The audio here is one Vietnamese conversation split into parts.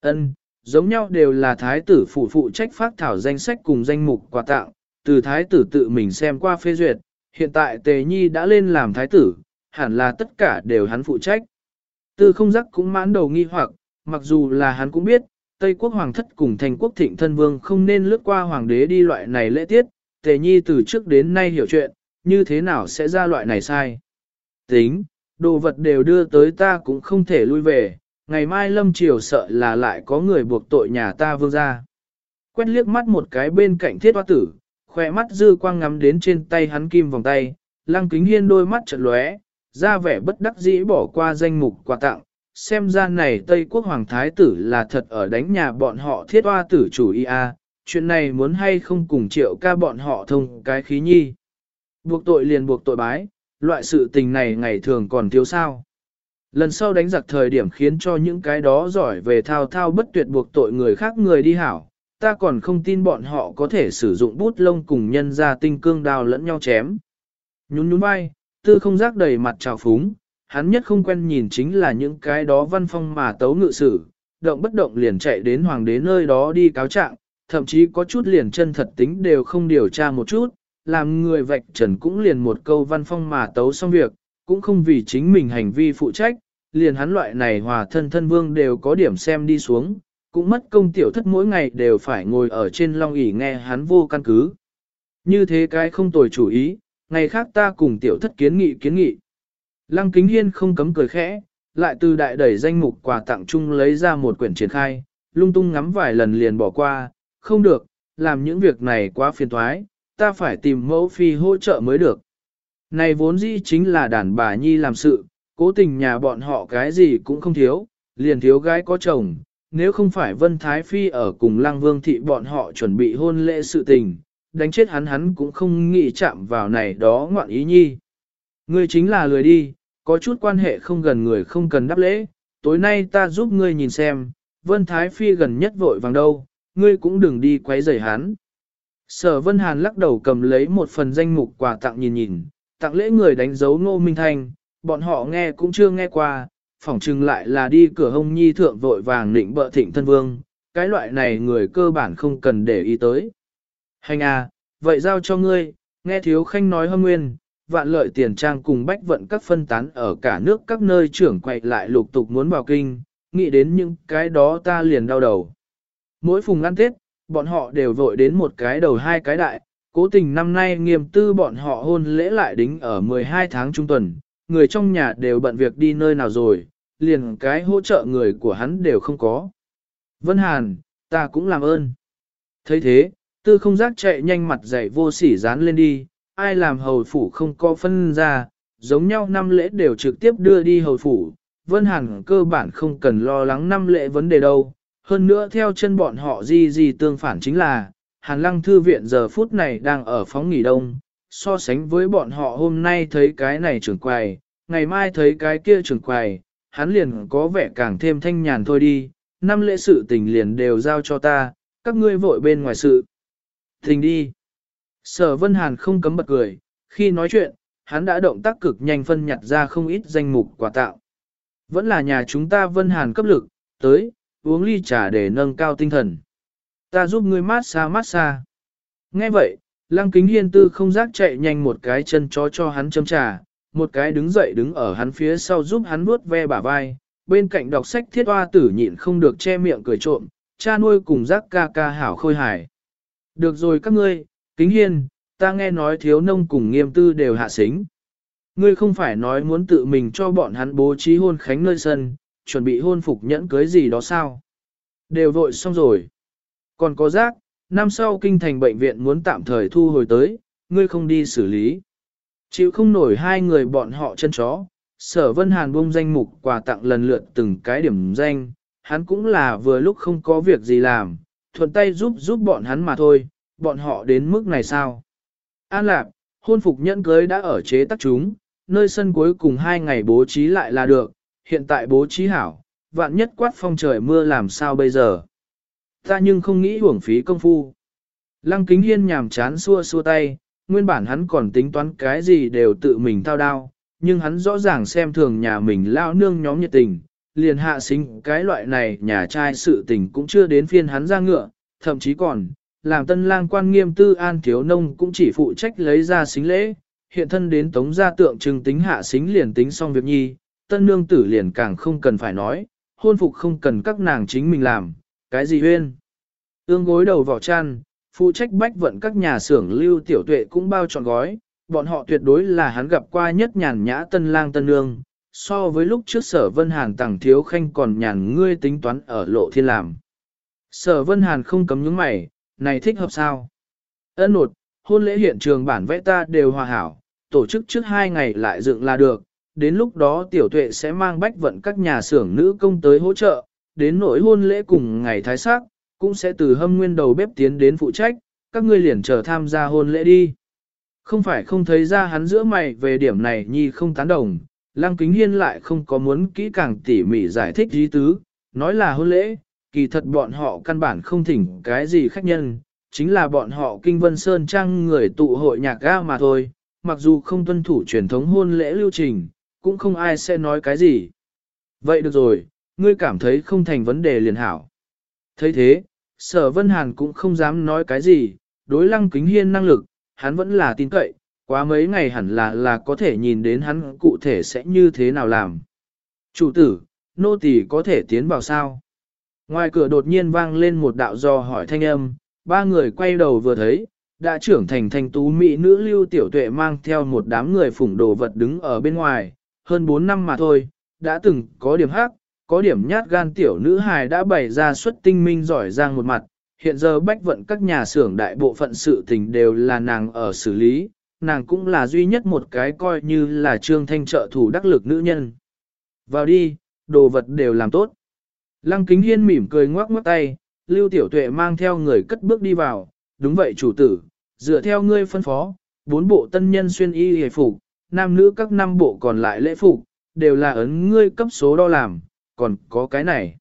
Ân, giống nhau đều là thái tử phụ phụ trách phát thảo danh sách cùng danh mục quà tặng, từ thái tử tự mình xem qua phê duyệt, hiện tại tề nhi đã lên làm thái tử, hẳn là tất cả đều hắn phụ trách. Tư không giác cũng mãn đầu nghi hoặc, mặc dù là hắn cũng biết, Tây quốc hoàng thất cùng thành quốc thịnh thân vương không nên lướt qua hoàng đế đi loại này lễ tiết, tề nhi từ trước đến nay hiểu chuyện, như thế nào sẽ ra loại này sai. Tính, đồ vật đều đưa tới ta cũng không thể lui về, ngày mai lâm triều sợ là lại có người buộc tội nhà ta vương ra. Quét liếc mắt một cái bên cạnh thiết hoa tử, khỏe mắt dư quang ngắm đến trên tay hắn kim vòng tay, lăng kính hiên đôi mắt chợt lóe, ra vẻ bất đắc dĩ bỏ qua danh mục quà tặng, xem ra này Tây Quốc Hoàng Thái tử là thật ở đánh nhà bọn họ thiết hoa tử chủ y a à, chuyện này muốn hay không cùng triệu ca bọn họ thông cái khí nhi. Buộc tội liền buộc tội bái, loại sự tình này ngày thường còn thiếu sao. Lần sau đánh giặc thời điểm khiến cho những cái đó giỏi về thao thao bất tuyệt buộc tội người khác người đi hảo, ta còn không tin bọn họ có thể sử dụng bút lông cùng nhân ra tinh cương đào lẫn nhau chém. Nhún nhún vai, tư không giác đầy mặt trào phúng, hắn nhất không quen nhìn chính là những cái đó văn phong mà tấu ngự sử, động bất động liền chạy đến hoàng đế nơi đó đi cáo trạng, thậm chí có chút liền chân thật tính đều không điều tra một chút, làm người vạch trần cũng liền một câu văn phong mà tấu xong việc, cũng không vì chính mình hành vi phụ trách, liền hắn loại này hòa thân thân vương đều có điểm xem đi xuống, cũng mất công tiểu thất mỗi ngày đều phải ngồi ở trên long ỷ nghe hắn vô căn cứ. Như thế cái không tồi chủ ý, ngày khác ta cùng tiểu thất kiến nghị kiến nghị. Lăng kính hiên không cấm cười khẽ, lại từ đại đẩy danh mục quà tặng chung lấy ra một quyển triển khai, lung tung ngắm vài lần liền bỏ qua, không được, làm những việc này quá phiền thoái, ta phải tìm mẫu phi hỗ trợ mới được. Này vốn dĩ chính là đàn bà nhi làm sự, cố tình nhà bọn họ cái gì cũng không thiếu, liền thiếu gái có chồng, nếu không phải Vân Thái Phi ở cùng Lăng Vương Thị bọn họ chuẩn bị hôn lễ sự tình, đánh chết hắn hắn cũng không nghĩ chạm vào này đó ngoạn ý nhi. Ngươi chính là lười đi, có chút quan hệ không gần người không cần đáp lễ, tối nay ta giúp ngươi nhìn xem, Vân Thái Phi gần nhất vội vàng đâu, ngươi cũng đừng đi quấy rầy hắn. Sở Vân Hàn lắc đầu cầm lấy một phần danh mục quà tặng nhìn nhìn, tặng lễ người đánh dấu Ngô Minh Thanh, bọn họ nghe cũng chưa nghe qua, phỏng chừng lại là đi cửa hông nhi thượng vội vàng định bợ thịnh thân vương, cái loại này người cơ bản không cần để ý tới. Hành à, vậy giao cho ngươi, nghe thiếu khanh nói hâm nguyên, vạn lợi tiền trang cùng bách vận các phân tán ở cả nước các nơi trưởng quậy lại lục tục muốn vào kinh, nghĩ đến những cái đó ta liền đau đầu. Mỗi phùng ăn tết, bọn họ đều vội đến một cái đầu hai cái đại, cố tình năm nay nghiêm tư bọn họ hôn lễ lại đính ở 12 tháng trung tuần, người trong nhà đều bận việc đi nơi nào rồi, liền cái hỗ trợ người của hắn đều không có. Vân Hàn, ta cũng làm ơn. thấy thế, tư không giác chạy nhanh mặt dậy vô sỉ dán lên đi, ai làm hầu phủ không có phân ra, giống nhau năm lễ đều trực tiếp đưa đi hầu phủ. Vân Hàn cơ bản không cần lo lắng năm lễ vấn đề đâu. Hơn nữa theo chân bọn họ gì gì tương phản chính là, Hàn Lăng Thư Viện giờ phút này đang ở phóng nghỉ đông, so sánh với bọn họ hôm nay thấy cái này trưởng quầy, ngày mai thấy cái kia trưởng quầy, hắn liền có vẻ càng thêm thanh nhàn thôi đi, năm lễ sự tình liền đều giao cho ta, các ngươi vội bên ngoài sự. Tình đi. Sở Vân Hàn không cấm bật cười, khi nói chuyện, hắn đã động tác cực nhanh phân nhặt ra không ít danh mục quà tạo. Vẫn là nhà chúng ta Vân Hàn cấp lực, tới, uống ly trà để nâng cao tinh thần. Ta giúp ngươi mát xa mát xa. Nghe vậy, Lăng Kính Hiên Tư không giác chạy nhanh một cái chân chó cho hắn châm trà, một cái đứng dậy đứng ở hắn phía sau giúp hắn vuốt ve bả vai, bên cạnh đọc sách thiết hoa tử nhịn không được che miệng cười trộm, cha nuôi cùng giác ca ca hảo khôi hài. Được rồi các ngươi, kính hiên, ta nghe nói thiếu nông cùng nghiêm tư đều hạ xính. Ngươi không phải nói muốn tự mình cho bọn hắn bố trí hôn khánh nơi sân, chuẩn bị hôn phục nhẫn cưới gì đó sao? Đều vội xong rồi. Còn có giác, năm sau kinh thành bệnh viện muốn tạm thời thu hồi tới, ngươi không đi xử lý. Chịu không nổi hai người bọn họ chân chó, sở vân hàn bông danh mục quà tặng lần lượt từng cái điểm danh, hắn cũng là vừa lúc không có việc gì làm, thuận tay giúp giúp bọn hắn mà thôi, bọn họ đến mức này sao? An lạc, hôn phục nhẫn cưới đã ở chế tắc chúng, nơi sân cuối cùng hai ngày bố trí lại là được, hiện tại bố trí hảo, vạn nhất quát phong trời mưa làm sao bây giờ? Ta nhưng không nghĩ uổng phí công phu. Lăng kính hiên nhàm chán xua xua tay, nguyên bản hắn còn tính toán cái gì đều tự mình thao đao, nhưng hắn rõ ràng xem thường nhà mình lao nương nhóm nhiệt tình, liền hạ sinh cái loại này nhà trai sự tình cũng chưa đến phiên hắn ra ngựa, thậm chí còn, làm tân lang quan nghiêm tư an thiếu nông cũng chỉ phụ trách lấy ra xính lễ, hiện thân đến tống gia tượng trưng tính hạ xính liền tính xong việc nhi, tân nương tử liền càng không cần phải nói, hôn phục không cần các nàng chính mình làm, cái gì huyên. Ương gối đầu vỏ chăn, phụ trách bách vận các nhà xưởng lưu tiểu tuệ cũng bao trọn gói, bọn họ tuyệt đối là hắn gặp qua nhất nhàn nhã tân lang tân nương, so với lúc trước sở vân hàn tàng thiếu khanh còn nhàn ngươi tính toán ở lộ thiên làm. Sở vân hàn không cấm những mày, này thích hợp sao? Ân nột, hôn lễ hiện trường bản vẽ ta đều hòa hảo, tổ chức trước hai ngày lại dựng là được, đến lúc đó tiểu tuệ sẽ mang bách vận các nhà xưởng nữ công tới hỗ trợ, đến nỗi hôn lễ cùng ngày thái sắc, cũng sẽ từ hâm nguyên đầu bếp tiến đến phụ trách, các ngươi liền chờ tham gia hôn lễ đi. Không phải không thấy ra hắn giữa mày về điểm này nhi không tán đồng, lăng kính hiên lại không có muốn kỹ càng tỉ mỉ giải thích ý tứ, nói là hôn lễ, kỳ thật bọn họ căn bản không thỉnh cái gì khách nhân, chính là bọn họ kinh vân sơn trang người tụ hội nhạc ga mà thôi, mặc dù không tuân thủ truyền thống hôn lễ lưu trình, cũng không ai sẽ nói cái gì. Vậy được rồi, ngươi cảm thấy không thành vấn đề liền hảo. thấy thế, sở vân hàn cũng không dám nói cái gì, đối lăng kính hiên năng lực, hắn vẫn là tin cậy, quá mấy ngày hẳn là là có thể nhìn đến hắn cụ thể sẽ như thế nào làm. Chủ tử, nô tỳ có thể tiến vào sao? Ngoài cửa đột nhiên vang lên một đạo do hỏi thanh âm, ba người quay đầu vừa thấy, đã trưởng thành thành tú mỹ nữ lưu tiểu tuệ mang theo một đám người phủng đồ vật đứng ở bên ngoài, hơn 4 năm mà thôi, đã từng có điểm hắc, có điểm nhát gan tiểu nữ hài đã bày ra xuất tinh minh giỏi giang một mặt, hiện giờ bách vận các nhà xưởng đại bộ phận sự tình đều là nàng ở xử lý, nàng cũng là duy nhất một cái coi như là trương thanh trợ thủ đắc lực nữ nhân. Vào đi, đồ vật đều làm tốt. Lăng kính hiên mỉm cười ngoắc ngoắc tay, lưu tiểu tuệ mang theo người cất bước đi vào, đúng vậy chủ tử, dựa theo ngươi phân phó, bốn bộ tân nhân xuyên y hề phục, nam nữ các năm bộ còn lại lễ phục, đều là ấn ngươi cấp số đo làm, còn có cái này.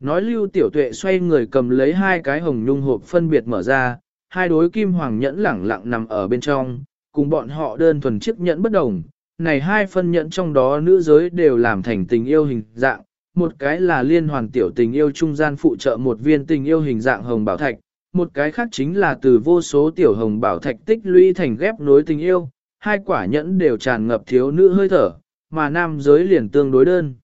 Nói lưu tiểu tuệ xoay người cầm lấy hai cái hồng nhung hộp phân biệt mở ra, hai đối kim hoàng nhẫn lẳng lặng nằm ở bên trong, cùng bọn họ đơn thuần chiếc nhẫn bất đồng. Này hai phân nhẫn trong đó nữ giới đều làm thành tình yêu hình dạng, một cái là liên hoàn tiểu tình yêu trung gian phụ trợ một viên tình yêu hình dạng hồng bảo thạch, một cái khác chính là từ vô số tiểu hồng bảo thạch tích lũy thành ghép nối tình yêu, hai quả nhẫn đều tràn ngập thiếu nữ hơi thở, mà nam giới liền tương đối đơn.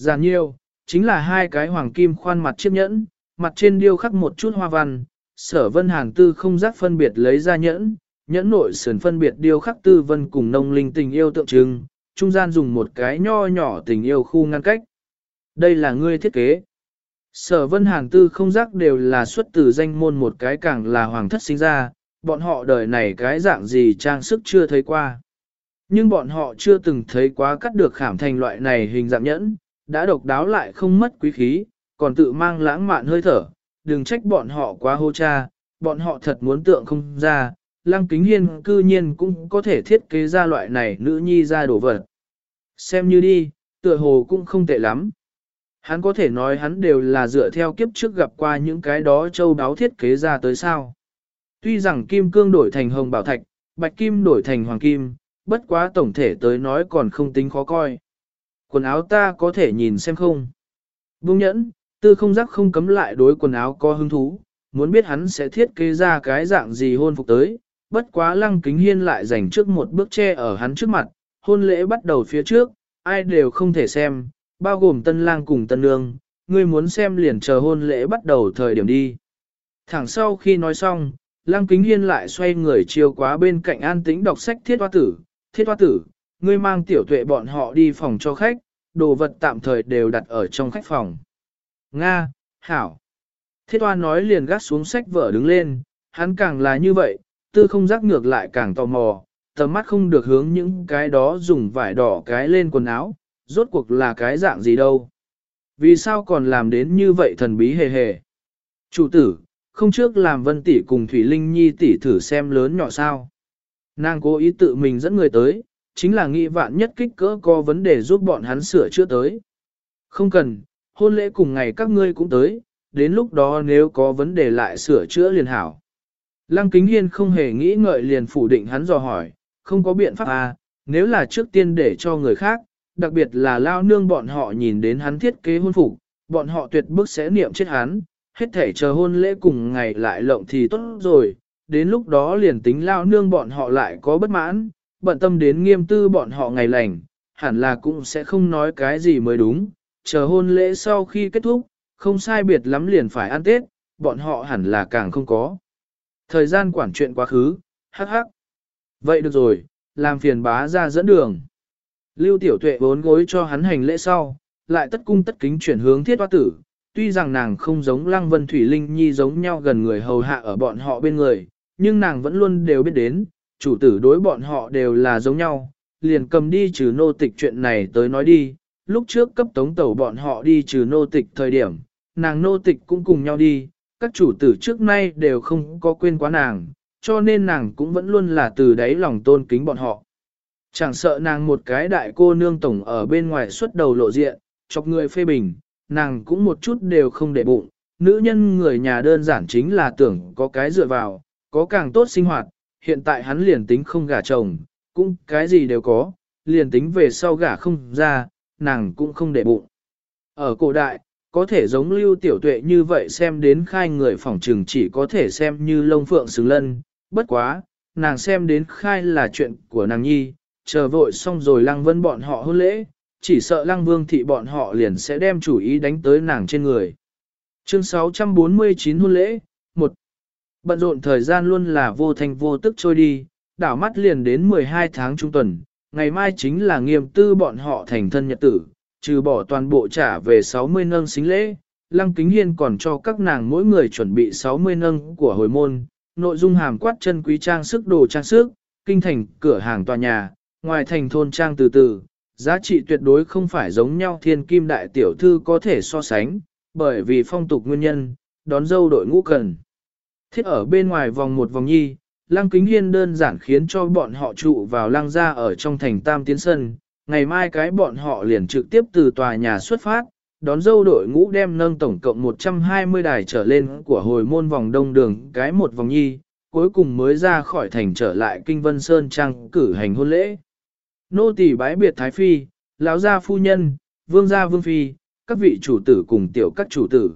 Giản nhiêu, chính là hai cái hoàng kim khoan mặt chiếc nhẫn, mặt trên điêu khắc một chút hoa văn, sở vân hàn tư không giác phân biệt lấy ra nhẫn, nhẫn nội sườn phân biệt điêu khắc tư vân cùng nông linh tình yêu tượng trưng, trung gian dùng một cái nho nhỏ tình yêu khu ngăn cách. Đây là ngươi thiết kế. Sở vân hàn tư không giác đều là xuất từ danh môn một cái càng là hoàng thất sinh ra, bọn họ đời này cái dạng gì trang sức chưa thấy qua. Nhưng bọn họ chưa từng thấy quá cắt được khảm thành loại này hình dạng nhẫn, đã độc đáo lại không mất quý khí, còn tự mang lãng mạn hơi thở, đừng trách bọn họ quá hô cha, bọn họ thật muốn tượng không ra, lăng kính hiên cư nhiên cũng có thể thiết kế ra loại này nữ nhi ra đồ vật. Xem như đi, tựa hồ cũng không tệ lắm. Hắn có thể nói hắn đều là dựa theo kiếp trước gặp qua những cái đó châu đáo thiết kế ra tới sao. Tuy rằng kim cương đổi thành hồng bảo thạch, bạch kim đổi thành hoàng kim, bất quá tổng thể tới nói còn không tính khó coi. Quần áo ta có thể nhìn xem không? Vương nhẫn, tư không giác không cấm lại đối quần áo có hứng thú, muốn biết hắn sẽ thiết kế ra cái dạng gì hôn phục tới, bất quá lăng kính hiên lại dành trước một bước che ở hắn trước mặt, hôn lễ bắt đầu phía trước, ai đều không thể xem, bao gồm tân lang cùng tân nương, ngươi muốn xem liền chờ hôn lễ bắt đầu thời điểm đi. Thẳng sau khi nói xong, lăng kính hiên lại xoay người chiều quá bên cạnh an tĩnh đọc sách thiết hoa tử, thiết hoa tử, ngươi mang tiểu tuệ bọn họ đi phòng cho khách, đồ vật tạm thời đều đặt ở trong khách phòng. Nga, Hảo. Thiết hoa nói liền gắt xuống sách vở đứng lên, hắn càng là như vậy, tư không giác ngược lại càng tò mò, tầm mắt không được hướng những cái đó dùng vải đỏ cái lên quần áo, rốt cuộc là cái dạng gì đâu. Vì sao còn làm đến như vậy thần bí hề hề? Chủ tử, không trước làm vân tỷ cùng Thủy Linh Nhi tỷ thử xem lớn nhỏ sao. Nàng cố ý tự mình dẫn người tới, chính là nghĩ vạn nhất kích cỡ có vấn đề giúp bọn hắn sửa chữa tới. Không cần, hôn lễ cùng ngày các ngươi cũng tới, đến lúc đó nếu có vấn đề lại sửa chữa liền hảo. Lăng Kính Hiên không hề nghĩ ngợi liền phủ định hắn dò hỏi, không có biện pháp à, nếu là trước tiên để cho người khác, đặc biệt là lao nương bọn họ nhìn đến hắn thiết kế hôn phục, bọn họ tuyệt bức sẽ niệm chết hắn, hết thể chờ hôn lễ cùng ngày lại lộng thì tốt rồi, đến lúc đó liền tính lao nương bọn họ lại có bất mãn, bận tâm đến nghiêm tư bọn họ ngày lành, hẳn là cũng sẽ không nói cái gì mới đúng, chờ hôn lễ sau khi kết thúc, không sai biệt lắm liền phải ăn Tết, bọn họ hẳn là càng không có. Thời gian quản chuyện quá khứ, hắc hắc. Vậy được rồi, làm phiền bá ra dẫn đường. Lưu tiểu tuệ vốn gối cho hắn hành lễ sau, lại tất cung tất kính chuyển hướng thiết hoa tử. Tuy rằng nàng không giống lăng vân thủy linh nhi giống nhau gần người hầu hạ ở bọn họ bên người, nhưng nàng vẫn luôn đều biết đến, chủ tử đối bọn họ đều là giống nhau, liền cầm đi trừ nô tịch chuyện này tới nói đi, lúc trước cấp tống tẩu bọn họ đi trừ nô tịch thời điểm, nàng nô tịch cũng cùng nhau đi, các chủ tử trước nay đều không có quên quá nàng, cho nên nàng cũng vẫn luôn là từ đáy lòng tôn kính bọn họ. Chẳng sợ nàng một cái đại cô nương tổng ở bên ngoài xuất đầu lộ diện, chọc người phê bình, nàng cũng một chút đều không để bụng, nữ nhân người nhà đơn giản chính là tưởng có cái dựa vào, có càng tốt sinh hoạt, hiện tại hắn liền tính không gả chồng, cũng cái gì đều có, liền tính về sau gả không ra, nàng cũng không để bụng. Ở cổ đại, có thể giống lưu tiểu tuệ như vậy xem đến khai người phỏng trừng chỉ có thể xem như lông phượng xứng lân, bất quá, nàng xem đến khai là chuyện của nàng nhi, chờ vội xong rồi lăng vân bọn họ hôn lễ, chỉ sợ lăng vương thị bọn họ liền sẽ đem chủ ý đánh tới nàng trên người. Chương 649 hôn lễ, 1. Bận rộn thời gian luôn là vô thanh vô tức trôi đi, đảo mắt liền đến 12 tháng trung tuần, ngày mai chính là nghiêm tư bọn họ thành thân nhật tử, trừ bỏ toàn bộ trả về 60 nâng xính lễ, Lăng Kính Hiên còn cho các nàng mỗi người chuẩn bị 60 nâng của hồi môn, nội dung hàm quát chân quý trang sức đồ trang sức, kinh thành cửa hàng tòa nhà, ngoài thành thôn trang từ từ, giá trị tuyệt đối không phải giống nhau thiên kim đại tiểu thư có thể so sánh, bởi vì phong tục nguyên nhân, đón dâu đội ngũ cần. Thiết ở bên ngoài vòng một vòng nhi, Lăng Kính Hiên đơn giản khiến cho bọn họ trụ vào lăng gia ở trong thành Tam Tiến Sân, ngày mai cái bọn họ liền trực tiếp từ tòa nhà xuất phát, đón dâu đội ngũ đem nâng tổng cộng 120 đài trở lên của hồi môn vòng đông đường cái một vòng nhi, cuối cùng mới ra khỏi thành trở lại Kinh Vân Sơn Trang cử hành hôn lễ. Nô tỳ bái biệt Thái Phi, lão gia phu nhân, vương gia vương phi, các vị chủ tử cùng tiểu các chủ tử.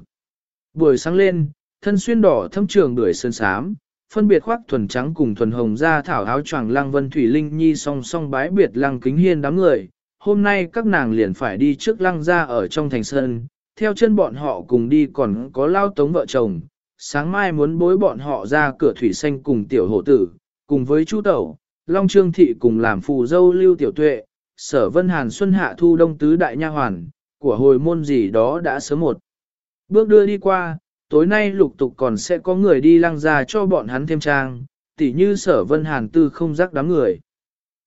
Buổi sáng lên, thân xuyên đỏ thâm trường đuổi sơn sám, phân biệt khoác thuần trắng cùng thuần hồng ra thảo áo choàng lăng vân thủy linh nhi song song bái biệt lăng kính hiên đám người. Hôm nay các nàng liền phải đi trước lăng ra ở trong thành sơn, theo chân bọn họ cùng đi còn có lao tống vợ chồng. Sáng mai muốn bối bọn họ ra cửa thủy xanh cùng tiểu hổ tử, cùng với chú tẩu, Long Trương Thị cùng làm phù dâu lưu tiểu tuệ, sở vân hàn xuân hạ thu đông tứ đại nha hoàn, của hồi môn gì đó đã sớm một. Bước đưa đi qua, tối nay lục tục còn sẽ có người đi lăng ra cho bọn hắn thêm trang, tỉ như sở vân hàn tư không rắc đám người.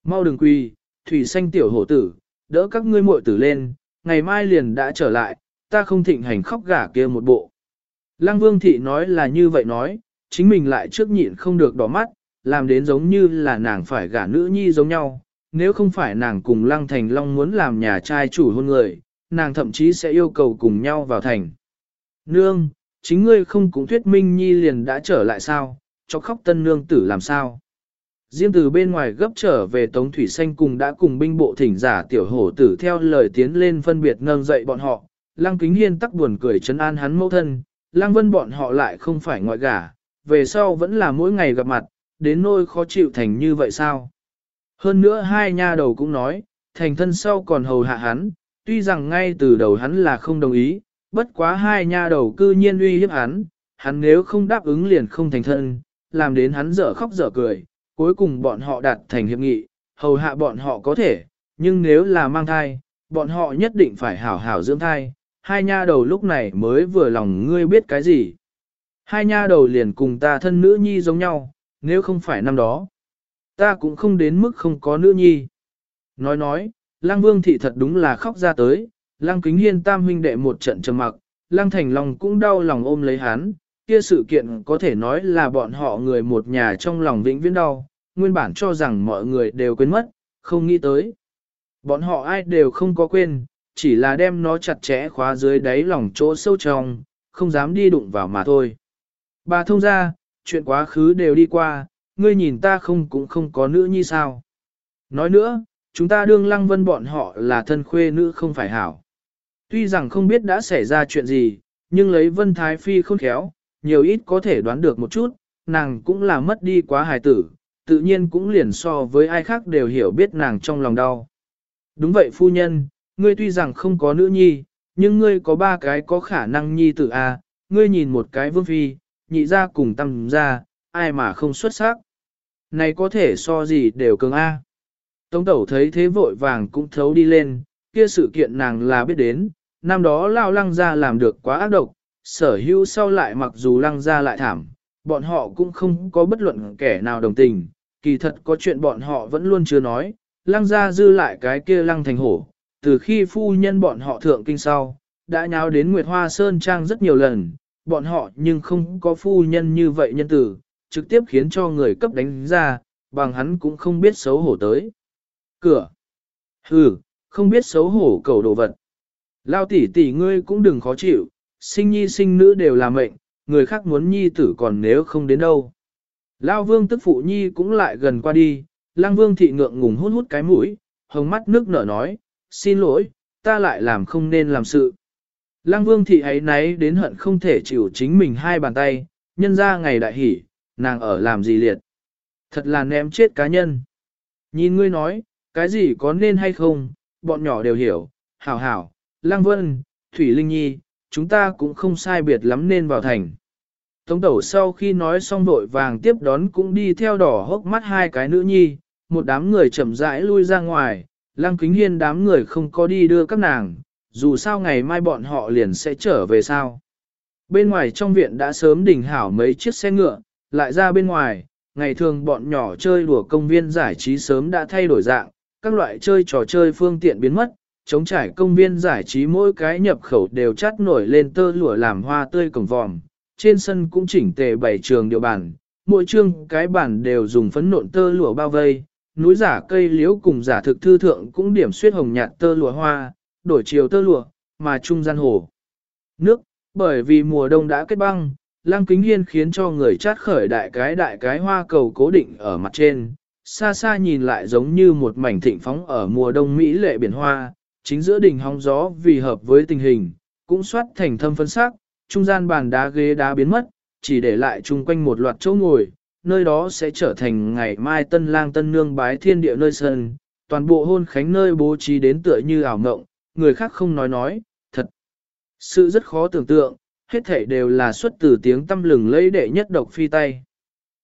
Mau đừng quỳ, thủy xanh tiểu hổ tử, đỡ các ngươi muội tử lên, ngày mai liền đã trở lại, ta không thịnh hành khóc gả kia một bộ. Lăng vương thị nói là như vậy nói, chính mình lại trước nhịn không được đỏ mắt, làm đến giống như là nàng phải gả nữ nhi giống nhau, nếu không phải nàng cùng lăng thành long muốn làm nhà trai chủ hôn người, nàng thậm chí sẽ yêu cầu cùng nhau vào thành. Nương, chính ngươi không cũng thuyết minh nhi liền đã trở lại sao, cho khóc tân nương tử làm sao. Riêng từ bên ngoài gấp trở về Tống Thủy Xanh cùng đã cùng binh bộ thỉnh giả tiểu hổ tử theo lời tiến lên phân biệt nâng dậy bọn họ, Lăng Kính Hiên tắc buồn cười chấn an hắn mẫu thân, Lăng Vân bọn họ lại không phải ngoại gả, về sau vẫn là mỗi ngày gặp mặt, đến nỗi khó chịu thành như vậy sao. Hơn nữa hai nha đầu cũng nói, thành thân sau còn hầu hạ hắn, tuy rằng ngay từ đầu hắn là không đồng ý, bất quá hai nha đầu cư nhiên uy hiếp hắn, hắn nếu không đáp ứng liền không thành thân, làm đến hắn dở khóc dở cười, cuối cùng bọn họ đạt thành hiệp nghị, hầu hạ bọn họ có thể, nhưng nếu là mang thai, bọn họ nhất định phải hảo hảo dưỡng thai, hai nha đầu lúc này mới vừa lòng ngươi biết cái gì. Hai nha đầu liền cùng ta thân nữ nhi giống nhau, nếu không phải năm đó, ta cũng không đến mức không có nữ nhi. Nói nói, lang vương thị thật đúng là khóc ra tới, lang kính hiên tam huynh đệ một trận trầm mặc, lang thành lòng cũng đau lòng ôm lấy hắn, kia sự kiện có thể nói là bọn họ người một nhà trong lòng vĩnh viễn đau, nguyên bản cho rằng mọi người đều quên mất, không nghĩ tới. Bọn họ ai đều không có quên, chỉ là đem nó chặt chẽ khóa dưới đáy lòng chỗ sâu trong, không dám đi đụng vào mà thôi. Bà thông ra, chuyện quá khứ đều đi qua, ngươi nhìn ta không cũng không có nữ nhi sao. Nói nữa, chúng ta đương lăng vân bọn họ là thân khuê nữ không phải hảo. Tuy rằng không biết đã xảy ra chuyện gì, nhưng lấy vân thái phi khôn khéo, nhiều ít có thể đoán được một chút, nàng cũng là mất đi quá hài tử, tự nhiên cũng liền so với ai khác đều hiểu biết nàng trong lòng đau. Đúng vậy phu nhân, ngươi tuy rằng không có nữ nhi, nhưng ngươi có ba cái có khả năng nhi tử A, ngươi nhìn một cái vương phi, nhị ra cùng tăng ra, ai mà không xuất sắc. Này có thể so gì đều cường A. Tống tẩu thấy thế vội vàng cũng thấu đi lên, kia sự kiện nàng là biết đến, năm đó lao lăng ra làm được quá ác độc, sở hữu sau lại mặc dù lăng ra lại thảm, bọn họ cũng không có bất luận kẻ nào đồng tình, kỳ thật có chuyện bọn họ vẫn luôn chưa nói, lăng ra dư lại cái kia lăng thành hổ, từ khi phu nhân bọn họ thượng kinh sau, đã nháo đến Nguyệt Hoa Sơn Trang rất nhiều lần, bọn họ nhưng không có phu nhân như vậy nhân tử, trực tiếp khiến cho người cấp đánh ra, bằng hắn cũng không biết xấu hổ tới. Cửa. Hừ, không biết xấu hổ cầu đồ vật. Lao tỷ tỷ ngươi cũng đừng khó chịu, sinh nhi sinh nữ đều là mệnh, người khác muốn nhi tử còn nếu không đến đâu. Lao vương tức phụ nhi cũng lại gần qua đi, lang vương thị ngượng ngùng hút hút cái mũi, hồng mắt nước nở nói, xin lỗi, ta lại làm không nên làm sự. Lăng vương thị ấy náy đến hận không thể chịu chính mình hai bàn tay, nhân ra ngày đại hỉ, nàng ở làm gì liệt. Thật là ném chết cá nhân. Nhìn ngươi nói, cái gì có nên hay không, bọn nhỏ đều hiểu, hảo hảo, Lăng Vân, Thủy Linh Nhi, chúng ta cũng không sai biệt lắm nên vào thành. Tống tẩu sau khi nói xong vội vàng tiếp đón cũng đi theo đỏ hốc mắt hai cái nữ nhi, một đám người chậm rãi lui ra ngoài, lăng kính hiên đám người không có đi đưa các nàng, dù sao ngày mai bọn họ liền sẽ trở về sao. Bên ngoài trong viện đã sớm đỉnh hảo mấy chiếc xe ngựa, lại ra bên ngoài, ngày thường bọn nhỏ chơi đùa công viên giải trí sớm đã thay đổi dạng, các loại chơi trò chơi phương tiện biến mất, chống trải công viên giải trí mỗi cái nhập khẩu đều chắt nổi lên tơ lụa làm hoa tươi cổng vòm, trên sân cũng chỉnh tề bảy trường điệu bản, mỗi chương cái bản đều dùng phấn nộn tơ lụa bao vây, núi giả cây liễu cùng giả thực thư thượng cũng điểm suyết hồng nhạt tơ lụa hoa, đổi chiều tơ lụa, mà trung gian hồ. Nước, bởi vì mùa đông đã kết băng, Lăng Kính Hiên khiến cho người chát khởi đại cái đại cái hoa cầu cố định ở mặt trên, xa xa nhìn lại giống như một mảnh thịnh phóng ở mùa đông Mỹ lệ biển hoa, chính giữa đỉnh hóng gió vì hợp với tình hình, cũng xoát thành thâm phân sắc, trung gian bàn đá ghế đá biến mất, chỉ để lại chung quanh một loạt chỗ ngồi, nơi đó sẽ trở thành ngày mai tân lang tân nương bái thiên địa nơi sân, toàn bộ hôn khánh nơi bố trí đến tựa như ảo ngộng, người khác không nói nói, thật. Sự rất khó tưởng tượng, hết thảy đều là xuất từ tiếng tâm lừng lấy đệ nhất độc phi tay.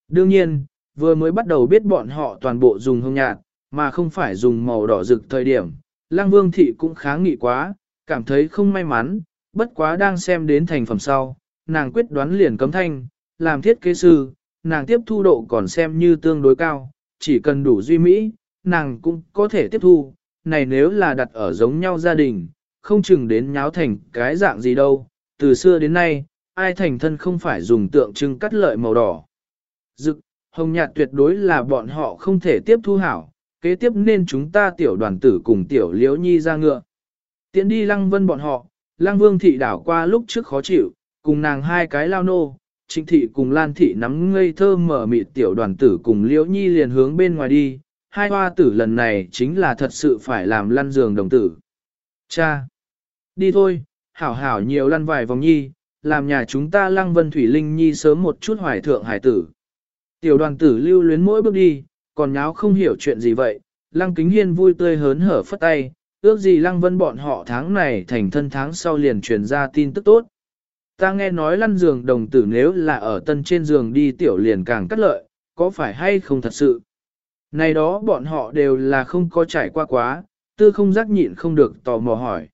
Đương nhiên, vừa mới bắt đầu biết bọn họ toàn bộ dùng hương nhạt, mà không phải dùng màu đỏ rực thời điểm, Lăng Vương Thị cũng kháng nghị quá, cảm thấy không may mắn, bất quá đang xem đến thành phẩm sau, nàng quyết đoán liền cấm thanh, làm thiết kế sư, nàng tiếp thu độ còn xem như tương đối cao, chỉ cần đủ duy mỹ, nàng cũng có thể tiếp thu, này nếu là đặt ở giống nhau gia đình, không chừng đến nháo thành cái dạng gì đâu, từ xưa đến nay, ai thành thân không phải dùng tượng trưng cắt lợi màu đỏ. Dực, hồng nhạt tuyệt đối là bọn họ không thể tiếp thu hảo, kế tiếp nên chúng ta tiểu đoàn tử cùng tiểu liễu nhi ra ngựa. Tiến đi lăng vân bọn họ, lăng vương thị đảo qua lúc trước khó chịu, cùng nàng hai cái lao nô, trịnh thị cùng lan thị nắm ngây thơ mở mịt tiểu đoàn tử cùng liễu nhi liền hướng bên ngoài đi, hai hoa tử lần này chính là thật sự phải làm lăn giường đồng tử. Cha! Đi thôi, hảo hảo nhiều lăn vài vòng nhi, làm nhà chúng ta lăng vân thủy linh nhi sớm một chút hoài thượng hải tử. Tiểu đoàn tử lưu luyến mỗi bước đi, còn nháo không hiểu chuyện gì vậy, lăng kính hiên vui tươi hớn hở phất tay, ước gì lăng vân bọn họ tháng này thành thân tháng sau liền truyền ra tin tức tốt. Ta nghe nói lăn giường đồng tử nếu là ở tân trên giường đi tiểu liền càng cắt lợi, có phải hay không thật sự? Này đó bọn họ đều là không có trải qua quá, tư không giác nhịn không được tò mò hỏi.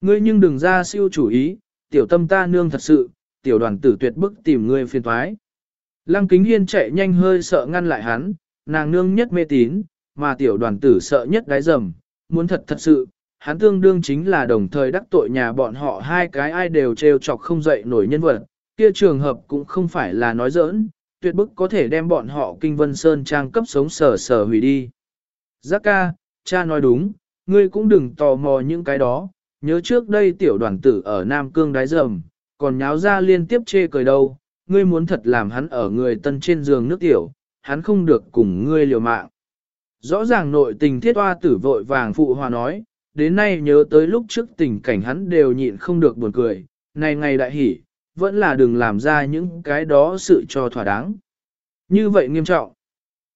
Ngươi nhưng đừng ra siêu chủ ý, tiểu tâm ta nương thật sự, tiểu đoàn tử tuyệt bức tìm ngươi phiền thoái. Lăng kính hiên chạy nhanh hơi sợ ngăn lại hắn, nàng nương nhất mê tín, mà tiểu đoàn tử sợ nhất đáy dầm. muốn thật thật sự, hắn tương đương chính là đồng thời đắc tội nhà bọn họ hai cái ai đều trêu chọc không dậy nổi nhân vật, kia trường hợp cũng không phải là nói giỡn, tuyệt bức có thể đem bọn họ kinh vân sơn trang cấp sống sở sở hủy đi. Giác ca, cha nói đúng, ngươi cũng đừng tò mò những cái đó, nhớ trước đây tiểu đoàn tử ở Nam Cương đáy dầm, còn nháo ra liên tiếp chê cười đâu, ngươi muốn thật làm hắn ở người tân trên giường nước tiểu, hắn không được cùng ngươi liều mạng. Rõ ràng nội tình thiết hoa tử vội vàng phụ hòa nói, đến nay nhớ tới lúc trước tình cảnh hắn đều nhịn không được buồn cười, này ngày đại hỉ, vẫn là đừng làm ra những cái đó sự cho thỏa đáng. Như vậy nghiêm trọng,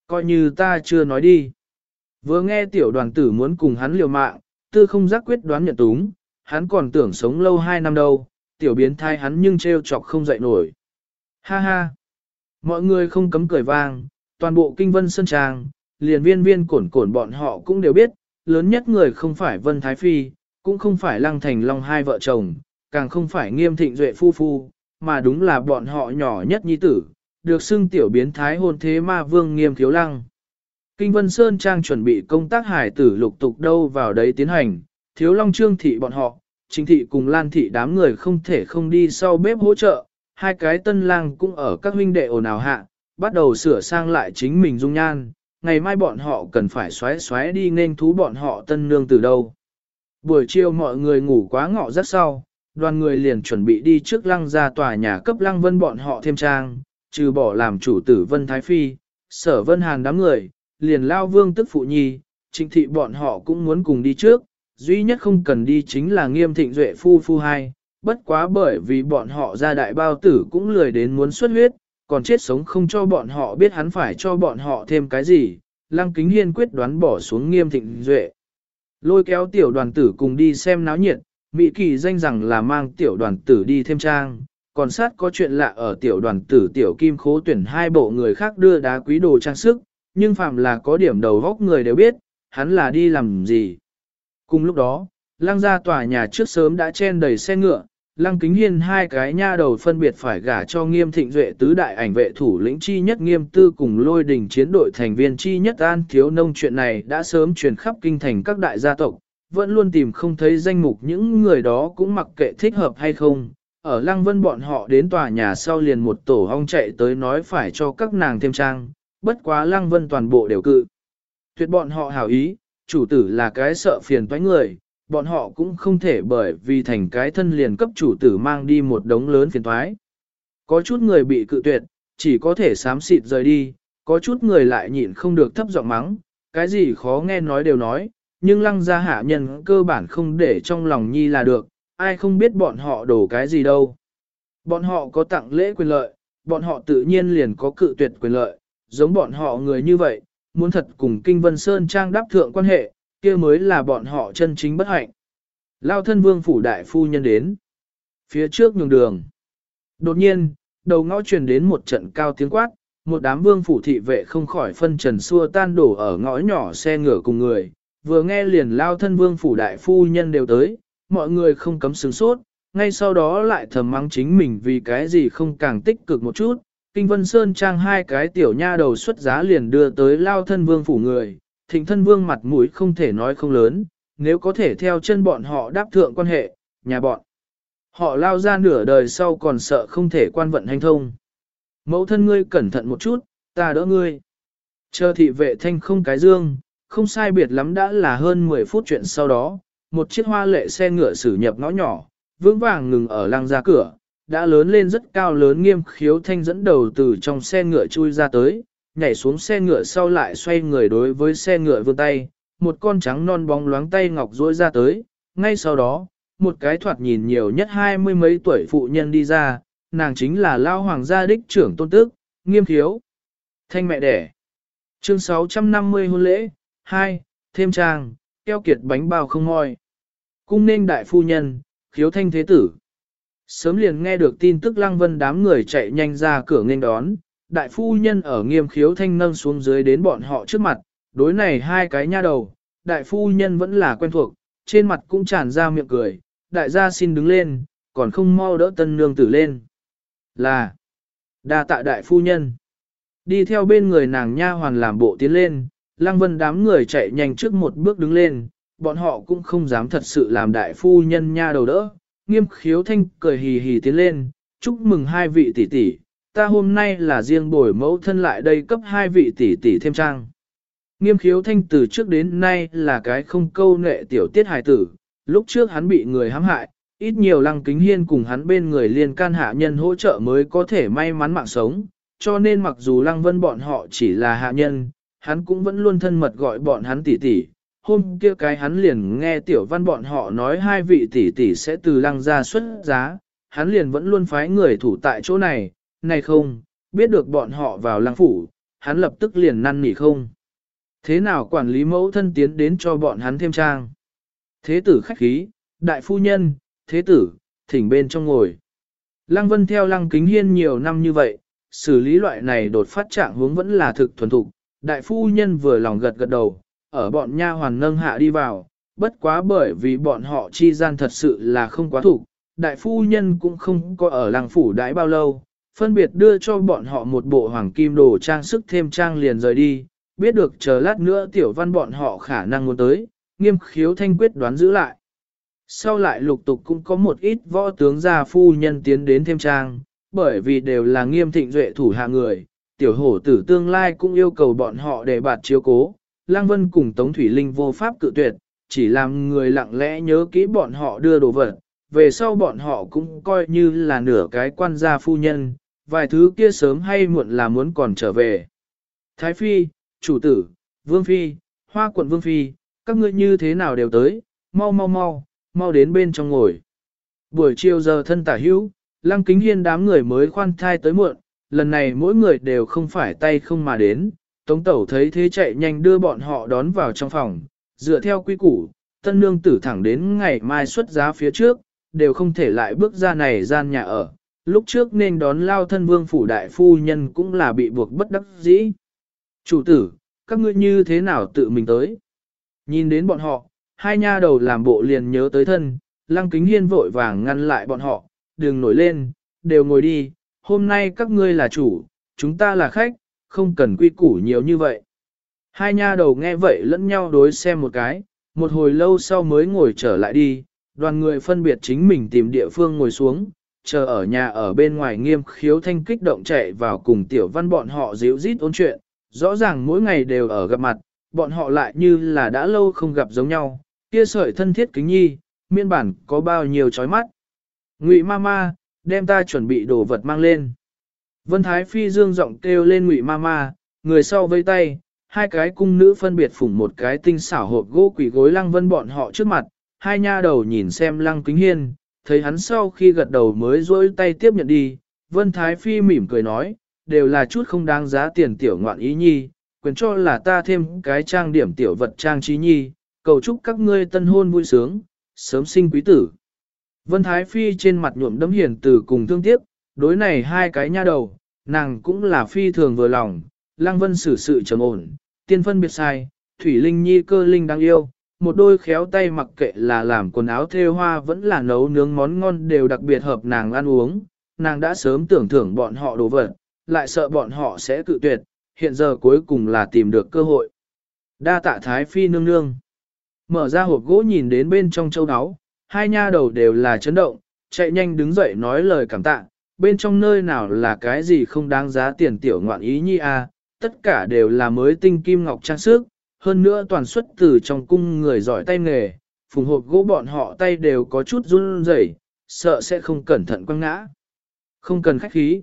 coi như ta chưa nói đi. Vừa nghe tiểu đoàn tử muốn cùng hắn liều mạng, tư không giác quyết đoán nhận túng, hắn còn tưởng sống lâu hai năm đâu, tiểu biến thai hắn nhưng trêu chọc không dậy nổi. Ha ha! Mọi người không cấm cười vang, toàn bộ kinh vân sân trang, liền viên viên cổn cổn bọn họ cũng đều biết, lớn nhất người không phải Vân Thái Phi, cũng không phải Lăng Thành Long hai vợ chồng, càng không phải nghiêm thịnh duệ phu phu, mà đúng là bọn họ nhỏ nhất nhi tử, được xưng tiểu biến thái hôn thế ma vương nghiêm thiếu lăng. Kinh Vân Sơn Trang chuẩn bị công tác hải tử lục tục đâu vào đấy tiến hành, thiếu long trương thị bọn họ, chính thị cùng lan thị đám người không thể không đi sau bếp hỗ trợ, hai cái tân lang cũng ở các huynh đệ ồn ào hạ, bắt đầu sửa sang lại chính mình dung nhan, ngày mai bọn họ cần phải xoáy xoáy đi nên thú bọn họ tân nương từ đâu. Buổi chiều mọi người ngủ quá ngọ rất sau, đoàn người liền chuẩn bị đi trước lăng ra tòa nhà cấp lăng vân bọn họ thêm trang, trừ bỏ làm chủ tử vân thái phi, sở vân hàn đám người, liền lao vương tức phụ nhi, trịnh thị bọn họ cũng muốn cùng đi trước, duy nhất không cần đi chính là nghiêm thịnh duệ phu phu hai, bất quá bởi vì bọn họ ra đại bao tử cũng lười đến muốn xuất huyết, còn chết sống không cho bọn họ biết hắn phải cho bọn họ thêm cái gì, lăng kính hiên quyết đoán bỏ xuống nghiêm thịnh duệ. Lôi kéo tiểu đoàn tử cùng đi xem náo nhiệt, Mỹ kỳ danh rằng là mang tiểu đoàn tử đi thêm trang, còn sát có chuyện lạ ở tiểu đoàn tử tiểu kim khố tuyển hai bộ người khác đưa đá quý đồ trang sức, nhưng phạm là có điểm đầu góc người đều biết, hắn là đi làm gì. Cùng lúc đó, lăng ra tòa nhà trước sớm đã chen đầy xe ngựa, lăng kính hiên hai cái nha đầu phân biệt phải gả cho nghiêm thịnh duệ tứ đại ảnh vệ thủ lĩnh chi nhất nghiêm tư cùng lôi đình chiến đội thành viên chi nhất an thiếu nông chuyện này đã sớm truyền khắp kinh thành các đại gia tộc, vẫn luôn tìm không thấy danh mục những người đó cũng mặc kệ thích hợp hay không. Ở Lăng Vân bọn họ đến tòa nhà sau liền một tổ hong chạy tới nói phải cho các nàng thêm trang, bất quá Lăng Vân toàn bộ đều cự. Tuyệt bọn họ hảo ý, chủ tử là cái sợ phiền toái người, bọn họ cũng không thể bởi vì thành cái thân liền cấp chủ tử mang đi một đống lớn phiền thoái. Có chút người bị cự tuyệt, chỉ có thể sám xịt rời đi, có chút người lại nhịn không được thấp giọng mắng, cái gì khó nghe nói đều nói, nhưng lăng gia hạ nhân cơ bản không để trong lòng nhi là được, ai không biết bọn họ đổ cái gì đâu. Bọn họ có tặng lễ quyền lợi, bọn họ tự nhiên liền có cự tuyệt quyền lợi, giống bọn họ người như vậy, muốn thật cùng Kinh Vân Sơn Trang đáp thượng quan hệ, kia mới là bọn họ chân chính bất hạnh. Lao thân vương phủ đại phu nhân đến. Phía trước nhường đường. Đột nhiên, đầu ngõ truyền đến một trận cao tiếng quát, một đám vương phủ thị vệ không khỏi phân trần xua tan đổ ở ngõ nhỏ xe ngửa cùng người, vừa nghe liền lao thân vương phủ đại phu nhân đều tới, mọi người không cấm sướng sốt, ngay sau đó lại thầm mắng chính mình vì cái gì không càng tích cực một chút. Kinh Vân Sơn trang hai cái tiểu nha đầu xuất giá liền đưa tới lao thân vương phủ người, thịnh thân vương mặt mũi không thể nói không lớn, nếu có thể theo chân bọn họ đáp thượng quan hệ, nhà bọn. Họ lao ra nửa đời sau còn sợ không thể quan vận hành thông. Mẫu thân ngươi cẩn thận một chút, ta đỡ ngươi. Chờ thị vệ thanh không cái dương, không sai biệt lắm đã là hơn 10 phút chuyện sau đó, một chiếc hoa lệ xe ngựa xử nhập ngõ nhỏ, vững vàng ngừng ở lăng ra cửa, đã lớn lên rất cao lớn nghiêm khiếu thanh dẫn đầu từ trong xe ngựa chui ra tới, nhảy xuống xe ngựa sau lại xoay người đối với xe ngựa vươn tay, một con trắng non bóng loáng tay ngọc duỗi ra tới, ngay sau đó, một cái thoạt nhìn nhiều nhất hai mươi mấy tuổi phụ nhân đi ra, nàng chính là Lao Hoàng gia đích trưởng tôn tức, nghiêm khiếu. Thanh mẹ đẻ. Chương 650 hôn lễ, 2, thêm trang, keo kiệt bánh bao không ngoi. Cung nên đại phu nhân, khiếu thanh thế tử. Sớm liền nghe được tin tức lăng vân đám người chạy nhanh ra cửa nghênh đón, đại phu nhân ở nghiêm khiếu thanh nâng xuống dưới đến bọn họ trước mặt, đối này hai cái nha đầu, đại phu nhân vẫn là quen thuộc, trên mặt cũng tràn ra miệng cười, đại gia xin đứng lên, còn không mau đỡ tân nương tử lên. Là, đa tạ đại phu nhân. Đi theo bên người nàng nha hoàn làm bộ tiến lên, lăng vân đám người chạy nhanh trước một bước đứng lên, bọn họ cũng không dám thật sự làm đại phu nhân nha đầu đỡ. Nghiêm khiếu thanh cười hì hì tiến lên, chúc mừng hai vị tỷ tỷ, ta hôm nay là riêng bồi mẫu thân lại đây cấp hai vị tỷ tỷ thêm trang. Nghiêm khiếu thanh từ trước đến nay là cái không câu nệ tiểu tiết hài tử, lúc trước hắn bị người hãm hại, ít nhiều lăng kính hiên cùng hắn bên người liên can hạ nhân hỗ trợ mới có thể may mắn mạng sống, cho nên mặc dù lăng vân bọn họ chỉ là hạ nhân, hắn cũng vẫn luôn thân mật gọi bọn hắn tỷ tỷ. Hôm kia cái hắn liền nghe tiểu văn bọn họ nói hai vị tỷ tỷ sẽ từ lăng ra xuất giá, hắn liền vẫn luôn phái người thủ tại chỗ này, này không, biết được bọn họ vào lăng phủ, hắn lập tức liền năn nỉ không. Thế nào quản lý mẫu thân tiến đến cho bọn hắn thêm trang? Thế tử khách khí, đại phu nhân, thế tử, thỉnh bên trong ngồi. Lăng Vân theo Lăng Kính Hiên nhiều năm như vậy, xử lý loại này đột phát trạng hướng vẫn là thực thuần thục. Đại phu nhân vừa lòng gật gật đầu, ở bọn nha hoàn nâng hạ đi vào, bất quá bởi vì bọn họ chi gian thật sự là không quá thủ. Đại phu nhân cũng không có ở làng phủ đãi bao lâu, phân biệt đưa cho bọn họ một bộ hoàng kim đồ trang sức thêm trang liền rời đi, biết được chờ lát nữa tiểu văn bọn họ khả năng muốn tới, nghiêm khiếu thanh quyết đoán giữ lại. Sau lại lục tục cũng có một ít võ tướng gia phu nhân tiến đến thêm trang, bởi vì đều là nghiêm thịnh duệ thủ hạ người, tiểu hổ tử tương lai cũng yêu cầu bọn họ để bạt chiếu cố. Lăng Vân cùng Tống Thủy Linh vô pháp cự tuyệt, chỉ làm người lặng lẽ nhớ kỹ bọn họ đưa đồ vật, về sau bọn họ cũng coi như là nửa cái quan gia phu nhân, vài thứ kia sớm hay muộn là muốn còn trở về. Thái Phi, Chủ tử, Vương Phi, Hoa quận Vương Phi, các ngươi như thế nào đều tới, mau mau mau, mau đến bên trong ngồi. Buổi chiều giờ thân tả hữu, lăng kính hiên đám người mới khoan thai tới muộn, lần này mỗi người đều không phải tay không mà đến, tống tẩu thấy thế chạy nhanh đưa bọn họ đón vào trong phòng, dựa theo quy củ, tân nương tử thẳng đến ngày mai xuất giá phía trước, đều không thể lại bước ra này gian nhà ở, lúc trước nên đón lao thân vương phủ đại phu nhân cũng là bị buộc bất đắc dĩ. Chủ tử, các ngươi như thế nào tự mình tới? Nhìn đến bọn họ, hai nha đầu làm bộ liền nhớ tới thân, lăng kính hiên vội vàng ngăn lại bọn họ, đừng nổi lên, đều ngồi đi, hôm nay các ngươi là chủ, chúng ta là khách, không cần quy củ nhiều như vậy. Hai nha đầu nghe vậy lẫn nhau đối xem một cái, một hồi lâu sau mới ngồi trở lại đi, đoàn người phân biệt chính mình tìm địa phương ngồi xuống, chờ ở nhà ở bên ngoài nghiêm khiếu thanh kích động chạy vào cùng tiểu văn bọn họ díu rít ôn chuyện, rõ ràng mỗi ngày đều ở gặp mặt, bọn họ lại như là đã lâu không gặp giống nhau, kia sợi thân thiết kính nhi, miên bản có bao nhiêu chói mắt. Ngụy mama đem ta chuẩn bị đồ vật mang lên. Vân Thái Phi dương giọng kêu lên Ngụy mama người sau vây tay, hai cái cung nữ phân biệt phủng một cái tinh xảo hộp gỗ quỷ gối lăng vân bọn họ trước mặt, hai nha đầu nhìn xem lăng kính hiên, thấy hắn sau khi gật đầu mới rỗi tay tiếp nhận đi, Vân Thái Phi mỉm cười nói, đều là chút không đáng giá tiền tiểu ngoạn ý nhi, quyền cho là ta thêm cái trang điểm tiểu vật trang trí nhi, cầu chúc các ngươi tân hôn vui sướng, sớm sinh quý tử. Vân Thái Phi trên mặt nhuộm đấm hiền từ cùng thương tiếc, đối này hai cái nha đầu, nàng cũng là phi thường vừa lòng, Lăng Vân xử sự trầm ổn, tiên phân biệt sai, Thủy Linh Nhi cơ linh đáng yêu, một đôi khéo tay mặc kệ là làm quần áo thêu hoa vẫn là nấu nướng món ngon đều đặc biệt hợp nàng ăn uống, nàng đã sớm tưởng thưởng bọn họ đồ vật, lại sợ bọn họ sẽ cự tuyệt, hiện giờ cuối cùng là tìm được cơ hội. Đa tạ Thái Phi nương nương. Mở ra hộp gỗ nhìn đến bên trong châu áo, hai nha đầu đều là chấn động, chạy nhanh đứng dậy nói lời cảm tạ, bên trong nơi nào là cái gì không đáng giá tiền tiểu ngoạn ý nhi a, à, tất cả đều là mới tinh kim ngọc trang sức, hơn nữa toàn xuất từ trong cung người giỏi tay nghề, phùng hộp gỗ bọn họ tay đều có chút run rẩy, sợ sẽ không cẩn thận quăng ngã. Không cần khách khí.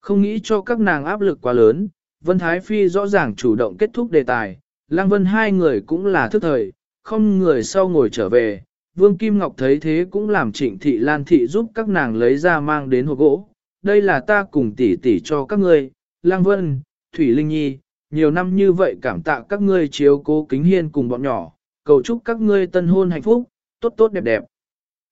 Không nghĩ cho các nàng áp lực quá lớn, Vân Thái Phi rõ ràng chủ động kết thúc đề tài, Lăng Vân hai người cũng là thức thời, không người sau ngồi trở về. Vương Kim Ngọc thấy thế cũng làm trịnh thị lan thị giúp các nàng lấy ra mang đến hộp gỗ. Đây là ta cùng tỷ tỷ cho các ngươi, Lăng Vân, Thủy Linh Nhi, nhiều năm như vậy cảm tạ các ngươi chiếu cố kính hiên cùng bọn nhỏ, cầu chúc các ngươi tân hôn hạnh phúc, tốt tốt đẹp đẹp.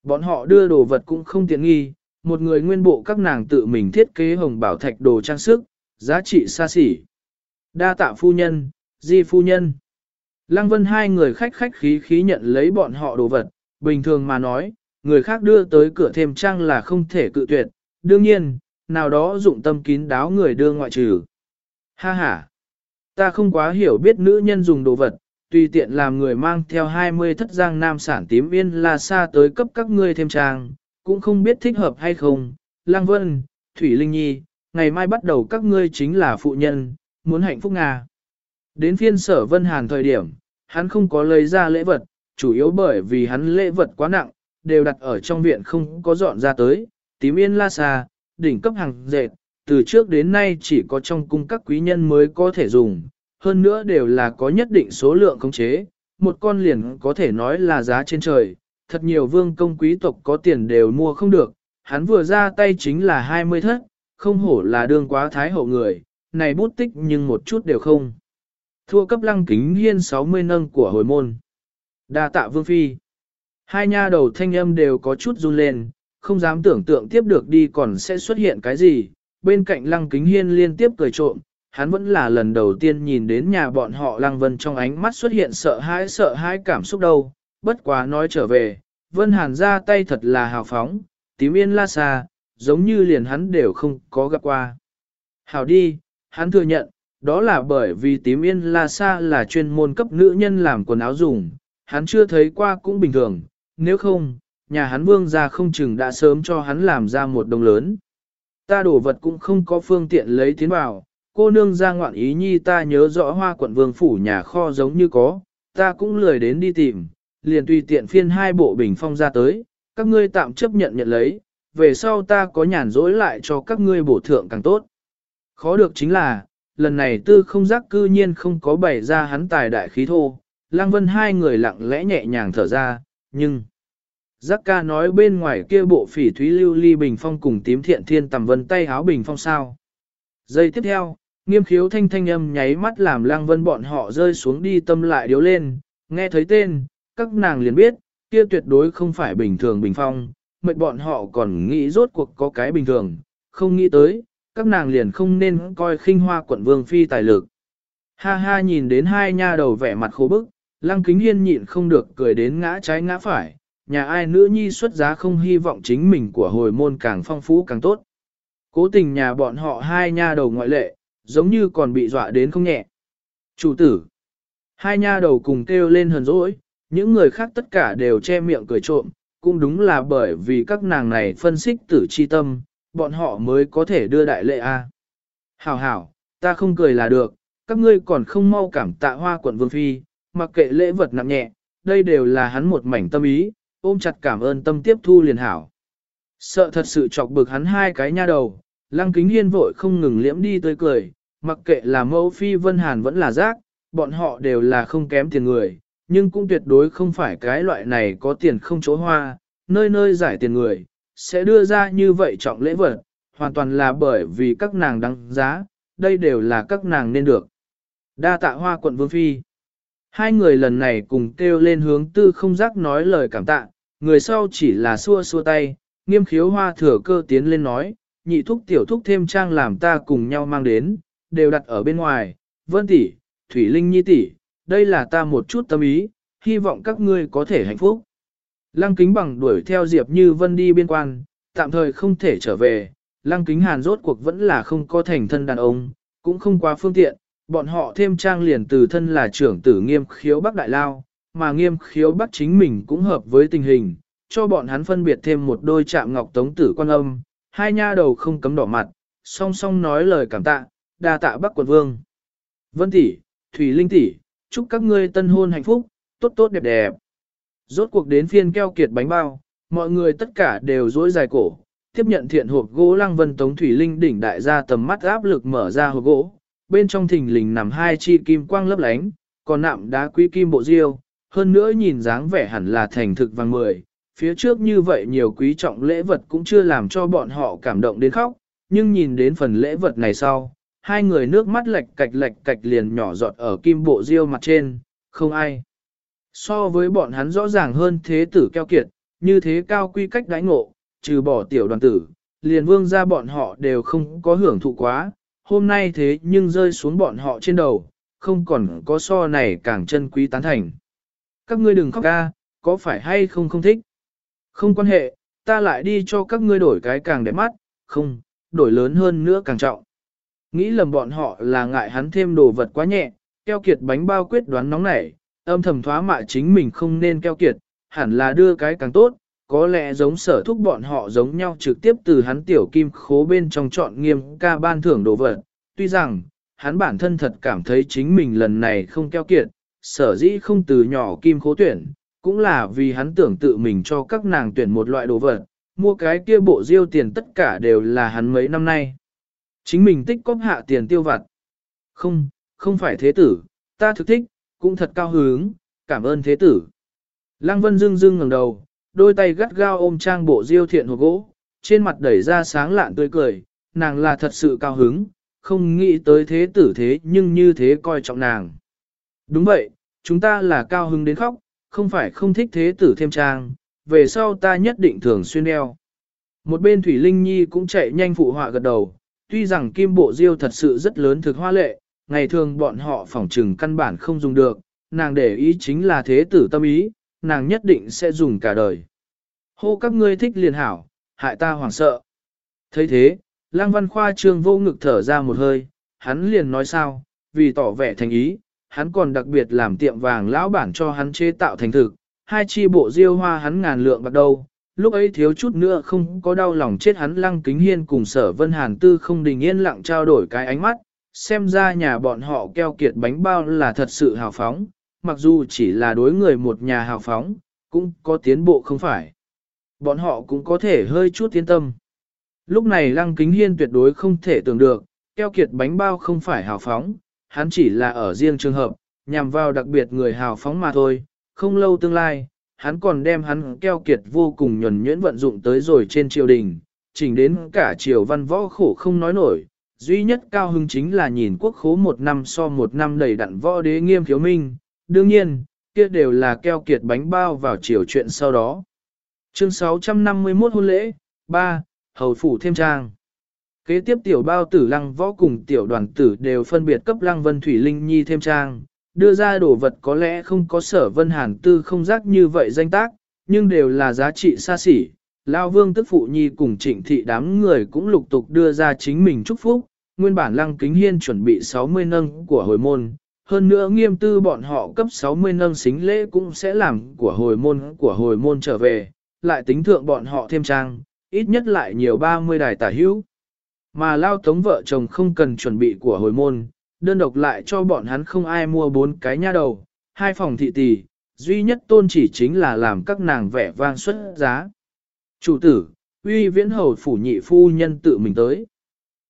Bọn họ đưa đồ vật cũng không tiện nghi, một người nguyên bộ các nàng tự mình thiết kế hồng bảo thạch đồ trang sức, giá trị xa xỉ. Đa tạ phu nhân, di phu nhân. Lăng vân hai người khách khách khí khí nhận lấy bọn họ đồ vật, bình thường mà nói, người khác đưa tới cửa thêm trang là không thể cự tuyệt, đương nhiên, nào đó dụng tâm kín đáo người đưa ngoại trừ. Ha ha, ta không quá hiểu biết nữ nhân dùng đồ vật, tùy tiện làm người mang theo 20 thất giang nam sản tím yên là xa tới cấp các ngươi thêm trang, cũng không biết thích hợp hay không. Lăng Vân, Thủy Linh Nhi, ngày mai bắt đầu các ngươi chính là phụ nhân, muốn hạnh phúc Nga. Đến phiên sở Vân Hàn thời điểm, hắn không có lấy ra lễ vật, chủ yếu bởi vì hắn lễ vật quá nặng, đều đặt ở trong viện không có dọn ra tới, tím yên la xa, đỉnh cấp hàng dệt, từ trước đến nay chỉ có trong cung các quý nhân mới có thể dùng, hơn nữa đều là có nhất định số lượng khống chế, một con liền có thể nói là giá trên trời, thật nhiều vương công quý tộc có tiền đều mua không được, hắn vừa ra tay chính là 20 thất, không hổ là đương quá thái hậu người, này bút tích nhưng một chút đều không. Thua cấp lăng kính hiên 60 nâng của hồi môn. đa tạ vương phi. Hai nha đầu thanh âm đều có chút run lên, không dám tưởng tượng tiếp được đi còn sẽ xuất hiện cái gì. Bên cạnh lăng kính hiên liên tiếp cười trộm, hắn vẫn là lần đầu tiên nhìn đến nhà bọn họ lăng vân trong ánh mắt xuất hiện sợ hãi sợ hãi cảm xúc đâu. Bất quá nói trở về, vân hàn ra tay thật là hào phóng, tím yên la xa, giống như liền hắn đều không có gặp qua. Hảo đi, hắn thừa nhận, đó là bởi vì tím yên la xa là chuyên môn cấp nữ nhân làm quần áo dùng, hắn chưa thấy qua cũng bình thường, nếu không, nhà hắn vương ra không chừng đã sớm cho hắn làm ra một đồng lớn. Ta đổ vật cũng không có phương tiện lấy tiến vào, cô nương ra ngoạn ý nhi ta nhớ rõ hoa quận vương phủ nhà kho giống như có, ta cũng lười đến đi tìm, liền tùy tiện phiên hai bộ bình phong ra tới, các ngươi tạm chấp nhận nhận lấy, về sau ta có nhàn rỗi lại cho các ngươi bổ thượng càng tốt. Khó được chính là, lần này tư không giác cư nhiên không có bày ra hắn tài đại khí thô, lang vân hai người lặng lẽ nhẹ nhàng thở ra, nhưng... Giác ca nói bên ngoài kia bộ phỉ thúy lưu ly bình phong cùng tím thiện thiên tầm vân tay háo bình phong sao. Giây tiếp theo, nghiêm khiếu thanh thanh âm nháy mắt làm lang vân bọn họ rơi xuống đi tâm lại điếu lên, nghe thấy tên, các nàng liền biết, kia tuyệt đối không phải bình thường bình phong, mệt bọn họ còn nghĩ rốt cuộc có cái bình thường, không nghĩ tới, các nàng liền không nên coi khinh hoa quận vương phi tài lực. Ha ha nhìn đến hai nha đầu vẻ mặt khổ bức, lăng kính hiên nhịn không được cười đến ngã trái ngã phải, nhà ai nữ nhi xuất giá không hy vọng chính mình của hồi môn càng phong phú càng tốt. Cố tình nhà bọn họ hai nha đầu ngoại lệ, giống như còn bị dọa đến không nhẹ. Chủ tử, hai nha đầu cùng kêu lên hờn dỗi, những người khác tất cả đều che miệng cười trộm, cũng đúng là bởi vì các nàng này phân xích tử chi tâm, bọn họ mới có thể đưa đại lệ A. Hảo hảo, ta không cười là được, các ngươi còn không mau cảm tạ hoa quận vương phi, mặc kệ lễ vật nặng nhẹ, đây đều là hắn một mảnh tâm ý, ôm chặt cảm ơn tâm tiếp thu liền hảo. Sợ thật sự chọc bực hắn hai cái nha đầu, lăng kính hiên vội không ngừng liễm đi tươi cười, mặc kệ là mẫu phi vân hàn vẫn là giác, bọn họ đều là không kém tiền người, nhưng cũng tuyệt đối không phải cái loại này có tiền không chỗ hoa, nơi nơi giải tiền người, sẽ đưa ra như vậy trọng lễ vật, hoàn toàn là bởi vì các nàng đăng giá, đây đều là các nàng nên được. Đa tạ hoa quận vương phi. Hai người lần này cùng kêu lên hướng tư không giác nói lời cảm tạ, người sau chỉ là xua xua tay, nghiêm khiếu hoa thừa cơ tiến lên nói, nhị thúc tiểu thúc thêm trang làm ta cùng nhau mang đến, đều đặt ở bên ngoài, vân tỷ, thủy linh nhi tỷ, đây là ta một chút tâm ý, hy vọng các ngươi có thể hạnh phúc. Lăng kính bằng đuổi theo Diệp Như Vân đi biên quan, tạm thời không thể trở về, lăng kính hàn rốt cuộc vẫn là không có thành thân đàn ông, cũng không quá phương tiện, bọn họ thêm trang liền từ thân là trưởng tử nghiêm khiếu Bắc Đại Lao, mà nghiêm khiếu Bắc chính mình cũng hợp với tình hình, cho bọn hắn phân biệt thêm một đôi chạm ngọc tống tử quan âm, hai nha đầu không cấm đỏ mặt, song song nói lời cảm tạ, đa tạ Bắc quận vương. Vân tỷ, Thủy Linh tỷ, chúc các ngươi tân hôn hạnh phúc, tốt tốt đẹp đẹp. Rốt cuộc đến phiên keo kiệt bánh bao, mọi người tất cả đều dối dài cổ, tiếp nhận thiện hộp gỗ lăng vân tống thủy linh đỉnh đại ra tầm mắt áp lực mở ra hộp gỗ, bên trong thình lình nằm hai chi kim quang lấp lánh, còn nạm đá quý kim bộ diêu, hơn nữa nhìn dáng vẻ hẳn là thành thực vàng mười. Phía trước như vậy nhiều quý trọng lễ vật cũng chưa làm cho bọn họ cảm động đến khóc, nhưng nhìn đến phần lễ vật này sau, hai người nước mắt lệch cạch lệch cạch liền nhỏ giọt ở kim bộ diêu mặt trên, không ai. So với bọn hắn rõ ràng hơn thế tử keo kiệt, như thế cao quy cách đãi ngộ, trừ bỏ tiểu đoàn tử, liền vương ra bọn họ đều không có hưởng thụ quá, hôm nay thế nhưng rơi xuống bọn họ trên đầu, không còn có so này càng chân quý tán thành. Các ngươi đừng khóc ca, có phải hay không không thích? Không quan hệ, ta lại đi cho các ngươi đổi cái càng đẹp mắt, không, đổi lớn hơn nữa càng trọng. Nghĩ lầm bọn họ là ngại hắn thêm đồ vật quá nhẹ, keo kiệt bánh bao quyết đoán nóng nảy, âm thầm thoá mạ chính mình không nên keo kiệt, hẳn là đưa cái càng tốt, có lẽ giống sở thúc bọn họ giống nhau trực tiếp từ hắn tiểu kim khố bên trong chọn nghiêm ca ban thưởng đồ vật. Tuy rằng, hắn bản thân thật cảm thấy chính mình lần này không keo kiệt, sở dĩ không từ nhỏ kim khố tuyển, cũng là vì hắn tưởng tự mình cho các nàng tuyển một loại đồ vật, mua cái kia bộ diêu tiền tất cả đều là hắn mấy năm nay. Chính mình tích cóp hạ tiền tiêu vặt. Không, không phải thế tử, ta thực thích, cũng thật cao hứng, cảm ơn thế tử. Lăng Vân dương dương ngẩng đầu, đôi tay gắt gao ôm trang bộ diêu thiện hộp gỗ, trên mặt đẩy ra sáng lạn tươi cười, nàng là thật sự cao hứng, không nghĩ tới thế tử thế nhưng như thế coi trọng nàng. Đúng vậy, chúng ta là cao hứng đến khóc, không phải không thích thế tử thêm trang, về sau ta nhất định thường xuyên đeo. Một bên Thủy Linh Nhi cũng chạy nhanh phụ họa gật đầu, tuy rằng kim bộ diêu thật sự rất lớn thực hoa lệ, ngày thường bọn họ phỏng trừng căn bản không dùng được, nàng để ý chính là thế tử tâm ý, nàng nhất định sẽ dùng cả đời. Hô các ngươi thích liền hảo, hại ta hoảng sợ. thấy thế, Lăng Văn Khoa trương vô ngực thở ra một hơi, hắn liền nói sao, vì tỏ vẻ thành ý, hắn còn đặc biệt làm tiệm vàng lão bản cho hắn chế tạo thành thực, hai chi bộ diêu hoa hắn ngàn lượng bạc đầu, lúc ấy thiếu chút nữa không có đau lòng chết hắn lăng kính hiên cùng sở vân hàn tư không đình yên lặng trao đổi cái ánh mắt, xem ra nhà bọn họ keo kiệt bánh bao là thật sự hào phóng, mặc dù chỉ là đối người một nhà hào phóng, cũng có tiến bộ không phải. Bọn họ cũng có thể hơi chút tiến tâm. Lúc này lăng kính hiên tuyệt đối không thể tưởng được, keo kiệt bánh bao không phải hào phóng, hắn chỉ là ở riêng trường hợp, nhằm vào đặc biệt người hào phóng mà thôi, không lâu tương lai, hắn còn đem hắn keo kiệt vô cùng nhuẩn nhuyễn vận dụng tới rồi trên triều đình, chỉnh đến cả triều văn võ khổ không nói nổi. Duy nhất cao hưng chính là nhìn quốc khố một năm so một năm đầy đặn võ đế nghiêm thiếu minh, đương nhiên, kia đều là keo kiệt bánh bao vào chiều chuyện sau đó. Chương 651 hôn lễ, 3, Hầu Phủ thêm trang. Kế tiếp tiểu bao tử lăng võ cùng tiểu đoàn tử đều phân biệt cấp lăng vân thủy linh nhi thêm trang, đưa ra đồ vật có lẽ không có sở vân hàn tư không giác như vậy danh tác, nhưng đều là giá trị xa xỉ. Lao vương tức phụ nhi cùng trịnh thị đám người cũng lục tục đưa ra chính mình chúc phúc, nguyên bản lăng kính hiên chuẩn bị 60 nâng của hồi môn, hơn nữa nghiêm tư bọn họ cấp 60 nâng xính lễ cũng sẽ làm của hồi môn của hồi môn trở về, lại tính thượng bọn họ thêm trang, ít nhất lại nhiều 30 đài tả hữu. Mà lao tống vợ chồng không cần chuẩn bị của hồi môn, đơn độc lại cho bọn hắn không ai mua bốn cái nha đầu, hai phòng thị tỷ, duy nhất tôn chỉ chính là làm các nàng vẻ vang xuất giá. Chủ tử, uy viễn hầu phủ nhị phu nhân tự mình tới.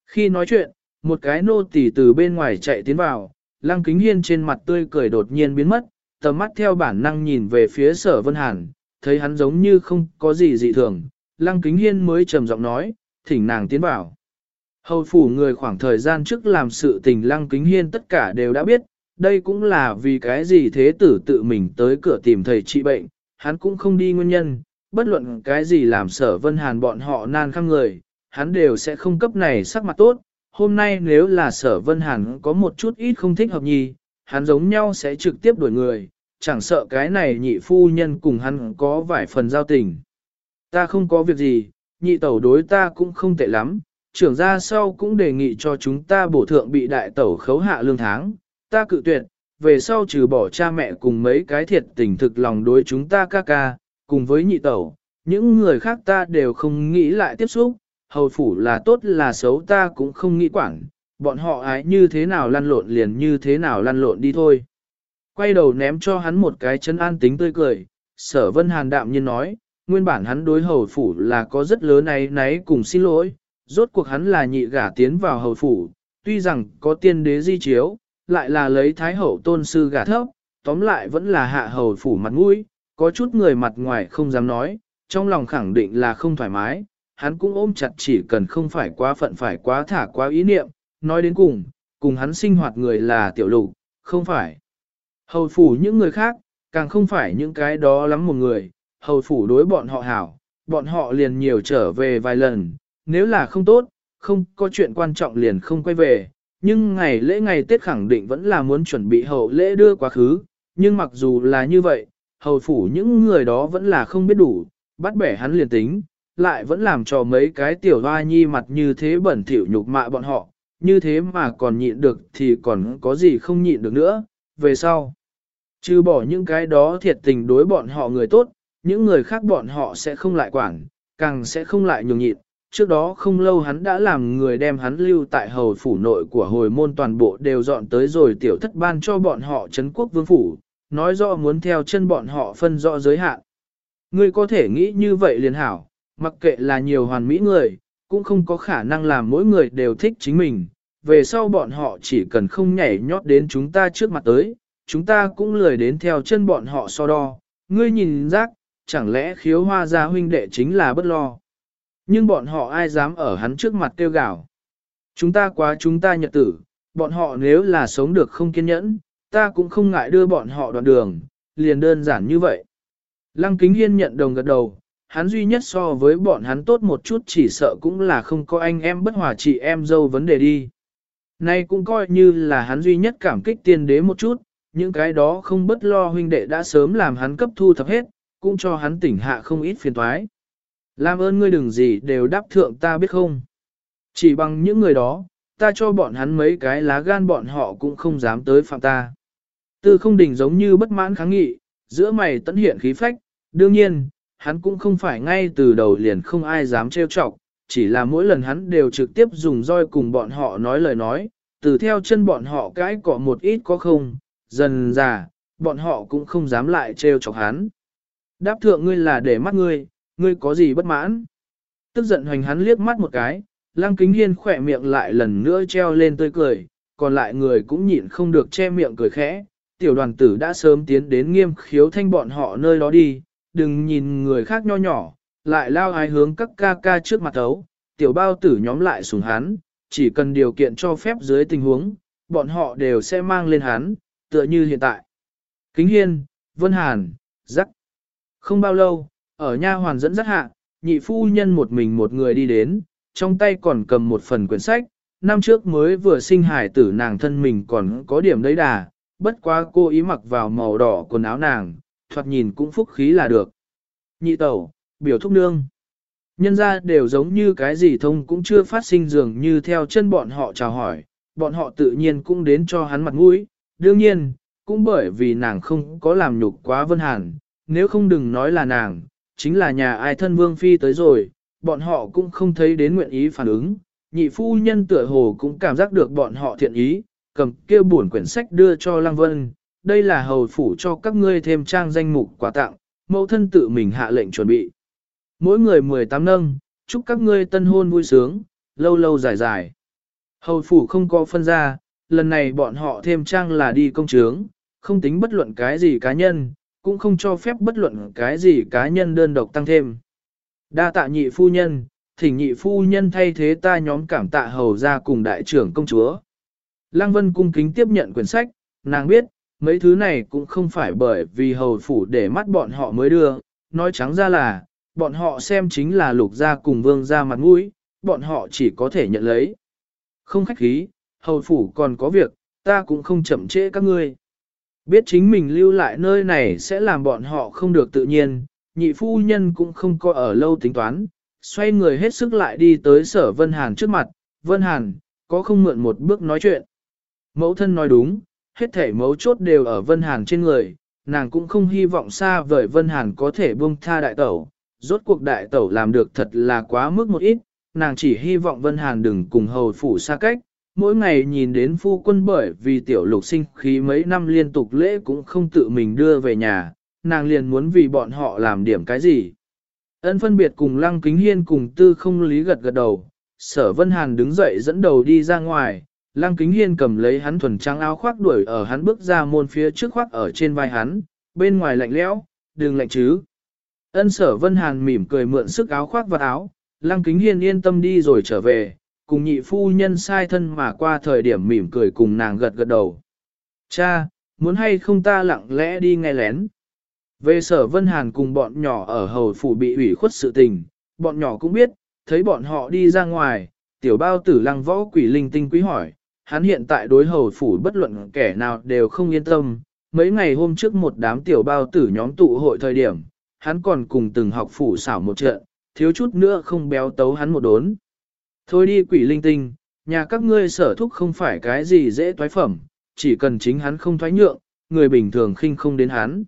Khi nói chuyện, một cái nô tỳ từ bên ngoài chạy tiến vào, lăng kính hiên trên mặt tươi cười đột nhiên biến mất, tầm mắt theo bản năng nhìn về phía sở vân hàn, thấy hắn giống như không có gì dị thường, lăng kính hiên mới trầm giọng nói, thỉnh nàng tiến bảo. Hầu phủ người khoảng thời gian trước làm sự tình lăng kính hiên tất cả đều đã biết, đây cũng là vì cái gì thế tử tự mình tới cửa tìm thầy trị bệnh, hắn cũng không đi nguyên nhân, bất luận cái gì làm sở vân hàn bọn họ nan khăng người, hắn đều sẽ không cấp này sắc mặt tốt, hôm nay nếu là sở vân hàn có một chút ít không thích hợp nhì, hắn giống nhau sẽ trực tiếp đuổi người, chẳng sợ cái này nhị phu nhân cùng hắn có vài phần giao tình. Ta không có việc gì, nhị tẩu đối ta cũng không tệ lắm, trưởng gia sau cũng đề nghị cho chúng ta bổ thượng bị đại tẩu khấu hạ lương tháng, ta cự tuyệt, về sau trừ bỏ cha mẹ cùng mấy cái thiệt tình thực lòng đối chúng ta ca ca, cùng với nhị tẩu, những người khác ta đều không nghĩ lại tiếp xúc, hầu phủ là tốt là xấu ta cũng không nghĩ quản, bọn họ ái như thế nào lăn lộn liền như thế nào lăn lộn đi thôi. Quay đầu ném cho hắn một cái chân an tính tươi cười, sở vân hàn đạm nhiên nói, nguyên bản hắn đối hầu phủ là có rất lớn này náy cùng xin lỗi, rốt cuộc hắn là nhị gả tiến vào hầu phủ, tuy rằng có tiên đế di chiếu, lại là lấy thái hậu tôn sư gả thấp, tóm lại vẫn là hạ hầu phủ mặt mũi, có chút người mặt ngoài không dám nói, trong lòng khẳng định là không thoải mái, hắn cũng ôm chặt chỉ cần không phải quá phận phải quá thả quá ý niệm, nói đến cùng, cùng hắn sinh hoạt người là tiểu lục, không phải. Hầu phủ những người khác, càng không phải những cái đó lắm một người, hầu phủ đối bọn họ hảo, bọn họ liền nhiều trở về vài lần, nếu là không tốt, không có chuyện quan trọng liền không quay về, nhưng ngày lễ ngày Tết khẳng định vẫn là muốn chuẩn bị hậu lễ đưa quá khứ, nhưng mặc dù là như vậy, hầu phủ những người đó vẫn là không biết đủ, bắt bẻ hắn liền tính, lại vẫn làm cho mấy cái tiểu hoa nhi mặt như thế bẩn thỉu nhục mạ bọn họ, như thế mà còn nhịn được thì còn có gì không nhịn được nữa, về sau. Trừ bỏ những cái đó thiệt tình đối bọn họ người tốt, những người khác bọn họ sẽ không lại quản, càng sẽ không lại nhường nhịn. Trước đó không lâu hắn đã làm người đem hắn lưu tại hầu phủ nội của hồi môn toàn bộ đều dọn tới rồi tiểu thất ban cho bọn họ Trấn quốc vương phủ, nói rõ muốn theo chân bọn họ phân rõ giới hạn. Ngươi có thể nghĩ như vậy liền hảo, mặc kệ là nhiều hoàn mỹ người, cũng không có khả năng làm mỗi người đều thích chính mình, về sau bọn họ chỉ cần không nhảy nhót đến chúng ta trước mặt tới, chúng ta cũng lười đến theo chân bọn họ so đo, ngươi nhìn rác, chẳng lẽ khiếu hoa gia huynh đệ chính là bất lo. Nhưng bọn họ ai dám ở hắn trước mặt kêu gào. Chúng ta quá chúng ta nhật tử, bọn họ nếu là sống được không kiên nhẫn, ta cũng không ngại đưa bọn họ đoạn đường, liền đơn giản như vậy. Lăng kính hiên nhận đồng gật đầu, hắn duy nhất so với bọn hắn tốt một chút chỉ sợ cũng là không có anh em bất hòa chị em dâu vấn đề đi. Nay cũng coi như là hắn duy nhất cảm kích tiên đế một chút, những cái đó không bất lo huynh đệ đã sớm làm hắn cấp thu thập hết, cũng cho hắn tỉnh hạ không ít phiền toái. Làm ơn ngươi đừng gì đều đáp thượng ta biết không. Chỉ bằng những người đó, ta cho bọn hắn mấy cái lá gan bọn họ cũng không dám tới phạm ta. Tư không đỉnh giống như bất mãn kháng nghị, giữa mày tận hiện khí phách, đương nhiên, hắn cũng không phải ngay từ đầu liền không ai dám trêu chọc, chỉ là mỗi lần hắn đều trực tiếp dùng roi cùng bọn họ nói lời nói, từ theo chân bọn họ cãi cọ một ít có không, dần già, bọn họ cũng không dám lại trêu chọc hắn. Đáp thượng ngươi là để mắt ngươi, ngươi có gì bất mãn? Tức giận hoành hắn liếc mắt một cái, lăng kính hiên khỏe miệng lại lần nữa treo lên tươi cười, còn lại người cũng nhịn không được che miệng cười khẽ. Tiểu đoàn tử đã sớm tiến đến nghiêm khiếu thanh bọn họ nơi đó đi, đừng nhìn người khác nho nhỏ, lại lao ai hướng các ca ca trước mặt ấu, tiểu bao tử nhóm lại sùng hắn, chỉ cần điều kiện cho phép dưới tình huống, bọn họ đều sẽ mang lên hắn, tựa như hiện tại. Kính Hiên, Vân Hàn, Giác. Không bao lâu, ở nha hoàn dẫn dắt hạ, nhị phu nhân một mình một người đi đến, trong tay còn cầm một phần quyển sách, năm trước mới vừa sinh hải tử nàng thân mình còn có điểm đấy đà, bất quá cô ý mặc vào màu đỏ quần áo nàng, thoạt nhìn cũng phúc khí là được. Nhị tẩu, biểu thúc nương. Nhân ra đều giống như cái gì thông cũng chưa phát sinh dường như theo chân bọn họ chào hỏi, bọn họ tự nhiên cũng đến cho hắn mặt mũi. Đương nhiên, cũng bởi vì nàng không có làm nhục quá vân hàn, nếu không đừng nói là nàng, chính là nhà ai thân vương phi tới rồi, bọn họ cũng không thấy đến nguyện ý phản ứng. Nhị phu nhân tựa hồ cũng cảm giác được bọn họ thiện ý, cầm kêu buồn quyển sách đưa cho Lăng Vân, đây là hầu phủ cho các ngươi thêm trang danh mục quà tặng, mẫu thân tự mình hạ lệnh chuẩn bị. Mỗi người 18 nâng, chúc các ngươi tân hôn vui sướng, lâu lâu dài dài. Hầu phủ không có phân ra, lần này bọn họ thêm trang là đi công chướng, không tính bất luận cái gì cá nhân, cũng không cho phép bất luận cái gì cá nhân đơn độc tăng thêm. Đa tạ nhị phu nhân, thỉnh nhị phu nhân thay thế ta nhóm cảm tạ hầu ra cùng đại trưởng công chúa. Lăng Vân cung kính tiếp nhận quyển sách, nàng biết, mấy thứ này cũng không phải bởi vì hầu phủ để mắt bọn họ mới đưa, nói trắng ra là, bọn họ xem chính là lục gia cùng vương gia mặt mũi, bọn họ chỉ có thể nhận lấy. Không khách khí, hầu phủ còn có việc, ta cũng không chậm trễ các ngươi. Biết chính mình lưu lại nơi này sẽ làm bọn họ không được tự nhiên, nhị phu nhân cũng không có ở lâu tính toán, xoay người hết sức lại đi tới sở Vân Hàn trước mặt, Vân Hàn, có không mượn một bước nói chuyện. Mẫu thân nói đúng, hết thể mấu chốt đều ở Vân Hàn trên người, nàng cũng không hy vọng xa vời Vân Hàn có thể buông tha đại tẩu, rốt cuộc đại tẩu làm được thật là quá mức một ít, nàng chỉ hy vọng Vân Hàn đừng cùng hầu phủ xa cách, mỗi ngày nhìn đến phu quân bởi vì tiểu lục sinh khí mấy năm liên tục lễ cũng không tự mình đưa về nhà, nàng liền muốn vì bọn họ làm điểm cái gì. Ân phân biệt cùng Lăng Kính Hiên cùng tư không lý gật gật đầu, sở Vân Hàn đứng dậy dẫn đầu đi ra ngoài, Lăng Kính Hiên cầm lấy hắn thuần trắng áo khoác đuổi ở hắn bước ra môn phía trước khoác ở trên vai hắn, bên ngoài lạnh lẽo, đừng lạnh chứ. Ân sở Vân Hàn mỉm cười mượn sức áo khoác và áo, Lăng Kính Hiên yên tâm đi rồi trở về, cùng nhị phu nhân sai thân mà qua thời điểm mỉm cười cùng nàng gật gật đầu. Cha, muốn hay không ta lặng lẽ đi nghe lén. Về sở Vân Hàn cùng bọn nhỏ ở hầu phủ bị ủy khuất sự tình, bọn nhỏ cũng biết, thấy bọn họ đi ra ngoài, tiểu bao tử lăng võ quỷ linh tinh quý hỏi, hắn hiện tại đối hầu phủ bất luận kẻ nào đều không yên tâm. Mấy ngày hôm trước một đám tiểu bao tử nhóm tụ hội thời điểm, hắn còn cùng từng học phủ xảo một trận, thiếu chút nữa không béo tấu hắn một đốn. Thôi đi quỷ linh tinh, nhà các ngươi sở thúc không phải cái gì dễ toái phẩm, chỉ cần chính hắn không thoái nhượng, người bình thường khinh không đến hắn.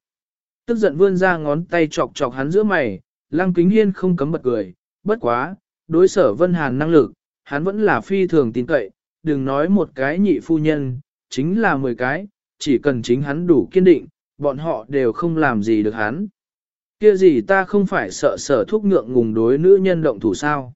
Tức giận vươn ra ngón tay chọc chọc hắn giữa mày, lăng kính hiên không cấm bật cười, bất quá, đối sở vân hàn năng lực, hắn vẫn là phi thường tin cậy, đừng nói một cái nhị phu nhân, chính là mười cái, chỉ cần chính hắn đủ kiên định, bọn họ đều không làm gì được hắn. Kia gì ta không phải sợ sở thúc ngượng ngùng đối nữ nhân động thủ sao.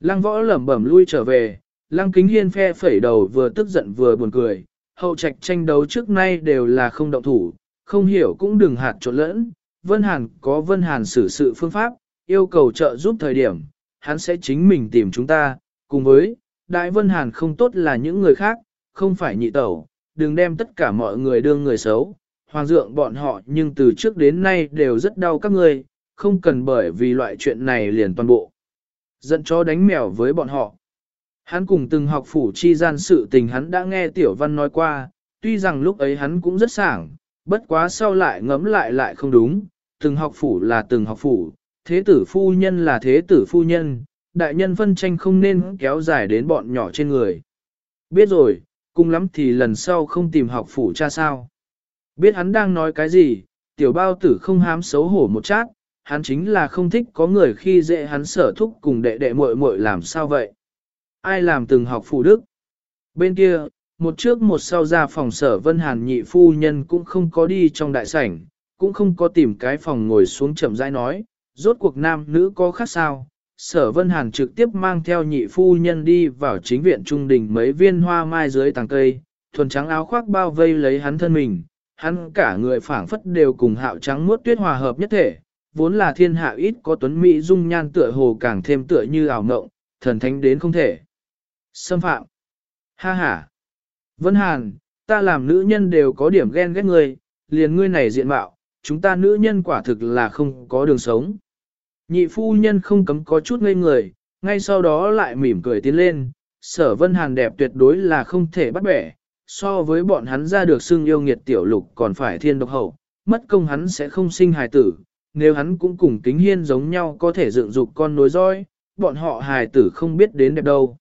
Lăng võ lẩm bẩm lui trở về, Lăng kính hiên phe phẩy đầu vừa tức giận vừa buồn cười, hậu trạch tranh đấu trước nay đều là không động thủ, không hiểu cũng đừng hạt trộn lẫn. Vân Hàn có Vân Hàn xử sự phương pháp, yêu cầu trợ giúp thời điểm, hắn sẽ chính mình tìm chúng ta, cùng với, Đại Vân Hàn không tốt là những người khác, không phải nhị tẩu, đừng đem tất cả mọi người đương người xấu. Hoàng dượng bọn họ nhưng từ trước đến nay đều rất đau các người, không cần bởi vì loại chuyện này liền toàn bộ. Dẫn cho đánh mèo với bọn họ. Hắn cùng từng học phủ chi gian sự tình hắn đã nghe Tiểu Văn nói qua, tuy rằng lúc ấy hắn cũng rất sảng, bất quá sau lại ngẫm lại lại không đúng, từng học phủ là từng học phủ, thế tử phu nhân là thế tử phu nhân, đại nhân phân tranh không nên kéo dài đến bọn nhỏ trên người. Biết rồi, cùng lắm thì lần sau không tìm học phủ cha sao. Biết hắn đang nói cái gì, tiểu bao tử không hám xấu hổ một chát, hắn chính là không thích có người khi dễ hắn sở thúc cùng đệ đệ muội muội làm sao vậy. Ai làm từng học phủ đức? Bên kia, một trước một sau ra phòng sở vân hàn nhị phu nhân cũng không có đi trong đại sảnh, cũng không có tìm cái phòng ngồi xuống chậm rãi nói, rốt cuộc nam nữ có khác sao. Sở Vân Hàn trực tiếp mang theo nhị phu nhân đi vào chính viện trung đình mấy viên hoa mai dưới tàng cây, thuần trắng áo khoác bao vây lấy hắn thân mình, hắn cả người phảng phất đều cùng hạo trắng muốt tuyết hòa hợp nhất thể, vốn là thiên hạ ít có tuấn mỹ dung nhan tựa hồ càng thêm tựa như ảo ngộng, thần thánh đến không thể. Xâm phạm. Ha ha. Vân Hàn, ta làm nữ nhân đều có điểm ghen ghét ngươi, liền ngươi này diện mạo, chúng ta nữ nhân quả thực là không có đường sống. Nhị phu nhân không cấm có chút ngây người, ngay sau đó lại mỉm cười tiến lên, sở vân hàn đẹp tuyệt đối là không thể bắt bẻ, so với bọn hắn ra được xưng yêu nghiệt tiểu lục còn phải thiên độc hậu, mất công hắn sẽ không sinh hài tử, nếu hắn cũng cùng kính hiên giống nhau có thể dựng dục con nối roi, bọn họ hài tử không biết đến đẹp đâu.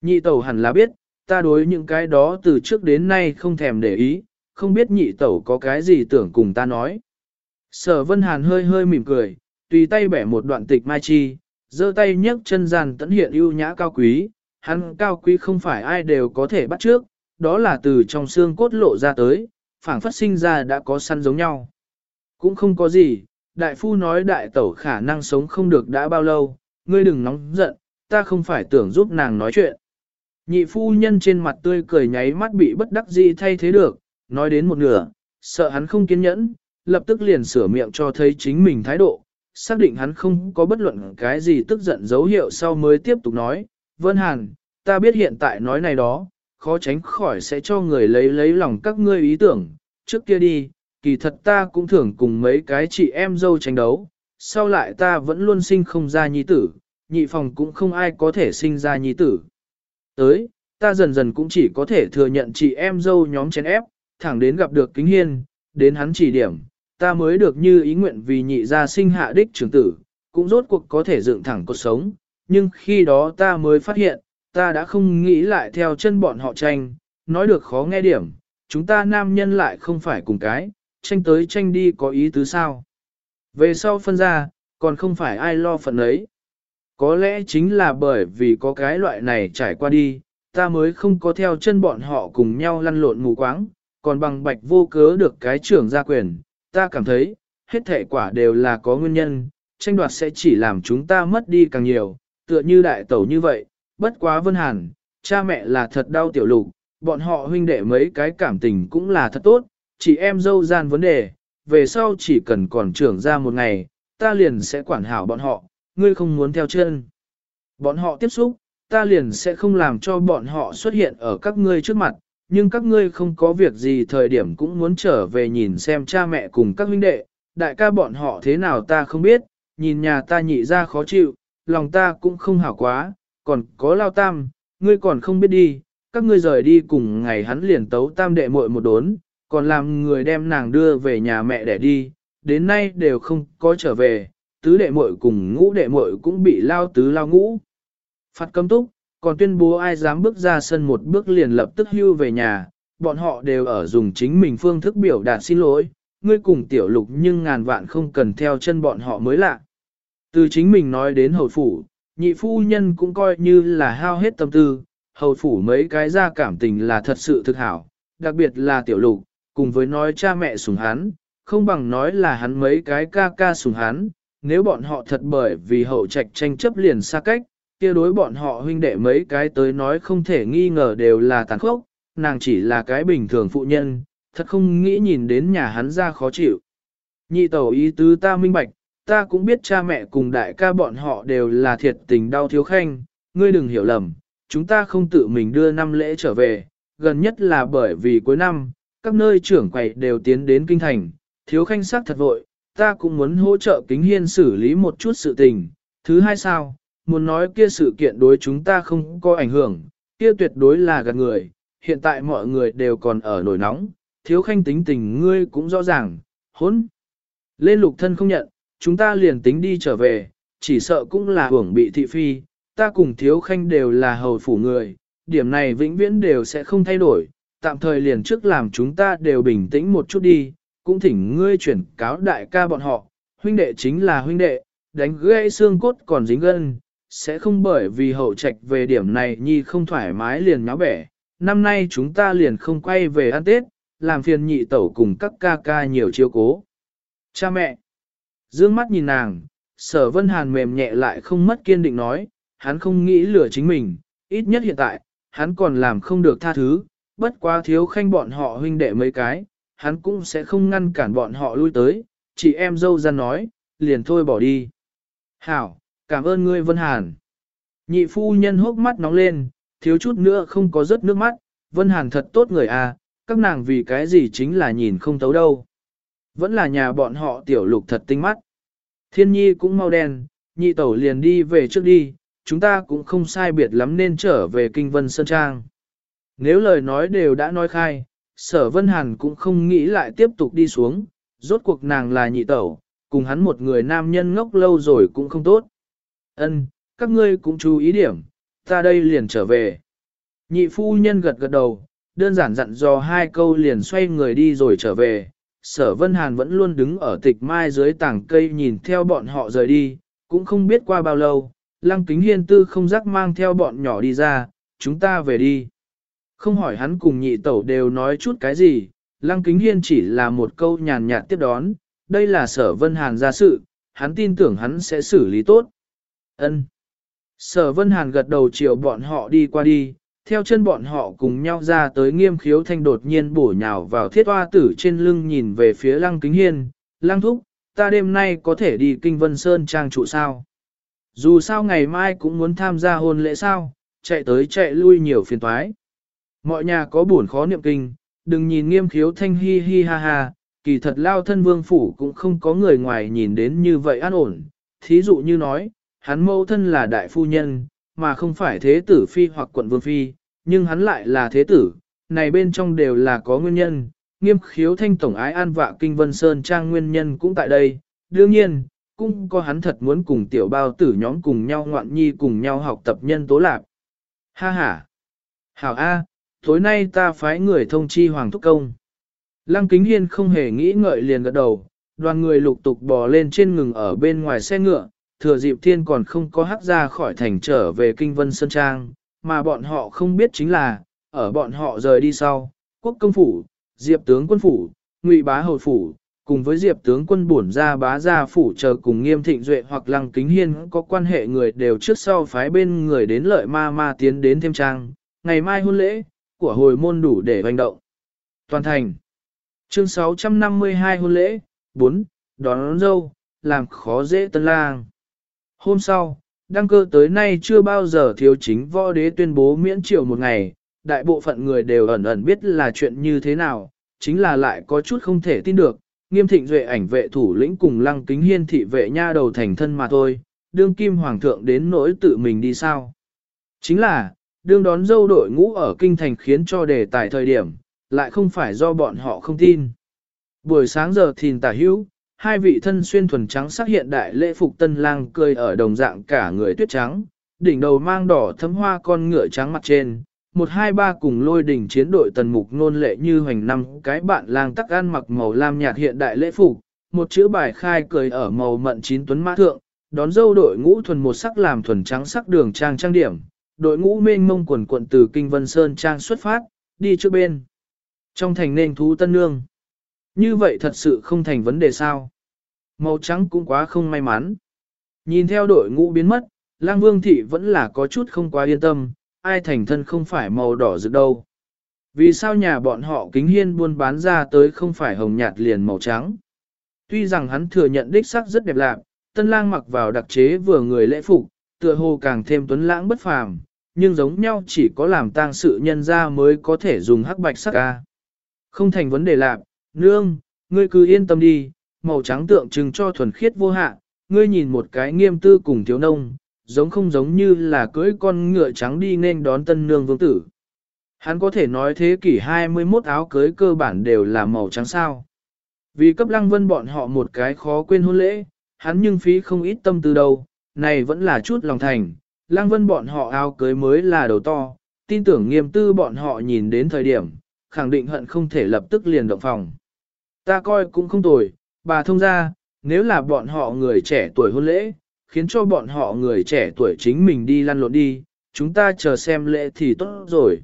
Nhị tẩu hẳn là biết, ta đối những cái đó từ trước đến nay không thèm để ý, không biết nhị tẩu có cái gì tưởng cùng ta nói. Sở Vân Hàn hơi hơi mỉm cười, tùy tay bẻ một đoạn tịch mai chi, giơ tay nhấc chân gian tẫn hiện ưu nhã cao quý, hắn cao quý không phải ai đều có thể bắt trước, đó là từ trong xương cốt lộ ra tới, phảng phất sinh ra đã có săn giống nhau. Cũng không có gì, đại phu nói đại tẩu khả năng sống không được đã bao lâu, ngươi đừng nóng giận, ta không phải tưởng giúp nàng nói chuyện. Nhị phu nhân trên mặt tươi cười nháy mắt bị bất đắc dĩ thay thế được, nói đến một nửa, sợ hắn không kiên nhẫn, lập tức liền sửa miệng cho thấy chính mình thái độ, xác định hắn không có bất luận cái gì tức giận dấu hiệu sau mới tiếp tục nói, Vân Hàn, ta biết hiện tại nói này đó, khó tránh khỏi sẽ cho người lấy lấy lòng các ngươi ý tưởng, trước kia đi, kỳ thật ta cũng thường cùng mấy cái chị em dâu tranh đấu, sau lại ta vẫn luôn sinh không ra nhi tử, nhị phòng cũng không ai có thể sinh ra nhi tử. Tới, ta dần dần cũng chỉ có thể thừa nhận chị em dâu nhóm chén ép, thẳng đến gặp được kính hiên, đến hắn chỉ điểm, ta mới được như ý nguyện vì nhị gia sinh hạ đích trưởng tử, cũng rốt cuộc có thể dựng thẳng cuộc sống, nhưng khi đó ta mới phát hiện, ta đã không nghĩ lại theo chân bọn họ tranh, nói được khó nghe điểm, chúng ta nam nhân lại không phải cùng cái, tranh tới tranh đi có ý tứ sao. Về sau phân ra, còn không phải ai lo phần ấy. Có lẽ chính là bởi vì có cái loại này trải qua đi, ta mới không có theo chân bọn họ cùng nhau lăn lộn mù quáng, còn bằng bạch vô cớ được cái trưởng gia quyền, ta cảm thấy, hết thể quả đều là có nguyên nhân, tranh đoạt sẽ chỉ làm chúng ta mất đi càng nhiều, tựa như đại tẩu như vậy, bất quá vân hàn, cha mẹ là thật đau tiểu lục, bọn họ huynh đệ mấy cái cảm tình cũng là thật tốt, chỉ em dâu gian vấn đề, về sau chỉ cần còn trưởng ra một ngày, ta liền sẽ quản hảo bọn họ, ngươi không muốn theo chân. Bọn họ tiếp xúc, ta liền sẽ không làm cho bọn họ xuất hiện ở các ngươi trước mặt, nhưng các ngươi không có việc gì thời điểm cũng muốn trở về nhìn xem cha mẹ cùng các huynh đệ, đại ca bọn họ thế nào ta không biết, nhìn nhà ta nhị ra khó chịu, lòng ta cũng không hảo quá, còn có lao tam, ngươi còn không biết đi, các ngươi rời đi cùng ngày hắn liền tấu tam đệ muội một đốn, còn làm người đem nàng đưa về nhà mẹ để đi, đến nay đều không có trở về, tứ đệ muội cùng ngũ đệ muội cũng bị lao tứ lao ngũ. Phạt cấm túc, còn tuyên bố ai dám bước ra sân một bước liền lập tức hưu về nhà, bọn họ đều ở dùng chính mình phương thức biểu đạt xin lỗi, ngươi cùng tiểu lục nhưng ngàn vạn không cần theo chân bọn họ mới lạ. Từ chính mình nói đến hầu phủ, nhị phu nhân cũng coi như là hao hết tâm tư, hầu phủ mấy cái ra cảm tình là thật sự thực hảo, đặc biệt là tiểu lục, cùng với nói cha mẹ sủng hắn, không bằng nói là hắn mấy cái ca ca sủng hắn, nếu bọn họ thật bởi vì hậu trạch tranh chấp liền xa cách, kia đối bọn họ huynh đệ mấy cái tới nói không thể nghi ngờ đều là tàn khốc, nàng chỉ là cái bình thường phụ nhân, thật không nghĩ nhìn đến nhà hắn ra khó chịu. Nhị tẩu ý tứ ta minh bạch, ta cũng biết cha mẹ cùng đại ca bọn họ đều là thiệt tình đau thiếu khanh, ngươi đừng hiểu lầm, chúng ta không tự mình đưa năm lễ trở về, gần nhất là bởi vì cuối năm, các nơi trưởng quầy đều tiến đến kinh thành, thiếu khanh sắc thật vội, ta cũng muốn hỗ trợ kính hiên xử lý một chút sự tình. Thứ hai sao, muốn nói kia sự kiện đối chúng ta không có ảnh hưởng, kia tuyệt đối là gạt người, hiện tại mọi người đều còn ở nổi nóng, thiếu khanh tính tình ngươi cũng rõ ràng, hốn. Lên lục thân không nhận, chúng ta liền tính đi trở về, chỉ sợ cũng là hưởng bị thị phi, ta cùng thiếu khanh đều là hầu phủ người, điểm này vĩnh viễn đều sẽ không thay đổi, tạm thời liền trước làm chúng ta đều bình tĩnh một chút đi, cũng thỉnh ngươi chuyển cáo đại ca bọn họ, huynh đệ chính là huynh đệ, đánh gãy xương cốt còn dính gân, sẽ không bởi vì hậu trạch về điểm này nhi không thoải mái liền nháo bẻ. Năm nay chúng ta liền không quay về ăn Tết, làm phiền nhị tẩu cùng các ca ca nhiều chiêu cố. Cha mẹ, dương mắt nhìn nàng, sở vân hàn mềm nhẹ lại không mất kiên định nói, hắn không nghĩ lừa chính mình, ít nhất hiện tại, hắn còn làm không được tha thứ, bất quá thiếu khanh bọn họ huynh đệ mấy cái, hắn cũng sẽ không ngăn cản bọn họ lui tới, chị em dâu ra nói, liền thôi bỏ đi. Hảo, cảm ơn ngươi Vân Hàn. Nhị phu nhân hốc mắt nóng lên, thiếu chút nữa không có rớt nước mắt, Vân Hàn thật tốt người à, các nàng vì cái gì chính là nhìn không thấu đâu. Vẫn là nhà bọn họ tiểu lục thật tinh mắt. Thiên nhi cũng mau đen, nhị tẩu liền đi về trước đi, chúng ta cũng không sai biệt lắm nên trở về kinh vân Sơn Trang. Nếu lời nói đều đã nói khai, sở vân hàn cũng không nghĩ lại tiếp tục đi xuống, rốt cuộc nàng là nhị tẩu, cùng hắn một người nam nhân ngốc lâu rồi cũng không tốt. Ân, các ngươi cũng chú ý điểm, ta đây liền trở về. Nhị phu nhân gật gật đầu, đơn giản dặn dò hai câu liền xoay người đi rồi trở về. Sở Vân Hàn vẫn luôn đứng ở tịch mai dưới tảng cây nhìn theo bọn họ rời đi, cũng không biết qua bao lâu, lăng kính hiên tư không rắc mang theo bọn nhỏ đi ra, chúng ta về đi. Không hỏi hắn cùng nhị tẩu đều nói chút cái gì, lăng kính hiên chỉ là một câu nhàn nhạt tiếp đón, đây là sở vân hàn ra sự, hắn tin tưởng hắn sẽ xử lý tốt. Ân. Sở vân hàn gật đầu chiều bọn họ đi qua đi, theo chân bọn họ cùng nhau ra tới nghiêm khiếu thanh đột nhiên bổ nhào vào thiết hoa tử trên lưng nhìn về phía lăng kính hiên, lăng thúc, ta đêm nay có thể đi kinh vân sơn trang trụ sao. Dù sao ngày mai cũng muốn tham gia hôn lễ sao, chạy tới chạy lui nhiều phiền toái. Mọi nhà có buồn khó niệm kinh, đừng nhìn nghiêm khiếu thanh hi hi ha ha, kỳ thật lao thân vương phủ cũng không có người ngoài nhìn đến như vậy an ổn. Thí dụ như nói, hắn mẫu thân là đại phu nhân, mà không phải thế tử phi hoặc quận vương phi, nhưng hắn lại là thế tử, này bên trong đều là có nguyên nhân. Nghiêm khiếu thanh tổng ái an vạ kinh vân sơn trang nguyên nhân cũng tại đây, đương nhiên, cũng có hắn thật muốn cùng tiểu bao tử nhóm cùng nhau ngoạn nhi cùng nhau học tập nhân tố lạc. Ha ha! Hảo A, tối nay ta phái người thông chi Hoàng Thúc Công. Lăng Kính Hiên không hề nghĩ ngợi liền gật đầu, đoàn người lục tục bò lên trên ngừng ở bên ngoài xe ngựa, thừa dịp thiên còn không có hắc ra khỏi thành trở về Kinh Vân Sơn Trang, mà bọn họ không biết chính là, ở bọn họ rời đi sau, quốc công phủ, diệp tướng quân phủ, ngụy bá hầu phủ, cùng với diệp tướng quân bổn ra bá gia phủ chờ cùng nghiêm thịnh duệ hoặc lăng kính hiên có quan hệ người đều trước sau phái bên người đến lợi ma ma tiến đến thêm trang, ngày mai hôn lễ, của hồi môn đủ để hành động. Toàn thành. Chương 652 hôn lễ, 4, đón, đón dâu, làm khó dễ tân lang. Hôm sau, đăng cơ tới nay chưa bao giờ thiếu chính võ đế tuyên bố miễn triều một ngày, đại bộ phận người đều ẩn ẩn biết là chuyện như thế nào, chính là lại có chút không thể tin được, nghiêm thịnh duệ ảnh vệ thủ lĩnh cùng lăng kính hiên thị vệ nha đầu thành thân mà thôi, đương kim hoàng thượng đến nỗi tự mình đi sao. Chính là, đương đón dâu đội ngũ ở kinh thành khiến cho đề tài thời điểm, lại không phải do bọn họ không tin. Buổi sáng giờ thìn tả hữu, hai vị thân xuyên thuần trắng sắc hiện đại lễ phục tân lang cười ở đồng dạng cả người tuyết trắng, đỉnh đầu mang đỏ thấm hoa con ngựa trắng mặt trên. Một hai ba cùng lôi đỉnh chiến đội tần mục nôn lệ như hoành năm cái bạn lang tắc ăn mặc màu lam nhạt hiện đại lễ phục, một chữ bài khai cười ở màu mận chín tuấn mã thượng, đón dâu đội ngũ thuần một sắc làm thuần trắng sắc đường trang trang điểm, đội ngũ mênh mông quần quận từ Kinh Vân Sơn Trang xuất phát, đi trước bên. Trong thành nên thú tân nương. Như vậy thật sự không thành vấn đề sao. Màu trắng cũng quá không may mắn. Nhìn theo đội ngũ biến mất, Lang Vương Thị vẫn là có chút không quá yên tâm, ai thành thân không phải màu đỏ rực đâu. Vì sao nhà bọn họ kính hiên buôn bán ra tới không phải hồng nhạt liền màu trắng? Tuy rằng hắn thừa nhận đích sắc rất đẹp lạc, tân lang mặc vào đặc chế vừa người lễ phục, tựa hồ càng thêm tuấn lãng bất phàm, nhưng giống nhau chỉ có làm tang sự nhân ra mới có thể dùng hắc bạch sắc ca. Không thành vấn đề lạc, nương, ngươi cứ yên tâm đi, màu trắng tượng trưng cho thuần khiết vô hạ, ngươi nhìn một cái nghiêm tư cùng thiếu nông, giống không giống như là cưỡi con ngựa trắng đi nên đón tân nương vương tử. Hắn có thể nói thế kỷ 21 áo cưới cơ bản đều là màu trắng sao. Vì cấp lăng vân bọn họ một cái khó quên hôn lễ, hắn nhưng phí không ít tâm tư đâu, này vẫn là chút lòng thành, lăng vân bọn họ áo cưới mới là đầu to, tin tưởng nghiêm tư bọn họ nhìn đến thời điểm, khẳng định hận không thể lập tức liền động phòng. Ta coi cũng không tồi, bà thông ra, nếu là bọn họ người trẻ tuổi hôn lễ, khiến cho bọn họ người trẻ tuổi chính mình đi lăn lộn đi, chúng ta chờ xem lễ thì tốt rồi.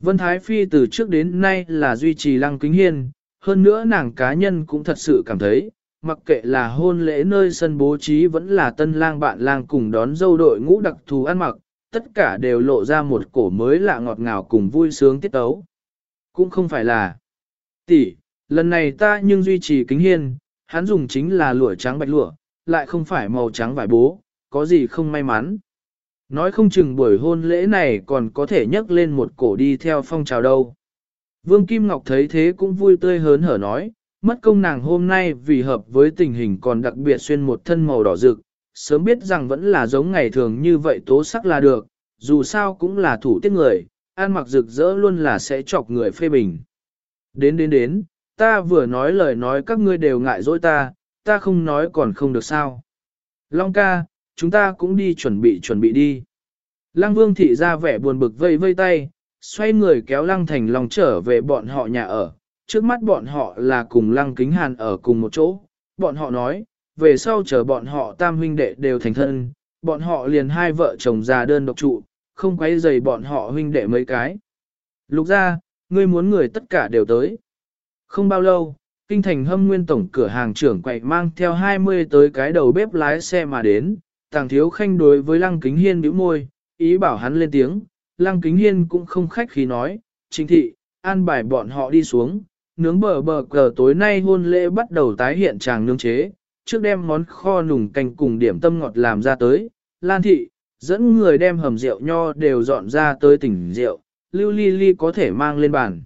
Vân Thái Phi từ trước đến nay là duy trì lăng kính hiên, hơn nữa nàng cá nhân cũng thật sự cảm thấy, mặc kệ là hôn lễ nơi sân bố trí vẫn là tân lang bạn lang cùng đón dâu đội ngũ đặc thù ăn mặc, tất cả đều lộ ra một cổ mới lạ ngọt ngào cùng vui sướng tiết tấu. Cũng không phải là tỷ, lần này ta nhưng duy trì kính hiên, hắn dùng chính là lụa trắng bạch lụa, lại không phải màu trắng vải bố, có gì không may mắn. Nói không chừng buổi hôn lễ này còn có thể nhấc lên một cổ đi theo phong trào đâu. Vương Kim Ngọc thấy thế cũng vui tươi hớn hở nói, mất công nàng hôm nay vì hợp với tình hình còn đặc biệt xuyên một thân màu đỏ rực, sớm biết rằng vẫn là giống ngày thường như vậy tố sắc là được, dù sao cũng là thủ tiết người, ăn mặc rực rỡ luôn là sẽ chọc người phê bình. Đến đến đến, ta vừa nói lời nói các ngươi đều ngại dỗi ta, ta không nói còn không được sao. Long ca, chúng ta cũng đi chuẩn bị chuẩn bị đi. Lăng vương thị ra vẻ buồn bực vây vây tay, xoay người kéo lăng thành lòng trở về bọn họ nhà ở. Trước mắt bọn họ là cùng lăng kính hàn ở cùng một chỗ. Bọn họ nói, về sau chờ bọn họ tam huynh đệ đều thành thân, bọn họ liền hai vợ chồng già đơn độc trụ, không quấy rầy bọn họ huynh đệ mấy cái. Lục ra, ngươi muốn người tất cả đều tới. Không bao lâu, kinh thành hâm nguyên tổng cửa hàng trưởng quậy mang theo 20 tới cái đầu bếp lái xe mà đến, tàng thiếu khanh đối với lăng kính hiên bĩu môi, ý bảo hắn lên tiếng, lăng kính hiên cũng không khách khí nói, chính thị, an bài bọn họ đi xuống, nướng bờ bờ cờ tối nay hôn lễ bắt đầu tái hiện tràng nướng chế, trước đem món kho nùng canh cùng điểm tâm ngọt làm ra tới, lan thị, dẫn người đem hầm rượu nho đều dọn ra tới tỉnh rượu, lưu ly ly có thể mang lên bàn.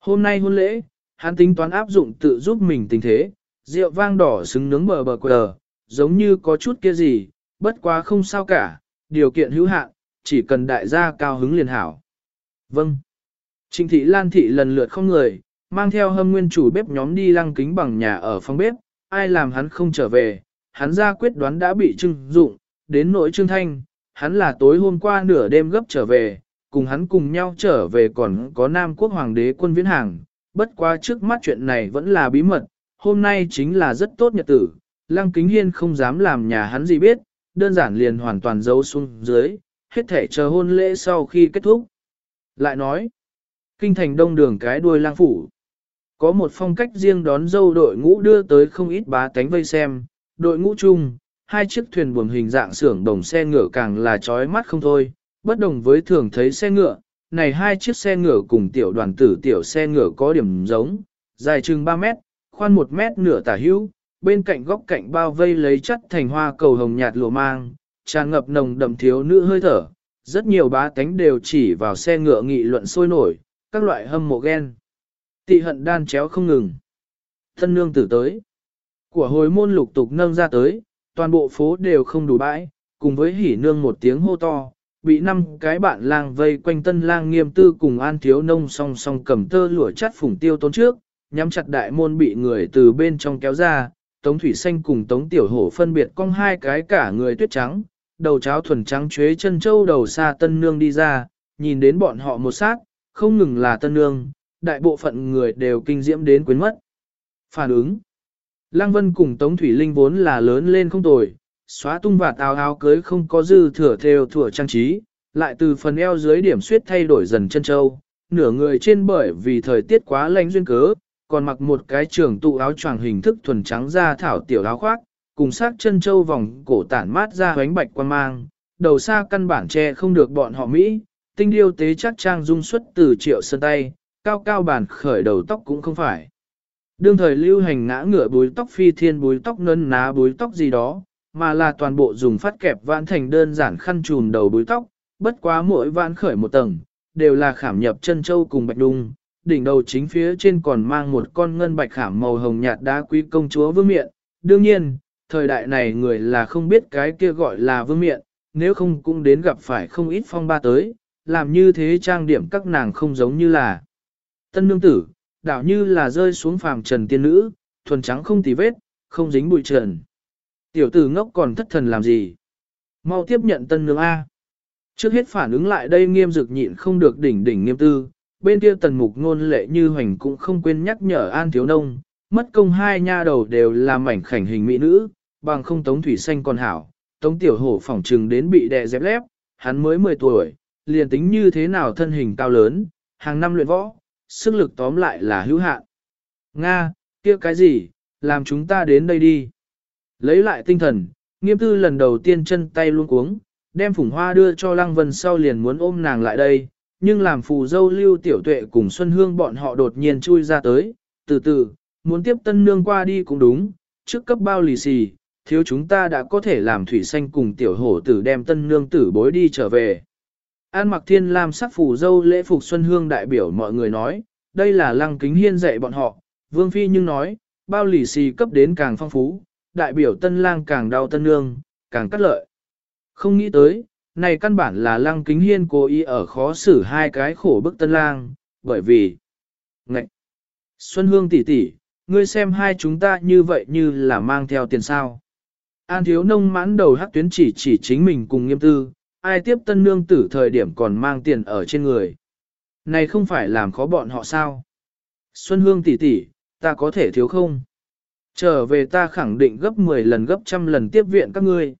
Hôm nay hôn lễ, hắn tính toán áp dụng tự giúp mình tình thế, rượu vang đỏ xứng nướng bờ bờ quờ, giống như có chút kia gì, bất quá không sao cả, điều kiện hữu hạn, chỉ cần đại gia cao hứng liền hảo. Vâng. Trình thị Lan thị lần lượt không người, mang theo hâm nguyên chủ bếp nhóm đi lăng kính bằng nhà ở phòng bếp, ai làm hắn không trở về, hắn ra quyết đoán đã bị trưng dụng, đến nỗi trương thanh, hắn là tối hôm qua nửa đêm gấp trở về, cùng hắn cùng nhau trở về còn có Nam quốc hoàng đế quân viễn hàng, bất quá trước mắt chuyện này vẫn là bí mật, hôm nay chính là rất tốt nhật tử, lăng kính hiên không dám làm nhà hắn gì biết, đơn giản liền hoàn toàn giấu xuống dưới, hết thể chờ hôn lễ sau khi kết thúc. Lại nói, kinh thành đông đường cái đuôi lang phủ. Có một phong cách riêng đón dâu đội ngũ đưa tới không ít bá tánh vây xem, đội ngũ chung, hai chiếc thuyền buồm hình dạng xưởng đồng xe ngựa càng là chói mắt không thôi, bất đồng với thường thấy xe ngựa, này hai chiếc xe ngựa cùng tiểu đoàn tử tiểu xe ngựa có điểm giống, dài chừng 3 mét, khoan 1 mét nửa tả hữu, bên cạnh góc cạnh bao vây lấy chất thành hoa cầu hồng nhạt lùa mang, tràn ngập nồng đậm thiếu nữ hơi thở, rất nhiều bá tánh đều chỉ vào xe ngựa nghị luận sôi nổi, các loại hâm mộ ghen. Tị hận đan chéo không ngừng. Thân nương tử tới. Của hồi môn lục tục nâng ra tới, toàn bộ phố đều không đủ bãi, cùng với hỉ nương một tiếng hô to, bị năm cái bạn lang vây quanh tân lang nghiêm tư cùng an thiếu nông song song cầm tơ lụa chắt phủng tiêu tốn trước, nhắm chặt đại môn bị người từ bên trong kéo ra, Tống Thủy Xanh cùng Tống Tiểu Hổ phân biệt cong hai cái cả người tuyết trắng, đầu cháo thuần trắng chuế chân châu đầu xa tân nương đi ra, nhìn đến bọn họ một sát, không ngừng là tân nương, đại bộ phận người đều kinh diễm đến quyến mất. Phản ứng Lăng Vân cùng Tống Thủy Linh vốn là lớn lên không tồi, xóa tung và tào áo cưới không có dư thừa theo thừa trang trí, lại từ phần eo dưới điểm suyết thay đổi dần chân châu, nửa người trên bởi vì thời tiết quá lạnh duyên cớ, còn mặc một cái trường tụ áo choàng hình thức thuần trắng da thảo tiểu áo khoác, cùng sát chân châu vòng cổ tản mát ra hoánh bạch quan mang, đầu xa căn bản che không được bọn họ Mỹ, tinh điêu tế chắc trang dung xuất từ triệu sơn tay, cao cao bản khởi đầu tóc cũng không phải. Đương thời lưu hành ngã ngựa búi tóc phi thiên búi tóc nân ná búi tóc gì đó, mà là toàn bộ dùng phát kẹp vãn thành đơn giản khăn trùn đầu búi tóc, bất quá mỗi vãn khởi một tầng, đều là khảm nhập chân châu cùng bạch đung, đỉnh đầu chính phía trên còn mang một con ngân bạch khảm màu hồng nhạt đá quý công chúa vương miện. Đương nhiên, thời đại này người là không biết cái kia gọi là vương miện, nếu không cũng đến gặp phải không ít phong ba tới, làm như thế trang điểm các nàng không giống như là tân nương tử, đảo như là rơi xuống phàm trần tiên nữ, thuần trắng không tì vết, không dính bụi trần. Tiểu tử ngốc còn thất thần làm gì? Mau tiếp nhận tân nương A. Trước hết phản ứng lại đây nghiêm dực nhịn không được đỉnh đỉnh nghiêm tư, bên kia tần mục ngôn lệ như hoành cũng không quên nhắc nhở an thiếu nông, mất công hai nha đầu đều là mảnh khảnh hình mỹ nữ, bằng không tống thủy xanh còn hảo, tống tiểu hổ phỏng trừng đến bị đè dẹp lép, hắn mới 10 tuổi, liền tính như thế nào thân hình cao lớn, hàng năm luyện võ, sức lực tóm lại là hữu hạn. Nga, kia cái gì, làm chúng ta đến đây đi. Lấy lại tinh thần, nghiêm tư lần đầu tiên chân tay luôn cuống, đem phủng hoa đưa cho Lăng Vân sau liền muốn ôm nàng lại đây, nhưng làm phù dâu lưu tiểu tuệ cùng Xuân Hương bọn họ đột nhiên chui ra tới, từ từ, muốn tiếp tân nương qua đi cũng đúng, trước cấp bao lì xì, thiếu chúng ta đã có thể làm thủy xanh cùng tiểu hổ tử đem tân nương tử bối đi trở về. An mặc thiên lam sắc phù dâu lễ phục Xuân Hương đại biểu mọi người nói, đây là lăng kính hiên dạy bọn họ, vương phi nhưng nói, bao lì xì cấp đến càng phong phú, đại biểu tân lang càng đau tân nương, càng cắt lợi. Không nghĩ tới, này căn bản là lăng kính hiên cố ý ở khó xử hai cái khổ bức tân lang, bởi vì... Ngậy! Xuân Hương tỷ tỷ, ngươi xem hai chúng ta như vậy như là mang theo tiền sao. An thiếu nông mãn đầu hắc tuyến chỉ chỉ chính mình cùng nghiêm tư, ai tiếp tân nương tử thời điểm còn mang tiền ở trên người. Này không phải làm khó bọn họ sao? Xuân Hương tỷ tỷ, ta có thể thiếu không? Trở về ta khẳng định gấp 10 lần gấp trăm lần tiếp viện các ngươi.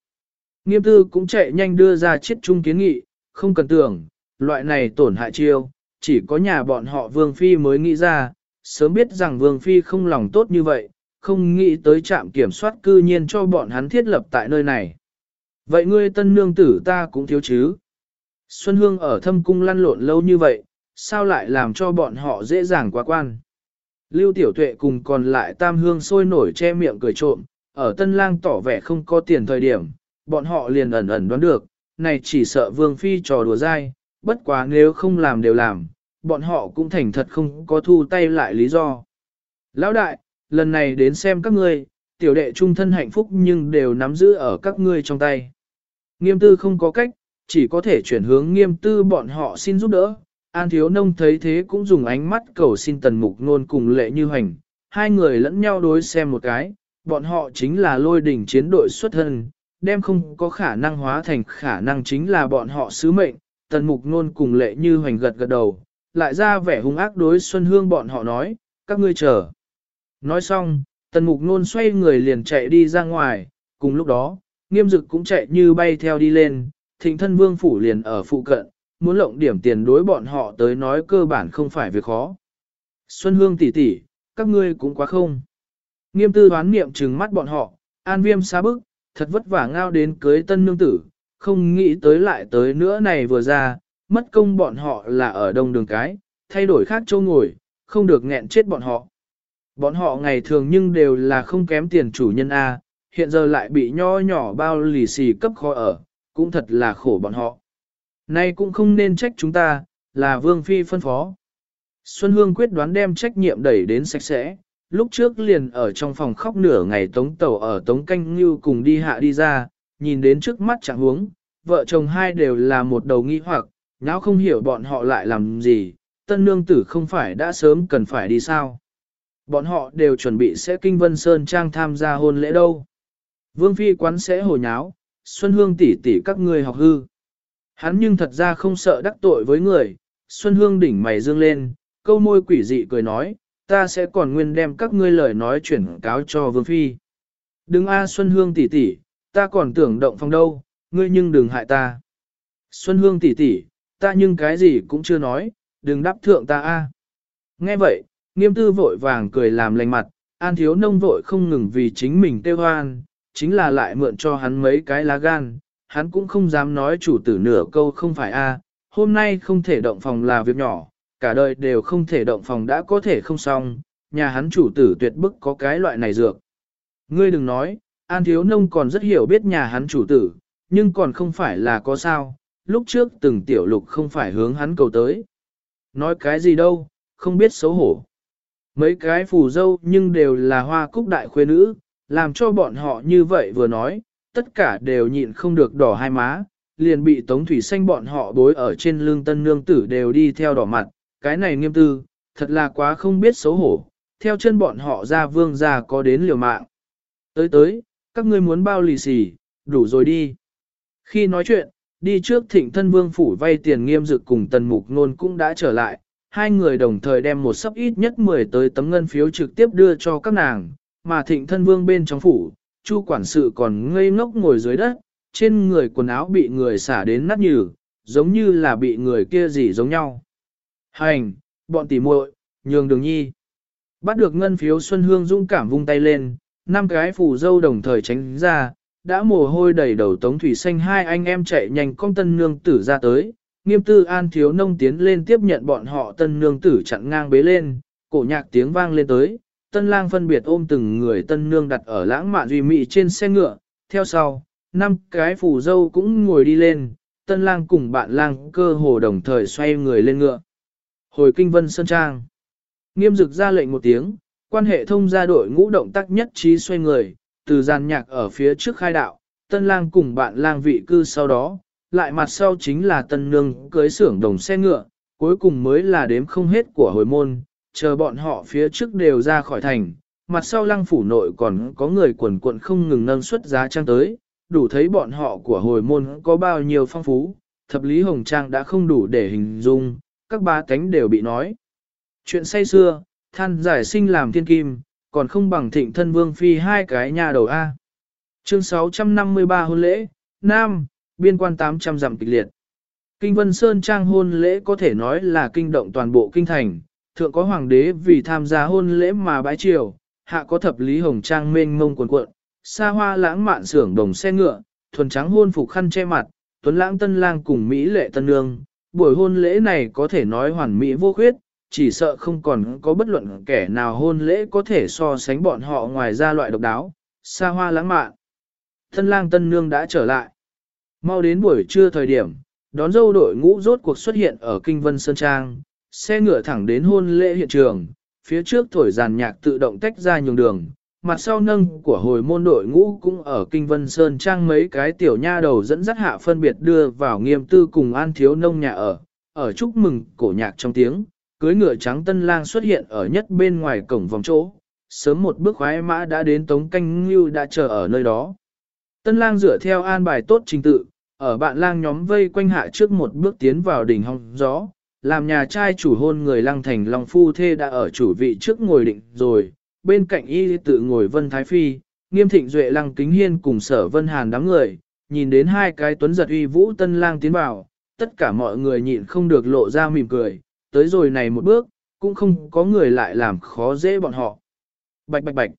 Nghiêm tư cũng chạy nhanh đưa ra chiết trung kiến nghị, không cần tưởng, loại này tổn hại chiêu, chỉ có nhà bọn họ Vương Phi mới nghĩ ra, sớm biết rằng Vương Phi không lòng tốt như vậy, không nghĩ tới trạm kiểm soát cư nhiên cho bọn hắn thiết lập tại nơi này. Vậy ngươi tân nương tử ta cũng thiếu chứ. Xuân Hương ở thâm cung lăn lộn lâu như vậy, sao lại làm cho bọn họ dễ dàng quá quan. Lưu Tiểu Tuệ cùng còn lại tam hương sôi nổi che miệng cười trộm, ở tân lang tỏ vẻ không có tiền thời điểm, bọn họ liền ẩn ẩn đoán được, này chỉ sợ vương phi trò đùa dai, bất quá nếu không làm đều làm, bọn họ cũng thành thật không có thu tay lại lý do. Lão đại, lần này đến xem các ngươi, tiểu đệ trung thân hạnh phúc nhưng đều nắm giữ ở các ngươi trong tay. Nghiêm tư không có cách, chỉ có thể chuyển hướng nghiêm tư bọn họ xin giúp đỡ. An thiếu nông thấy thế cũng dùng ánh mắt cầu xin tần mục nôn cùng lệ như hành, hai người lẫn nhau đối xem một cái, bọn họ chính là lôi đỉnh chiến đội xuất thân, đem không có khả năng hóa thành khả năng chính là bọn họ sứ mệnh, tần mục nôn cùng lệ như hoành gật gật đầu, lại ra vẻ hung ác đối Xuân Hương bọn họ nói, các ngươi chờ. Nói xong, tần mục nôn xoay người liền chạy đi ra ngoài, cùng lúc đó, nghiêm dực cũng chạy như bay theo đi lên, thịnh thân vương phủ liền ở phụ cận, muốn lộng điểm tiền đối bọn họ tới nói cơ bản không phải việc khó. Xuân Hương tỷ tỷ, các ngươi cũng quá không. Nghiêm tư đoán niệm trừng mắt bọn họ, an viêm xa bức, thật vất vả ngao đến cưới tân nương tử, không nghĩ tới lại tới nữa này vừa ra, mất công bọn họ là ở đông đường cái, thay đổi khác châu ngồi, không được nghẹn chết bọn họ. Bọn họ ngày thường nhưng đều là không kém tiền chủ nhân A, hiện giờ lại bị nho nhỏ bao lì xì cấp khó ở, cũng thật là khổ bọn họ. Nay cũng không nên trách chúng ta, là Vương Phi phân phó. Xuân Hương quyết đoán đem trách nhiệm đẩy đến sạch sẽ, lúc trước liền ở trong phòng khóc nửa ngày tống tàu ở tống canh như cùng đi hạ đi ra, nhìn đến trước mắt chẳng huống, vợ chồng hai đều là một đầu nghi hoặc, nháo không hiểu bọn họ lại làm gì, tân nương tử không phải đã sớm cần phải đi sao. Bọn họ đều chuẩn bị sẽ kinh vân sơn trang tham gia hôn lễ đâu. Vương phi quán sẽ hồi nháo, Xuân Hương tỷ tỷ các người học hư. Hắn nhưng thật ra không sợ đắc tội với người, Xuân Hương đỉnh mày dương lên, câu môi quỷ dị cười nói, ta sẽ còn nguyên đem các ngươi lời nói chuyển cáo cho Vương Phi. Đừng a Xuân Hương tỷ tỷ, ta còn tưởng động phong đâu, ngươi nhưng đừng hại ta. Xuân Hương tỷ tỷ, ta nhưng cái gì cũng chưa nói, đừng đáp thượng ta a. Nghe vậy, nghiêm tư vội vàng cười làm lành mặt, an thiếu nông vội không ngừng vì chính mình tiêu hoan, chính là lại mượn cho hắn mấy cái lá gan, hắn cũng không dám nói chủ tử nửa câu không phải a. hôm nay không thể động phòng là việc nhỏ, cả đời đều không thể động phòng đã có thể không xong, nhà hắn chủ tử tuyệt bức có cái loại này dược. Ngươi đừng nói, An Thiếu Nông còn rất hiểu biết nhà hắn chủ tử, nhưng còn không phải là có sao, lúc trước từng tiểu lục không phải hướng hắn cầu tới. Nói cái gì đâu, không biết xấu hổ. Mấy cái phù dâu nhưng đều là hoa cúc đại khuê nữ, làm cho bọn họ như vậy vừa nói, tất cả đều nhịn không được đỏ hai má, liền bị tống thủy xanh bọn họ bối ở trên lương tân nương tử đều đi theo đỏ mặt, cái này nghiêm tư, thật là quá không biết xấu hổ, theo chân bọn họ ra vương ra có đến liều mạng. Tới tới, các ngươi muốn bao lì xì, đủ rồi đi. Khi nói chuyện, đi trước thịnh thân vương phủ vay tiền nghiêm dực cùng tần mục nôn cũng đã trở lại, hai người đồng thời đem một sấp ít nhất 10 tới tấm ngân phiếu trực tiếp đưa cho các nàng, mà thịnh thân vương bên trong phủ, chu quản sự còn ngây ngốc ngồi dưới đất, trên người quần áo bị người xả đến nát nhừ, giống như là bị người kia gì giống nhau. Hành, bọn tỉ muội, nhường đường nhi. Bắt được ngân phiếu Xuân Hương dũng cảm vung tay lên, năm cái phù dâu đồng thời tránh ra, đã mồ hôi đầy đầu tống thủy xanh hai anh em chạy nhanh con tân nương tử ra tới, nghiêm tư an thiếu nông tiến lên tiếp nhận bọn họ tân nương tử chặn ngang bế lên, cổ nhạc tiếng vang lên tới, tân lang phân biệt ôm từng người tân nương đặt ở lãng mạn duy mị trên xe ngựa, theo sau, năm cái phù dâu cũng ngồi đi lên, tân lang cùng bạn lang cơ hồ đồng thời xoay người lên ngựa. Hồi kinh vân sơn trang, nghiêm dực ra lệnh một tiếng, quan hệ thông gia đội ngũ động tác nhất trí xoay người, từ gian nhạc ở phía trước khai đạo, tân lang cùng bạn lang vị cư sau đó, lại mặt sau chính là tân nương cưới xưởng đồng xe ngựa, cuối cùng mới là đếm không hết của hồi môn, chờ bọn họ phía trước đều ra khỏi thành, mặt sau lăng phủ nội còn có người quần quận không ngừng nâng xuất giá trang tới, đủ thấy bọn họ của hồi môn có bao nhiêu phong phú, thập lý hồng trang đã không đủ để hình dung, các ba cánh đều bị nói. Chuyện say xưa, than giải sinh làm thiên kim, còn không bằng thịnh thân vương phi hai cái nhà đầu A. Chương 653 hôn lễ, Nam, biên quan 800 dặm kịch liệt. Kinh Vân Sơn trang hôn lễ có thể nói là kinh động toàn bộ kinh thành, thượng có hoàng đế vì tham gia hôn lễ mà bái triều, hạ có thập lý hồng trang mênh mông quần cuộn, xa hoa lãng mạn xưởng đồng xe ngựa, thuần trắng hôn phục khăn che mặt, tuấn lãng tân lang cùng Mỹ lệ tân nương. Buổi hôn lễ này có thể nói hoàn mỹ vô khuyết, chỉ sợ không còn có bất luận kẻ nào hôn lễ có thể so sánh bọn họ ngoài ra loại độc đáo, xa hoa lãng mạn. Tân lang tân nương đã trở lại. Mau đến buổi trưa thời điểm, đón dâu đội ngũ rốt cuộc xuất hiện ở Kinh Vân Sơn Trang, xe ngựa thẳng đến hôn lễ hiện trường, phía trước thổi giàn nhạc tự động tách ra nhường đường, mặt sau nâng của hồi môn đội ngũ cũng ở Kinh Vân Sơn Trang mấy cái tiểu nha đầu dẫn dắt hạ phân biệt đưa vào nghiêm tư cùng an thiếu nông nhà ở, ở chúc mừng cổ nhạc trong tiếng, cưới ngựa trắng tân lang xuất hiện ở nhất bên ngoài cổng vòng chỗ, sớm một bước khoái mã đã đến tống canh như đã chờ ở nơi đó. Tân lang dựa theo an bài tốt trình tự, ở bạn lang nhóm vây quanh hạ trước một bước tiến vào đỉnh hong gió, làm nhà trai chủ hôn người lăng thành long phu thê đã ở chủ vị trước ngồi định rồi, bên cạnh y tự ngồi vân thái phi, nghiêm thịnh duệ lăng kính hiên cùng sở vân hàn đám người, nhìn đến hai cái tuấn giật uy vũ tân lang tiến vào, tất cả mọi người nhịn không được lộ ra mỉm cười, tới rồi này một bước, cũng không có người lại làm khó dễ bọn họ. Bạch bạch bạch.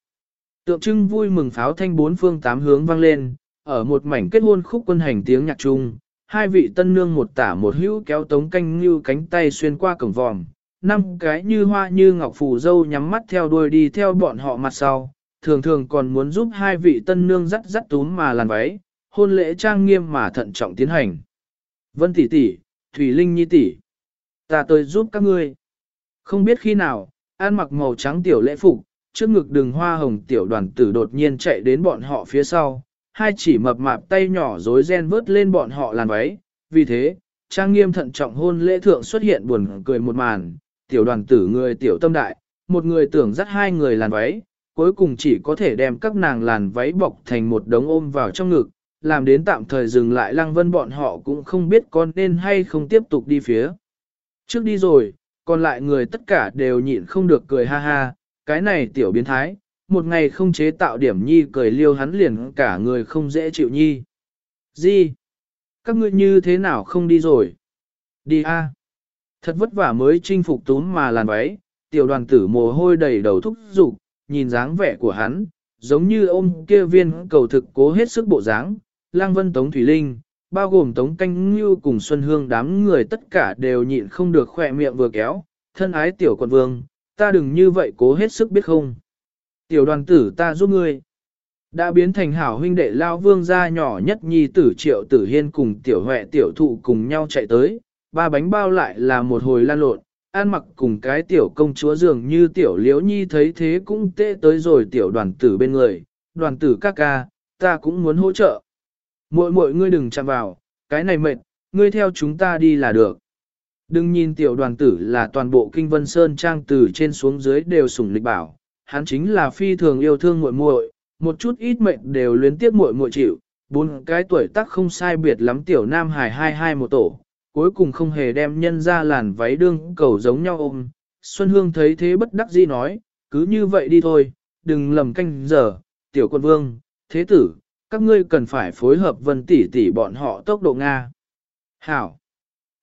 Tượng trưng vui mừng pháo thanh bốn phương tám hướng vang lên, ở một mảnh kết hôn khúc quân hành tiếng nhạc chung, hai vị tân nương một tả một hữu kéo tống canh như cánh tay xuyên qua cổng vòm, năm cái như hoa như ngọc phù dâu nhắm mắt theo đuôi đi theo bọn họ mặt sau, thường thường còn muốn giúp hai vị tân nương dắt dắt túm mà làn váy, hôn lễ trang nghiêm mà thận trọng tiến hành. Vân tỷ tỷ, Thủy Linh nhi tỷ, ta tới giúp các ngươi. Không biết khi nào, an mặc màu trắng tiểu lễ phục, trước ngực đường hoa hồng tiểu đoàn tử đột nhiên chạy đến bọn họ phía sau, hai chỉ mập mạp tay nhỏ rối ren vớt lên bọn họ làn váy, vì thế, trang nghiêm thận trọng hôn lễ thượng xuất hiện buồn cười một màn, tiểu đoàn tử người tiểu tâm đại, một người tưởng dắt hai người làn váy, cuối cùng chỉ có thể đem các nàng làn váy bọc thành một đống ôm vào trong ngực, làm đến tạm thời dừng lại lăng vân bọn họ cũng không biết con nên hay không tiếp tục đi phía. Trước đi rồi, còn lại người tất cả đều nhịn không được cười ha ha, cái này tiểu biến thái, một ngày không chế tạo điểm nhi cười liêu hắn liền cả người không dễ chịu nhi. Gì? Các ngươi như thế nào không đi rồi? Đi a. Thật vất vả mới chinh phục túm mà làn váy, tiểu đoàn tử mồ hôi đầy đầu thúc dục nhìn dáng vẻ của hắn, giống như ôm kia viên cầu thực cố hết sức bộ dáng. Lang Vân Tống Thủy Linh, bao gồm Tống Canh Như cùng Xuân Hương đám người tất cả đều nhịn không được khỏe miệng vừa kéo, thân ái tiểu quận vương, ta đừng như vậy cố hết sức biết không. Tiểu đoàn tử ta giúp ngươi. Đã biến thành hảo huynh đệ lao vương gia nhỏ nhất nhi tử triệu tử hiên cùng tiểu huệ tiểu thụ cùng nhau chạy tới, ba bánh bao lại là một hồi lan lộn, an mặc cùng cái tiểu công chúa dường như tiểu liễu nhi thấy thế cũng tê tới rồi tiểu đoàn tử bên người, đoàn tử các ca, ta cũng muốn hỗ trợ. Muội muội ngươi đừng chạm vào, cái này mệt, ngươi theo chúng ta đi là được. Đừng nhìn tiểu đoàn tử là toàn bộ kinh vân sơn trang từ trên xuống dưới đều sủng lịch bảo, hắn chính là phi thường yêu thương muội muội, một chút ít mệnh đều luyến tiếc muội muội chịu, bốn cái tuổi tác không sai biệt lắm tiểu nam hài hai hai một tổ, cuối cùng không hề đem nhân ra làn váy đương cầu giống nhau ôm. Xuân Hương thấy thế bất đắc dĩ nói, cứ như vậy đi thôi, đừng lầm canh giờ, tiểu quân vương, thế tử, các ngươi cần phải phối hợp vân tỷ tỷ bọn họ tốc độ Nga. Hảo!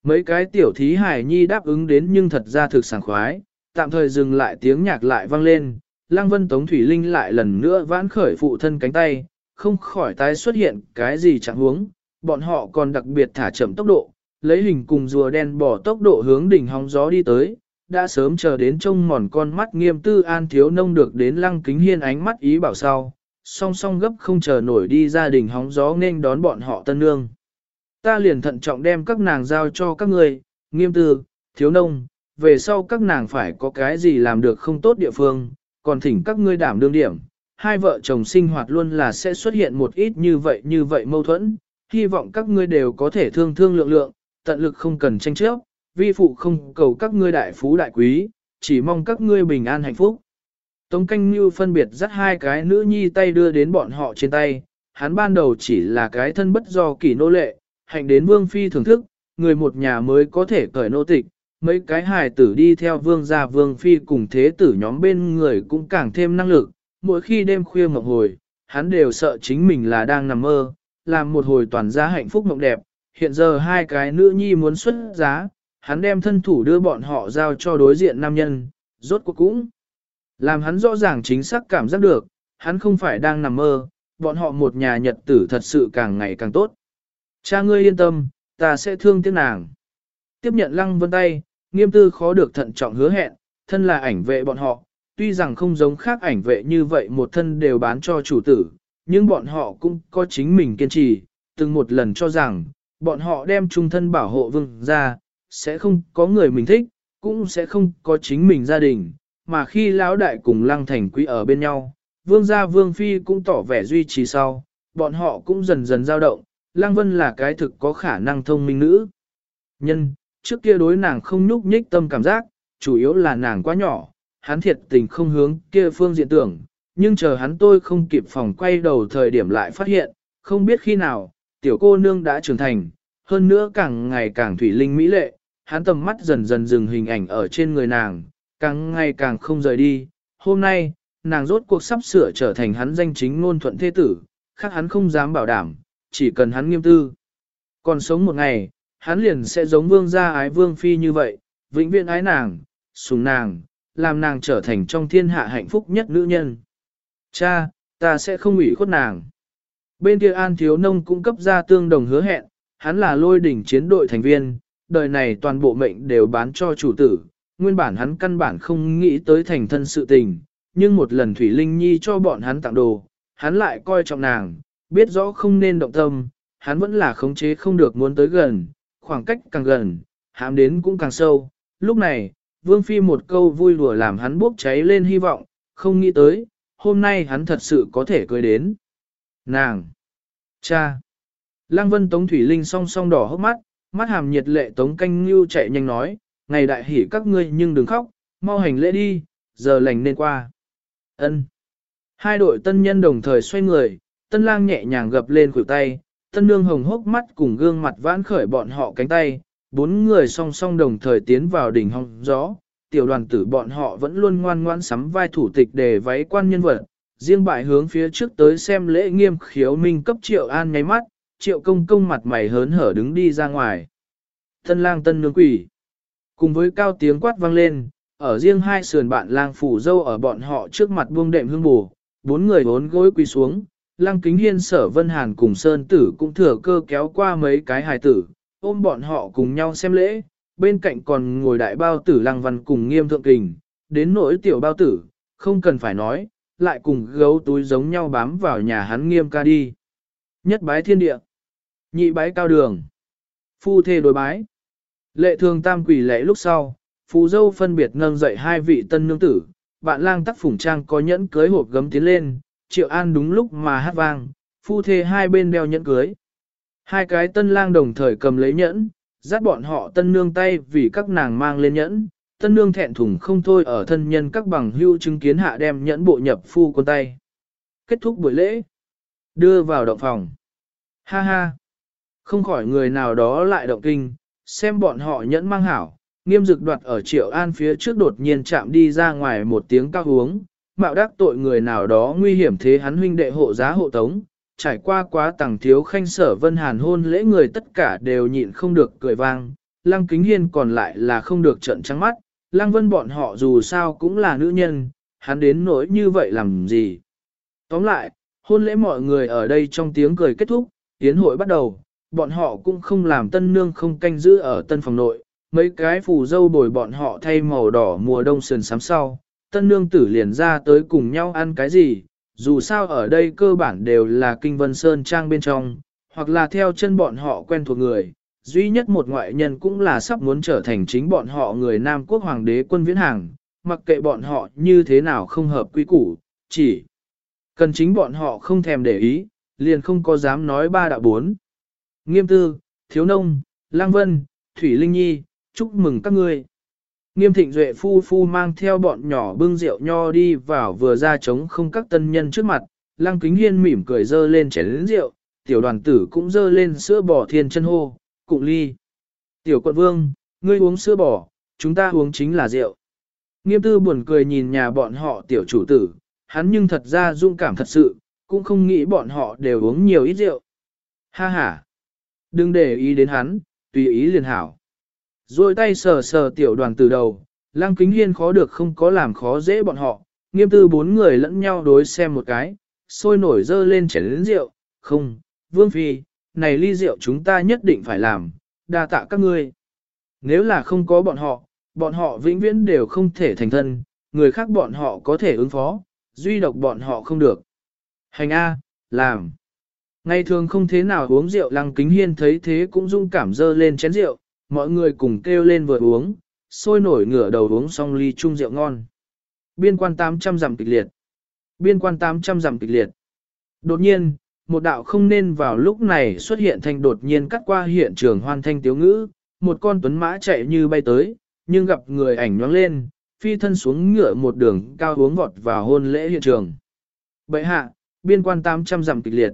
Mấy cái tiểu thí hải nhi đáp ứng đến nhưng thật ra thực sảng khoái, tạm thời dừng lại tiếng nhạc lại vang lên, Lăng Vân Tống Thủy Linh lại lần nữa vãn khởi phụ thân cánh tay, không khỏi tái xuất hiện cái gì chẳng huống, bọn họ còn đặc biệt thả chậm tốc độ, lấy hình cùng rùa đen bỏ tốc độ hướng đỉnh hóng gió đi tới, đã sớm chờ đến trông mòn con mắt nghiêm tư an thiếu nông được đến lăng kính hiên ánh mắt ý bảo sau, song song gấp không chờ nổi đi ra đỉnh hóng gió nên đón bọn họ tân nương. Ta liền thận trọng đem các nàng giao cho các người, nghiêm tư, thiếu nông, về sau các nàng phải có cái gì làm được không tốt địa phương, còn thỉnh các ngươi đảm đương điểm. Hai vợ chồng sinh hoạt luôn là sẽ xuất hiện một ít như vậy như vậy mâu thuẫn, hy vọng các ngươi đều có thể thương thương lượng lượng, tận lực không cần tranh chấp, vi phụ không cầu các ngươi đại phú đại quý, chỉ mong các ngươi bình an hạnh phúc. Tống canh như phân biệt dắt hai cái nữ nhi tay đưa đến bọn họ trên tay, hắn ban đầu chỉ là cái thân bất do kỳ nô lệ, hạnh đến vương phi thưởng thức, người một nhà mới có thể cởi nô tịch, mấy cái hài tử đi theo vương gia vương phi cùng thế tử nhóm bên người cũng càng thêm năng lực, mỗi khi đêm khuya mộng hồi, hắn đều sợ chính mình là đang nằm mơ, làm một hồi toàn gia hạnh phúc mộng đẹp, hiện giờ hai cái nữ nhi muốn xuất giá, hắn đem thân thủ đưa bọn họ giao cho đối diện nam nhân, rốt cuộc cũng làm hắn rõ ràng chính xác cảm giác được, hắn không phải đang nằm mơ, bọn họ một nhà nhật tử thật sự càng ngày càng tốt. Cha ngươi yên tâm, ta sẽ thương tiếc nàng. Tiếp nhận lăng vân tay, nghiêm tư khó được thận trọng hứa hẹn, thân là ảnh vệ bọn họ, tuy rằng không giống khác ảnh vệ như vậy một thân đều bán cho chủ tử, nhưng bọn họ cũng có chính mình kiên trì, từng một lần cho rằng, bọn họ đem trung thân bảo hộ vương ra, sẽ không có người mình thích, cũng sẽ không có chính mình gia đình, mà khi lão đại cùng lăng thành quý ở bên nhau, vương gia vương phi cũng tỏ vẻ duy trì sau, bọn họ cũng dần dần dao động, lăng vân là cái thực có khả năng thông minh nữ. Nhân, trước kia đối nàng không nhúc nhích tâm cảm giác, chủ yếu là nàng quá nhỏ, hắn thiệt tình không hướng kia phương diện tưởng, nhưng chờ hắn tôi không kịp phòng quay đầu thời điểm lại phát hiện, không biết khi nào, tiểu cô nương đã trưởng thành, hơn nữa càng ngày càng thủy linh mỹ lệ, hắn tầm mắt dần dần dừng hình ảnh ở trên người nàng, càng ngày càng không rời đi. Hôm nay, nàng rốt cuộc sắp sửa trở thành hắn danh chính ngôn thuận thế tử, khác hắn không dám bảo đảm, chỉ cần hắn nghiêm tư. Còn sống một ngày, hắn liền sẽ giống vương gia ái vương phi như vậy, vĩnh viễn ái nàng, sùng nàng, làm nàng trở thành trong thiên hạ hạnh phúc nhất nữ nhân. Cha, ta sẽ không ủy khuất nàng. Bên kia An Thiếu Nông cũng cấp ra tương đồng hứa hẹn, hắn là lôi đỉnh chiến đội thành viên, đời này toàn bộ mệnh đều bán cho chủ tử, nguyên bản hắn căn bản không nghĩ tới thành thân sự tình, nhưng một lần Thủy Linh Nhi cho bọn hắn tặng đồ, hắn lại coi trọng nàng, biết rõ không nên động tâm, hắn vẫn là khống chế không được muốn tới gần, khoảng cách càng gần, hãm đến cũng càng sâu. Lúc này, Vương Phi một câu vui đùa làm hắn bốc cháy lên hy vọng, không nghĩ tới, hôm nay hắn thật sự có thể cười đến. Nàng! Cha! Lăng Vân Tống Thủy Linh song song đỏ hốc mắt, mắt hàm nhiệt lệ Tống Canh Ngưu chạy nhanh nói, ngày đại hỉ các ngươi nhưng đừng khóc, mau hành lễ đi, giờ lành nên qua. Ân. Hai đội tân nhân đồng thời xoay người, tân lang nhẹ nhàng gập lên khuỷu tay, tân nương hồng hốc mắt cùng gương mặt vãn khởi bọn họ cánh tay, bốn người song song đồng thời tiến vào đỉnh hong gió, tiểu đoàn tử bọn họ vẫn luôn ngoan ngoan sắm vai thủ tịch để váy quan nhân vật, riêng bại hướng phía trước tới xem lễ nghiêm khiếu minh cấp triệu an nháy mắt, triệu công công mặt mày hớn hở đứng đi ra ngoài. Tân lang tân nương quỷ, cùng với cao tiếng quát vang lên, ở riêng hai sườn bạn lang phủ dâu ở bọn họ trước mặt buông đệm hương bù, bốn người bốn gối quỳ xuống, Lăng Kính Hiên sở Vân Hàn cùng Sơn Tử cũng thừa cơ kéo qua mấy cái hài tử, ôm bọn họ cùng nhau xem lễ, bên cạnh còn ngồi đại bao tử Lăng Văn cùng nghiêm thượng kình, đến nỗi tiểu bao tử, không cần phải nói, lại cùng gấu túi giống nhau bám vào nhà hắn nghiêm ca đi. Nhất bái thiên địa, nhị bái cao đường, phu thê đối bái. Lệ thường tam quỷ lễ lúc sau, phù dâu phân biệt nâng dậy hai vị tân nương tử, bạn lang tắc phủng trang có nhẫn cưới hộp gấm tiến lên, triệu an đúng lúc mà hát vang, phu thê hai bên đeo nhẫn cưới. Hai cái tân lang đồng thời cầm lấy nhẫn, dắt bọn họ tân nương tay vì các nàng mang lên nhẫn, tân nương thẹn thùng không thôi ở thân nhân các bằng hưu chứng kiến hạ đem nhẫn bộ nhập phu con tay. Kết thúc buổi lễ, đưa vào động phòng. Ha ha, không khỏi người nào đó lại động kinh, xem bọn họ nhẫn mang hảo, nghiêm dực đoạt ở triệu an phía trước đột nhiên chạm đi ra ngoài một tiếng cao uống, mạo đắc tội người nào đó nguy hiểm thế hắn huynh đệ hộ giá hộ tống, trải qua quá tàng thiếu khanh sở vân hàn hôn lễ người tất cả đều nhịn không được cười vang, lăng kính hiên còn lại là không được trận trắng mắt, lăng vân bọn họ dù sao cũng là nữ nhân, hắn đến nỗi như vậy làm gì. Tóm lại, hôn lễ mọi người ở đây trong tiếng cười kết thúc, tiến hội bắt đầu, bọn họ cũng không làm tân nương không canh giữ ở tân phòng nội, mấy cái phù dâu bồi bọn họ thay màu đỏ mùa đông sườn sắm sau, tân nương tử liền ra tới cùng nhau ăn cái gì, dù sao ở đây cơ bản đều là kinh vân sơn trang bên trong, hoặc là theo chân bọn họ quen thuộc người, duy nhất một ngoại nhân cũng là sắp muốn trở thành chính bọn họ người Nam quốc hoàng đế quân viễn hàng, mặc kệ bọn họ như thế nào không hợp quy củ, chỉ cần chính bọn họ không thèm để ý, liền không có dám nói ba đạo bốn. Nghiêm tư, thiếu nông, lang vân, thủy linh nhi, chúc mừng các ngươi. Nghiêm thịnh duệ phu phu mang theo bọn nhỏ bưng rượu nho đi vào vừa ra trống không các tân nhân trước mặt, lăng kính hiên mỉm cười dơ lên chén rượu, tiểu đoàn tử cũng dơ lên sữa bò thiên chân hô, cụng ly. Tiểu quận vương, ngươi uống sữa bò, chúng ta uống chính là rượu. Nghiêm tư buồn cười nhìn nhà bọn họ tiểu chủ tử, hắn nhưng thật ra dung cảm thật sự, cũng không nghĩ bọn họ đều uống nhiều ít rượu. Ha ha! Đừng để ý đến hắn, tùy ý liền hảo. Rồi tay sờ sờ tiểu đoàn từ đầu, lăng kính hiên khó được không có làm khó dễ bọn họ, nghiêm tư bốn người lẫn nhau đối xem một cái, sôi nổi dơ lên chén lĩnh rượu, không, vương phi, này ly rượu chúng ta nhất định phải làm, đa tạ các ngươi. Nếu là không có bọn họ, bọn họ vĩnh viễn đều không thể thành thân, người khác bọn họ có thể ứng phó, duy độc bọn họ không được. Hành A, làm. Ngày thường không thế nào uống rượu lăng kính hiên thấy thế cũng dung cảm dơ lên chén rượu, mọi người cùng kêu lên vừa uống, sôi nổi ngửa đầu uống xong ly chung rượu ngon. Biên quan 800 dặm kịch liệt. Biên quan 800 dặm kịch liệt. Đột nhiên, một đạo không nên vào lúc này xuất hiện thành đột nhiên cắt qua hiện trường hoan thanh tiếu ngữ, một con tuấn mã chạy như bay tới, nhưng gặp người ảnh nhoáng lên, phi thân xuống ngựa một đường cao uống vọt vào hôn lễ hiện trường. Bậy hạ, biên quan 800 dặm kịch liệt.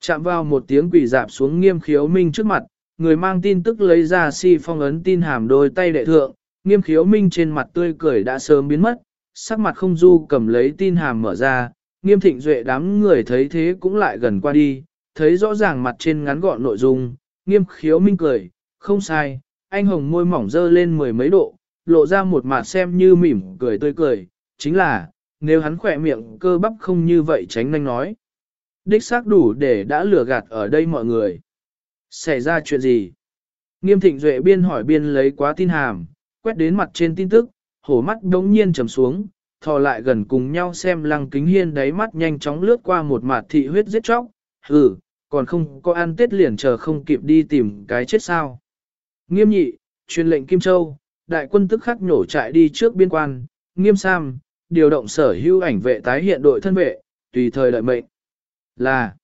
Chạm vào một tiếng quỷ dạp xuống nghiêm khiếu minh trước mặt, người mang tin tức lấy ra si phong ấn tin hàm đôi tay đệ thượng, nghiêm khiếu minh trên mặt tươi cười đã sớm biến mất, sắc mặt không du cầm lấy tin hàm mở ra, nghiêm thịnh duệ đám người thấy thế cũng lại gần qua đi, thấy rõ ràng mặt trên ngắn gọn nội dung, nghiêm khiếu minh cười, không sai, anh hồng môi mỏng dơ lên mười mấy độ, lộ ra một mặt xem như mỉm cười tươi cười, chính là, nếu hắn khỏe miệng cơ bắp không như vậy tránh nhanh nói. Đích xác đủ để đã lừa gạt ở đây mọi người. Xảy ra chuyện gì? Nghiêm thịnh duệ biên hỏi biên lấy quá tin hàm, quét đến mặt trên tin tức, hổ mắt đống nhiên trầm xuống, thò lại gần cùng nhau xem lăng kính hiên đáy mắt nhanh chóng lướt qua một mặt thị huyết giết chóc, hừ, còn không có ăn tết liền chờ không kịp đi tìm cái chết sao. Nghiêm nhị, truyền lệnh Kim Châu, đại quân tức khắc nhổ trại đi trước biên quan, nghiêm sam, điều động sở hữu ảnh vệ tái hiện đội thân vệ, tùy thời đợi mệnh. Là,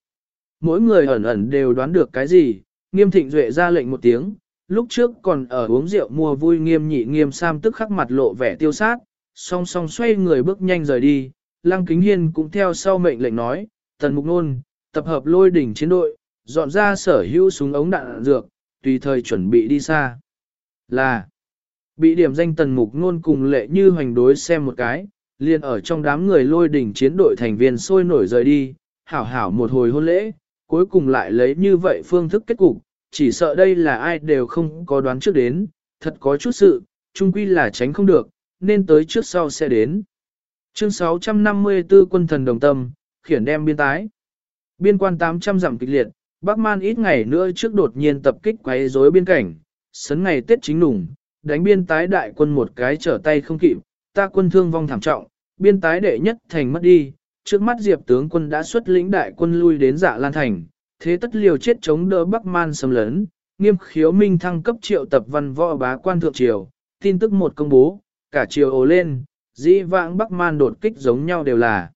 mỗi người ẩn ẩn đều đoán được cái gì, Nghiêm thịnh duệ ra lệnh một tiếng, lúc trước còn ở uống rượu mua vui nghiêm nhị nghiêm sam tức khắc mặt lộ vẻ tiêu sát, song song xoay người bước nhanh rời đi, lăng kính hiên cũng theo sau mệnh lệnh nói, tần mục nôn, tập hợp lôi đỉnh chiến đội, dọn ra sở hữu súng ống đạn dược, tùy thời chuẩn bị đi xa. Là, bị điểm danh tần mục nôn cùng lệ như hoành đối xem một cái, liền ở trong đám người lôi đỉnh chiến đội thành viên sôi nổi rời đi, hảo hảo một hồi hôn lễ, cuối cùng lại lấy như vậy phương thức kết cục, chỉ sợ đây là ai đều không có đoán trước đến, thật có chút sự, chung quy là tránh không được, nên tới trước sau sẽ đến. Chương 654 quân thần đồng tâm, khiển đem biên tái. Biên quan 800 dặm kịch liệt, Bắc Man ít ngày nữa trước đột nhiên tập kích quấy rối biên cảnh, sấn ngày Tết chính nùng, đánh biên tái đại quân một cái trở tay không kịp, ta quân thương vong thảm trọng, biên tái đệ nhất thành mất đi, trước mắt Diệp tướng quân đã xuất lĩnh đại quân lui đến dạ lan thành, thế tất liều chết chống đỡ Bắc Man xâm lấn, nghiêm khiếu minh thăng cấp triệu tập văn võ bá quan thượng triều, tin tức một công bố, cả triều ồ lên, dĩ vãng Bắc Man đột kích giống nhau đều là.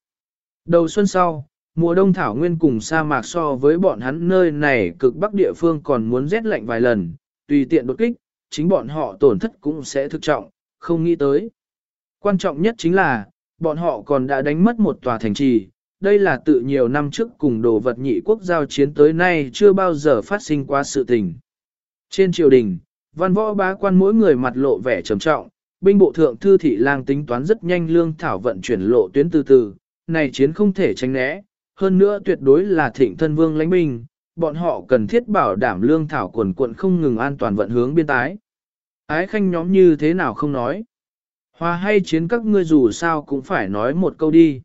Đầu xuân sau, mùa đông thảo nguyên cùng sa mạc so với bọn hắn nơi này cực bắc địa phương còn muốn rét lạnh vài lần, tùy tiện đột kích, chính bọn họ tổn thất cũng sẽ thực trọng, không nghĩ tới. Quan trọng nhất chính là, bọn họ còn đã đánh mất một tòa thành trì, đây là tự nhiều năm trước cùng đồ vật nhị quốc giao chiến tới nay chưa bao giờ phát sinh qua sự tình. Trên triều đình, văn võ bá quan mỗi người mặt lộ vẻ trầm trọng, binh bộ thượng thư thị lang tính toán rất nhanh lương thảo vận chuyển lộ tuyến từ từ, này chiến không thể tránh né, hơn nữa tuyệt đối là thịnh thân vương lãnh binh, bọn họ cần thiết bảo đảm lương thảo quần quận không ngừng an toàn vận hướng biên tái. Ái khanh nhóm như thế nào không nói. Hòa hay chiến các ngươi dù sao cũng phải nói một câu đi.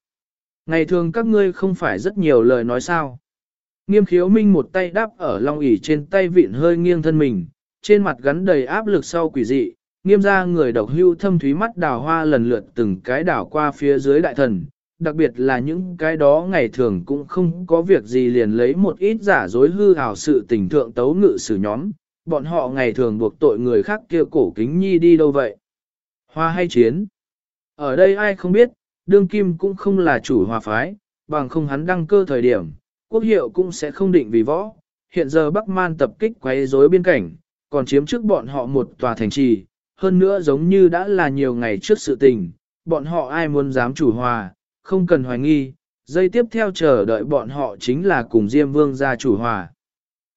Ngày thường các ngươi không phải rất nhiều lời nói sao. Nghiêm khiếu minh một tay đáp ở long ỉ trên tay vịn hơi nghiêng thân mình, trên mặt gắn đầy áp lực sau quỷ dị, nghiêm ra người độc hưu thâm thúy mắt đào hoa lần lượt từng cái đảo qua phía dưới đại thần, đặc biệt là những cái đó ngày thường cũng không có việc gì liền lấy một ít giả dối hư hào sự tình thượng tấu ngự sử nhóm, bọn họ ngày thường buộc tội người khác kia cổ kính nhi đi đâu vậy. Hoa hay chiến? Ở đây ai không biết, đương kim cũng không là chủ hòa phái, bằng không hắn đăng cơ thời điểm, quốc hiệu cũng sẽ không định vì võ. Hiện giờ Bắc Man tập kích quấy rối biên cảnh, còn chiếm trước bọn họ một tòa thành trì, hơn nữa giống như đã là nhiều ngày trước sự tình, bọn họ ai muốn dám chủ hòa, không cần hoài nghi, dây tiếp theo chờ đợi bọn họ chính là cùng Diêm Vương ra chủ hòa.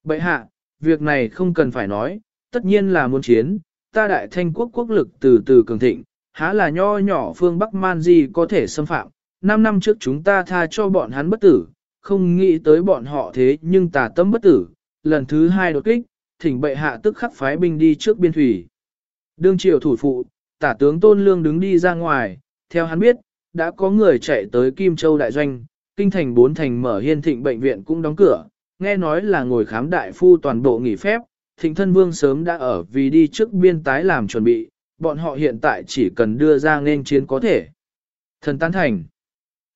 Bậy hạ, việc này không cần phải nói, tất nhiên là muốn chiến, ta đại thanh quốc quốc lực từ từ cường thịnh, há là nho nhỏ phương Bắc Man gì có thể xâm phạm, năm năm trước chúng ta tha cho bọn hắn bất tử, không nghĩ tới bọn họ thế nhưng tà tâm bất tử, lần thứ hai đột kích, thỉnh bệ hạ tức khắc phái binh đi trước biên thủy. Đương triều thủ phụ, tả tướng Tôn Lương đứng đi ra ngoài, theo hắn biết, đã có người chạy tới Kim Châu Đại Doanh, kinh thành bốn thành mở hiên thịnh bệnh viện cũng đóng cửa, nghe nói là ngồi khám đại phu toàn bộ nghỉ phép, thịnh thân vương sớm đã ở vì đi trước biên tái làm chuẩn bị, bọn họ hiện tại chỉ cần đưa ra nên chiến có thể. Thần tán thành.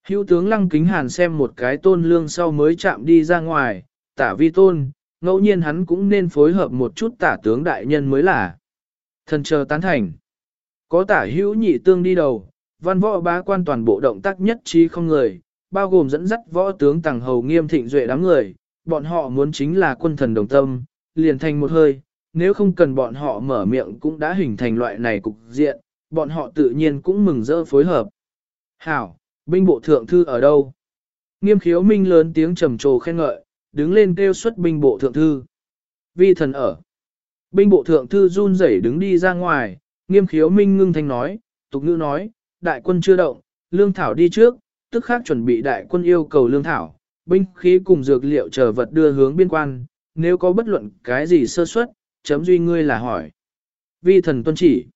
Hữu tướng lăng kính hàn xem một cái tôn lương sau mới chạm đi ra ngoài, tả vi tôn, ngẫu nhiên hắn cũng nên phối hợp một chút tả tướng đại nhân mới là. Thần chờ tán thành. Có tả hữu nhị tương đi đầu, văn võ bá quan toàn bộ động tác nhất trí không người, bao gồm dẫn dắt võ tướng tàng hầu nghiêm thịnh duệ đám người, bọn họ muốn chính là quân thần đồng tâm, liền thành một hơi, nếu không cần bọn họ mở miệng cũng đã hình thành loại này cục diện, bọn họ tự nhiên cũng mừng rỡ phối hợp. Hảo, binh bộ thượng thư ở đâu? Nghiêm khiếu minh lớn tiếng trầm trồ khen ngợi, đứng lên kêu xuất binh bộ thượng thư. Vi thần ở. Binh bộ thượng thư run rẩy đứng đi ra ngoài, nghiêm khiếu minh ngưng thanh nói, tục ngữ nói, đại quân chưa động, lương thảo đi trước, tức khác chuẩn bị đại quân yêu cầu lương thảo, binh khí cùng dược liệu chờ vật đưa hướng biên quan, nếu có bất luận cái gì sơ suất, chấm duy ngươi là hỏi. Vi thần tuân chỉ,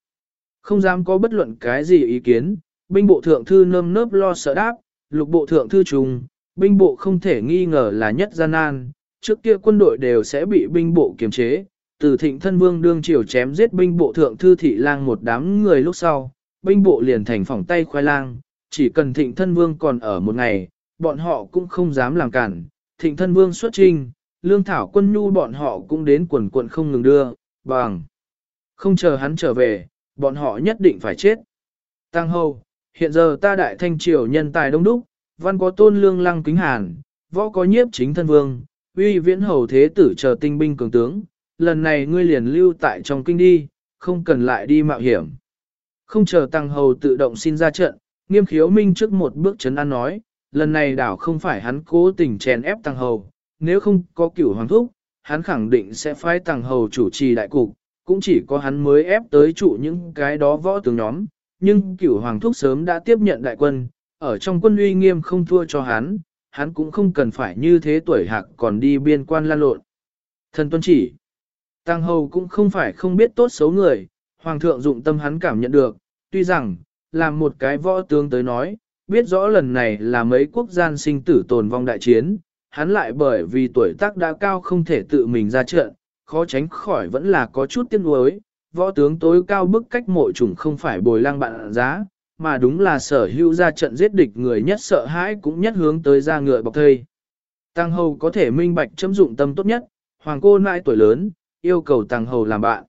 không dám có bất luận cái gì ý kiến, binh bộ thượng thư nơm nớp lo sợ đáp, lục bộ thượng thư trùng, binh bộ không thể nghi ngờ là nhất gian nan, trước kia quân đội đều sẽ bị binh bộ kiềm chế, từ thịnh thân vương đương triều chém giết binh bộ thượng thư thị lang một đám người lúc sau, binh bộ liền thành phỏng tay khoai lang, chỉ cần thịnh thân vương còn ở một ngày, bọn họ cũng không dám làm cản, thịnh thân vương xuất trinh, lương thảo quân nhu bọn họ cũng đến quần quận không ngừng đưa, bằng. Không chờ hắn trở về, bọn họ nhất định phải chết. Tăng hầu, hiện giờ ta đại thanh triều nhân tài đông đúc, văn có tôn lương lăng kính hàn, võ có nhiếp chính thân vương, uy viễn hầu thế tử chờ tinh binh cường tướng, lần này ngươi liền lưu tại trong kinh đi, không cần lại đi mạo hiểm. Không chờ tăng hầu tự động xin ra trận, nghiêm khiếu minh trước một bước chấn an nói, lần này đảo không phải hắn cố tình chèn ép tăng hầu, nếu không có cửu hoàng thúc, hắn khẳng định sẽ phái tăng hầu chủ trì đại cục, cũng chỉ có hắn mới ép tới trụ những cái đó võ tướng nhóm, nhưng cửu hoàng thúc sớm đã tiếp nhận đại quân, ở trong quân uy nghiêm không thua cho hắn, hắn cũng không cần phải như thế tuổi hạc còn đi biên quan lan lộn. Thần tuân chỉ, tăng hầu cũng không phải không biết tốt xấu người, hoàng thượng dụng tâm hắn cảm nhận được, tuy rằng, làm một cái võ tướng tới nói, biết rõ lần này là mấy quốc gian sinh tử tồn vong đại chiến, hắn lại bởi vì tuổi tác đã cao không thể tự mình ra trận, khó tránh khỏi vẫn là có chút tiếc nuối. Võ tướng tối cao bức cách mộ trùng không phải bồi lang bạn giá, mà đúng là sở hữu ra trận giết địch người nhất sợ hãi cũng nhất hướng tới ra ngựa bọc thây. Tăng hầu có thể minh bạch chấm dụng tâm tốt nhất, hoàng cô nãi tuổi lớn, yêu cầu tăng hầu làm bạn.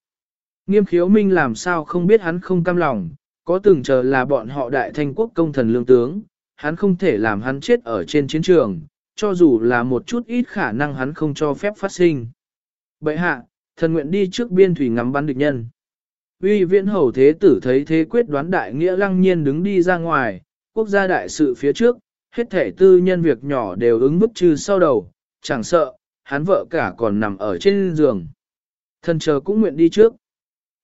Nghiêm khiếu minh làm sao không biết hắn không cam lòng, có từng chờ là bọn họ đại thanh quốc công thần lương tướng, hắn không thể làm hắn chết ở trên chiến trường, cho dù là một chút ít khả năng hắn không cho phép phát sinh. Bậy hạ, thần nguyện đi trước biên thủy ngắm bắn địch nhân. Uy viễn hầu thế tử thấy thế quyết đoán đại nghĩa lăng nhiên đứng đi ra ngoài, quốc gia đại sự phía trước, hết thể tư nhân việc nhỏ đều ứng bức trừ sau đầu, chẳng sợ, hắn vợ cả còn nằm ở trên giường. Thần chờ cũng nguyện đi trước.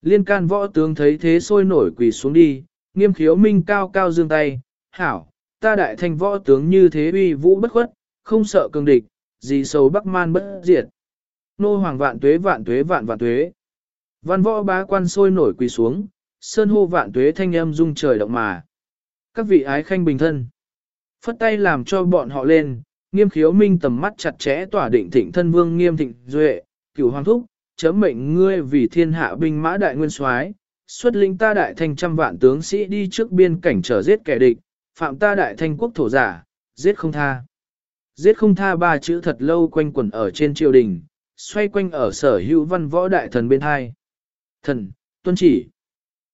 Liên can võ tướng thấy thế sôi nổi quỳ xuống đi, nghiêm khiếu minh cao cao dương tay, hảo, ta đại thành võ tướng như thế uy vũ bất khuất, không sợ cường địch, gì sâu bắc man bất diệt. Nô hoàng vạn tuế vạn tuế vạn vạn tuế. Văn võ bá quan sôi nổi quỳ xuống, sơn hô vạn tuế thanh âm rung trời động mà. Các vị ái khanh bình thân. Phất tay làm cho bọn họ lên, nghiêm khiếu minh tầm mắt chặt chẽ tỏa định thịnh thân vương nghiêm thịnh duệ, cửu hoàng thúc, chấm mệnh ngươi vì thiên hạ binh mã đại nguyên soái, xuất lĩnh ta đại thành trăm vạn tướng sĩ đi trước biên cảnh trở giết kẻ địch, phạm ta đại thanh quốc thổ giả, giết không tha. Giết không tha ba chữ thật lâu quanh quẩn ở trên triều đình, xoay quanh ở sở hữu văn võ đại thần bên hai. Thần, tuân chỉ.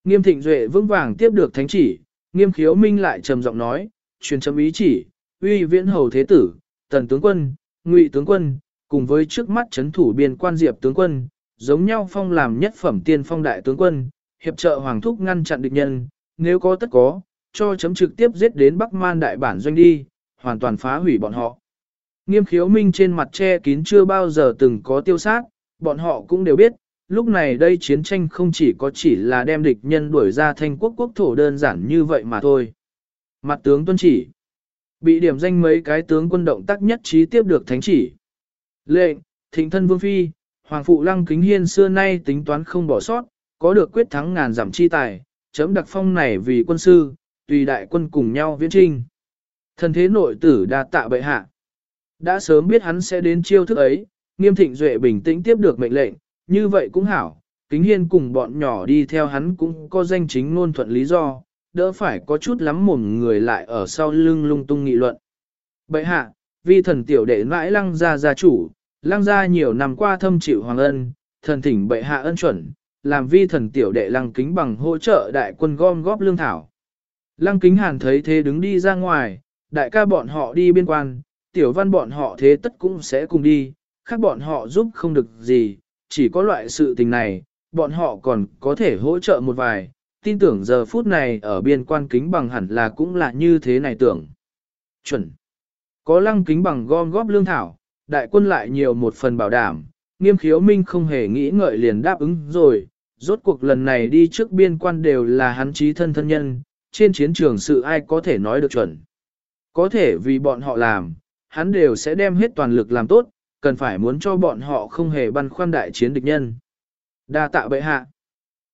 Nghiêm thịnh duệ vững vàng tiếp được thánh chỉ, nghiêm khiếu minh lại trầm giọng nói, truyền chấm ý chỉ, uy viễn hầu thế tử, tần tướng quân, ngụy tướng quân, cùng với trước mắt chấn thủ biên quan diệp tướng quân, giống nhau phong làm nhất phẩm tiên phong đại tướng quân, hiệp trợ hoàng thúc ngăn chặn địch nhân, nếu có tất có, cho chấm trực tiếp giết đến Bắc Man đại bản doanh đi, hoàn toàn phá hủy bọn họ. Nghiêm khiếu minh trên mặt che kín chưa bao giờ từng có tiêu sát, bọn họ cũng đều biết, lúc này đây chiến tranh không chỉ có chỉ là đem địch nhân đuổi ra thanh quốc quốc thổ đơn giản như vậy mà thôi. Mặt tướng tuân chỉ, bị điểm danh mấy cái tướng quân động tác nhất trí tiếp được thánh chỉ. Lệnh, thịnh thân vương phi, hoàng phụ lăng kính hiên xưa nay tính toán không bỏ sót, có được quyết thắng ngàn giảm chi tài, chấm đặc phong này vì quân sư, tùy đại quân cùng nhau viễn trinh. Thần thế nội tử đa tạ bệ hạ. Đã sớm biết hắn sẽ đến chiêu thức ấy, nghiêm thịnh duệ bình tĩnh tiếp được mệnh lệnh, như vậy cũng hảo, kính hiên cùng bọn nhỏ đi theo hắn cũng có danh chính ngôn thuận lý do, đỡ phải có chút lắm mồm người lại ở sau lưng lung tung nghị luận. Bệ hạ, vi thần tiểu đệ mãi lăng gia gia chủ, lăng gia nhiều năm qua thâm chịu hoàng ân, thần thỉnh bệ hạ ân chuẩn, làm vi thần tiểu đệ lăng kính bằng hỗ trợ đại quân gom góp lương thảo. Lăng kính hàn thấy thế đứng đi ra ngoài, đại ca bọn họ đi biên quan, tiểu văn bọn họ thế tất cũng sẽ cùng đi, khác bọn họ giúp không được gì, chỉ có loại sự tình này, bọn họ còn có thể hỗ trợ một vài, tin tưởng giờ phút này ở biên quan kính bằng hẳn là cũng là như thế này tưởng. Chuẩn. Có lăng kính bằng gom góp lương thảo, đại quân lại nhiều một phần bảo đảm, nghiêm khiếu minh không hề nghĩ ngợi liền đáp ứng rồi, rốt cuộc lần này đi trước biên quan đều là hắn trí thân thân nhân, trên chiến trường sự ai có thể nói được chuẩn. Có thể vì bọn họ làm, hắn đều sẽ đem hết toàn lực làm tốt, cần phải muốn cho bọn họ không hề băn khoăn đại chiến địch nhân. Đa tạ bệ hạ.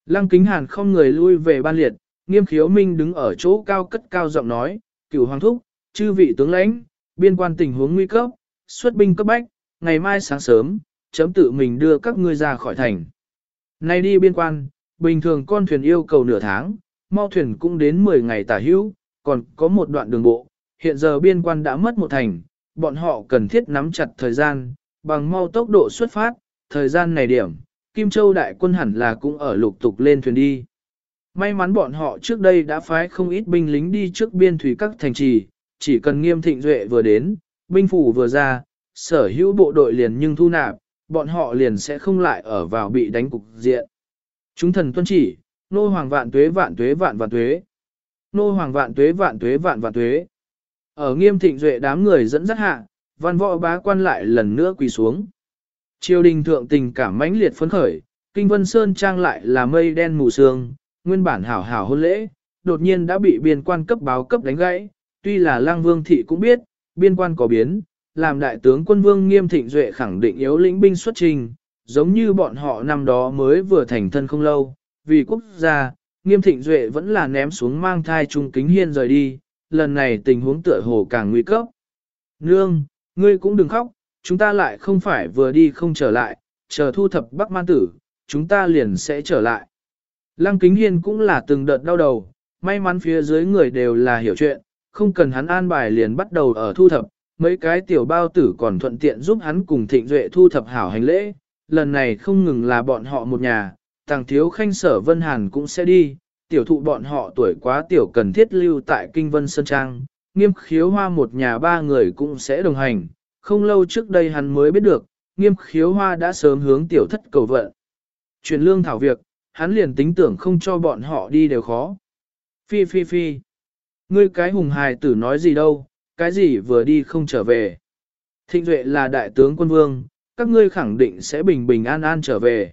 Lăng kính hàn không người lui về ban liệt, nghiêm khiếu minh đứng ở chỗ cao cất cao giọng nói, cửu hoàng thúc, chư vị tướng lãnh, biên quan tình huống nguy cấp, xuất binh cấp bách, ngày mai sáng sớm, chấm tự mình đưa các ngươi ra khỏi thành. Nay đi biên quan, bình thường con thuyền yêu cầu nửa tháng, mau thuyền cũng đến 10 ngày tả hữu, còn có một đoạn đường bộ, hiện giờ biên quan đã mất một thành, bọn họ cần thiết nắm chặt thời gian, bằng mau tốc độ xuất phát, thời gian này điểm, Kim Châu đại quân hẳn là cũng ở lục tục lên thuyền đi. May mắn bọn họ trước đây đã phái không ít binh lính đi trước biên thủy các thành trì, chỉ cần nghiêm thịnh duệ vừa đến, binh phủ vừa ra, sở hữu bộ đội liền nhưng thu nạp, bọn họ liền sẽ không lại ở vào bị đánh cục diện. Chúng thần tuân chỉ, nô hoàng vạn tuế vạn tuế vạn vạn tuế. Nô hoàng vạn tuế vạn tuế vạn vạn tuế. Ở nghiêm thịnh duệ đám người dẫn dắt hạ, văn võ bá quan lại lần nữa quỳ xuống. Triều đình thượng tình cảm mãnh liệt phấn khởi, kinh vân sơn trang lại là mây đen mù sương, nguyên bản hảo hảo hôn lễ, đột nhiên đã bị biên quan cấp báo cấp đánh gãy, tuy là lang vương thị cũng biết, biên quan có biến, làm đại tướng quân vương nghiêm thịnh duệ khẳng định yếu lĩnh binh xuất trình, giống như bọn họ năm đó mới vừa thành thân không lâu, vì quốc gia, nghiêm thịnh duệ vẫn là ném xuống mang thai trung kính hiên rời đi, lần này tình huống tựa hồ càng nguy cấp. Nương, Ngươi cũng đừng khóc, chúng ta lại không phải vừa đi không trở lại, chờ thu thập Bắc Man Tử, chúng ta liền sẽ trở lại. Lăng Kính Hiên cũng là từng đợt đau đầu, may mắn phía dưới người đều là hiểu chuyện, không cần hắn an bài liền bắt đầu ở thu thập, mấy cái tiểu bao tử còn thuận tiện giúp hắn cùng thịnh duệ thu thập hảo hành lễ, lần này không ngừng là bọn họ một nhà, tàng thiếu khanh sở Vân Hàn cũng sẽ đi, tiểu thụ bọn họ tuổi quá tiểu cần thiết lưu tại Kinh Vân Sơn Trang, nghiêm khiếu hoa một nhà ba người cũng sẽ đồng hành, không lâu trước đây hắn mới biết được, nghiêm khiếu hoa đã sớm hướng tiểu thất cầu vận. Chuyển lương thảo việc, hắn liền tính tưởng không cho bọn họ đi đều khó. Phi phi phi. Ngươi cái hùng hài tử nói gì đâu, cái gì vừa đi không trở về. Thịnh Duệ là đại tướng quân vương, các ngươi khẳng định sẽ bình bình an an trở về.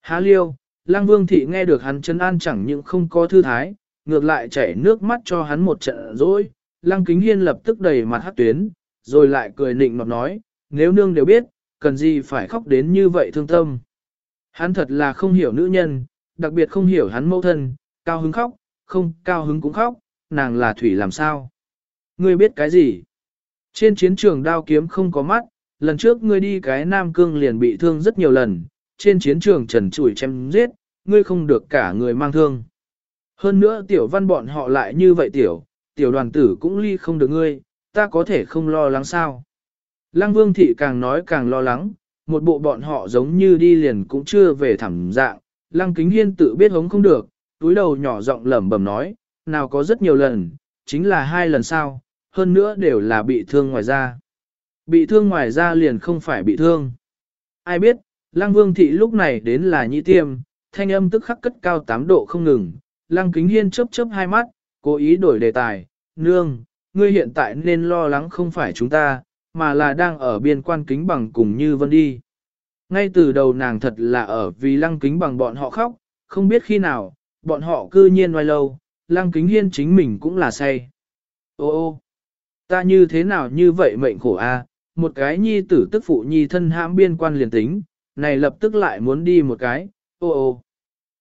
Há liêu, lang vương thị nghe được hắn chân an chẳng những không có thư thái, ngược lại chảy nước mắt cho hắn một trận rồi, Lăng kính hiên lập tức đầy mặt hát tuyến, rồi lại cười nịnh nọt nói, nếu nương đều biết, cần gì phải khóc đến như vậy thương tâm. Hắn thật là không hiểu nữ nhân, đặc biệt không hiểu hắn mẫu thân, cao hứng khóc, không cao hứng cũng khóc, nàng là thủy làm sao. Ngươi biết cái gì? Trên chiến trường đao kiếm không có mắt, lần trước ngươi đi cái Nam Cương liền bị thương rất nhiều lần, trên chiến trường trần trụi chém giết, ngươi không được cả người mang thương. Hơn nữa tiểu văn bọn họ lại như vậy tiểu, tiểu đoàn tử cũng ly không được ngươi, ta có thể không lo lắng sao. Lăng vương thị càng nói càng lo lắng, một bộ bọn họ giống như đi liền cũng chưa về thẳm dạng, lăng kính hiên tự biết hống không được, túi đầu nhỏ giọng lẩm bẩm nói, nào có rất nhiều lần, chính là hai lần sau, hơn nữa đều là bị thương ngoài da. Bị thương ngoài da liền không phải bị thương. Ai biết, lăng vương thị lúc này đến là nhị tiêm, thanh âm tức khắc cất cao 8 độ không ngừng, lăng kính hiên chớp chớp hai mắt, cố ý đổi đề tài, nương, ngươi hiện tại nên lo lắng không phải chúng ta, mà là đang ở biên quan kính bằng cùng như vân đi. Ngay từ đầu nàng thật là ở vì lăng kính bằng bọn họ khóc, không biết khi nào, bọn họ cư nhiên ngoài lâu, lăng kính hiên chính mình cũng là say. Ô ô, ta như thế nào như vậy mệnh khổ a một cái nhi tử tức phụ nhi thân hãm biên quan liền tính, này lập tức lại muốn đi một cái, ô ô.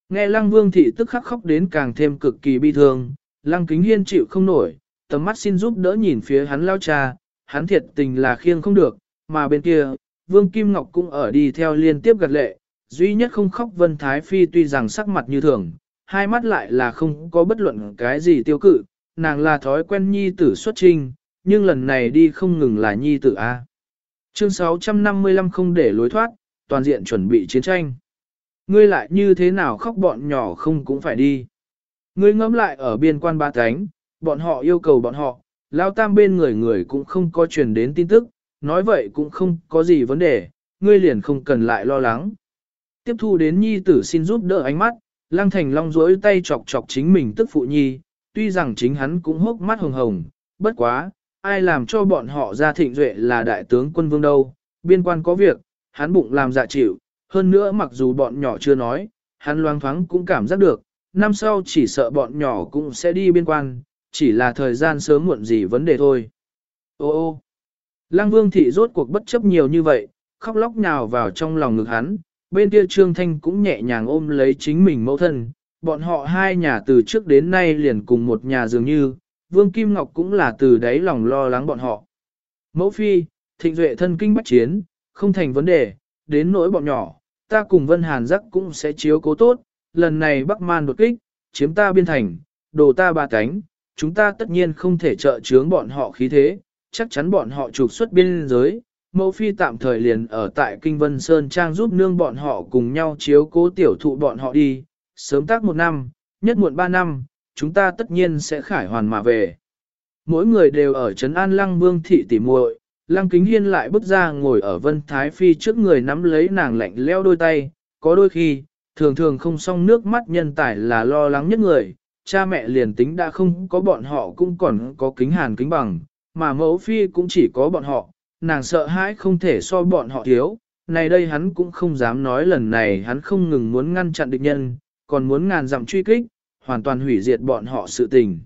Nghe lăng vương thị tức khắc khóc đến càng thêm cực kỳ bi thương, lăng kính hiên chịu không nổi, tầm mắt xin giúp đỡ nhìn phía hắn lao cha, hắn thiệt tình là khiêng không được, mà bên kia, vương Kim Ngọc cũng ở đi theo liên tiếp gật lệ, duy nhất không khóc Vân Thái Phi tuy rằng sắc mặt như thường, hai mắt lại là không có bất luận cái gì tiêu cự, nàng là thói quen nhi tử xuất trinh, nhưng lần này đi không ngừng là nhi tử A. Chương 655 không để lối thoát, toàn diện chuẩn bị chiến tranh. Ngươi lại như thế nào khóc bọn nhỏ không cũng phải đi. Ngươi ngẫm lại ở biên quan ba cánh, bọn họ yêu cầu bọn họ, lao tam bên người người cũng không có truyền đến tin tức, nói vậy cũng không có gì vấn đề, ngươi liền không cần lại lo lắng. Tiếp thu đến nhi tử xin giúp đỡ ánh mắt, lang Thành Long rỗi tay chọc chọc chính mình tức phụ nhi, tuy rằng chính hắn cũng hốc mắt hồng hồng, bất quá, ai làm cho bọn họ ra thịnh duệ là đại tướng quân vương đâu, biên quan có việc, hắn bụng làm dạ chịu, hơn nữa mặc dù bọn nhỏ chưa nói, hắn loang thoáng cũng cảm giác được, năm sau chỉ sợ bọn nhỏ cũng sẽ đi biên quan, chỉ là thời gian sớm muộn gì vấn đề thôi. Ô ô, Lăng Vương Thị rốt cuộc bất chấp nhiều như vậy, khóc lóc nhào vào trong lòng ngực hắn, bên kia Trương Thanh cũng nhẹ nhàng ôm lấy chính mình mẫu thân, bọn họ hai nhà từ trước đến nay liền cùng một nhà dường như, Vương Kim Ngọc cũng là từ đáy lòng lo lắng bọn họ. Mẫu phi, thịnh duệ thân kinh bách chiến, không thành vấn đề, đến nỗi bọn nhỏ, ta cùng Vân Hàn giác cũng sẽ chiếu cố tốt, lần này Bắc Man đột kích, chiếm ta biên thành, đồ ta ba cánh, chúng ta tất nhiên không thể trợ chướng bọn họ khí thế, chắc chắn bọn họ trục xuất biên giới. Mẫu phi tạm thời liền ở tại Kinh Vân Sơn Trang giúp nương bọn họ cùng nhau chiếu cố tiểu thụ bọn họ đi, sớm tác một năm, nhất muộn ba năm, chúng ta tất nhiên sẽ khải hoàn mà về. Mỗi người đều ở Trấn An Lăng Vương thị tỉ muội, Lăng Kính Hiên lại bước ra ngồi ở Vân Thái Phi trước người nắm lấy nàng lạnh leo đôi tay, có đôi khi, thường thường không xong nước mắt nhân tài là lo lắng nhất người, cha mẹ liền tính đã không có bọn họ cũng còn có kính hàn kính bằng, mà mẫu phi cũng chỉ có bọn họ, nàng sợ hãi không thể so bọn họ thiếu, này đây hắn cũng không dám nói lần này hắn không ngừng muốn ngăn chặn địch nhân, còn muốn ngàn dặm truy kích, hoàn toàn hủy diệt bọn họ sự tình.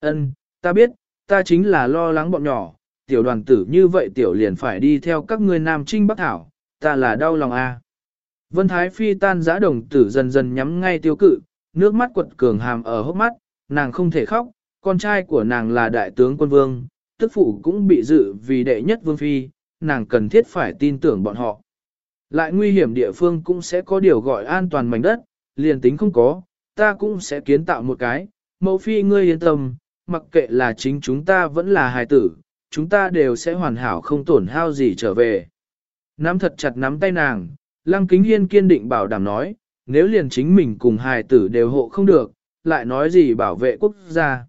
Ân, ta biết, ta chính là lo lắng bọn nhỏ, tiểu đoàn tử như vậy tiểu liền phải đi theo các ngươi nam trinh bắc thảo, ta là đau lòng a. Vân Thái Phi tan giã đồng tử dần dần nhắm ngay tiêu cự, nước mắt quật cường hàm ở hốc mắt, nàng không thể khóc, con trai của nàng là đại tướng quân vương, tức phụ cũng bị dự vì đệ nhất vương phi, nàng cần thiết phải tin tưởng bọn họ. Lại nguy hiểm địa phương cũng sẽ có điều gọi an toàn mảnh đất, liền tính không có, ta cũng sẽ kiến tạo một cái, mẫu phi ngươi yên tâm, mặc kệ là chính chúng ta vẫn là hài tử, chúng ta đều sẽ hoàn hảo không tổn hao gì trở về. Nắm thật chặt nắm tay nàng, Lăng Kính Hiên kiên định bảo đảm nói, nếu liền chính mình cùng hài tử đều hộ không được, lại nói gì bảo vệ quốc gia.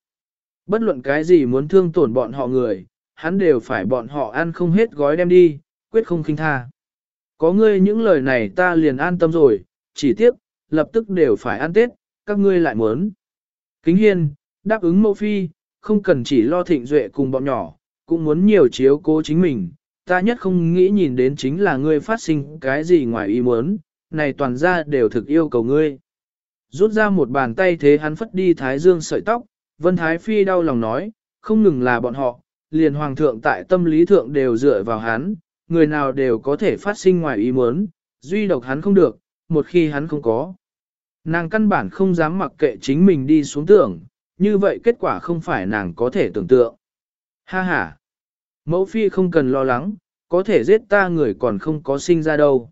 Bất luận cái gì muốn thương tổn bọn họ người, hắn đều phải bọn họ ăn không hết gói đem đi, quyết không khinh tha. Có ngươi những lời này ta liền an tâm rồi, chỉ tiếp lập tức đều phải ăn Tết, các ngươi lại muốn. Kính hiên, đáp ứng mẫu phi, không cần chỉ lo thịnh duệ cùng bọn nhỏ, cũng muốn nhiều chiếu cố chính mình. Ta nhất không nghĩ nhìn đến chính là ngươi phát sinh cái gì ngoài ý muốn, này toàn ra đều thực yêu cầu ngươi. Rút ra một bàn tay thế hắn phất đi thái dương sợi tóc, Vân Thái Phi đau lòng nói, không ngừng là bọn họ, liền hoàng thượng tại tâm lý thượng đều dựa vào hắn, người nào đều có thể phát sinh ngoài ý muốn, duy độc hắn không được, một khi hắn không có. Nàng căn bản không dám mặc kệ chính mình đi xuống tưởng, như vậy kết quả không phải nàng có thể tưởng tượng. Ha ha! Mẫu phi không cần lo lắng, có thể giết ta người còn không có sinh ra đâu.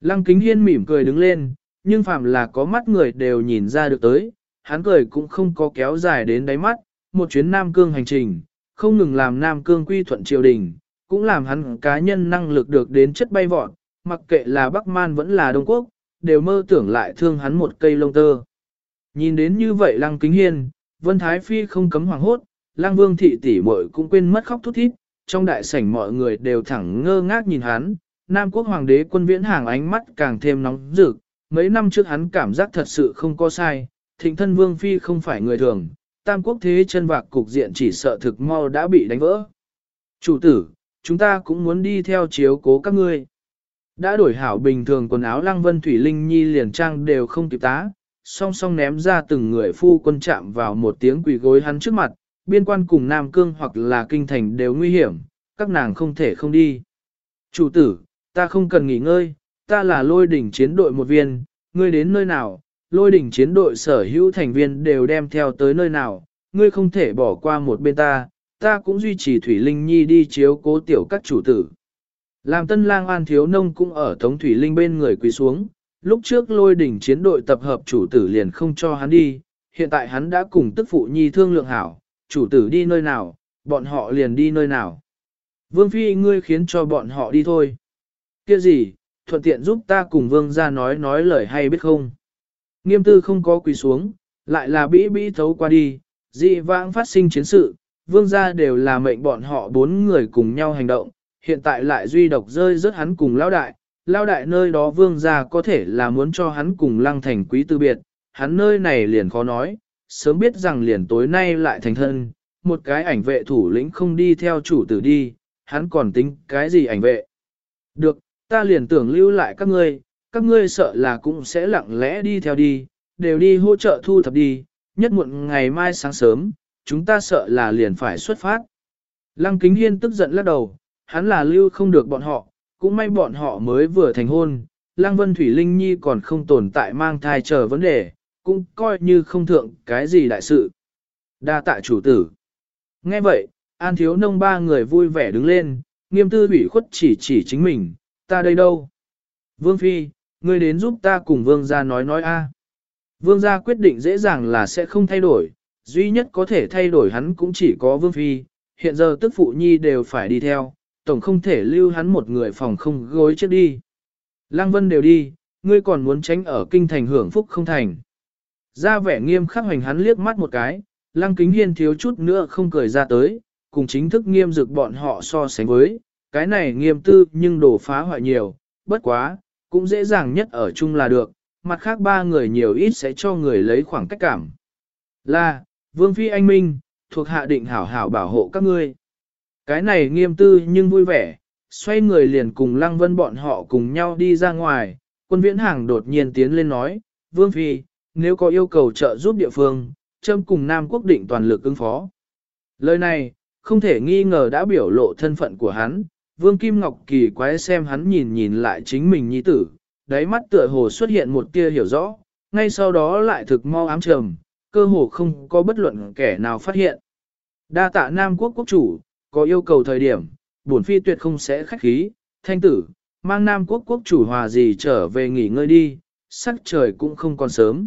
Lăng kính hiên mỉm cười đứng lên, nhưng phạm là có mắt người đều nhìn ra được tới, hắn cười cũng không có kéo dài đến đáy mắt, một chuyến Nam Cương hành trình, không ngừng làm Nam Cương quy thuận triều đình, cũng làm hắn cá nhân năng lực được đến chất bay vọt, mặc kệ là Bắc Man vẫn là Đông Quốc, đều mơ tưởng lại thương hắn một cây lông tơ. Nhìn đến như vậy Lăng Kính Hiên, Vân Thái Phi không cấm hoàng hốt, Lăng Vương thị tỷ muội cũng quên mất khóc thút thít, trong đại sảnh mọi người đều thẳng ngơ ngác nhìn hắn, Nam quốc hoàng đế quân viễn hàng ánh mắt càng thêm nóng rực, mấy năm trước hắn cảm giác thật sự không có sai, thịnh thân Vương Phi không phải người thường, Tam quốc thế chân vạc cục diện chỉ sợ thực mau đã bị đánh vỡ. Chủ tử, chúng ta cũng muốn đi theo chiếu cố các ngươi. Đã đổi hảo bình thường quần áo Lăng Vân Thủy Linh Nhi liền trang đều không kịp tá, song song ném ra từng người phu quân chạm vào một tiếng quỳ gối hắn trước mặt, biên quan cùng Nam Cương hoặc là Kinh Thành đều nguy hiểm, các nàng không thể không đi. Chủ tử, ta không cần nghỉ ngơi, ta là lôi đỉnh chiến đội một viên, ngươi đến nơi nào, lôi đỉnh chiến đội sở hữu thành viên đều đem theo tới nơi nào, ngươi không thể bỏ qua một bên ta, ta cũng duy trì Thủy Linh Nhi đi chiếu cố tiểu các chủ tử. Làm tân lang an thiếu nông cũng ở Tống Thủy Linh bên người quỳ xuống, lúc trước lôi đỉnh chiến đội tập hợp chủ tử liền không cho hắn đi, hiện tại hắn đã cùng tức phụ nhi thương lượng hảo, chủ tử đi nơi nào, bọn họ liền đi nơi nào. Vương Phi ngươi khiến cho bọn họ đi thôi. kia gì, thuận tiện giúp ta cùng vương ra nói nói lời hay biết không. Nghiêm tư không có quỳ xuống, lại là bĩ bĩ thấu qua đi, dị vãng phát sinh chiến sự, vương gia đều là mệnh bọn họ bốn người cùng nhau hành động, hiện tại lại duy độc rơi rớt hắn cùng Lão đại, lao đại nơi đó vương gia có thể là muốn cho hắn cùng lăng thành quý tư biệt, hắn nơi này liền khó nói, sớm biết rằng liền tối nay lại thành thân, một cái ảnh vệ thủ lĩnh không đi theo chủ tử đi, hắn còn tính cái gì ảnh vệ. Được, ta liền tưởng lưu lại các ngươi, các ngươi sợ là cũng sẽ lặng lẽ đi theo đi, đều đi hỗ trợ thu thập đi, nhất muộn ngày mai sáng sớm, chúng ta sợ là liền phải xuất phát. Lăng Kính Hiên tức giận lắc đầu, hắn là lưu không được bọn họ, cũng may bọn họ mới vừa thành hôn, Lăng Vân Thủy Linh Nhi còn không tồn tại mang thai chờ vấn đề, cũng coi như không thượng cái gì đại sự. Đa tạ chủ tử. Nghe vậy, An Thiếu Nông ba người vui vẻ đứng lên, nghiêm tư ủy khuất chỉ chỉ chính mình, ta đây đâu? Vương Phi, ngươi đến giúp ta cùng Vương gia nói nói a. Vương gia quyết định dễ dàng là sẽ không thay đổi, duy nhất có thể thay đổi hắn cũng chỉ có Vương Phi, hiện giờ tức phụ nhi đều phải đi theo, tổng không thể lưu hắn một người phòng không gối chết đi. Lăng Vân đều đi, ngươi còn muốn tránh ở kinh thành hưởng phúc không thành. Ra vẻ nghiêm khắc hoành hắn liếc mắt một cái, Lăng Kính Hiên thiếu chút nữa không cười ra tới, cùng chính thức nghiêm dực bọn họ so sánh với, cái này nghiêm tư nhưng đổ phá hoại nhiều, bất quá, cũng dễ dàng nhất ở chung là được, mặt khác ba người nhiều ít sẽ cho người lấy khoảng cách cảm. Là, Vương Phi Anh Minh, thuộc hạ định hảo hảo bảo hộ các ngươi. Cái này nghiêm tư nhưng vui vẻ, xoay người liền cùng Lăng Vân bọn họ cùng nhau đi ra ngoài, quân viễn hàng đột nhiên tiến lên nói, Vương Phi, nếu có yêu cầu trợ giúp địa phương, châm cùng Nam Quốc định toàn lực ứng phó. Lời này, không thể nghi ngờ đã biểu lộ thân phận của hắn, Vương Kim Ngọc kỳ quái xem hắn nhìn nhìn lại chính mình nhi tử, đáy mắt tựa hồ xuất hiện một tia hiểu rõ, ngay sau đó lại thực mau ám trầm, cơ hồ không có bất luận kẻ nào phát hiện. Đa tạ Nam quốc quốc chủ, có yêu cầu thời điểm, bổn phi tuyệt không sẽ khách khí, thanh tử, mang nam quốc quốc chủ hòa gì trở về nghỉ ngơi đi, sắc trời cũng không còn sớm.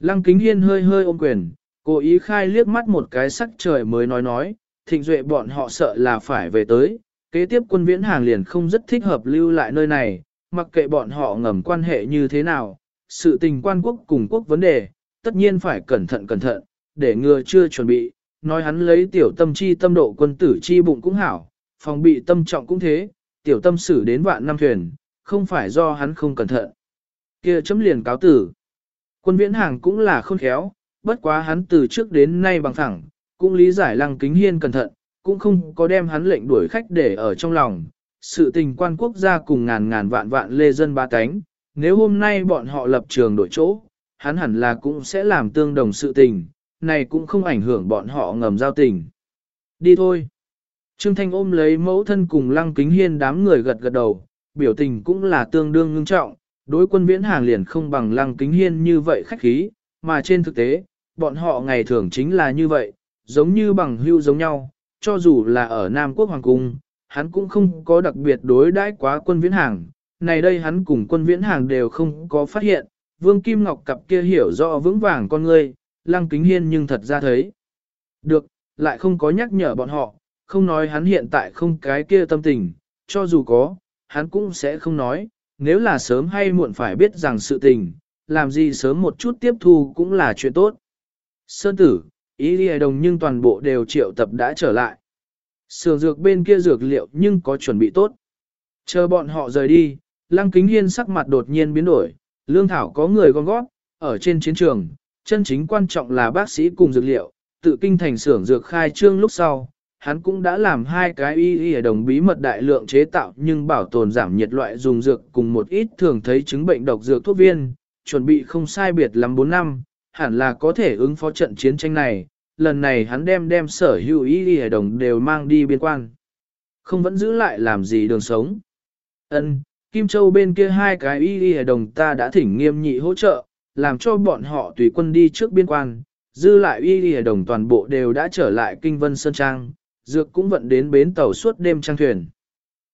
Lăng kính hiên hơi hơi ôm quyền, cố ý khai liếc mắt một cái sắc trời mới nói nói, thịnh duệ bọn họ sợ là phải về tới, kế tiếp quân viễn hàng liền không rất thích hợp lưu lại nơi này, mặc kệ bọn họ ngầm quan hệ như thế nào, sự tình quan quốc cùng quốc vấn đề, tất nhiên phải cẩn thận cẩn thận, để ngừa chưa chuẩn bị, nói hắn lấy tiểu tâm chi tâm độ quân tử chi bụng cũng hảo, phòng bị tâm trọng cũng thế, tiểu tâm xử đến vạn năm thuyền, không phải do hắn không cẩn thận. kia chấm liền cáo tử. Quân viễn hàng cũng là khôn khéo, bất quá hắn từ trước đến nay bằng thẳng, cũng lý giải lăng kính hiên cẩn thận, cũng không có đem hắn lệnh đuổi khách để ở trong lòng. Sự tình quan quốc gia cùng ngàn ngàn vạn vạn lê dân ba cánh, nếu hôm nay bọn họ lập trường đổi chỗ, hắn hẳn là cũng sẽ làm tương đồng sự tình, này cũng không ảnh hưởng bọn họ ngầm giao tình. Đi thôi. Trương Thanh ôm lấy mẫu thân cùng lăng kính hiên đám người gật gật đầu, biểu tình cũng là tương đương ngưng trọng, đối quân viễn hàng liền không bằng lăng kính hiên như vậy khách khí, mà trên thực tế, bọn họ ngày thường chính là như vậy, giống như bằng hưu giống nhau, cho dù là ở Nam Quốc Hoàng Cung, hắn cũng không có đặc biệt đối đãi quá quân viễn hàng, này đây hắn cùng quân viễn hàng đều không có phát hiện, Vương Kim Ngọc cặp kia hiểu rõ vững vàng con người, lăng kính hiên nhưng thật ra thấy. Được, lại không có nhắc nhở bọn họ, không nói hắn hiện tại không cái kia tâm tình, cho dù có, hắn cũng sẽ không nói, nếu là sớm hay muộn phải biết rằng sự tình, làm gì sớm một chút tiếp thu cũng là chuyện tốt. Sơn tử, ý đi đồng nhưng toàn bộ đều triệu tập đã trở lại. Sườn dược bên kia dược liệu nhưng có chuẩn bị tốt. Chờ bọn họ rời đi, lăng kính hiên sắc mặt đột nhiên biến đổi, lương thảo có người con gót, ở trên chiến trường, chân chính quan trọng là bác sĩ cùng dược liệu, tự kinh thành xưởng dược khai trương lúc sau, hắn cũng đã làm hai cái y y đồng bí mật đại lượng chế tạo nhưng bảo tồn giảm nhiệt loại dùng dược cùng một ít thường thấy chứng bệnh độc dược thuốc viên, chuẩn bị không sai biệt lắm 4 năm, hẳn là có thể ứng phó trận chiến tranh này, lần này hắn đem đem sở hữu y y đồng đều mang đi biên quan. Không vẫn giữ lại làm gì đường sống. Ân, Kim Châu bên kia hai cái y y đồng ta đã thỉnh nghiêm nhị hỗ trợ, làm cho bọn họ tùy quân đi trước biên quan, dư lại y y đồng toàn bộ đều đã trở lại kinh vân Sơn Trang, dược cũng vận đến bến tàu suốt đêm trang thuyền.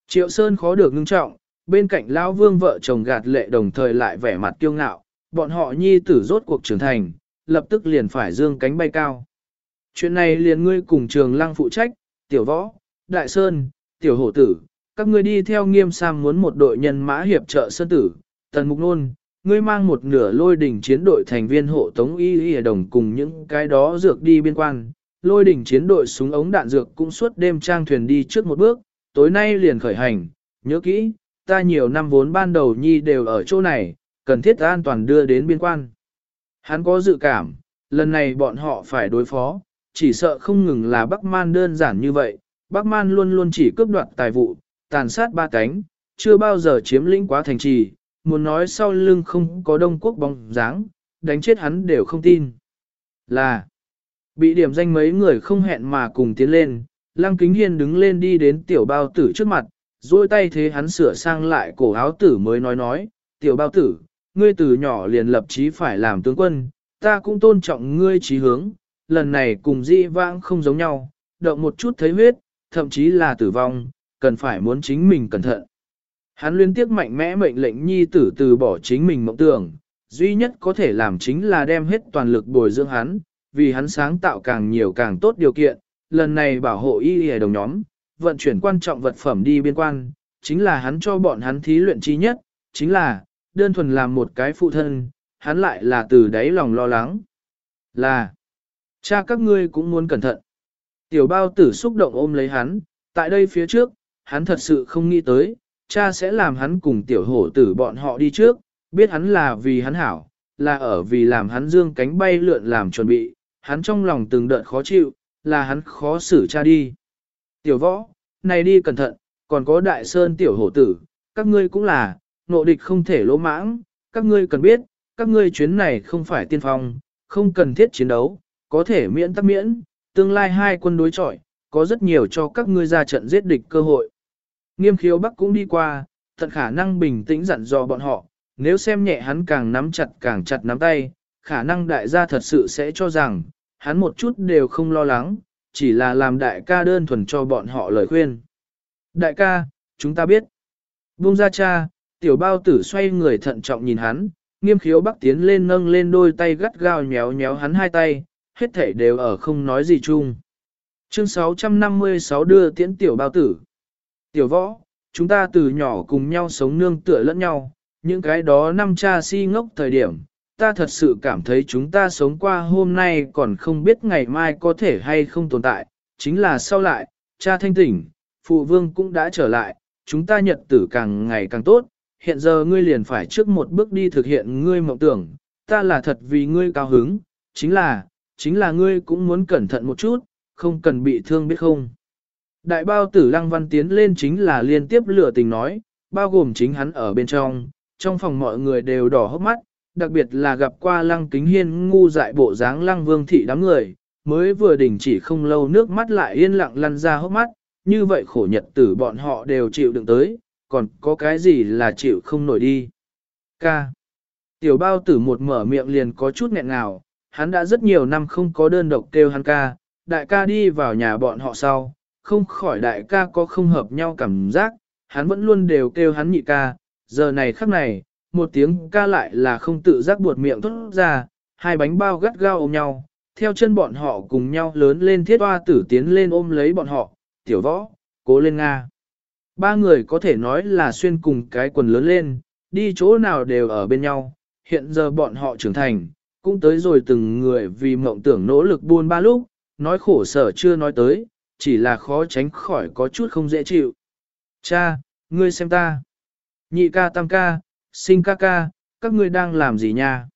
Triệu Sơn khó được ngưng trọng, bên cạnh Lão Vương vợ chồng gạt lệ đồng thời lại vẻ mặt kiêu ngạo, bọn họ nhi tử rốt cuộc trưởng thành, lập tức liền phải dương cánh bay cao. Chuyện này liền ngươi cùng trường lăng phụ trách, tiểu võ, đại sơn, tiểu hổ tử, các ngươi đi theo nghiêm sam muốn một đội nhân mã hiệp trợ sơn tử, tần mục nôn, ngươi mang một nửa lôi đỉnh chiến đội thành viên hộ tống y y đồng cùng những cái đó dược đi biên quan, lôi đỉnh chiến đội súng ống đạn dược cũng suốt đêm trang thuyền đi trước một bước, tối nay liền khởi hành, nhớ kỹ, ta nhiều năm vốn ban đầu nhi đều ở chỗ này, cần thiết an toàn đưa đến biên quan. Hắn có dự cảm, lần này bọn họ phải đối phó, chỉ sợ không ngừng là Bắc Man đơn giản như vậy, Bắc Man luôn luôn chỉ cướp đoạt tài vụ, tàn sát ba cánh, chưa bao giờ chiếm lĩnh quá thành trì, muốn nói sau lưng không có đông quốc bóng dáng, đánh chết hắn đều không tin. Là, bị điểm danh mấy người không hẹn mà cùng tiến lên, Lăng Kính Hiên đứng lên đi đến tiểu bao tử trước mặt, duỗi tay thế hắn sửa sang lại cổ áo tử mới nói nói, tiểu bao tử, ngươi từ nhỏ liền lập chí phải làm tướng quân, ta cũng tôn trọng ngươi chí hướng, lần này cùng di vãng không giống nhau, động một chút thấy huyết, thậm chí là tử vong, cần phải muốn chính mình cẩn thận. Hắn liên tiếp mạnh mẽ mệnh lệnh nhi tử từ bỏ chính mình mộng tưởng, duy nhất có thể làm chính là đem hết toàn lực bồi dưỡng hắn, vì hắn sáng tạo càng nhiều càng tốt điều kiện, lần này bảo hộ y y đồng nhóm, vận chuyển quan trọng vật phẩm đi biên quan, chính là hắn cho bọn hắn thí luyện trí nhất, chính là, đơn thuần làm một cái phụ thân, hắn lại là từ đáy lòng lo lắng. Là, cha các ngươi cũng muốn cẩn thận. Tiểu bao tử xúc động ôm lấy hắn, tại đây phía trước, hắn thật sự không nghĩ tới, cha sẽ làm hắn cùng tiểu hổ tử bọn họ đi trước, biết hắn là vì hắn hảo, là ở vì làm hắn dương cánh bay lượn làm chuẩn bị, hắn trong lòng từng đợt khó chịu, là hắn khó xử cha đi. Tiểu võ, này đi cẩn thận, còn có đại sơn tiểu hổ tử, các ngươi cũng là, nộ địch không thể lỗ mãng, các ngươi cần biết, các ngươi chuyến này không phải tiên phong, không cần thiết chiến đấu, có thể miễn tắc miễn, tương lai hai quân đối chọi, có rất nhiều cho các ngươi ra trận giết địch cơ hội. Nghiêm khiếu Bắc cũng đi qua, tận khả năng bình tĩnh dặn dò bọn họ, nếu xem nhẹ hắn càng nắm chặt càng chặt nắm tay, khả năng đại gia thật sự sẽ cho rằng, hắn một chút đều không lo lắng, chỉ là làm đại ca đơn thuần cho bọn họ lời khuyên. Đại ca, chúng ta biết. Buông ra cha, tiểu bao tử xoay người thận trọng nhìn hắn, nghiêm khiếu bắc tiến lên nâng lên đôi tay gắt gao nhéo nhéo hắn hai tay, hết thể đều ở không nói gì chung. Chương 656 đưa tiễn tiểu bao tử. Tiểu võ, chúng ta từ nhỏ cùng nhau sống nương tựa lẫn nhau, những cái đó năm cha si ngốc thời điểm, ta thật sự cảm thấy chúng ta sống qua hôm nay còn không biết ngày mai có thể hay không tồn tại, chính là sau lại, cha thanh tỉnh, phụ vương cũng đã trở lại, chúng ta nhật tử càng ngày càng tốt, hiện giờ ngươi liền phải trước một bước đi thực hiện ngươi mộng tưởng, ta là thật vì ngươi cao hứng, chính là, chính là ngươi cũng muốn cẩn thận một chút, không cần bị thương biết không. Đại bao tử lăng văn tiến lên chính là liên tiếp lửa tình nói, bao gồm chính hắn ở bên trong, trong phòng mọi người đều đỏ hốc mắt, đặc biệt là gặp qua lăng kính hiên ngu dại bộ dáng lăng vương thị đám người, mới vừa đình chỉ không lâu nước mắt lại yên lặng lăn ra hốc mắt, như vậy khổ nhật tử bọn họ đều chịu đựng tới, còn có cái gì là chịu không nổi đi. Ca. Tiểu bao tử một mở miệng liền có chút nghẹn ngào, hắn đã rất nhiều năm không có đơn độc kêu hắn ca, đại ca đi vào nhà bọn họ sau, không khỏi đại ca có không hợp nhau cảm giác, hắn vẫn luôn đều kêu hắn nhị ca, giờ này khắc này, một tiếng ca lại là không tự giác buột miệng thốt ra, hai bánh bao gắt gao ôm nhau, theo chân bọn họ cùng nhau lớn lên thiết hoa tử tiến lên ôm lấy bọn họ, tiểu võ, cố lên Nga. Ba người có thể nói là xuyên cùng cái quần lớn lên, đi chỗ nào đều ở bên nhau, hiện giờ bọn họ trưởng thành, cũng tới rồi từng người vì mộng tưởng nỗ lực buôn ba lúc, nói khổ sở chưa nói tới, chỉ là khó tránh khỏi có chút không dễ chịu. Cha, ngươi xem ta. Nhị ca tam ca, sinh ca ca, các ngươi đang làm gì nha?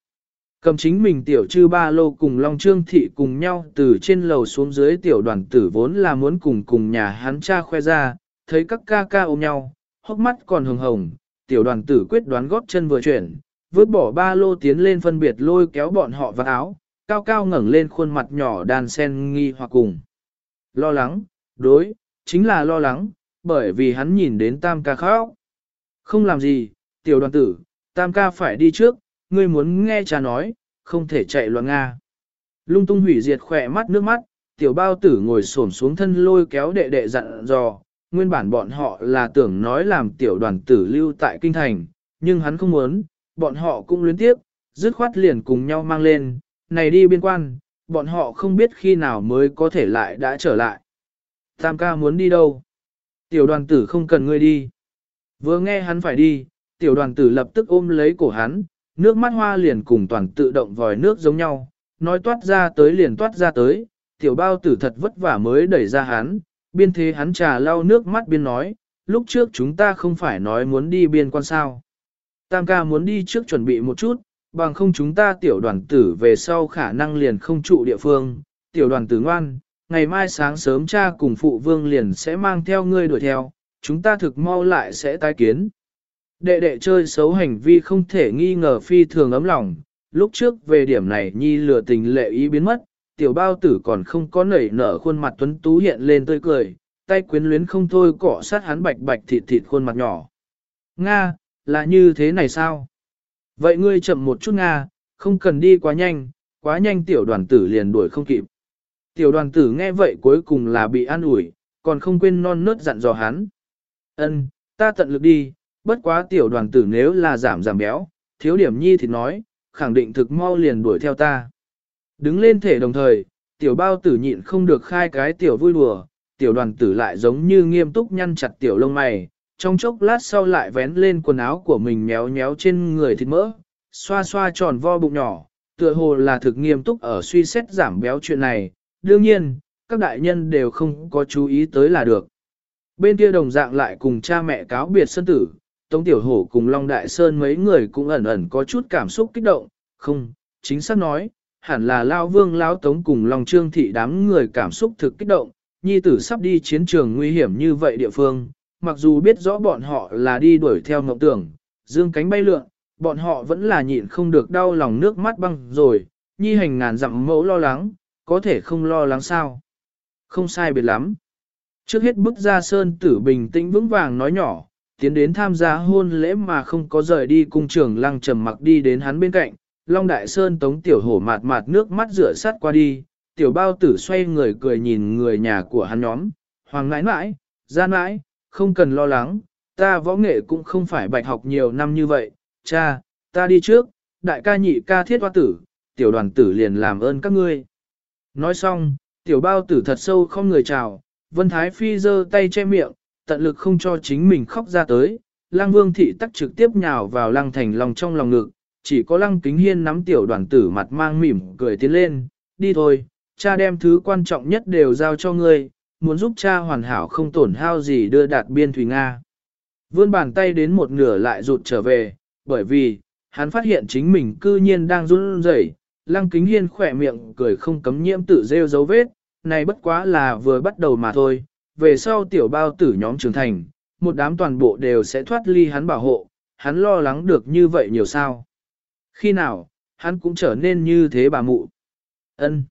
Cầm chính mình tiểu trư ba lô cùng Long Trương Thị cùng nhau từ trên lầu xuống dưới tiểu đoàn tử vốn là muốn cùng cùng nhà hắn cha khoe ra, thấy các ca ca ôm nhau, hốc mắt còn hồng hồng, tiểu đoàn tử quyết đoán góp chân vừa chuyển, vứt bỏ ba lô tiến lên phân biệt lôi kéo bọn họ vào áo, cao cao ngẩng lên khuôn mặt nhỏ đàn sen nghi hoặc cùng. Lo lắng, đối, chính là lo lắng, bởi vì hắn nhìn đến tam ca khóc. Không làm gì, tiểu đoàn tử, tam ca phải đi trước, ngươi muốn nghe cha nói, không thể chạy loạn Nga. Lung tung hủy diệt khỏe mắt nước mắt, tiểu bao tử ngồi xổm xuống thân lôi kéo đệ đệ dặn dò, nguyên bản bọn họ là tưởng nói làm tiểu đoàn tử lưu tại kinh thành, nhưng hắn không muốn, bọn họ cũng luyến tiếp, dứt khoát liền cùng nhau mang lên, này đi biên quan, bọn họ không biết khi nào mới có thể lại đã trở lại. Tam ca muốn đi đâu? Tiểu đoàn tử không cần ngươi đi. Vừa nghe hắn phải đi, tiểu đoàn tử lập tức ôm lấy cổ hắn, nước mắt hoa liền cùng toàn tự động vòi nước giống nhau, nói toát ra tới liền toát ra tới, tiểu bao tử thật vất vả mới đẩy ra hắn, biên thế hắn trà lau nước mắt biên nói, lúc trước chúng ta không phải nói muốn đi biên quan sao. Tam ca muốn đi trước chuẩn bị một chút, bằng không chúng ta tiểu đoàn tử về sau khả năng liền không trụ địa phương, tiểu đoàn tử ngoan, ngày mai sáng sớm cha cùng phụ vương liền sẽ mang theo ngươi đuổi theo, chúng ta thực mau lại sẽ tái kiến. Đệ đệ chơi xấu hành vi không thể nghi ngờ phi thường ấm lòng, lúc trước về điểm này nhi lừa tình lệ ý biến mất, tiểu bao tử còn không có nảy nở khuôn mặt tuấn tú hiện lên tươi cười, tay quyến luyến không thôi cọ sát hắn bạch bạch thịt thịt khuôn mặt nhỏ. Nga, là như thế này sao? Vậy ngươi chậm một chút Nga, không cần đi quá nhanh, quá nhanh tiểu đoàn tử liền đuổi không kịp. Tiểu đoàn tử nghe vậy cuối cùng là bị an ủi, còn không quên non nớt dặn dò hắn. Ân, ta tận lực đi, bất quá tiểu đoàn tử nếu là giảm giảm béo, thiếu điểm nhi thì nói, khẳng định thực mau liền đuổi theo ta. Đứng lên thể đồng thời, tiểu bao tử nhịn không được khai cái tiểu vui đùa, tiểu đoàn tử lại giống như nghiêm túc nhăn chặt tiểu lông mày, trong chốc lát sau lại vén lên quần áo của mình méo méo trên người thịt mỡ, xoa xoa tròn vo bụng nhỏ, tựa hồ là thực nghiêm túc ở suy xét giảm béo chuyện này, đương nhiên, các đại nhân đều không có chú ý tới là được. Bên kia đồng dạng lại cùng cha mẹ cáo biệt sân tử, Tống Tiểu Hổ cùng Long Đại Sơn mấy người cũng ẩn ẩn có chút cảm xúc kích động, không, chính xác nói, hẳn là Lao Vương Lao Tống cùng Long Trương Thị đám người cảm xúc thực kích động, nhi tử sắp đi chiến trường nguy hiểm như vậy địa phương, mặc dù biết rõ bọn họ là đi đuổi theo ngọc tưởng, dương cánh bay lượn, bọn họ vẫn là nhịn không được đau lòng nước mắt băng rồi, nhi hành ngàn dặm mẫu lo lắng, có thể không lo lắng sao. Không sai biệt lắm. Trước hết Bức ra sơn tử bình tĩnh vững vàng nói nhỏ, tiến đến tham gia hôn lễ mà không có rời đi cung trưởng lăng trầm mặc đi đến hắn bên cạnh, Long Đại Sơn tống tiểu hổ mạt mạt nước mắt rửa sát qua đi, tiểu bao tử xoay người cười nhìn người nhà của hắn nhóm, hoàng nãi nãi, gian nãi, không cần lo lắng, ta võ nghệ cũng không phải bạch học nhiều năm như vậy, cha, ta đi trước, đại ca nhị ca thiết hoa tử, tiểu đoàn tử liền làm ơn các ngươi. Nói xong, tiểu bao tử thật sâu không người chào, Vân Thái Phi giơ tay che miệng, tận lực không cho chính mình khóc ra tới. Lăng Vương Thị tắc trực tiếp nhào vào Lăng Thành lòng trong lòng ngực, chỉ có Lăng Kính Hiên nắm tiểu đoàn tử mặt mang mỉm cười tiến lên, đi thôi, cha đem thứ quan trọng nhất đều giao cho ngươi, muốn giúp cha hoàn hảo không tổn hao gì đưa đạt biên Thủy Nga. Vươn bàn tay đến một nửa lại rụt trở về, bởi vì, hắn phát hiện chính mình cư nhiên đang run rẩy. Lăng kính hiên khỏe miệng cười không cấm nhiễm tự rêu dấu vết, này bất quá là vừa bắt đầu mà thôi, về sau tiểu bao tử nhóm trưởng thành, một đám toàn bộ đều sẽ thoát ly hắn bảo hộ, hắn lo lắng được như vậy nhiều sao. Khi nào, hắn cũng trở nên như thế bà mụ. ân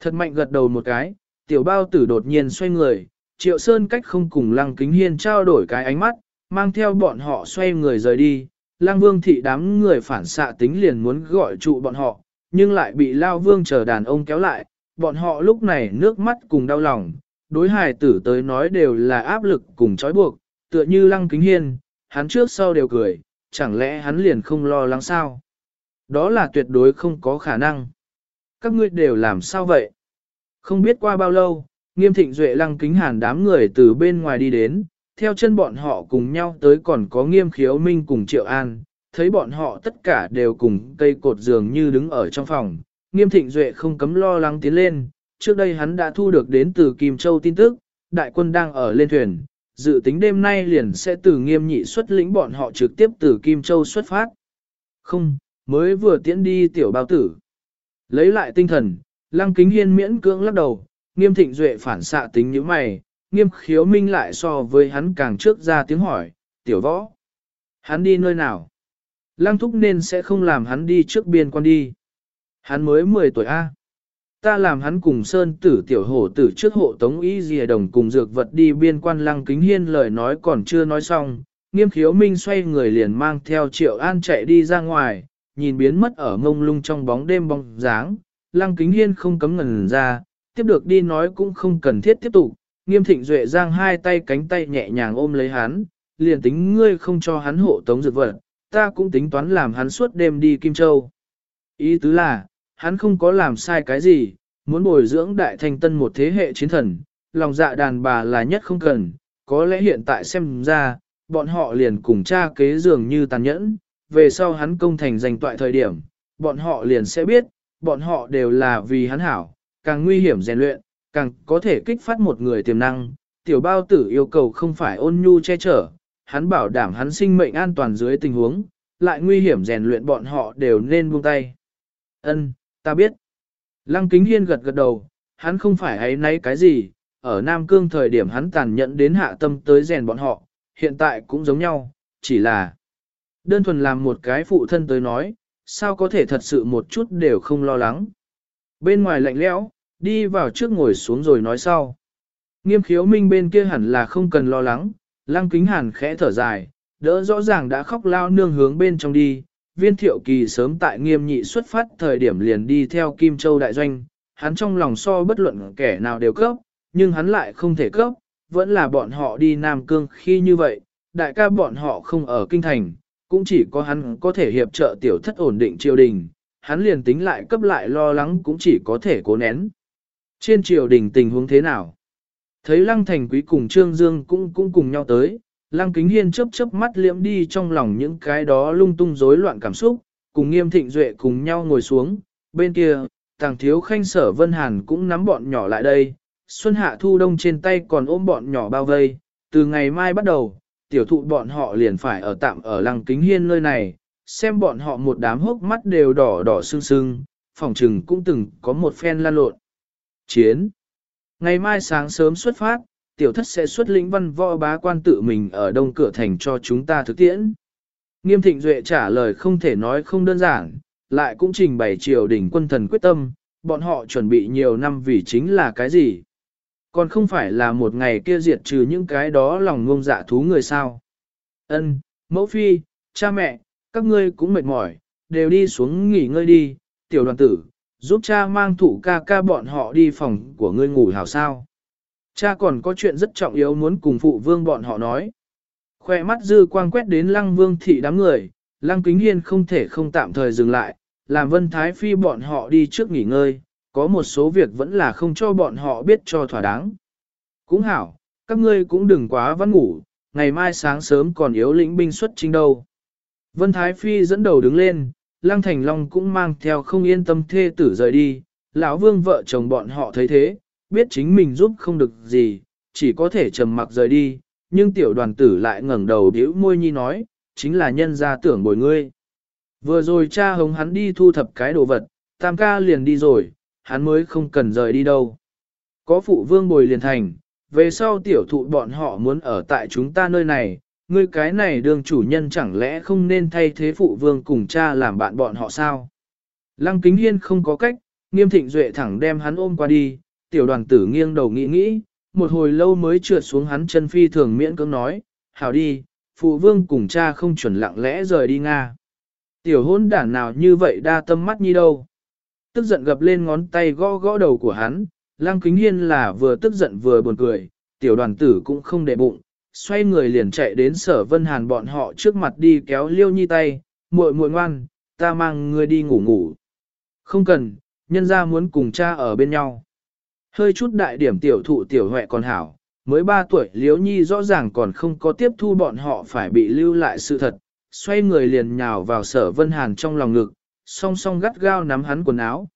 Thật mạnh gật đầu một cái, tiểu bao tử đột nhiên xoay người, triệu sơn cách không cùng lăng kính hiên trao đổi cái ánh mắt, mang theo bọn họ xoay người rời đi. Lăng vương thị đám người phản xạ tính liền muốn gọi trụ bọn họ, nhưng lại bị lao vương chờ đàn ông kéo lại, bọn họ lúc này nước mắt cùng đau lòng, đối hài tử tới nói đều là áp lực cùng trói buộc, tựa như lăng kính hiên, hắn trước sau đều cười, chẳng lẽ hắn liền không lo lắng sao? Đó là tuyệt đối không có khả năng. Các ngươi đều làm sao vậy? Không biết qua bao lâu, nghiêm thịnh duệ lăng kính hàn đám người từ bên ngoài đi đến, theo chân bọn họ cùng nhau tới còn có nghiêm khiếu minh cùng triệu an, thấy bọn họ tất cả đều cùng cây cột giường như đứng ở trong phòng, nghiêm thịnh duệ không cấm lo lắng tiến lên, trước đây hắn đã thu được đến từ Kim Châu tin tức, đại quân đang ở lên thuyền, dự tính đêm nay liền sẽ từ nghiêm nhị xuất lĩnh bọn họ trực tiếp từ Kim Châu xuất phát. Không, mới vừa tiễn đi tiểu bao tử. Lấy lại tinh thần, lăng kính hiên miễn cưỡng lắc đầu, nghiêm thịnh duệ phản xạ tính như mày, nghiêm khiếu minh lại so với hắn càng trước ra tiếng hỏi, tiểu võ. Hắn đi nơi nào? Lăng thúc nên sẽ không làm hắn đi trước biên quan đi. Hắn mới 10 tuổi A. Ta làm hắn cùng sơn tử tiểu hổ tử trước hộ tống y dìa đồng cùng dược vật đi biên quan lăng kính hiên lời nói còn chưa nói xong. Nghiêm khiếu minh xoay người liền mang theo triệu an chạy đi ra ngoài, nhìn biến mất ở ngông lung trong bóng đêm bóng dáng. Lăng kính hiên không cấm ngần ra, tiếp được đi nói cũng không cần thiết tiếp tục. Nghiêm thịnh duệ giang hai tay cánh tay nhẹ nhàng ôm lấy hắn, liền tính ngươi không cho hắn hộ tống dược vật, ta cũng tính toán làm hắn suốt đêm đi Kim Châu. Ý tứ là, hắn không có làm sai cái gì, muốn bồi dưỡng đại thanh tân một thế hệ chiến thần, lòng dạ đàn bà là nhất không cần, có lẽ hiện tại xem ra, bọn họ liền cùng cha kế dường như tàn nhẫn, về sau hắn công thành giành toại thời điểm, bọn họ liền sẽ biết, bọn họ đều là vì hắn hảo, càng nguy hiểm rèn luyện, càng có thể kích phát một người tiềm năng. Tiểu bao tử yêu cầu không phải ôn nhu che chở, hắn bảo đảm hắn sinh mệnh an toàn dưới tình huống, lại nguy hiểm rèn luyện bọn họ đều nên buông tay. Ân, ta biết. Lăng kính hiên gật gật đầu, hắn không phải ấy nay cái gì, ở Nam Cương thời điểm hắn tàn nhẫn đến hạ tâm tới rèn bọn họ, hiện tại cũng giống nhau, chỉ là đơn thuần làm một cái phụ thân tới nói, sao có thể thật sự một chút đều không lo lắng. Bên ngoài lạnh lẽo, đi vào trước ngồi xuống rồi nói sau. Nghiêm khiếu minh bên kia hẳn là không cần lo lắng, lăng kính hàn khẽ thở dài, đỡ rõ ràng đã khóc lao nương hướng bên trong đi, viên thiệu kỳ sớm tại nghiêm nhị xuất phát thời điểm liền đi theo Kim Châu đại doanh, hắn trong lòng so bất luận kẻ nào đều cấp, nhưng hắn lại không thể cấp, vẫn là bọn họ đi Nam Cương khi như vậy, đại ca bọn họ không ở Kinh Thành, cũng chỉ có hắn có thể hiệp trợ tiểu thất ổn định triều đình, hắn liền tính lại cấp lại lo lắng cũng chỉ có thể cố nén. Trên triều đình tình huống thế nào? Thấy Lăng Thành Quý cùng Trương Dương cũng cũng cùng nhau tới, Lăng Kính Hiên chớp chớp mắt liễm đi trong lòng những cái đó lung tung rối loạn cảm xúc, cùng Nghiêm Thịnh Duệ cùng nhau ngồi xuống, bên kia, Tàng Thiếu Khanh Sở Vân Hàn cũng nắm bọn nhỏ lại đây, Xuân Hạ Thu Đông trên tay còn ôm bọn nhỏ bao vây, từ ngày mai bắt đầu, tiểu thụ bọn họ liền phải ở tạm ở Lăng Kính Hiên nơi này, xem bọn họ một đám hốc mắt đều đỏ đỏ sưng sưng, phòng trừng cũng từng có một phen lan lộn. Chiến. Ngày mai sáng sớm xuất phát, tiểu thất sẽ xuất lĩnh văn võ bá quan tự mình ở đông cửa thành cho chúng ta thực tiễn. Nghiêm thịnh duệ trả lời không thể nói không đơn giản, lại cũng trình bày triều đỉnh quân thần quyết tâm, bọn họ chuẩn bị nhiều năm vì chính là cái gì. Còn không phải là một ngày kia diệt trừ những cái đó lòng ngông dạ thú người sao. Ân, mẫu phi, cha mẹ, các ngươi cũng mệt mỏi, đều đi xuống nghỉ ngơi đi, tiểu đoàn tử, giúp cha mang thủ ca ca bọn họ đi phòng của ngươi ngủ hảo sao. Cha còn có chuyện rất trọng yếu muốn cùng phụ vương bọn họ nói. Khoe mắt dư quang quét đến lăng vương thị đám người, lăng kính hiên không thể không tạm thời dừng lại, làm vân thái phi bọn họ đi trước nghỉ ngơi, có một số việc vẫn là không cho bọn họ biết cho thỏa đáng. Cũng hảo, các ngươi cũng đừng quá văn ngủ, ngày mai sáng sớm còn yếu lĩnh binh xuất chính đâu. Vân Thái Phi dẫn đầu đứng lên, Lăng Thành Long cũng mang theo không yên tâm thê tử rời đi, lão vương vợ chồng bọn họ thấy thế, biết chính mình giúp không được gì, chỉ có thể trầm mặc rời đi, nhưng tiểu đoàn tử lại ngẩng đầu điếu môi nhi nói, chính là nhân gia tưởng bồi ngươi. Vừa rồi cha hống hắn đi thu thập cái đồ vật, tam ca liền đi rồi, hắn mới không cần rời đi đâu. Có phụ vương bồi liền thành, về sau tiểu thụ bọn họ muốn ở tại chúng ta nơi này, ngươi cái này đường chủ nhân chẳng lẽ không nên thay thế phụ vương cùng cha làm bạn bọn họ sao? Lăng kính hiên không có cách, nghiêm thịnh duệ thẳng đem hắn ôm qua đi, tiểu đoàn tử nghiêng đầu nghĩ nghĩ, một hồi lâu mới trượt xuống hắn chân phi thường miễn cưỡng nói, hảo đi, phụ vương cùng cha không chuẩn lặng lẽ rời đi Nga. Tiểu hôn đản nào như vậy đa tâm mắt như đâu. Tức giận gập lên ngón tay gõ gõ đầu của hắn, Lang Kính Hiên là vừa tức giận vừa buồn cười, tiểu đoàn tử cũng không để bụng, xoay người liền chạy đến sở vân hàn bọn họ trước mặt đi kéo liêu nhi tay, muội muội ngoan, ta mang ngươi đi ngủ ngủ. Không cần, nhân ra muốn cùng cha ở bên nhau. Hơi chút đại điểm tiểu thụ tiểu huệ còn hảo, mới 3 tuổi liếu nhi rõ ràng còn không có tiếp thu bọn họ phải bị lưu lại sự thật, xoay người liền nhào vào sở vân hàn trong lòng ngực, song song gắt gao nắm hắn quần áo,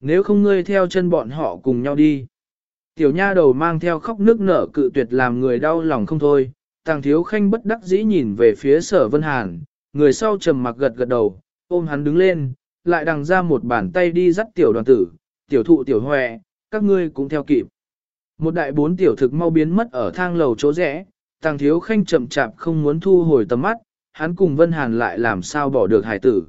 nếu không ngươi theo chân bọn họ cùng nhau đi. Tiểu nha đầu mang theo khóc nước nở cự tuyệt làm người đau lòng không thôi, tàng thiếu khanh bất đắc dĩ nhìn về phía sở vân hàn, người sau trầm mặc gật gật đầu, ôm hắn đứng lên, lại đằng ra một bàn tay đi dắt tiểu đoàn tử, tiểu thụ tiểu hoẹ, các ngươi cũng theo kịp. Một đại bốn tiểu thực mau biến mất ở thang lầu chỗ rẽ, tàng thiếu khanh chậm chạp không muốn thu hồi tầm mắt, hắn cùng Vân Hàn lại làm sao bỏ được hải tử.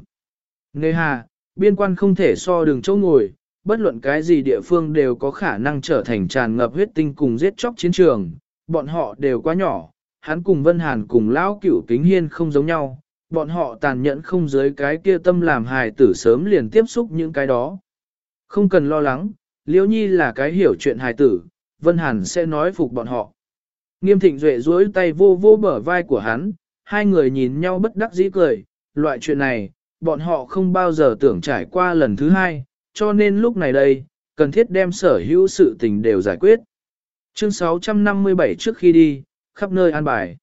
Nê hà, biên quan không thể so đường chỗ ngồi, bất luận cái gì địa phương đều có khả năng trở thành tràn ngập huyết tinh cùng giết chóc chiến trường, bọn họ đều quá nhỏ, hắn cùng Vân Hàn cùng lão cửu kính hiên không giống nhau, bọn họ tàn nhẫn không dưới cái kia tâm làm hài tử sớm liền tiếp xúc những cái đó. Không cần lo lắng, Liễu Nhi là cái hiểu chuyện hài tử, Vân Hàn sẽ nói phục bọn họ. Nghiêm thịnh duệ duỗi tay vô vô bờ vai của hắn, hai người nhìn nhau bất đắc dĩ cười, loại chuyện này, bọn họ không bao giờ tưởng trải qua lần thứ hai, cho nên lúc này đây, cần thiết đem sở hữu sự tình đều giải quyết. Chương 657 trước khi đi, khắp nơi an bài.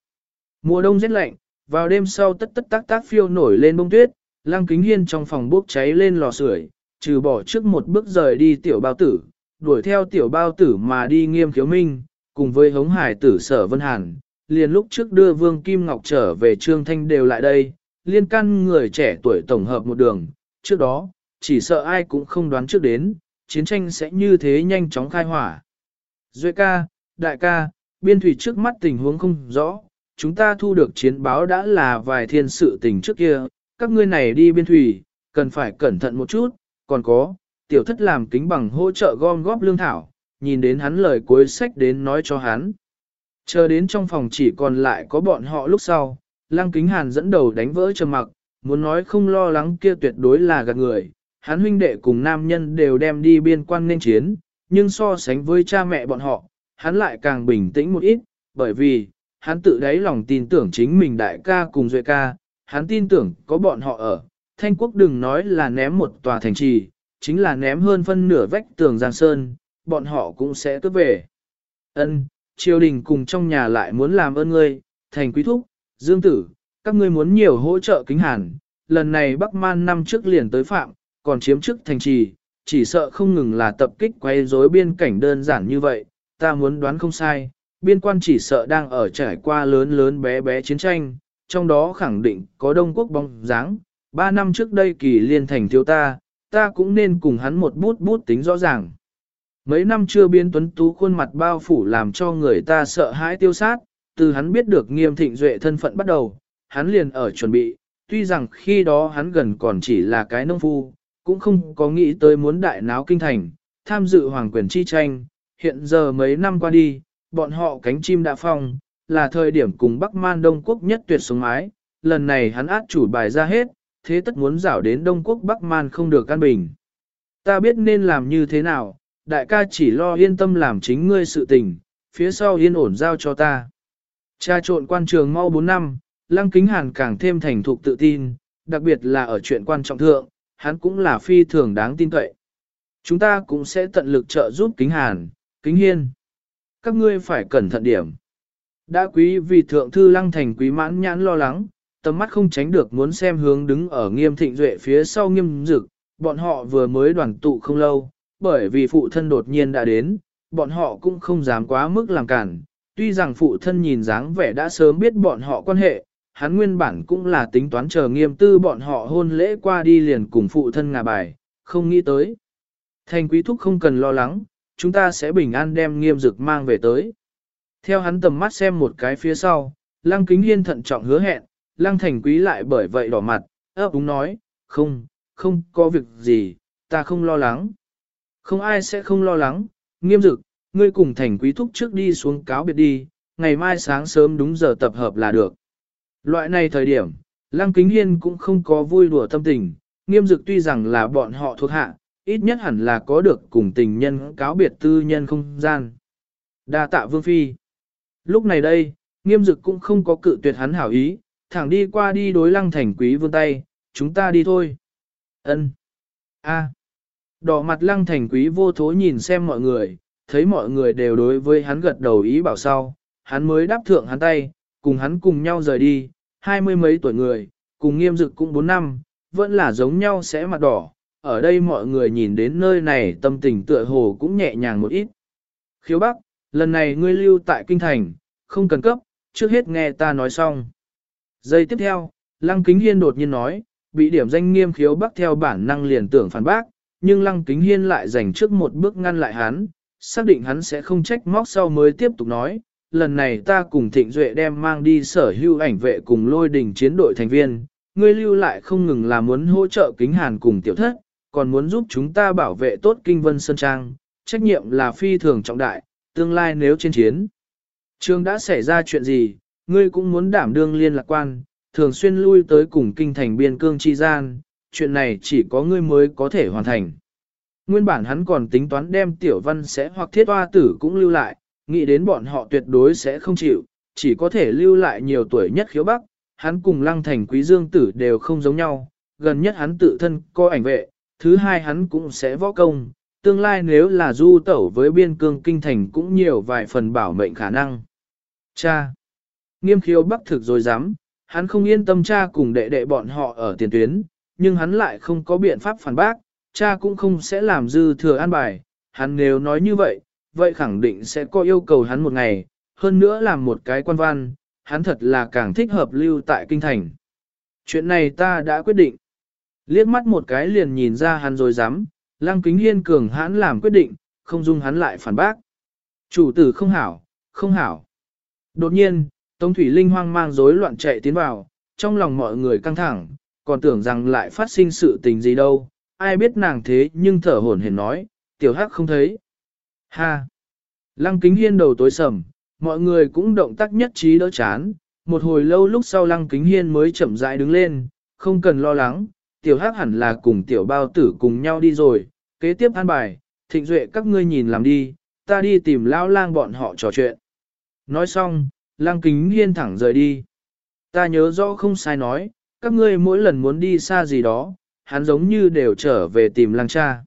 Mùa đông rét lạnh, vào đêm sau tất tất tác tác phiêu nổi lên bông tuyết, lăng kính hiên trong phòng bốc cháy lên lò sưởi, trừ bỏ trước một bước rời đi tiểu bao tử, đuổi theo tiểu bao tử mà đi nghiêm khiếu minh, cùng với hống hải tử sở vân hàn. Liền lúc trước đưa Vương Kim Ngọc trở về Trương Thanh đều lại đây, liên căn người trẻ tuổi tổng hợp một đường. Trước đó, chỉ sợ ai cũng không đoán trước đến, chiến tranh sẽ như thế nhanh chóng khai hỏa. Duệ ca, đại ca, biên thủy trước mắt tình huống không rõ, chúng ta thu được chiến báo đã là vài thiên sự tình trước kia, các ngươi này đi biên thủy, cần phải cẩn thận một chút, còn có, tiểu thất làm kính bằng hỗ trợ gom góp lương thảo, nhìn đến hắn lời cuối sách đến nói cho hắn. Chờ đến trong phòng chỉ còn lại có bọn họ lúc sau, lăng kính hàn dẫn đầu đánh vỡ trầm mặc, muốn nói không lo lắng kia tuyệt đối là gạt người, hắn huynh đệ cùng nam nhân đều đem đi biên quan nên chiến, nhưng so sánh với cha mẹ bọn họ, hắn lại càng bình tĩnh một ít, bởi vì, hắn tự đáy lòng tin tưởng chính mình đại ca cùng duệ ca, hắn tin tưởng có bọn họ ở, thanh quốc đừng nói là ném một tòa thành trì, chính là ném hơn phân nửa vách tường giang sơn, bọn họ cũng sẽ cướp về. Ân, triều đình cùng trong nhà lại muốn làm ơn ngươi, thành quý thúc, dương tử, các ngươi muốn nhiều hỗ trợ kính hàn, lần này Bắc Man năm trước liền tới phạm, còn chiếm chức thành trì, chỉ sợ không ngừng là tập kích quay rối biên cảnh đơn giản như vậy, ta muốn đoán không sai, biên quan chỉ sợ đang ở trải qua lớn lớn bé bé chiến tranh, trong đó khẳng định có Đông Quốc bóng dáng, ba năm trước đây kỳ liên thành thiếu ta, ta cũng nên cùng hắn một bút bút tính rõ ràng. Mấy năm chưa biến tuấn tú khuôn mặt bao phủ làm cho người ta sợ hãi tiêu sát, từ hắn biết được nghiêm thịnh duệ thân phận bắt đầu, hắn liền ở chuẩn bị, tuy rằng khi đó hắn gần còn chỉ là cái nông phu, cũng không có nghĩ tới muốn đại náo kinh thành, tham dự hoàng quyền chi tranh, hiện giờ mấy năm qua đi, bọn họ cánh chim đã phong, là thời điểm cùng Bắc Man Đông Quốc nhất tuyệt sống mái, lần này hắn át chủ bài ra hết, thế tất muốn rảo đến Đông Quốc Bắc Man không được căn bình. ta biết nên làm như thế nào, đại ca chỉ lo yên tâm làm chính ngươi sự tình, phía sau yên ổn giao cho ta. Cha trộn quan trường mau 4 năm, Lăng Kính Hàn càng thêm thành thục tự tin, đặc biệt là ở chuyện quan trọng thượng, hắn cũng là phi thường đáng tin cậy. Chúng ta cũng sẽ tận lực trợ giúp Kính Hàn, Kính Hiên. Các ngươi phải cẩn thận điểm. Đã quý vì thượng thư Lăng Thành quý mãn nhãn lo lắng, tầm mắt không tránh được muốn xem hướng đứng ở nghiêm thịnh duệ phía sau nghiêm dực, bọn họ vừa mới đoàn tụ không lâu, bởi vì phụ thân đột nhiên đã đến, bọn họ cũng không dám quá mức làm cản. Tuy rằng phụ thân nhìn dáng vẻ đã sớm biết bọn họ quan hệ, hắn nguyên bản cũng là tính toán chờ nghiêm tư bọn họ hôn lễ qua đi liền cùng phụ thân ngà bài, không nghĩ tới. Thành quý thúc không cần lo lắng, chúng ta sẽ bình an đem nghiêm dực mang về tới. Theo hắn tầm mắt xem một cái phía sau, lăng kính hiên thận trọng hứa hẹn, lăng thành quý lại bởi vậy đỏ mặt, ấp úng nói, không, không có việc gì, ta không lo lắng. Không ai sẽ không lo lắng, nghiêm dực, ngươi cùng thành quý thúc trước đi xuống cáo biệt đi, ngày mai sáng sớm đúng giờ tập hợp là được. Loại này thời điểm, Lăng Kính Hiên cũng không có vui đùa tâm tình, nghiêm dực tuy rằng là bọn họ thuộc hạ, ít nhất hẳn là có được cùng tình nhân cáo biệt tư nhân không gian. đa tạ Vương Phi. Lúc này đây, nghiêm dực cũng không có cự tuyệt hắn hảo ý, thẳng đi qua đi đối lăng thành quý vương tay, chúng ta đi thôi. ân a Đỏ mặt lăng thành quý vô thố nhìn xem mọi người, thấy mọi người đều đối với hắn gật đầu ý bảo sau, hắn mới đáp thượng hắn tay, cùng hắn cùng nhau rời đi, hai mươi mấy tuổi người, cùng nghiêm dực cũng bốn năm, vẫn là giống nhau sẽ mặt đỏ. Ở đây mọi người nhìn đến nơi này tâm tình tựa hồ cũng nhẹ nhàng một ít. Khiếu Bắc, lần này ngươi lưu tại kinh thành, không cần cấp, trước hết nghe ta nói xong. Giây tiếp theo, Lăng Kính Hiên đột nhiên nói, bị điểm danh nghiêm khiếu Bắc theo bản năng liền tưởng phản bác, nhưng Lăng Kính Hiên lại dành trước một bước ngăn lại hắn, xác định hắn sẽ không trách móc sau mới tiếp tục nói, lần này ta cùng Thịnh Duệ đem mang đi sở hữu ảnh vệ cùng lôi đình chiến đội thành viên, ngươi lưu lại không ngừng là muốn hỗ trợ kính hàn cùng tiểu thất, còn muốn giúp chúng ta bảo vệ tốt kinh vân sơn trang, trách nhiệm là phi thường trọng đại, tương lai nếu trên chiến. Trường đã xảy ra chuyện gì, ngươi cũng muốn đảm đương liên lạc quan, thường xuyên lui tới cùng kinh thành biên cương chi gian, chuyện này chỉ có ngươi mới có thể hoàn thành. Nguyên bản hắn còn tính toán đem tiểu văn sẽ hoặc thiết hoa tử cũng lưu lại, nghĩ đến bọn họ tuyệt đối sẽ không chịu, chỉ có thể lưu lại nhiều tuổi nhất khiếu bắc, hắn cùng lăng thành quý dương tử đều không giống nhau, gần nhất hắn tự thân có ảnh vệ, thứ hai hắn cũng sẽ võ công, tương lai nếu là du tẩu với biên cương kinh thành cũng nhiều vài phần bảo mệnh khả năng. Cha! Nghiêm khiếu bắc thực rồi dám, hắn không yên tâm cha cùng đệ đệ bọn họ ở tiền tuyến, nhưng hắn lại không có biện pháp phản bác, cha cũng không sẽ làm dư thừa an bài, hắn nếu nói như vậy, vậy khẳng định sẽ có yêu cầu hắn một ngày, hơn nữa làm một cái quan văn, hắn thật là càng thích hợp lưu tại kinh thành. Chuyện này ta đã quyết định. Liếc mắt một cái liền nhìn ra hắn rồi dám, lăng kính hiên cường hắn làm quyết định, không dung hắn lại phản bác. Chủ tử không hảo, không hảo. Đột nhiên, Tống Thủy Linh hoang mang rối loạn chạy tiến vào, trong lòng mọi người căng thẳng, còn tưởng rằng lại phát sinh sự tình gì đâu, ai biết nàng thế nhưng thở hổn hển nói, tiểu hắc không thấy. Ha! Lăng kính hiên đầu tối sầm, mọi người cũng động tác nhất trí đỡ chán, một hồi lâu lúc sau lăng kính hiên mới chậm rãi đứng lên, không cần lo lắng, tiểu hắc hẳn là cùng tiểu bao tử cùng nhau đi rồi, kế tiếp an bài, thịnh duệ các ngươi nhìn làm đi, ta đi tìm lão lang bọn họ trò chuyện. Nói xong, lăng kính hiên thẳng rời đi. Ta nhớ rõ không sai nói, các ngươi mỗi lần muốn đi xa gì đó, hắn giống như đều trở về tìm lăng cha.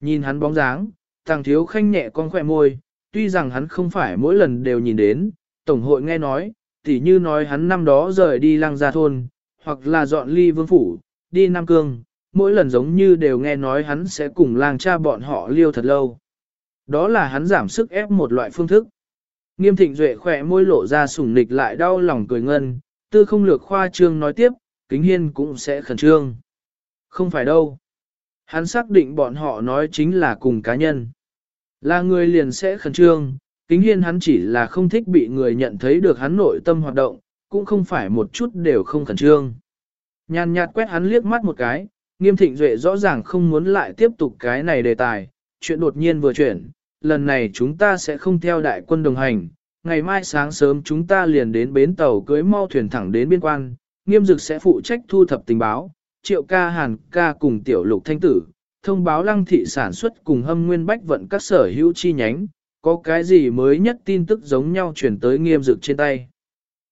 Nhìn hắn bóng dáng, thằng thiếu khanh nhẹ con khỏe môi, tuy rằng hắn không phải mỗi lần đều nhìn đến, tổng hội nghe nói, tỉ như nói hắn năm đó rời đi lăng gia thôn, hoặc là dọn ly vương phủ, đi Nam Cương, mỗi lần giống như đều nghe nói hắn sẽ cùng lang cha bọn họ liêu thật lâu. Đó là hắn giảm sức ép một loại phương thức. Nghiêm thịnh duệ khỏe môi lộ ra sủng nịch lại đau lòng cười ngân, tư không lược khoa trương nói tiếp, kính hiên cũng sẽ khẩn trương. Không phải đâu. Hắn xác định bọn họ nói chính là cùng cá nhân. Là người liền sẽ khẩn trương, kính hiên hắn chỉ là không thích bị người nhận thấy được hắn nội tâm hoạt động, cũng không phải một chút đều không khẩn trương. Nhàn nhạt quét hắn liếc mắt một cái, nghiêm thịnh duệ rõ ràng không muốn lại tiếp tục cái này đề tài, chuyện đột nhiên vừa chuyển, lần này chúng ta sẽ không theo đại quân đồng hành, ngày mai sáng sớm chúng ta liền đến bến tàu cưới mau thuyền thẳng đến biên quan, nghiêm dực sẽ phụ trách thu thập tình báo, triệu ca hàn ca cùng tiểu lục thanh tử, thông báo lăng thị sản xuất cùng hâm nguyên bách vận các sở hữu chi nhánh, có cái gì mới nhất tin tức giống nhau chuyển tới nghiêm dực trên tay.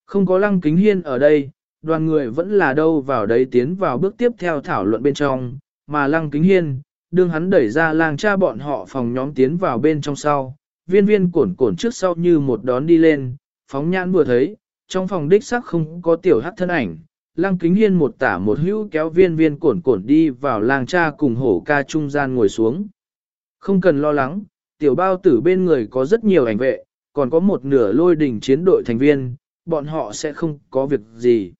Không có lăng kính hiên ở đây, đoàn người vẫn là đâu vào đấy tiến vào bước tiếp theo thảo luận bên trong, mà lăng kính hiên, đương hắn đẩy ra lang cha bọn họ phòng nhóm tiến vào bên trong sau, viên viên cuộn cuộn trước sau như một đón đi lên, phóng nhãn vừa thấy, trong phòng đích sắc không có tiểu hát thân ảnh, lăng kính hiên một tả một hữu kéo viên viên cuộn cuộn đi vào làng cha cùng hổ ca trung gian ngồi xuống. Không cần lo lắng, tiểu bao tử bên người có rất nhiều ảnh vệ, còn có một nửa lôi đỉnh chiến đội thành viên, bọn họ sẽ không có việc gì.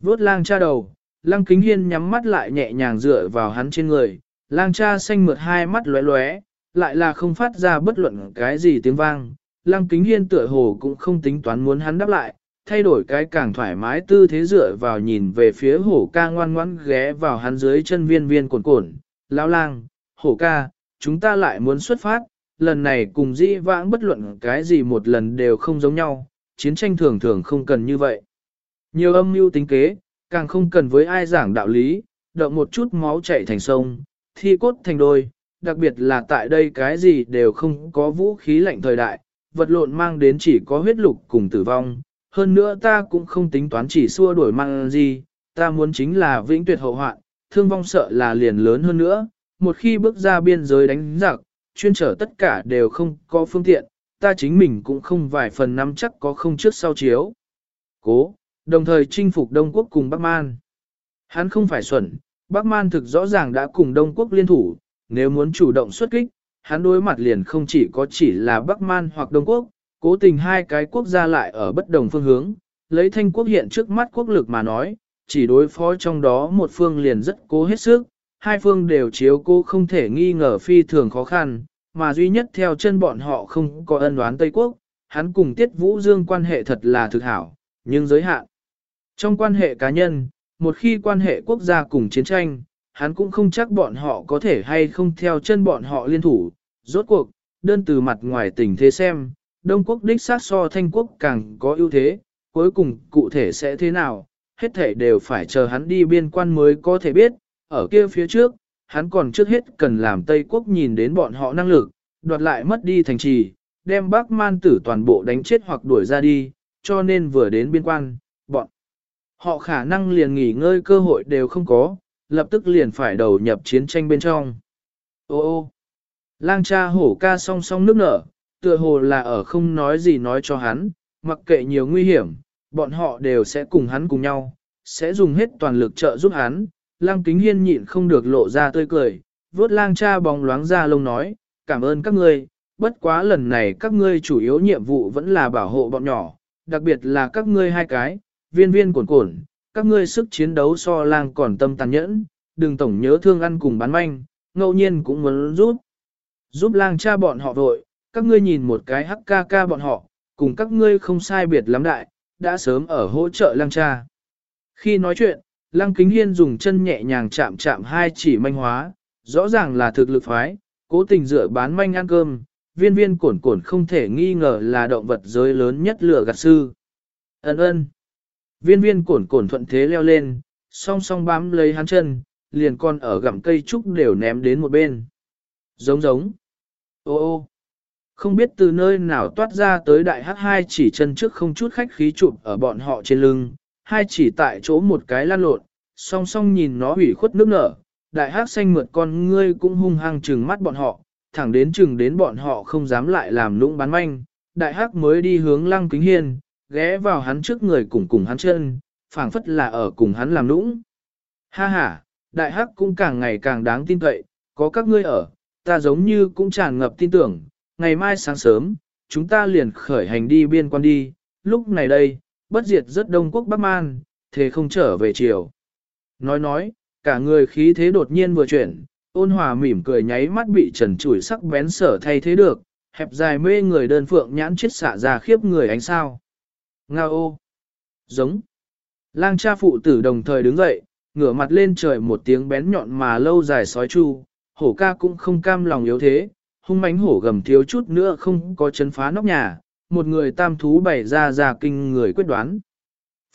Vốt lang cha đầu, lăng kính hiên nhắm mắt lại nhẹ nhàng dựa vào hắn trên người, lang cha xanh mượt hai mắt lóe lóe, lại là không phát ra bất luận cái gì tiếng vang. Lăng kính hiên tựa hồ cũng không tính toán muốn hắn đáp lại, thay đổi cái càng thoải mái tư thế dựa vào nhìn về phía hổ ca ngoan ngoãn ghé vào hắn dưới chân viên viên cuộn cuộn, Lão lang, hổ ca, chúng ta lại muốn xuất phát, lần này cùng dĩ vãng bất luận cái gì một lần đều không giống nhau, chiến tranh thường thường không cần như vậy. Nhiều âm mưu tính kế, càng không cần với ai giảng đạo lý, động một chút máu chảy thành sông, thi cốt thành đôi, đặc biệt là tại đây cái gì đều không có vũ khí lạnh thời đại, vật lộn mang đến chỉ có huyết lục cùng tử vong. Hơn nữa ta cũng không tính toán chỉ xua đuổi mang gì, ta muốn chính là vĩnh tuyệt hậu hoạn, thương vong sợ là liền lớn hơn nữa. Một khi bước ra biên giới đánh giặc, chuyên trở tất cả đều không có phương tiện, ta chính mình cũng không vài phần nắm chắc có không trước sau chiếu. Cố, đồng thời chinh phục Đông Quốc cùng Bắc Man. Hắn không phải xuẩn, Bắc Man thực rõ ràng đã cùng Đông Quốc liên thủ, nếu muốn chủ động xuất kích, hắn đối mặt liền không chỉ có chỉ là Bắc Man hoặc Đông Quốc, cố tình hai cái quốc gia lại ở bất đồng phương hướng, lấy thanh quốc hiện trước mắt quốc lực mà nói, chỉ đối phó trong đó một phương liền rất cố hết sức, hai phương đều chiếu cố không thể nghi ngờ phi thường khó khăn, mà duy nhất theo chân bọn họ không có ân đoán Tây Quốc, hắn cùng Tiết Vũ Dương quan hệ thật là thực hảo, nhưng giới hạn. Trong quan hệ cá nhân, một khi quan hệ quốc gia cùng chiến tranh, hắn cũng không chắc bọn họ có thể hay không theo chân bọn họ liên thủ. Rốt cuộc, đơn từ mặt ngoài tình thế xem, Đông quốc đích sát so thanh quốc càng có ưu thế, cuối cùng cụ thể sẽ thế nào, hết thể đều phải chờ hắn đi biên quan mới có thể biết, ở kia phía trước, hắn còn trước hết cần làm Tây quốc nhìn đến bọn họ năng lực, đoạt lại mất đi thành trì, đem bác man tử toàn bộ đánh chết hoặc đuổi ra đi, cho nên vừa đến biên quan, bọn họ khả năng liền nghỉ ngơi cơ hội đều không có, lập tức liền phải đầu nhập chiến tranh bên trong. Ô ô, lang cha hổ ca song song nước nở, tựa hồ là ở không nói gì nói cho hắn, mặc kệ nhiều nguy hiểm, bọn họ đều sẽ cùng hắn cùng nhau, sẽ dùng hết toàn lực trợ giúp hắn. Lang kính hiên nhịn không được lộ ra tươi cười, vuốt lang cha bóng loáng ra lông nói, cảm ơn các ngươi, bất quá lần này các ngươi chủ yếu nhiệm vụ vẫn là bảo hộ bọn nhỏ, đặc biệt là các ngươi hai cái, viên viên cuộn cuộn, các ngươi sức chiến đấu so lang còn tâm tàn nhẫn, đừng tổng nhớ thương ăn cùng bán manh, ngẫu nhiên cũng muốn giúp. Giúp lang cha bọn họ vội, các ngươi nhìn một cái hắc ca ca bọn họ, cùng các ngươi không sai biệt lắm đại, đã sớm ở hỗ trợ lang cha. Khi nói chuyện, lang kính hiên dùng chân nhẹ nhàng chạm chạm hai chỉ manh hóa, rõ ràng là thực lực phái, cố tình dựa bán manh ăn cơm, viên viên cổn cổn không thể nghi ngờ là động vật giới lớn nhất lửa gạt sư. Ấn ơn. Viên viên cổn cổn thuận thế leo lên, song song bám lấy hắn chân, liền con ở gặm cây trúc đều ném đến một bên. Giống giống. Ô ô. Không biết từ nơi nào toát ra tới đại hắc hai chỉ chân trước không chút khách khí chụp ở bọn họ trên lưng, hai chỉ tại chỗ một cái lan lộn, song song nhìn nó hủy khuất nước nở, đại hắc xanh mượt con ngươi cũng hung hăng trừng mắt bọn họ, thẳng đến chừng đến bọn họ không dám lại làm lũng bán manh, đại hắc mới đi hướng lăng kính hiên, ghé vào hắn trước người cùng cùng hắn chân, phảng phất là ở cùng hắn làm nũng. Ha ha, đại hắc cũng càng ngày càng đáng tin cậy, có các ngươi ở, ta giống như cũng tràn ngập tin tưởng, ngày mai sáng sớm, chúng ta liền khởi hành đi biên quan đi, lúc này đây, bất diệt rất đông quốc Bắc Man, thế không trở về chiều. Nói nói, cả người khí thế đột nhiên vừa chuyển, ôn hòa mỉm cười nháy mắt bị trần chủi sắc bén sở thay thế được, hẹp dài mê người đơn phượng nhãn chết xạ ra khiếp người ánh sao. Nga ô! Giống! Lang cha phụ tử đồng thời đứng dậy, ngửa mặt lên trời một tiếng bén nhọn mà lâu dài sói chu, hổ ca cũng không cam lòng yếu thế, hung mãnh hổ gầm thiếu chút nữa không có chấn phá nóc nhà, một người tam thú bày ra ra kinh người quyết đoán.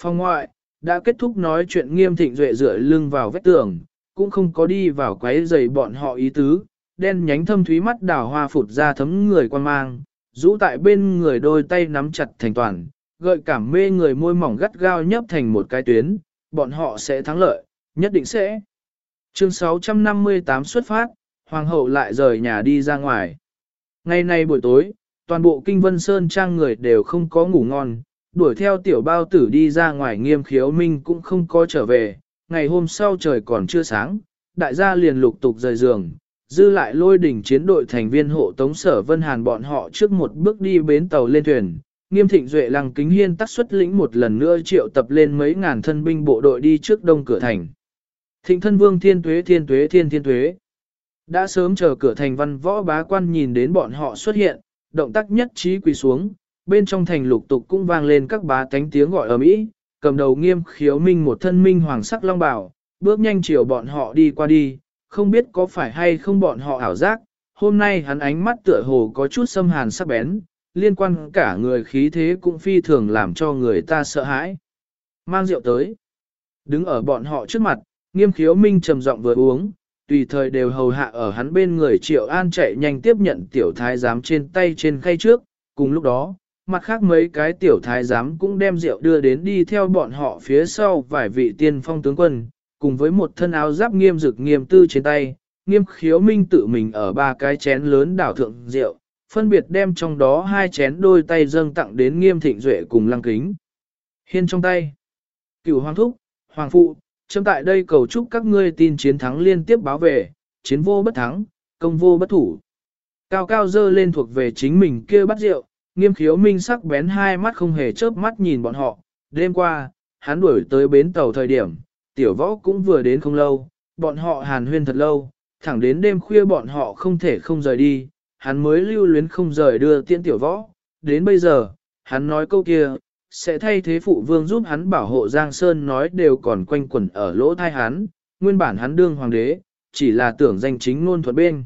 Phong ngoại, đã kết thúc nói chuyện nghiêm thịnh duệ dựa lưng vào vách tường, cũng không có đi vào quấy giày bọn họ ý tứ, đen nhánh thâm thúy mắt đào hoa phụt ra thấm người quan mang, rũ tại bên người đôi tay nắm chặt thành toàn, gợi cảm mê người môi mỏng gắt gao nhấp thành một cái tuyến, bọn họ sẽ thắng lợi, nhất định sẽ. Chương 658 xuất phát, Hoàng hậu lại rời nhà đi ra ngoài. Ngày nay buổi tối, toàn bộ kinh vân sơn trang người đều không có ngủ ngon, đuổi theo tiểu bao tử đi ra ngoài nghiêm khiếu minh cũng không có trở về, ngày hôm sau trời còn chưa sáng, đại gia liền lục tục rời giường, dư lại lôi đỉnh chiến đội thành viên hộ tống sở vân hàn bọn họ trước một bước đi bến tàu lên thuyền. Nghiêm thịnh duệ lăng kính hiên tắt xuất lĩnh một lần nữa triệu tập lên mấy ngàn thân binh bộ đội đi trước đông cửa thành. Thịnh thân vương thiên tuế thiên tuế thiên thiên tuế. Đã sớm chờ cửa thành văn võ bá quan nhìn đến bọn họ xuất hiện, động tác nhất trí quỳ xuống, bên trong thành lục tục cũng vang lên các bá tánh tiếng gọi ở mỹ, cầm đầu nghiêm khiếu minh một thân minh hoàng sắc long bảo, bước nhanh chiều bọn họ đi qua đi, không biết có phải hay không bọn họ ảo giác, hôm nay hắn ánh mắt tựa hồ có chút xâm hàn sắc bén, liên quan cả người khí thế cũng phi thường làm cho người ta sợ hãi. Mang rượu tới, đứng ở bọn họ trước mặt, nghiêm khiếu minh trầm giọng vừa uống, tùy thời đều hầu hạ ở hắn bên người triệu an chạy nhanh tiếp nhận tiểu thái giám trên tay trên khay trước, cùng lúc đó, mặt khác mấy cái tiểu thái giám cũng đem rượu đưa đến đi theo bọn họ phía sau vài vị tiên phong tướng quân, cùng với một thân áo giáp nghiêm dực nghiêm tư trên tay, nghiêm khiếu minh tự mình ở ba cái chén lớn đảo thượng rượu, phân biệt đem trong đó hai chén đôi tay dâng tặng đến nghiêm thịnh duệ cùng lăng kính. Hiên trong tay, cửu hoàng thúc, hoàng phụ, chấm tại đây cầu chúc các ngươi tin chiến thắng liên tiếp báo về, chiến vô bất thắng, công vô bất thủ. Cao cao dơ lên thuộc về chính mình kia bắt rượu, nghiêm khiếu minh sắc bén hai mắt không hề chớp mắt nhìn bọn họ. Đêm qua, hắn đuổi tới bến tàu thời điểm, tiểu võ cũng vừa đến không lâu, bọn họ hàn huyên thật lâu, thẳng đến đêm khuya bọn họ không thể không rời đi, hắn mới lưu luyến không rời đưa tiễn tiểu võ. Đến bây giờ, hắn nói câu kia, sẽ thay thế phụ vương giúp hắn bảo hộ Giang Sơn nói đều còn quanh quẩn ở lỗ thai hắn, nguyên bản hắn đương hoàng đế, chỉ là tưởng danh chính ngôn thuật bên.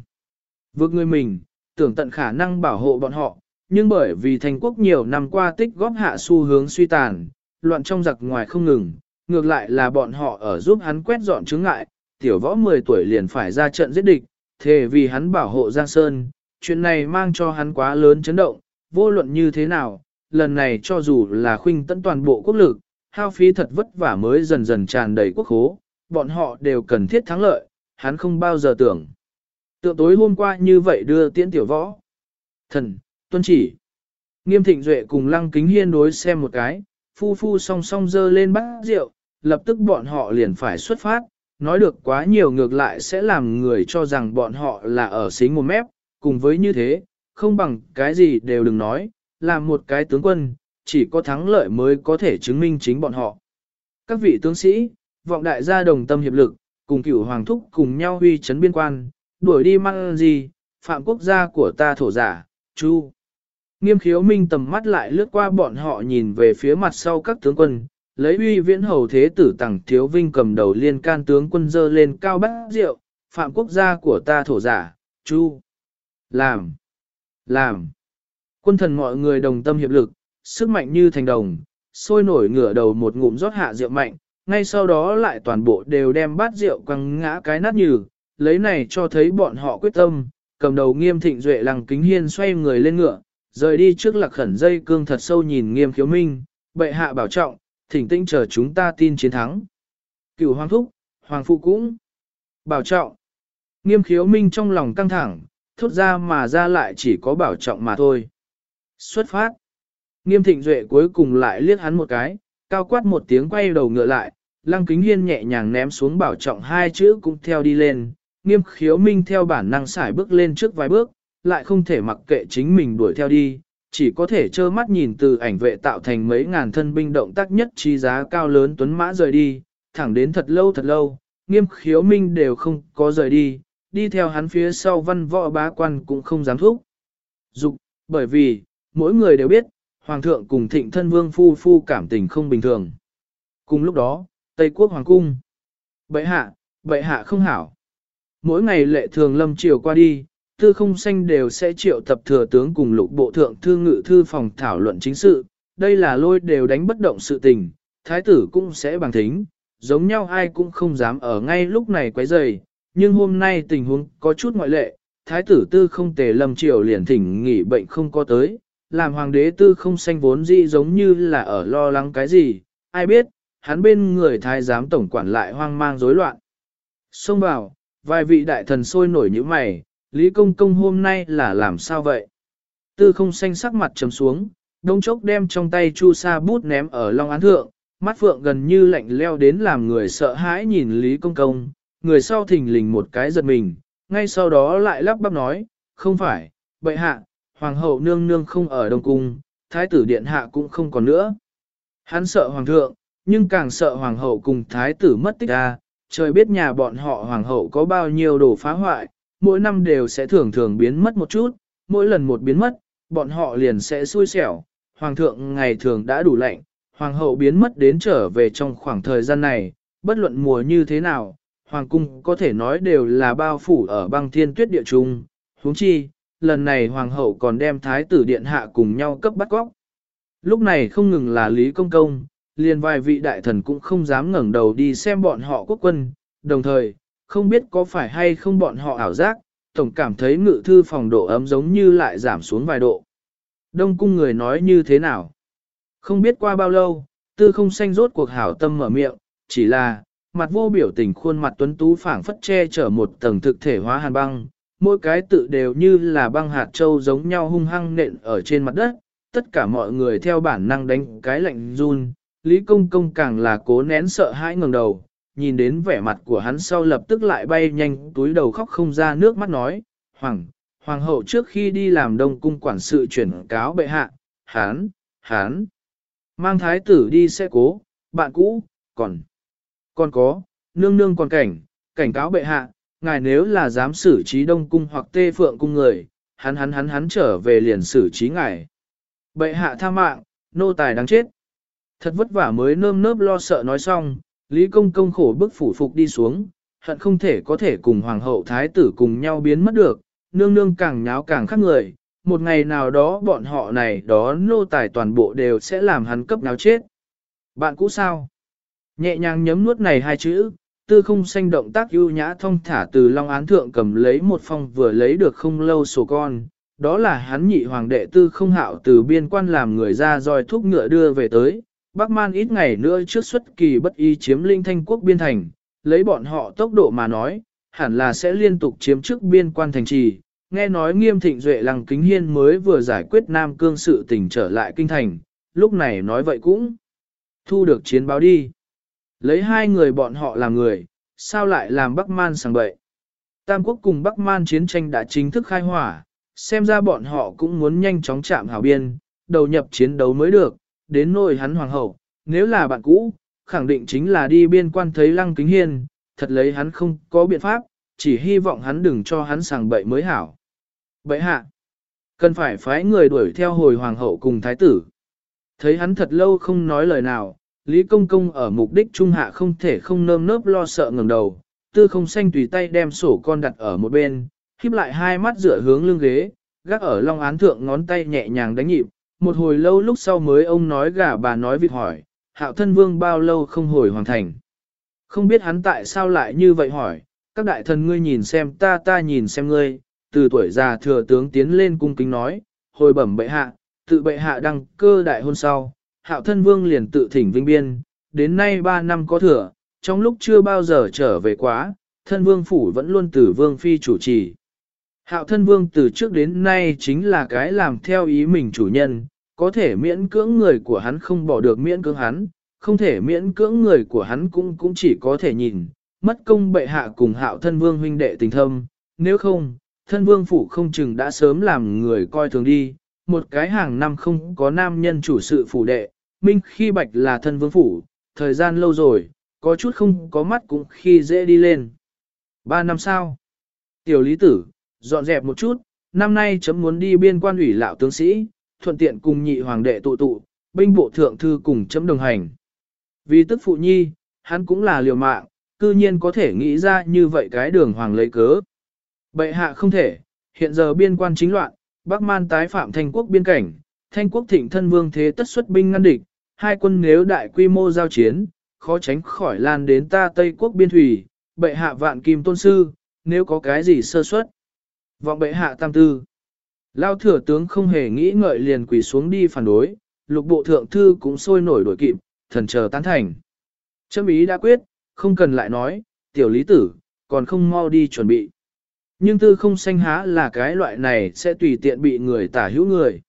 Vượt người mình, tưởng tận khả năng bảo hộ bọn họ, nhưng bởi vì thành quốc nhiều năm qua tích góp hạ xu hướng suy tàn, loạn trong giặc ngoài không ngừng, ngược lại là bọn họ ở giúp hắn quét dọn chứng ngại, tiểu võ 10 tuổi liền phải ra trận giết địch, thề vì hắn bảo hộ Giang Sơn, chuyện này mang cho hắn quá lớn chấn động, vô luận như thế nào, lần này cho dù là khuynh tận toàn bộ quốc lực, hao phí thật vất vả mới dần dần tràn đầy quốc khố, bọn họ đều cần thiết thắng lợi, hắn không bao giờ tưởng. Tượng tối hôm qua như vậy đưa tiễn tiểu võ. Thần, tuân chỉ. Nghiêm thịnh duệ cùng lăng kính hiên đối xem một cái, phu phu song song dơ lên bát rượu, lập tức bọn họ liền phải xuất phát, nói được quá nhiều ngược lại sẽ làm người cho rằng bọn họ là ở xính một mép, cùng với như thế, không bằng cái gì đều đừng nói, làm một cái tướng quân, chỉ có thắng lợi mới có thể chứng minh chính bọn họ. Các vị tướng sĩ, vọng đại gia đồng tâm hiệp lực, cùng cửu hoàng thúc cùng nhau huy chấn biên quan, đuổi đi mang gì, phạm quốc gia của ta thổ giả, chu. Nghiêm khiếu minh tầm mắt lại lướt qua bọn họ nhìn về phía mặt sau các tướng quân, lấy uy viễn hầu thế tử tẳng thiếu vinh cầm đầu liên can tướng quân dơ lên cao bát rượu, phạm quốc gia của ta thổ giả, chu. Làm. Làm. Quân thần mọi người đồng tâm hiệp lực, sức mạnh như thành đồng, sôi nổi ngửa đầu một ngụm rót hạ rượu mạnh, ngay sau đó lại toàn bộ đều đem bát rượu quăng ngã cái nát nhừ, lấy này cho thấy bọn họ quyết tâm, cầm đầu nghiêm thịnh duệ lăng kính hiên xoay người lên ngựa, rời đi trước lạc khẩn dây cương thật sâu nhìn nghiêm khiếu minh, bệ hạ bảo trọng, thỉnh tinh chờ chúng ta tin chiến thắng. Cửu hoàng thúc, hoàng phụ cũng bảo trọng. Nghiêm khiếu minh trong lòng căng thẳng, thốt ra mà ra lại chỉ có bảo trọng mà thôi. Xuất phát. Nghiêm thịnh duệ cuối cùng lại liếc hắn một cái, cao quát một tiếng quay đầu ngựa lại, lăng kính hiên nhẹ nhàng ném xuống bảo trọng hai chữ cũng theo đi lên, nghiêm khiếu minh theo bản năng xài bước lên trước vài bước, lại không thể mặc kệ chính mình đuổi theo đi, chỉ có thể trơ mắt nhìn từ ảnh vệ tạo thành mấy ngàn thân binh động tác nhất trí giá cao lớn tuấn mã rời đi, thẳng đến thật lâu thật lâu, nghiêm khiếu minh đều không có rời đi, đi theo hắn phía sau văn võ bá quan cũng không dám thúc. Dục, bởi vì, mỗi người đều biết, Hoàng thượng cùng thịnh thân vương phu phu cảm tình không bình thường. Cùng lúc đó, Tây Quốc Hoàng Cung. Bệ hạ, bệ hạ không hảo. Mỗi ngày lệ thường lâm chiều qua đi, tư không xanh đều sẽ triệu tập thừa tướng cùng lục bộ thượng thư ngự thư phòng thảo luận chính sự. Đây là lôi đều đánh bất động sự tình, thái tử cũng sẽ bằng thính. giống nhau ai cũng không dám ở ngay lúc này quấy rầy, nhưng hôm nay tình huống có chút ngoại lệ, thái tử tư không tề lâm triều liền thỉnh nghỉ bệnh không có tới, làm hoàng đế tư không xanh vốn dĩ giống như là ở lo lắng cái gì, ai biết, hắn bên người thái giám tổng quản lại hoang mang rối loạn. Xông vào, vài vị đại thần sôi nổi như mày, Lý Công Công hôm nay là làm sao vậy? Tư không xanh sắc mặt trầm xuống, đông chốc đem trong tay chu sa bút ném ở long án thượng, mắt phượng gần như lạnh leo đến làm người sợ hãi nhìn Lý Công Công, người sau thình lình một cái giật mình, ngay sau đó lại lắp bắp nói, không phải, bệ hạ, hoàng hậu nương nương không ở đông cung, thái tử điện hạ cũng không còn nữa. Hắn sợ hoàng thượng, nhưng càng sợ hoàng hậu cùng thái tử mất tích ra, trời biết nhà bọn họ hoàng hậu có bao nhiêu đồ phá hoại, mỗi năm đều sẽ thường thường biến mất một chút, mỗi lần một biến mất, bọn họ liền sẽ xui xẻo, hoàng thượng ngày thường đã đủ lạnh, hoàng hậu biến mất đến trở về trong khoảng thời gian này, bất luận mùa như thế nào, hoàng cung có thể nói đều là bao phủ ở băng thiên tuyết địa trung, huống chi, lần này hoàng hậu còn đem thái tử điện hạ cùng nhau cấp bắt góc. Lúc này không ngừng là Lý Công Công, liền vài vị đại thần cũng không dám ngẩng đầu đi xem bọn họ quốc quân, đồng thời, không biết có phải hay không bọn họ ảo giác, tổng cảm thấy ngự thư phòng độ ấm giống như lại giảm xuống vài độ. Đông cung người nói như thế nào? Không biết qua bao lâu, tư không xanh rốt cuộc hảo tâm mở miệng, chỉ là, mặt vô biểu tình khuôn mặt tuấn tú phảng phất che chở một tầng thực thể hóa hàn băng, mỗi cái tự đều như là băng hạt châu giống nhau hung hăng nện ở trên mặt đất, tất cả mọi người theo bản năng đánh cái lạnh run, Lý Công Công càng là cố nén sợ hãi ngẩng đầu, nhìn đến vẻ mặt của hắn sau lập tức lại bay nhanh túi đầu khóc không ra nước mắt nói, Hoàng, Hoàng hậu trước khi đi làm đông cung quản sự chuyển cáo bệ hạ, hán, hán, mang thái tử đi xe cố, bạn cũ, còn, còn có, nương nương còn cảnh, cảnh cáo bệ hạ, ngài nếu là dám xử trí đông cung hoặc tê phượng cung người, hắn hắn hắn hắn trở về liền xử trí ngài. Bệ hạ tha mạng, nô tài đáng chết. Thật vất vả mới nơm nớp lo sợ nói xong, Lý Công Công khổ bức phủ phục đi xuống, hận không thể có thể cùng Hoàng hậu Thái tử cùng nhau biến mất được, nương nương càng nháo càng khác người, một ngày nào đó bọn họ này đó nô tài toàn bộ đều sẽ làm hắn cấp nháo chết. Bạn cũ sao? Nhẹ nhàng nhấm nuốt này hai chữ, tư không xanh động tác ưu nhã thông thả từ long án thượng cầm lấy một phong vừa lấy được không lâu sổ con. Đó là hắn nhị hoàng đệ tư không hạo từ biên quan làm người ra roi thúc ngựa đưa về tới, Bắc Man ít ngày nữa trước xuất kỳ bất y chiếm linh thanh quốc biên thành, lấy bọn họ tốc độ mà nói, hẳn là sẽ liên tục chiếm trước biên quan thành trì. Nghe nói nghiêm thịnh duệ lăng kính hiên mới vừa giải quyết Nam Cương sự tình trở lại kinh thành, lúc này nói vậy cũng thu được chiến báo đi. Lấy hai người bọn họ làm người, sao lại làm Bắc Man sàng bậy. Tam quốc cùng Bắc Man chiến tranh đã chính thức khai hỏa, xem ra bọn họ cũng muốn nhanh chóng chạm hảo biên, đầu nhập chiến đấu mới được, đến nỗi hắn hoàng hậu, nếu là bạn cũ, khẳng định chính là đi biên quan thấy lăng kính hiên, thật lấy hắn không có biện pháp, chỉ hy vọng hắn đừng cho hắn sàng bậy mới hảo. Bậy hạ, cần phải phái người đuổi theo hồi hoàng hậu cùng thái tử. Thấy hắn thật lâu không nói lời nào, Lý Công Công ở mục đích trung hạ không thể không nơm nớp lo sợ ngẩng đầu, tư không xanh tùy tay đem sổ con đặt ở một bên, khiếp lại hai mắt dựa hướng lưng ghế, gác ở long án thượng ngón tay nhẹ nhàng đánh nhịp, một hồi lâu lúc sau mới ông nói gà bà nói vịt hỏi, hạo thân vương bao lâu không hồi hoàn thành. Không biết hắn tại sao lại như vậy hỏi, các đại thần ngươi nhìn xem ta ta nhìn xem ngươi, từ tuổi già thừa tướng tiến lên cung kính nói, hồi bẩm bệ hạ, tự bệ hạ đăng cơ đại hôn sau, hạo thân vương liền tự thỉnh vinh biên, đến nay ba năm có thừa, trong lúc chưa bao giờ trở về quá, thân vương phủ vẫn luôn từ vương phi chủ trì. Hạo thân vương từ trước đến nay chính là cái làm theo ý mình chủ nhân, có thể miễn cưỡng người của hắn không bỏ được miễn cưỡng hắn, không thể miễn cưỡng người của hắn cũng cũng chỉ có thể nhìn, mất công bệ hạ cùng hạo thân vương huynh đệ tình thâm, nếu không, thân vương phủ không chừng đã sớm làm người coi thường đi, một cái hàng năm không có nam nhân chủ sự phủ đệ, minh khi bạch là thân vương phủ, thời gian lâu rồi, có chút không có mắt cũng khi dễ đi lên. Ba năm sau, tiểu lý tử, dọn dẹp một chút, năm nay chấm muốn đi biên quan ủy lão tướng sĩ, thuận tiện cùng nhị hoàng đệ tụ tụ, binh bộ thượng thư cùng chấm đồng hành. Vì tức phụ nhi, hắn cũng là liều mạng, cư nhiên có thể nghĩ ra như vậy cái đường hoàng lấy cớ. Bệ hạ không thể, hiện giờ biên quan chính loạn, Bắc Man tái phạm thanh quốc biên cảnh, thanh quốc thịnh thân vương thế tất xuất binh ngăn địch, hai quân nếu đại quy mô giao chiến, khó tránh khỏi lan đến ta Tây quốc biên thủy, bệ hạ vạn kim tôn sư, nếu có cái gì sơ suất. Vọng bệ hạ tam tư. Lao thừa tướng không hề nghĩ ngợi liền quỳ xuống đi phản đối, lục bộ thượng thư cũng sôi nổi đổi kịp, thần chờ tán thành. Châm ý đã quyết, không cần lại nói, tiểu lý tử, còn không mau đi chuẩn bị. Nhưng tư không xanh há là cái loại này sẽ tùy tiện bị người tả hữu người.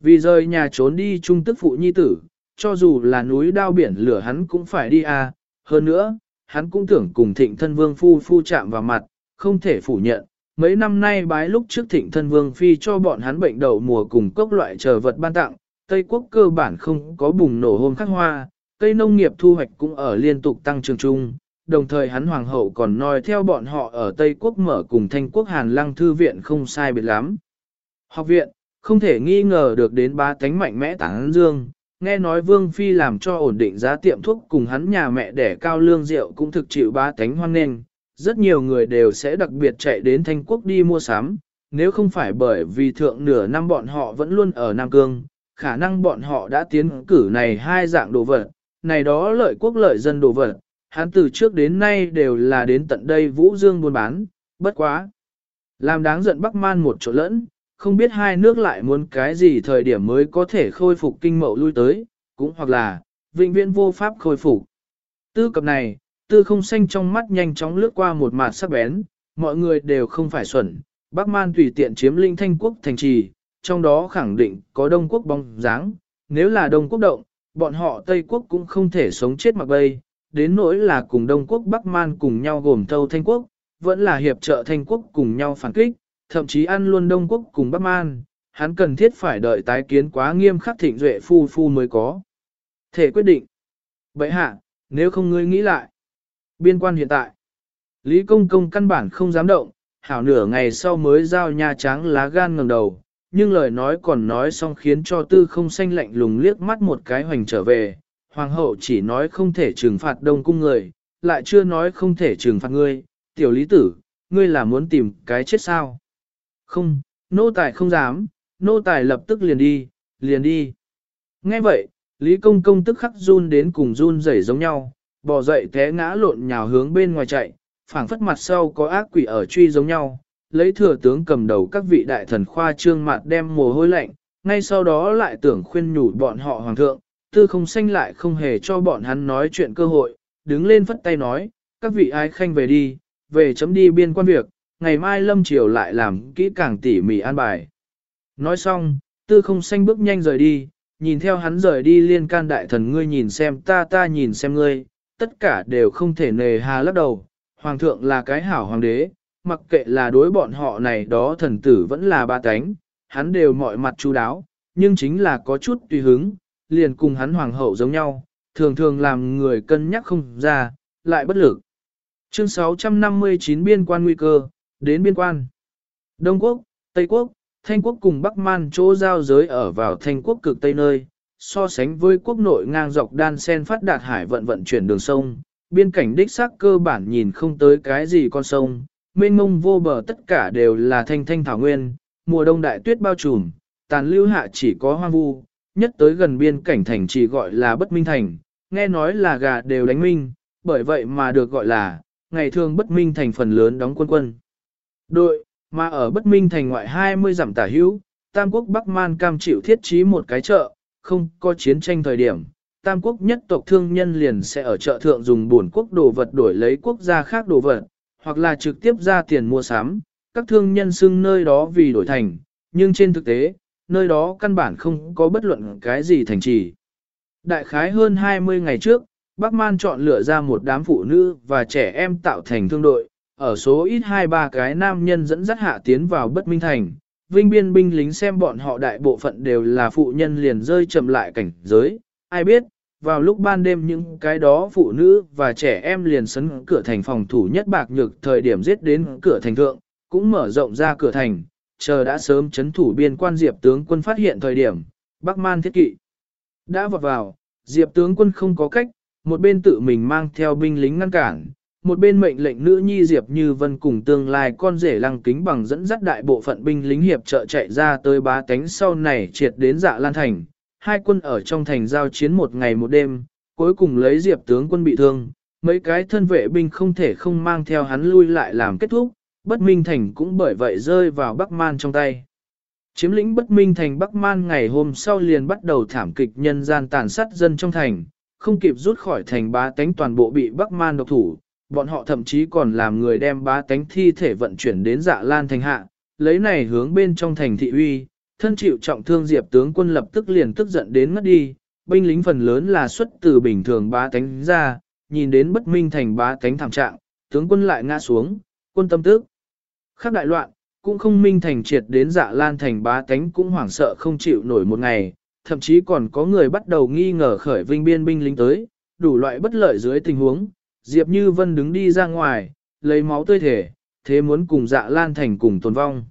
Vì rời nhà trốn đi trung tức phụ nhi tử, cho dù là núi đao biển lửa hắn cũng phải đi à, hơn nữa, hắn cũng tưởng cùng thịnh thân vương phu phu chạm vào mặt, không thể phủ nhận. Mấy năm nay bái lúc trước thịnh thân vương phi cho bọn hắn bệnh đầu mùa cùng cốc loại chờ vật ban tặng, Tây Quốc cơ bản không có bùng nổ hôm khắc hoa, cây nông nghiệp thu hoạch cũng ở liên tục tăng trưởng chung, đồng thời hắn hoàng hậu còn nói theo bọn họ ở Tây Quốc mở cùng thanh quốc Hàn Lăng Thư Viện không sai biệt lắm. Học viện, không thể nghi ngờ được đến ba tánh mạnh mẽ tảng dương, nghe nói Vương Phi làm cho ổn định giá tiệm thuốc cùng hắn nhà mẹ đẻ cao lương rượu cũng thực chịu ba tánh hoan nghênh, rất nhiều người đều sẽ đặc biệt chạy đến thanh quốc đi mua sắm, nếu không phải bởi vì thượng nửa năm bọn họ vẫn luôn ở Nam Cương, khả năng bọn họ đã tiến cử này hai dạng đồ vật, này đó lợi quốc lợi dân đồ vật, hắn từ trước đến nay đều là đến tận đây Vũ Dương buôn bán, bất quá. Làm đáng giận Bắc Man một chỗ lẫn, không biết hai nước lại muốn cái gì thời điểm mới có thể khôi phục kinh mậu lui tới, cũng hoặc là, vĩnh viễn vô pháp khôi phục. Tư cập này, tư không xanh trong mắt nhanh chóng lướt qua một mặt sắc bén, mọi người đều không phải xuẩn, Bắc Man tùy tiện chiếm linh thanh quốc thành trì, trong đó khẳng định có Đông quốc bóng dáng, nếu là Đông quốc động, bọn họ Tây quốc cũng không thể sống chết mặc bay, đến nỗi là cùng Đông quốc Bắc Man cùng nhau gồm thâu Thanh quốc, vẫn là hiệp trợ Thanh quốc cùng nhau phản kích, thậm chí ăn luôn Đông quốc cùng Bắc Man, hắn cần thiết phải đợi tái kiến quá nghiêm khắc thịnh duệ phu phu mới có. Thể quyết định. Vậy hạ, nếu không ngươi nghĩ lại. Biên quan hiện tại. Lý Công Công căn bản không dám động, hảo nửa ngày sau mới giao nha tráng lá gan ngẩng đầu, nhưng lời nói còn nói xong khiến cho tư không xanh lạnh lùng liếc mắt một cái hoành trở về. Hoàng hậu chỉ nói không thể trừng phạt đông cung người, lại chưa nói không thể trừng phạt ngươi, tiểu lý tử, ngươi là muốn tìm cái chết sao? Không, nô tài không dám, nô tài lập tức liền đi, liền đi. Nghe vậy, Lý Công Công tức khắc run đến cùng run rẩy giống nhau, bò dậy té ngã lộn nhào hướng bên ngoài chạy, phảng phất mặt sau có ác quỷ ở truy giống nhau, lấy thừa tướng cầm đầu các vị đại thần khoa trương mặt đem mồ hôi lạnh, ngay sau đó lại tưởng khuyên nhủ bọn họ hoàng thượng, tư không xanh lại không hề cho bọn hắn nói chuyện cơ hội, đứng lên phất tay nói, các vị ai khanh về đi, về chấm đi biên quan việc, ngày mai lâm triều lại làm kỹ càng tỉ mỉ an bài. Nói xong, tư không xanh bước nhanh rời đi, nhìn theo hắn rời đi liên can đại thần ngươi nhìn xem ta ta nhìn xem ngươi, tất cả đều không thể nề hà lắc đầu, hoàng thượng là cái hảo hoàng đế, mặc kệ là đối bọn họ này đó thần tử vẫn là ba cánh, hắn đều mọi mặt chú đáo, nhưng chính là có chút tùy hứng, liền cùng hắn hoàng hậu giống nhau, thường thường làm người cân nhắc không ra, lại bất lực. Chương 659 biên quan nguy cơ, đến biên quan. Đông Quốc, Tây Quốc, Thanh Quốc cùng Bắc Man chỗ giao giới ở vào Thanh Quốc cực Tây nơi, so sánh với quốc nội ngang dọc đan sen phát đạt hải vận vận chuyển đường sông, biên cảnh đích xác cơ bản nhìn không tới cái gì con sông, mênh mông vô bờ tất cả đều là thanh thanh thảo nguyên, mùa đông đại tuyết bao trùm, tàn lưu hạ chỉ có hoang vu, nhất tới gần biên cảnh thành chỉ gọi là bất minh thành, nghe nói là gà đều đánh minh, bởi vậy mà được gọi là, ngày thường bất minh thành phần lớn đóng quân quân. Đội, mà ở bất minh thành ngoại 20 giảm tả hữu, Tam quốc Bắc Man cam chịu thiết trí một cái chợ, không có chiến tranh thời điểm. Tam quốc nhất tộc thương nhân liền sẽ ở chợ thượng dùng buồn quốc đồ vật đổi lấy quốc gia khác đồ vật, hoặc là trực tiếp ra tiền mua sắm, các thương nhân xưng nơi đó vì đổi thành, nhưng trên thực tế, nơi đó căn bản không có bất luận cái gì thành trì. Đại khái hơn 20 ngày trước, Bắc Man chọn lựa ra một đám phụ nữ và trẻ em tạo thành thương đội, ở số ít hai ba cái nam nhân dẫn dắt hạ tiến vào bất minh thành. Vinh biên binh lính xem bọn họ đại bộ phận đều là phụ nhân liền rơi chậm lại cảnh giới, ai biết, vào lúc ban đêm những cái đó phụ nữ và trẻ em liền sấn cửa thành phòng thủ nhất bạc nhược thời điểm giết đến cửa thành thượng, cũng mở rộng ra cửa thành, chờ đã sớm chấn thủ biên quan diệp tướng quân phát hiện thời điểm, Bắc Man thiết kỵ. Đã vọt vào, diệp tướng quân không có cách, một bên tự mình mang theo binh lính ngăn cản, một bên mệnh lệnh nữ nhi diệp như vân cùng tương lai con rể lăng kính bằng dẫn dắt đại bộ phận binh lính hiệp trợ chạy ra tới bá tánh sau này triệt đến dạ lan thành. Hai quân ở trong thành giao chiến một ngày một đêm, cuối cùng lấy diệp tướng quân bị thương, mấy cái thân vệ binh không thể không mang theo hắn lui lại làm kết thúc, bất minh thành cũng bởi vậy rơi vào Bắc Man trong tay. Chiếm lĩnh bất minh thành Bắc Man ngày hôm sau liền bắt đầu thảm kịch nhân gian tàn sát dân trong thành, không kịp rút khỏi thành bá tánh toàn bộ bị Bắc Man độc thủ, bọn họ thậm chí còn làm người đem bá tánh thi thể vận chuyển đến dạ lan thành hạ, lấy này hướng bên trong thành thị uy, thân chịu trọng thương diệp tướng quân lập tức liền tức giận đến ngất đi, binh lính phần lớn là xuất từ bình thường bá tánh ra, nhìn đến bất minh thành bá tánh thảm trạng, tướng quân lại ngã xuống, quân tâm tức khác đại loạn, cũng không minh thành triệt đến dạ lan thành bá tánh cũng hoảng sợ không chịu nổi một ngày, thậm chí còn có người bắt đầu nghi ngờ khởi vinh biên binh lính tới, đủ loại bất lợi dưới tình huống, Diệp Như Vân đứng đi ra ngoài, lấy máu tươi thể, thế muốn cùng dạ lan thành cùng tồn vong.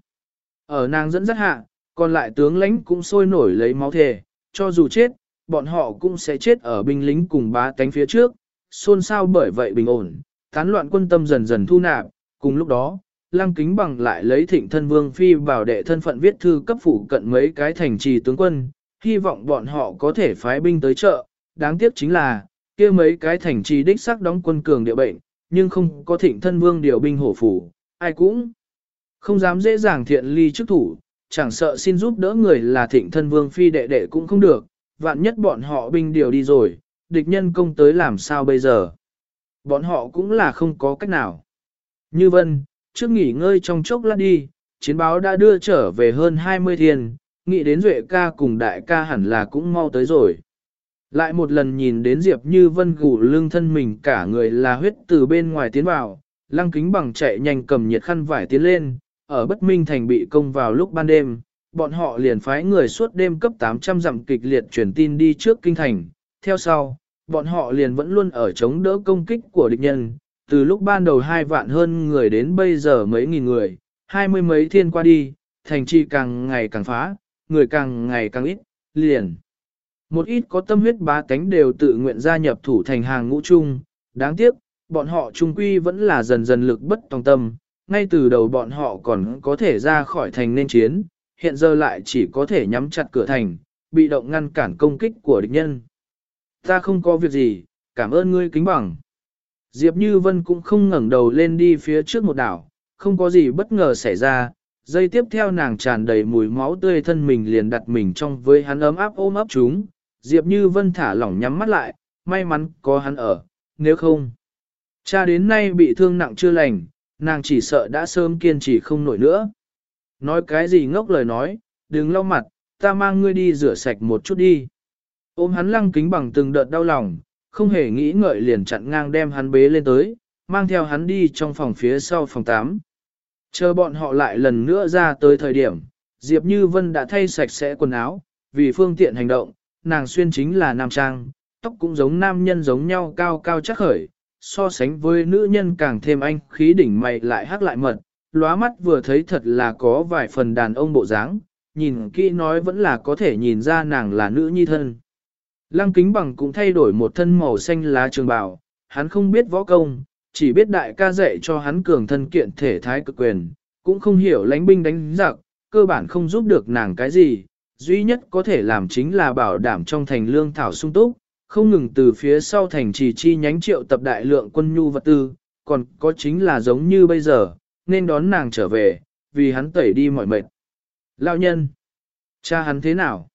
Ở nàng dẫn dắt hạ, còn lại tướng lãnh cũng sôi nổi lấy máu thể, cho dù chết, bọn họ cũng sẽ chết ở binh lính cùng bá tánh phía trước, xôn xao bởi vậy bình ổn, tán loạn quân tâm dần dần thu nạp, cùng lúc đó, Lăng Kính Bằng lại lấy thịnh thân vương phi bảo đệ thân phận viết thư cấp phủ cận mấy cái thành trì tướng quân, hy vọng bọn họ có thể phái binh tới trợ, đáng tiếc chính là, kia mấy cái thành trì đích xác đóng quân cường địa bệnh, nhưng không có thịnh thân vương điều binh hổ phủ, ai cũng không dám dễ dàng thiện ly chức thủ, chẳng sợ xin giúp đỡ người là thịnh thân vương phi đệ đệ cũng không được, vạn nhất bọn họ binh điều đi rồi, địch nhân công tới làm sao bây giờ. Bọn họ cũng là không có cách nào. Như vân, trước nghỉ ngơi trong chốc lát đi, chiến báo đã đưa trở về hơn 20 thiên, nghĩ đến Duệ ca cùng đại ca hẳn là cũng mau tới rồi. Lại một lần nhìn đến Diệp Như Vân gù lưng thân mình cả người là huyết từ bên ngoài tiến vào, lăng kính bằng chạy nhanh cầm nhiệt khăn vải tiến lên, ở bất minh thành bị công vào lúc ban đêm, bọn họ liền phái người suốt đêm cấp 800 dặm kịch liệt truyền tin đi trước kinh thành. Theo sau, bọn họ liền vẫn luôn ở chống đỡ công kích của địch nhân, từ lúc ban đầu hai vạn hơn người đến bây giờ mấy nghìn người, hai mươi mấy thiên qua đi, thành trì càng ngày càng phá, người càng ngày càng ít, liền. Một ít có tâm huyết bá tánh đều tự nguyện gia nhập thủ thành hàng ngũ chung, đáng tiếc, bọn họ trung quy vẫn là dần dần lực bất tòng tâm, ngay từ đầu bọn họ còn có thể ra khỏi thành nên chiến, hiện giờ lại chỉ có thể nhắm chặt cửa thành, bị động ngăn cản công kích của địch nhân. Ta không có việc gì, cảm ơn ngươi kính bằng. Diệp Như Vân cũng không ngẩng đầu lên đi phía trước một đảo, không có gì bất ngờ xảy ra. Giây tiếp theo nàng tràn đầy mùi máu tươi thân mình liền đặt mình trong với hắn ấm áp ôm ấp chúng. Diệp Như Vân thả lỏng nhắm mắt lại, may mắn có hắn ở, nếu không. Cha đến nay bị thương nặng chưa lành, nàng chỉ sợ đã sớm kiên trì không nổi nữa. Nói cái gì ngốc lời nói, đừng lau mặt, ta mang ngươi đi rửa sạch một chút đi. Ôm hắn lăng kính bằng từng đợt đau lòng, không hề nghĩ ngợi liền chặn ngang đem hắn bế lên tới, mang theo hắn đi trong phòng phía sau phòng 8. Chờ bọn họ lại lần nữa ra tới thời điểm, Diệp Như Vân đã thay sạch sẽ quần áo, vì phương tiện hành động, nàng xuyên chính là nam trang, tóc cũng giống nam nhân giống nhau cao cao chắc khởi, so sánh với nữ nhân càng thêm anh khí đỉnh mày lại hắc lại mật, lóa mắt vừa thấy thật là có vài phần đàn ông bộ dáng, nhìn kỹ nói vẫn là có thể nhìn ra nàng là nữ nhi thân. Lăng kính bằng cũng thay đổi một thân màu xanh lá trường bào, hắn không biết võ công, chỉ biết đại ca dạy cho hắn cường thân kiện thể thái cực quyền, cũng không hiểu lánh binh đánh giặc, cơ bản không giúp được nàng cái gì, duy nhất có thể làm chính là bảo đảm trong thành lương thảo sung túc, không ngừng từ phía sau thành trì chi nhánh triệu tập đại lượng quân nhu vật tư, còn có chính là giống như bây giờ, nên đón nàng trở về, vì hắn tẩy đi mọi mệt. Lão nhân, cha hắn thế nào?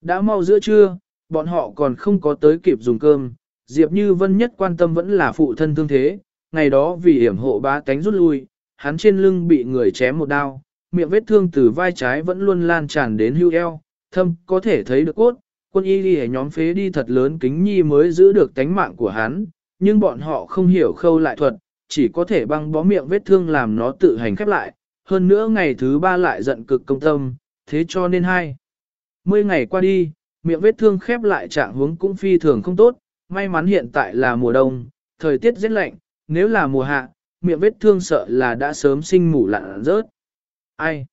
Đã mau giữa trưa, bọn họ còn không có tới kịp dùng cơm, Diệp Như Vân nhất quan tâm vẫn là phụ thân thương thế, ngày đó vì hiểm hộ bá tánh rút lui, hắn trên lưng bị người chém một đao, miệng vết thương từ vai trái vẫn luôn lan tràn đến hưu eo, thâm có thể thấy được cốt, quân y đi nhóm phế đi thật lớn kính nhi mới giữ được tánh mạng của hắn, nhưng bọn họ không hiểu khâu lại thuật, chỉ có thể băng bó miệng vết thương làm nó tự hành khép lại, hơn nữa ngày thứ ba lại giận cực công tâm, thế cho nên hai. Mười ngày qua đi, miệng vết thương khép lại trạng hướng cũng phi thường không tốt, may mắn hiện tại là mùa đông, thời tiết rất lạnh, nếu là mùa hạ, miệng vết thương sợ là đã sớm sinh mủ lặn rớt. Ai?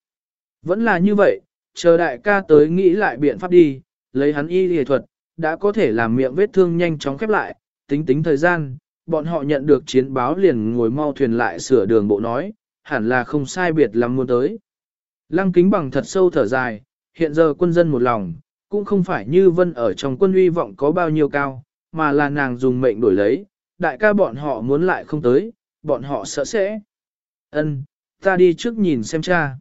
Vẫn là như vậy, chờ đại ca tới nghĩ lại biện pháp đi, lấy hắn y y thuật, đã có thể làm miệng vết thương nhanh chóng khép lại, tính tính thời gian, bọn họ nhận được chiến báo liền ngồi mau thuyền lại sửa đường bộ nói, hẳn là không sai biệt lắm muốn tới. Lăng kính bằng thật sâu thở dài, hiện giờ quân dân một lòng, cũng không phải như vân ở trong quân uy vọng có bao nhiêu cao, mà là nàng dùng mệnh đổi lấy, đại ca bọn họ muốn lại không tới, bọn họ sợ sẽ. Ân, ta đi trước nhìn xem cha.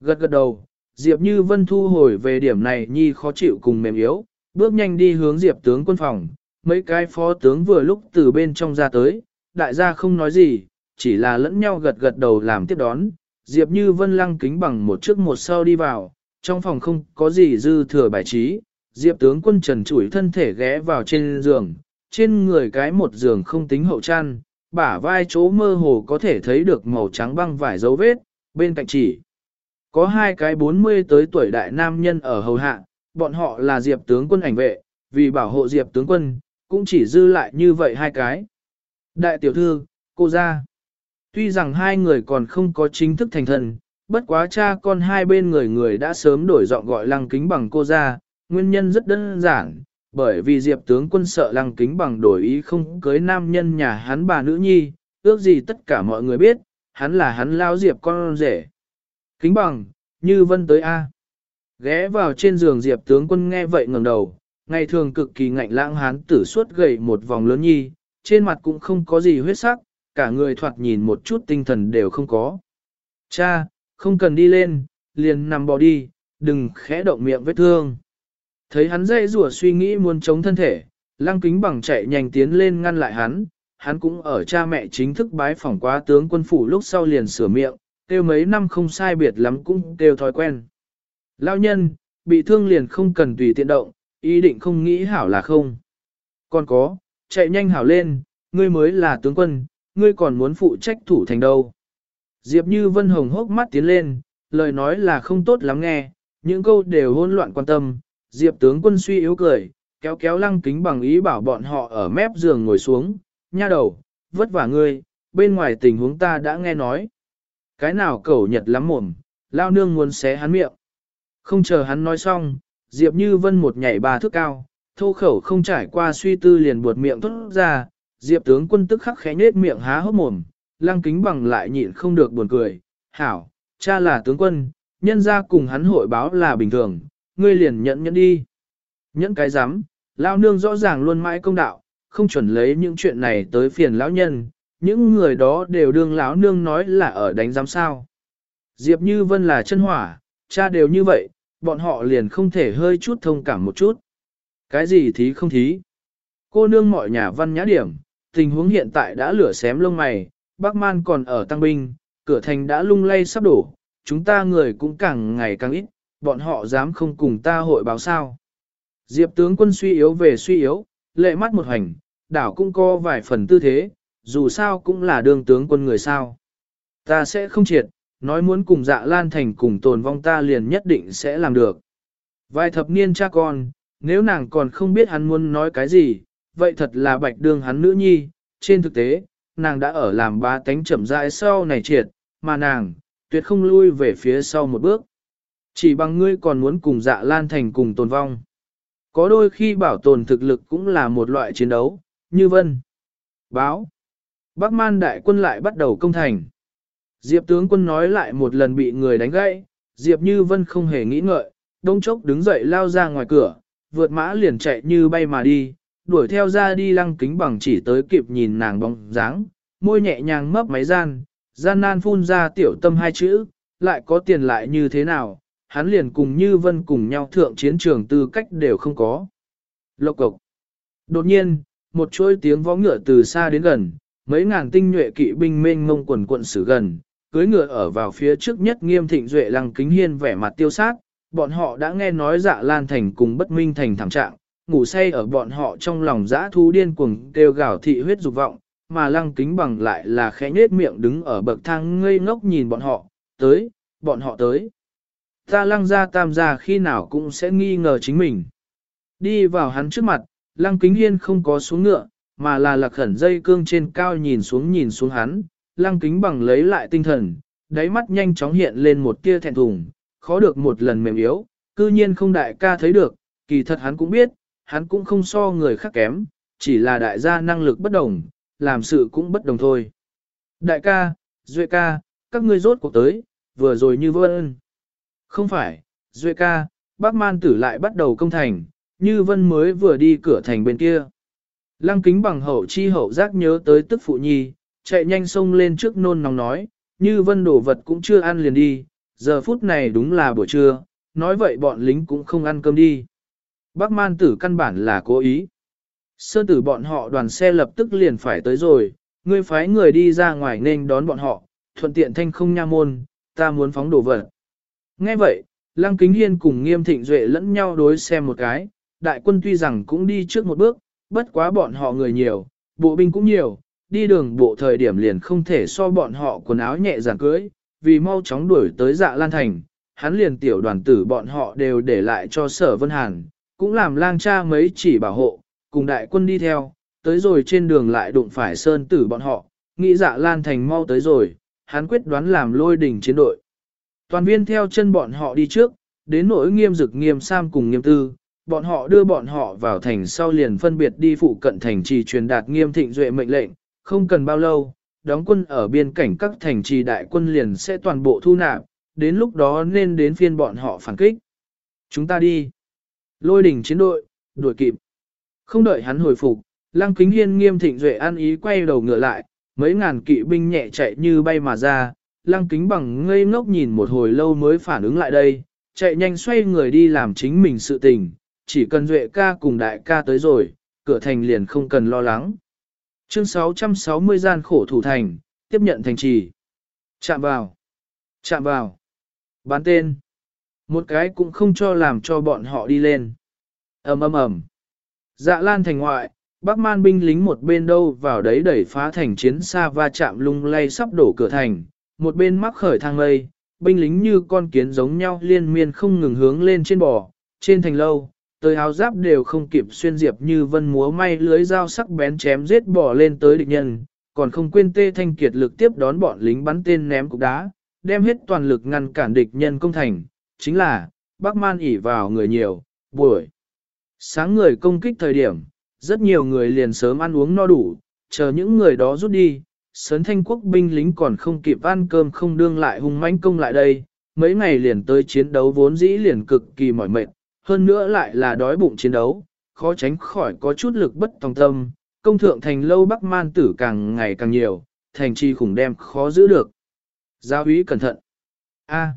Gật gật đầu, Diệp Như Vân thu hồi về điểm này nhi khó chịu cùng mềm yếu, bước nhanh đi hướng Diệp tướng quân phòng, mấy cái phó tướng vừa lúc từ bên trong ra tới, đại gia không nói gì, chỉ là lẫn nhau gật gật đầu làm tiếp đón. Diệp Như Vân lăng kính bằng một trước một sau đi vào, trong phòng không có gì dư thừa bài trí, Diệp tướng quân trần chủi thân thể ghé vào trên giường, trên người cái một giường không tính hậu chăn, bả vai chỗ mơ hồ có thể thấy được màu trắng băng vải dấu vết, bên cạnh chỉ. Có hai cái 40 tới tuổi đại nam nhân ở hầu hạ, bọn họ là Diệp tướng quân ảnh vệ, vì bảo hộ Diệp tướng quân, cũng chỉ dư lại như vậy hai cái. Đại tiểu thư, cô ra. Tuy rằng hai người còn không có chính thức thành thần bất quá cha con hai bên người người đã sớm đổi giọng gọi lăng kính bằng cô ra, nguyên nhân rất đơn giản, bởi vì Diệp tướng quân sợ lăng kính bằng đổi ý không cưới nam nhân nhà hắn bà nữ nhi, ước gì tất cả mọi người biết, hắn là hắn lao Diệp con rể. Kính bằng, như vân tới A. Ghé vào trên giường Diệp tướng quân nghe vậy ngẩng đầu, ngày thường cực kỳ ngạnh lãng hán tử suốt gầy một vòng lớn nhi, trên mặt cũng không có gì huyết sắc, cả người thoạt nhìn một chút tinh thần đều không có. Cha, không cần đi lên, liền nằm bò đi, đừng khẽ động miệng vết thương. Thấy hắn dây rủa suy nghĩ muốn chống thân thể, lăng kính bằng chạy nhanh tiến lên ngăn lại hắn, hắn cũng ở cha mẹ chính thức bái phỏng quá tướng quân phủ lúc sau liền sửa miệng, kêu mấy năm không sai biệt lắm cũng kêu thói quen. Lao nhân, bị thương liền không cần tùy tiện động, ý định không nghĩ hảo là không. Còn có, chạy nhanh hảo lên, ngươi mới là tướng quân, ngươi còn muốn phụ trách thủ thành đâu. Diệp Như Vân Hồng hốc mắt tiến lên, lời nói là không tốt lắm nghe, những câu đều hỗn loạn quan tâm. Diệp tướng quân suy yếu cười, kéo kéo lăng kính bằng ý bảo bọn họ ở mép giường ngồi xuống, nha đầu, vất vả ngươi, bên ngoài tình huống ta đã nghe nói. Cái nào cẩu nhật lắm mồm, lao nương muốn xé hắn miệng. Không chờ hắn nói xong, Diệp Như Vân một nhảy ba thước cao, thô khẩu không trải qua suy tư liền buột miệng thốt ra, Diệp tướng quân tức khắc khẽ nết miệng há hốc mồm, lăng kính bằng lại nhịn không được buồn cười, hảo, cha là tướng quân, nhân ra cùng hắn hội báo là bình thường, ngươi liền nhận nhẫn đi. Nhẫn cái dám, lao nương rõ ràng luôn mãi công đạo, không chuẩn lấy những chuyện này tới phiền lão nhân, những người đó đều đương lão nương nói là ở đánh giám sao. Diệp Như Vân là chân hỏa, cha đều như vậy, bọn họ liền không thể hơi chút thông cảm một chút. Cái gì thí không thí? Cô nương mọi nhà văn nhã điểm, tình huống hiện tại đã lửa xém lông mày, Bắc Man còn ở tăng binh, cửa thành đã lung lay sắp đổ, chúng ta người cũng càng ngày càng ít, bọn họ dám không cùng ta hội báo sao. Diệp tướng quân suy yếu về suy yếu, lệ mắt một hành, đảo cũng có vài phần tư thế, dù sao cũng là đương tướng quân người sao. Ta sẽ không triệt, nói muốn cùng dạ lan thành cùng tồn vong ta liền nhất định sẽ làm được. Vài thập niên cha con, nếu nàng còn không biết hắn muốn nói cái gì, vậy thật là bạch đương hắn nữ nhi, trên thực tế, nàng đã ở làm ba tánh chậm rãi sau này triệt, mà nàng, tuyệt không lui về phía sau một bước. Chỉ bằng ngươi còn muốn cùng dạ lan thành cùng tồn vong. Có đôi khi bảo tồn thực lực cũng là một loại chiến đấu, như vân. Báo. Bắc man đại quân lại bắt đầu công thành. Diệp tướng quân nói lại một lần bị người đánh gãy, Diệp Như Vân không hề nghĩ ngợi, đông chốc đứng dậy lao ra ngoài cửa, vượt mã liền chạy như bay mà đi, đuổi theo ra đi lăng kính bằng chỉ tới kịp nhìn nàng bóng dáng, môi nhẹ nhàng mấp máy gian, gian nan phun ra tiểu tâm hai chữ, lại có tiền lại như thế nào, hắn liền cùng Như Vân cùng nhau thượng chiến trường tư cách đều không có. Lộc cộc. Đột nhiên, một chuỗi tiếng võ ngựa từ xa đến gần, mấy ngàn tinh nhuệ kỵ binh mênh mông quần quận xử gần, cưới ngựa ở vào phía trước nhất nghiêm thịnh duệ lăng kính hiên vẻ mặt tiêu sát, bọn họ đã nghe nói dạ lan thành cùng bất minh thành thảm trạng, ngủ say ở bọn họ trong lòng dã thú điên cuồng kêu gào thị huyết dục vọng, mà lăng kính bằng lại là khẽ nết miệng đứng ở bậc thang ngây ngốc nhìn bọn họ, tới, bọn họ tới. Ta lăng ra tam gia khi nào cũng sẽ nghi ngờ chính mình. Đi vào hắn trước mặt, lăng kính hiên không có xuống ngựa, mà là lạc khẩn dây cương trên cao nhìn xuống nhìn xuống hắn, lăng kính bằng lấy lại tinh thần, đáy mắt nhanh chóng hiện lên một tia thẹn thùng, khó được một lần mềm yếu, cư nhiên không đại ca thấy được, kỳ thật hắn cũng biết, hắn cũng không so người khác kém, chỉ là đại gia năng lực bất đồng, làm sự cũng bất đồng thôi. Đại ca, Duệ ca, các ngươi rốt cuộc tới, vừa rồi như vân. Không phải, Duệ ca, bác man tử lại bắt đầu công thành, như vân mới vừa đi cửa thành bên kia. Lăng kính bằng hậu chi hậu giác nhớ tới tức phụ nhi, chạy nhanh xông lên trước nôn nóng nói, như vân đổ vật cũng chưa ăn liền đi, giờ phút này đúng là buổi trưa, nói vậy bọn lính cũng không ăn cơm đi. Bác man tử căn bản là cố ý. Sơn tử bọn họ đoàn xe lập tức liền phải tới rồi, ngươi phái người đi ra ngoài nên đón bọn họ, thuận tiện thanh không nha môn, ta muốn phóng đồ vật. Nghe vậy, Lăng Kính Hiên cùng Nghiêm Thịnh Duệ lẫn nhau đối xem một cái, đại quân tuy rằng cũng đi trước một bước, bất quá bọn họ người nhiều, bộ binh cũng nhiều, đi đường bộ thời điểm liền không thể so bọn họ quần áo nhẹ giản cưới, vì mau chóng đuổi tới dạ lan thành, hắn liền tiểu đoàn tử bọn họ đều để lại cho sở vân hàn, cũng làm lang cha mấy chỉ bảo hộ, cùng đại quân đi theo, tới rồi trên đường lại đụng phải sơn tử bọn họ, nghĩ dạ lan thành mau tới rồi, hắn quyết đoán làm lôi đỉnh chiến đội. Toàn viên theo chân bọn họ đi trước, đến nỗi nghiêm dực nghiêm sam cùng nghiêm tư, bọn họ đưa bọn họ vào thành sau liền phân biệt đi phụ cận thành trì truyền đạt nghiêm thịnh duệ mệnh lệnh, không cần bao lâu, đóng quân ở biên cảnh các thành trì đại quân liền sẽ toàn bộ thu nạp, đến lúc đó nên đến phiên bọn họ phản kích. Chúng ta đi. Lôi đỉnh chiến đội, đuổi kịp. Không đợi hắn hồi phục, Lăng Kính Hiên nghiêm thịnh duệ an ý quay đầu ngựa lại, mấy ngàn kỵ binh nhẹ chạy như bay mà ra, Lăng Kính bằng ngây ngốc nhìn một hồi lâu mới phản ứng lại đây, chạy nhanh xoay người đi làm chính mình sự tình, chỉ cần duệ ca cùng đại ca tới rồi, cửa thành liền không cần lo lắng. Chương 660 gian khổ thủ thành, tiếp nhận thành trì. Chạm vào. Chạm vào. Bán tên. Một cái cũng không cho làm cho bọn họ đi lên. ầm ầm ầm. Dạ lan thành ngoại, Bắc man binh lính một bên đâu vào đấy đẩy phá thành chiến xa va chạm lung lay sắp đổ cửa thành, một bên mắc khởi thang lây, binh lính như con kiến giống nhau liên miên không ngừng hướng lên trên bò, trên thành lâu, tới áo giáp đều không kịp xuyên diệp như vân múa may lưới dao sắc bén chém giết bò lên tới địch nhân, còn không quên tê thanh kiệt lực tiếp đón bọn lính bắn tên ném cục đá, đem hết toàn lực ngăn cản địch nhân công thành, chính là, Bắc Man ỉ vào người nhiều, buổi. Sáng người công kích thời điểm, rất nhiều người liền sớm ăn uống no đủ, chờ những người đó rút đi, sớn thanh quốc binh lính còn không kịp ăn cơm không đương lại hung manh công lại đây, mấy ngày liền tới chiến đấu vốn dĩ liền cực kỳ mỏi mệt, hơn nữa lại là đói bụng chiến đấu, khó tránh khỏi có chút lực bất tòng tâm, công thượng thành lâu bắc man tử càng ngày càng nhiều, thành chi khủng đem khó giữ được. gia úy cẩn thận. A.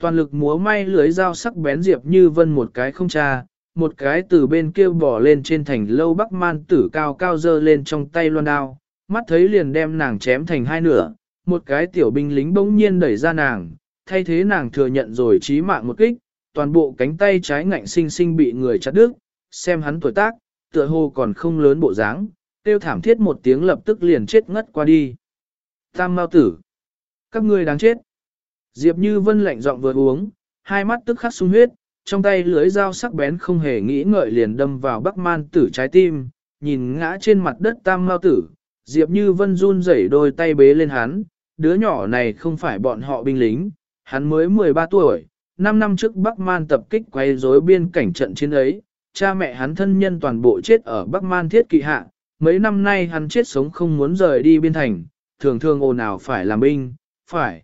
Toàn lực múa may lưới dao sắc bén diệp như vân một cái không tra, một cái từ bên kia bỏ lên trên thành lâu bắc man tử cao cao dơ lên trong tay loan đao, mắt thấy liền đem nàng chém thành hai nửa, một cái tiểu binh lính bỗng nhiên đẩy ra nàng, thay thế nàng thừa nhận rồi chí mạng một kích, toàn bộ cánh tay trái ngạnh sinh sinh bị người chặt đứt, xem hắn tuổi tác, tựa hồ còn không lớn bộ dáng, tiêu thảm thiết một tiếng lập tức liền chết ngất qua đi. Tam Mao tử, các ngươi đáng chết. Diệp Như Vân lạnh giọng vừa uống, hai mắt tức khắc sung huyết, trong tay lưới dao sắc bén không hề nghĩ ngợi liền đâm vào Bắc Man tử trái tim, nhìn ngã trên mặt đất Tam Mao tử, Diệp Như Vân run rẩy đôi tay bế lên hắn, đứa nhỏ này không phải bọn họ binh lính, hắn mới 13 tuổi, 5 năm trước Bắc Man tập kích quay rối biên cảnh trận chiến ấy, cha mẹ hắn thân nhân toàn bộ chết ở Bắc Man thiết kỵ hạ, mấy năm nay hắn chết sống không muốn rời đi biên thành, thường thường ồn ào phải làm binh, phải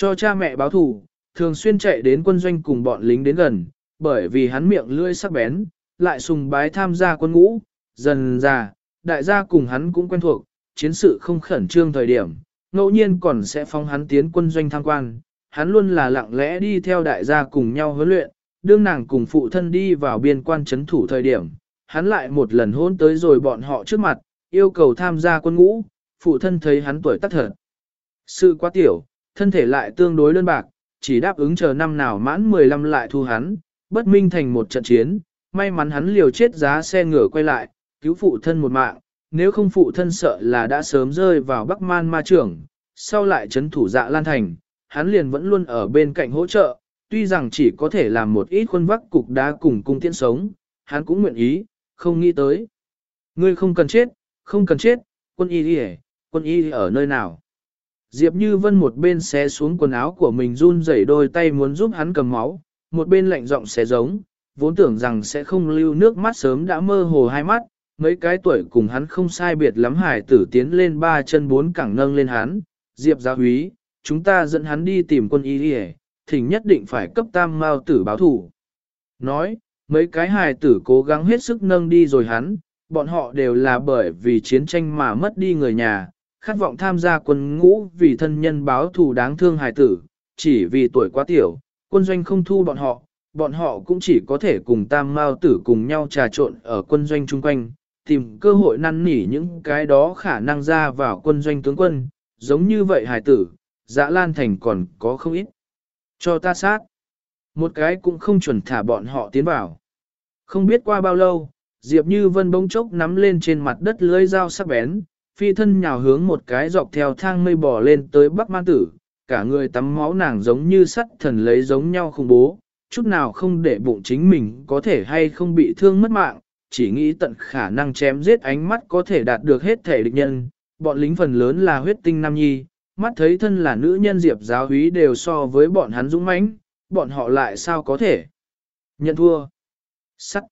cho cha mẹ báo thù, thường xuyên chạy đến quân doanh cùng bọn lính đến gần, bởi vì hắn miệng lưỡi sắc bén, lại sùng bái tham gia quân ngũ, dần già, đại gia cùng hắn cũng quen thuộc, chiến sự không khẩn trương thời điểm, ngẫu nhiên còn sẽ phong hắn tiến quân doanh tham quan, hắn luôn là lặng lẽ đi theo đại gia cùng nhau huấn luyện, đương nàng cùng phụ thân đi vào biên quan chấn thủ thời điểm, hắn lại một lần hôn tới rồi bọn họ trước mặt, yêu cầu tham gia quân ngũ, phụ thân thấy hắn tuổi tác thật. Sự quá tiểu, thân thể lại tương đối đơn bạc, chỉ đáp ứng chờ năm nào mãn 15 lại thu hắn, bất minh thành một trận chiến, may mắn hắn liều chết giá xe ngựa quay lại, cứu phụ thân một mạng, nếu không phụ thân sợ là đã sớm rơi vào Bắc Man ma trưởng, sau lại chấn thủ dạ lan thành, hắn liền vẫn luôn ở bên cạnh hỗ trợ, tuy rằng chỉ có thể làm một ít khuôn vắc cục đá cùng cung tiễn sống, hắn cũng nguyện ý, không nghĩ tới. Ngươi không cần chết, không cần chết, quân y đi quân y ở nơi nào? Diệp Như Vân một bên xé xuống quần áo của mình run rẩy đôi tay muốn giúp hắn cầm máu, một bên lạnh giọng xé giống, vốn tưởng rằng sẽ không lưu nước mắt sớm đã mơ hồ hai mắt, mấy cái tuổi cùng hắn không sai biệt lắm hải tử tiến lên ba chân bốn cẳng nâng lên hắn, Diệp giáo húy, chúng ta dẫn hắn đi tìm quân y đi thỉnh nhất định phải cấp tam mao tử báo thủ. Nói, mấy cái hài tử cố gắng hết sức nâng đi rồi hắn, bọn họ đều là bởi vì chiến tranh mà mất đi người nhà, khát vọng tham gia quân ngũ vì thân nhân báo thù đáng thương hài tử, chỉ vì tuổi quá tiểu, quân doanh không thu bọn họ, bọn họ cũng chỉ có thể cùng tam mao tử cùng nhau trà trộn ở quân doanh chung quanh, tìm cơ hội năn nỉ những cái đó khả năng ra vào quân doanh tướng quân, giống như vậy hài tử, dã lan thành còn có không ít. Cho ta sát. Một cái cũng không chuẩn thả bọn họ tiến vào. Không biết qua bao lâu, Diệp Như Vân bỗng chốc nắm lên trên mặt đất lưới dao sắc bén, phi thân nhào hướng một cái dọc theo thang mây bò lên tới Bắc Man Tử, cả người tắm máu nàng giống như sắt thần lấy giống nhau khủng bố, chút nào không để bụng chính mình có thể hay không bị thương mất mạng, chỉ nghĩ tận khả năng chém giết ánh mắt có thể đạt được hết thể địch nhân, bọn lính phần lớn là huyết tinh nam nhi, mắt thấy thân là nữ nhân diệp giáo húy đều so với bọn hắn dũng mãnh, bọn họ lại sao có thể nhận thua. Sắt.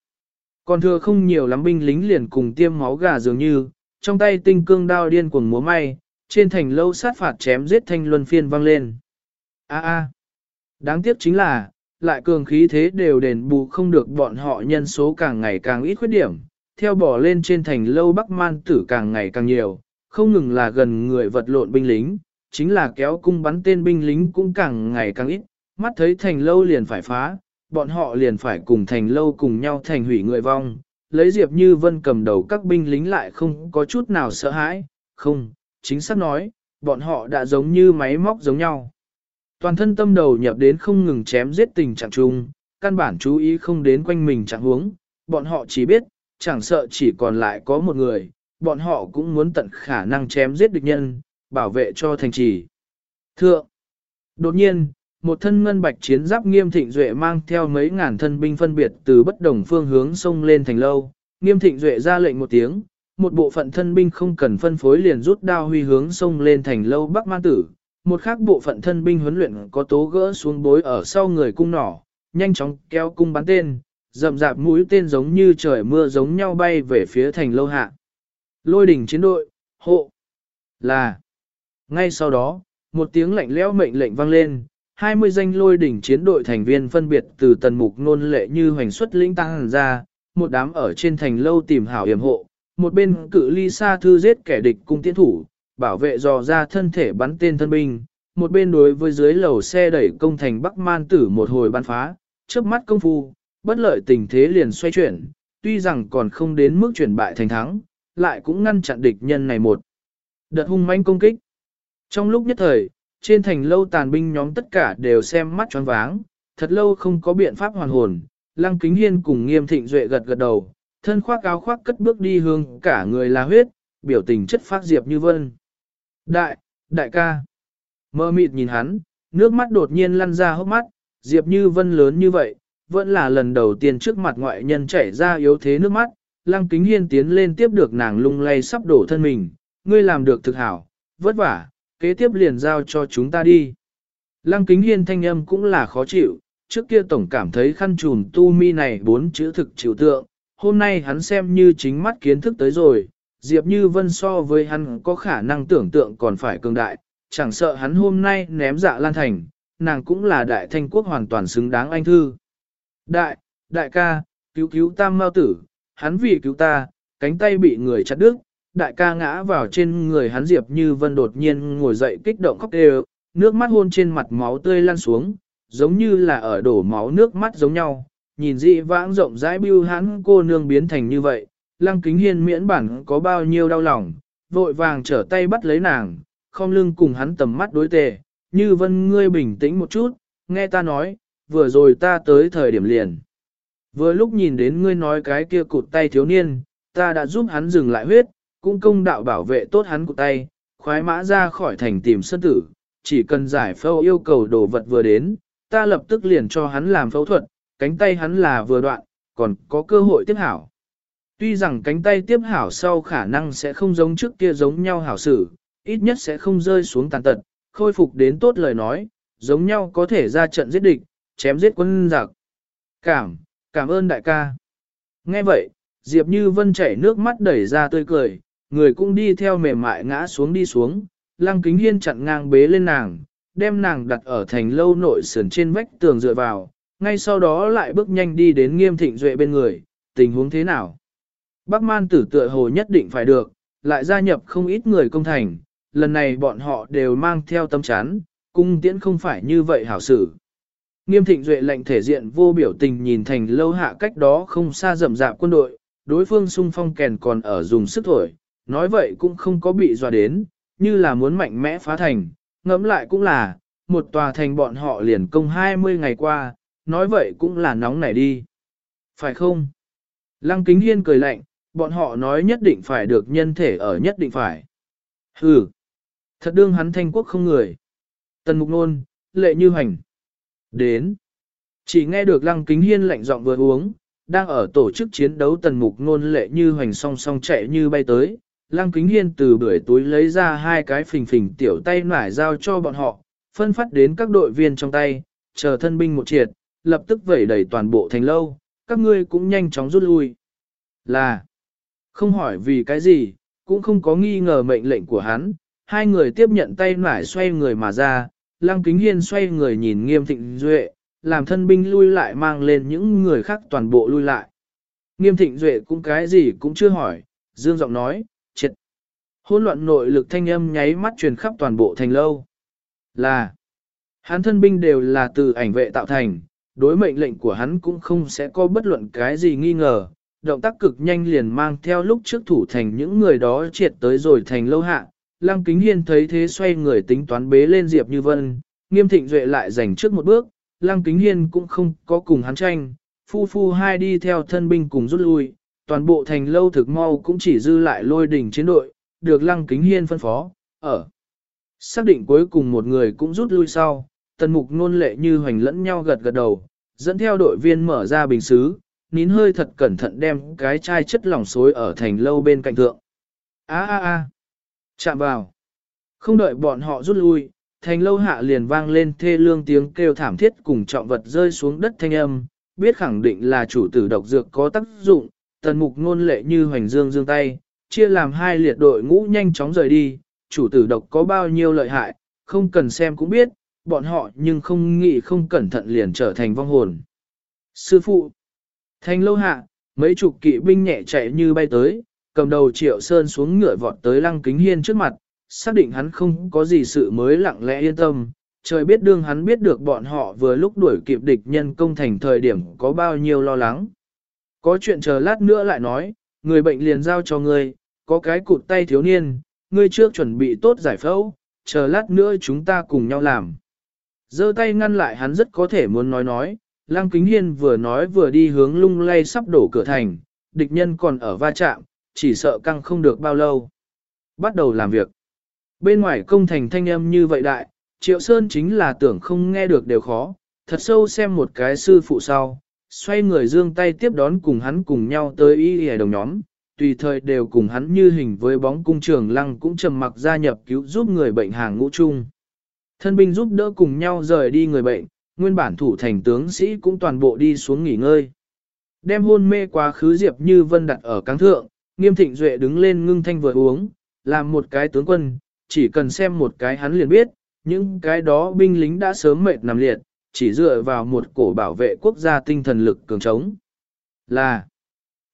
Còn thừa không nhiều lắm binh lính liền cùng tiêm máu gà dường như, trong tay tinh cương đao điên cuồng múa may, trên thành lâu sát phạt chém giết thanh luân phiên vang lên. A a. Đáng tiếc chính là, lại cường khí thế đều đền bù không được bọn họ nhân số càng ngày càng ít khuyết điểm, theo bỏ lên trên thành lâu bắc man tử càng ngày càng nhiều, không ngừng là gần người vật lộn binh lính, chính là kéo cung bắn tên binh lính cũng càng ngày càng ít, mắt thấy thành lâu liền phải phá, bọn họ liền phải cùng thành lâu cùng nhau thành hủy người vong, lấy Diệp Như Vân cầm đầu các binh lính lại không có chút nào sợ hãi, không, chính xác nói, bọn họ đã giống như máy móc giống nhau. Toàn thân tâm đầu nhập đến không ngừng chém giết tình trạng chung, căn bản chú ý không đến quanh mình trạng huống, bọn họ chỉ biết, chẳng sợ chỉ còn lại có một người, bọn họ cũng muốn tận khả năng chém giết địch nhân, bảo vệ cho thành trì. Thượng, đột nhiên, một thân ngân bạch chiến giáp nghiêm thịnh duệ mang theo mấy ngàn thân binh phân biệt từ bất đồng phương hướng sông lên thành lâu, nghiêm thịnh duệ ra lệnh một tiếng, một bộ phận thân binh không cần phân phối liền rút đao huy hướng sông lên thành lâu Bắc Man Tử, một khác bộ phận thân binh huấn luyện có tố gỡ xuống bối ở sau người cung nỏ, nhanh chóng kéo cung bắn tên, rậm rạp mũi tên giống như trời mưa giống nhau bay về phía thành lâu hạ. Lôi đỉnh chiến đội, hộ, là. Ngay sau đó, một tiếng lạnh lẽo mệnh lệnh vang lên, 20 danh lôi đỉnh chiến đội thành viên phân biệt từ tần mục nôn lệ như hoành xuất lĩnh tăng ra, một đám ở trên thành lâu tìm hảo hiểm hộ, một bên cự ly xa thư giết kẻ địch cung tiến thủ, bảo vệ dò ra thân thể bắn tên thân binh, một bên đối với dưới lầu xe đẩy công thành Bắc Man tử một hồi bắn phá, trước mắt công phu, bất lợi tình thế liền xoay chuyển, tuy rằng còn không đến mức chuyển bại thành thắng, lại cũng ngăn chặn địch nhân này một đợt hung manh công kích. Trong lúc nhất thời, trên thành lâu tàn binh nhóm tất cả đều xem mắt choáng váng, thật lâu không có biện pháp hoàn hồn, Lăng Kính Hiên cùng Nghiêm Thịnh Duệ gật gật đầu, thân khoác áo khoác cất bước đi hướng cả người là huyết, biểu tình chất phát diệp như vân. Đại, đại ca. Mơ mịt nhìn hắn, nước mắt đột nhiên lăn ra hốc mắt, diệp như vân lớn như vậy, vẫn là lần đầu tiên trước mặt ngoại nhân chảy ra yếu thế nước mắt. Lăng kính hiên tiến lên tiếp được nàng lung lay sắp đổ thân mình, ngươi làm được thực hảo, vất vả, kế tiếp liền giao cho chúng ta đi. Lăng kính hiên thanh âm cũng là khó chịu, trước kia tổng cảm thấy khăn trùn tu mi này bốn chữ thực chịu tượng, hôm nay hắn xem như chính mắt kiến thức tới rồi, Diệp Như Vân so với hắn có khả năng tưởng tượng còn phải cường đại, chẳng sợ hắn hôm nay ném dạ lan thành, nàng cũng là đại thanh quốc hoàn toàn xứng đáng anh thư. Đại, đại ca, cứu cứu tam mao tử, hắn vì cứu ta, cánh tay bị người chặt đứt, đại ca ngã vào trên người hắn Diệp Như Vân đột nhiên ngồi dậy kích động khóc đều, nước mắt hôn trên mặt máu tươi lan xuống, giống như là ở đổ máu nước mắt giống nhau, nhìn dị vãng rộng rãi bưu hắn cô nương biến thành như vậy, lăng kính hiên miễn bản có bao nhiêu đau lòng, vội vàng trở tay bắt lấy nàng, không lưng cùng hắn tầm mắt đối tề, như vân ngươi bình tĩnh một chút, nghe ta nói, vừa rồi ta tới thời điểm liền. Vừa lúc nhìn đến ngươi nói cái kia cụt tay thiếu niên, ta đã giúp hắn dừng lại huyết, cũng công đạo bảo vệ tốt hắn của tay, khoái mã ra khỏi thành tìm sân tử, chỉ cần giải phẫu yêu cầu đồ vật vừa đến, ta lập tức liền cho hắn làm phẫu thuật, cánh tay hắn là vừa đoạn, còn có cơ hội tiếp hảo. Tuy rằng cánh tay tiếp hảo sau khả năng sẽ không giống trước kia giống nhau hảo xử, ít nhất sẽ không rơi xuống tàn tật, khôi phục đến tốt lời nói, giống nhau có thể ra trận giết địch, chém giết quân giặc. Cảm, cảm ơn đại ca. Nghe vậy, Diệp Như Vân chảy nước mắt đẩy ra tươi cười, người cũng đi theo mềm mại ngã xuống đi xuống, lăng kính hiên chặn ngang bế lên nàng, đem nàng đặt ở thành lâu nội sườn trên vách tường dựa vào, ngay sau đó lại bước nhanh đi đến nghiêm thịnh duệ bên người, tình huống thế nào? Bắc man tử tựa hồ nhất định phải được, lại gia nhập không ít người công thành, lần này bọn họ đều mang theo tâm chán, cung tiễn không phải như vậy hảo xử. Nghiêm thịnh duệ lệnh thể diện vô biểu tình nhìn thành lâu hạ cách đó không xa rậm rạp quân đội, đối phương xung phong kèn còn ở dùng sức thổi, nói vậy cũng không có bị dọa đến, như là muốn mạnh mẽ phá thành, ngẫm lại cũng là, một tòa thành bọn họ liền công 20 ngày qua, nói vậy cũng là nóng nảy đi. Phải không? Lăng Kính Hiên cười lạnh, bọn họ nói nhất định phải được nhân thể ở nhất định phải. Hừ, thật đương hắn thanh quốc không người. Tần Mục Nôn, lệ như hành. Đến. Chỉ nghe được Lăng Kính Hiên lạnh giọng vừa uống, đang ở tổ chức chiến đấu Tần Mục Nôn lệ như hành song song chạy như bay tới. Lăng Kính Hiên từ bưởi túi lấy ra hai cái phình phình tiểu tay nải giao cho bọn họ, phân phát đến các đội viên trong tay, chờ thân binh một triệt, lập tức vẩy đẩy toàn bộ thành lâu, các ngươi cũng nhanh chóng rút lui. Là, không hỏi vì cái gì, cũng không có nghi ngờ mệnh lệnh của hắn, hai người tiếp nhận tay nải xoay người mà ra, Lăng Kính Hiên xoay người nhìn nghiêm thịnh duệ, làm thân binh lui lại mang lên những người khác toàn bộ lui lại. Nghiêm thịnh duệ cũng cái gì cũng chưa hỏi, dương giọng nói, hỗn loạn nội lực thanh âm nháy mắt truyền khắp toàn bộ thành lâu. Là, hắn thân binh đều là từ ảnh vệ tạo thành, đối mệnh lệnh của hắn cũng không sẽ có bất luận cái gì nghi ngờ. Động tác cực nhanh liền mang theo lúc trước thủ thành những người đó triệt tới rồi thành lâu hạ. Lăng Kính Hiên thấy thế xoay người tính toán bế lên Diệp Như Vân, nghiêm thịnh duệ lại giành trước một bước, Lăng Kính Hiên cũng không có cùng hắn tranh, phu phu hai đi theo thân binh cùng rút lui, toàn bộ thành lâu thực mau cũng chỉ dư lại lôi đỉnh chiến đội, được Lăng Kính Hiên phân phó, ở. Xác định cuối cùng một người cũng rút lui sau, tần mục nôn lệ như hoành lẫn nhau gật gật đầu, dẫn theo đội viên mở ra bình xứ, nín hơi thật cẩn thận đem cái chai chất lỏng xối ở thành lâu bên cạnh thượng. Á á á, chạm vào. Không đợi bọn họ rút lui, thành lâu hạ liền vang lên thê lương tiếng kêu thảm thiết cùng trọng vật rơi xuống đất thanh âm, biết khẳng định là chủ tử độc dược có tác dụng, tần mục nôn lệ như hoành dương dương tay, chia làm hai liệt đội ngũ nhanh chóng rời đi, chủ tử độc có bao nhiêu lợi hại, không cần xem cũng biết, bọn họ nhưng không nghĩ không cẩn thận liền trở thành vong hồn. Sư phụ, thành lâu hạ, mấy chục kỵ binh nhẹ chạy như bay tới, cầm đầu triệu sơn xuống ngựa vọt tới lăng kính hiên trước mặt, xác định hắn không có gì sự mới lặng lẽ yên tâm, trời biết đương hắn biết được bọn họ vừa lúc đuổi kịp địch nhân công thành thời điểm có bao nhiêu lo lắng. Có chuyện chờ lát nữa lại nói, người bệnh liền giao cho ngươi, có cái cụt tay thiếu niên, ngươi trước chuẩn bị tốt giải phẫu, chờ lát nữa chúng ta cùng nhau làm. giơ tay ngăn lại hắn rất có thể muốn nói nói, Lăng Kính Hiên vừa nói vừa đi hướng lung lay sắp đổ cửa thành, địch nhân còn ở va chạm, chỉ sợ căng không được bao lâu. Bắt đầu làm việc. Bên ngoài công thành thanh âm như vậy đại, Triệu Sơn chính là tưởng không nghe được đều khó, thật sâu xem một cái sư phụ sau, xoay người dương tay tiếp đón cùng hắn cùng nhau tới y hề đồng nhóm, tùy thời đều cùng hắn như hình với bóng cung trường lăng cũng trầm mặc gia nhập cứu giúp người bệnh hàng ngũ chung. Thân binh giúp đỡ cùng nhau rời đi người bệnh, nguyên bản thủ thành tướng sĩ cũng toàn bộ đi xuống nghỉ ngơi. Đem hôn mê quá khứ Diệp Như Vân đặt ở cáng thượng, nghiêm thịnh duệ đứng lên ngưng thanh vừa uống, làm một cái tướng quân, chỉ cần xem một cái hắn liền biết, những cái đó binh lính đã sớm mệt nằm liệt, chỉ dựa vào một cổ bảo vệ quốc gia tinh thần lực cường trống. Là,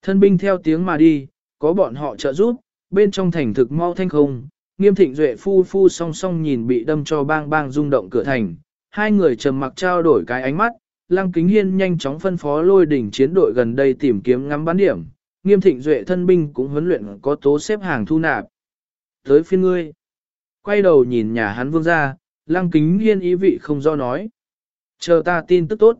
thân binh theo tiếng mà đi, có bọn họ trợ giúp, bên trong thành thực mau thanh không, nghiêm thịnh duệ phu phu song song nhìn bị đâm cho bang bang rung động cửa thành, hai người trầm mặc trao đổi cái ánh mắt, lăng kính hiên nhanh chóng phân phó lôi đỉnh chiến đội gần đây tìm kiếm ngắm bán điểm, nghiêm thịnh duệ thân binh cũng huấn luyện có tố xếp hàng thu nạp. Tới phiên ngươi, quay đầu nhìn nhà hắn vương ra, lăng kính hiên ý vị không do nói. Chờ ta tin tức tốt.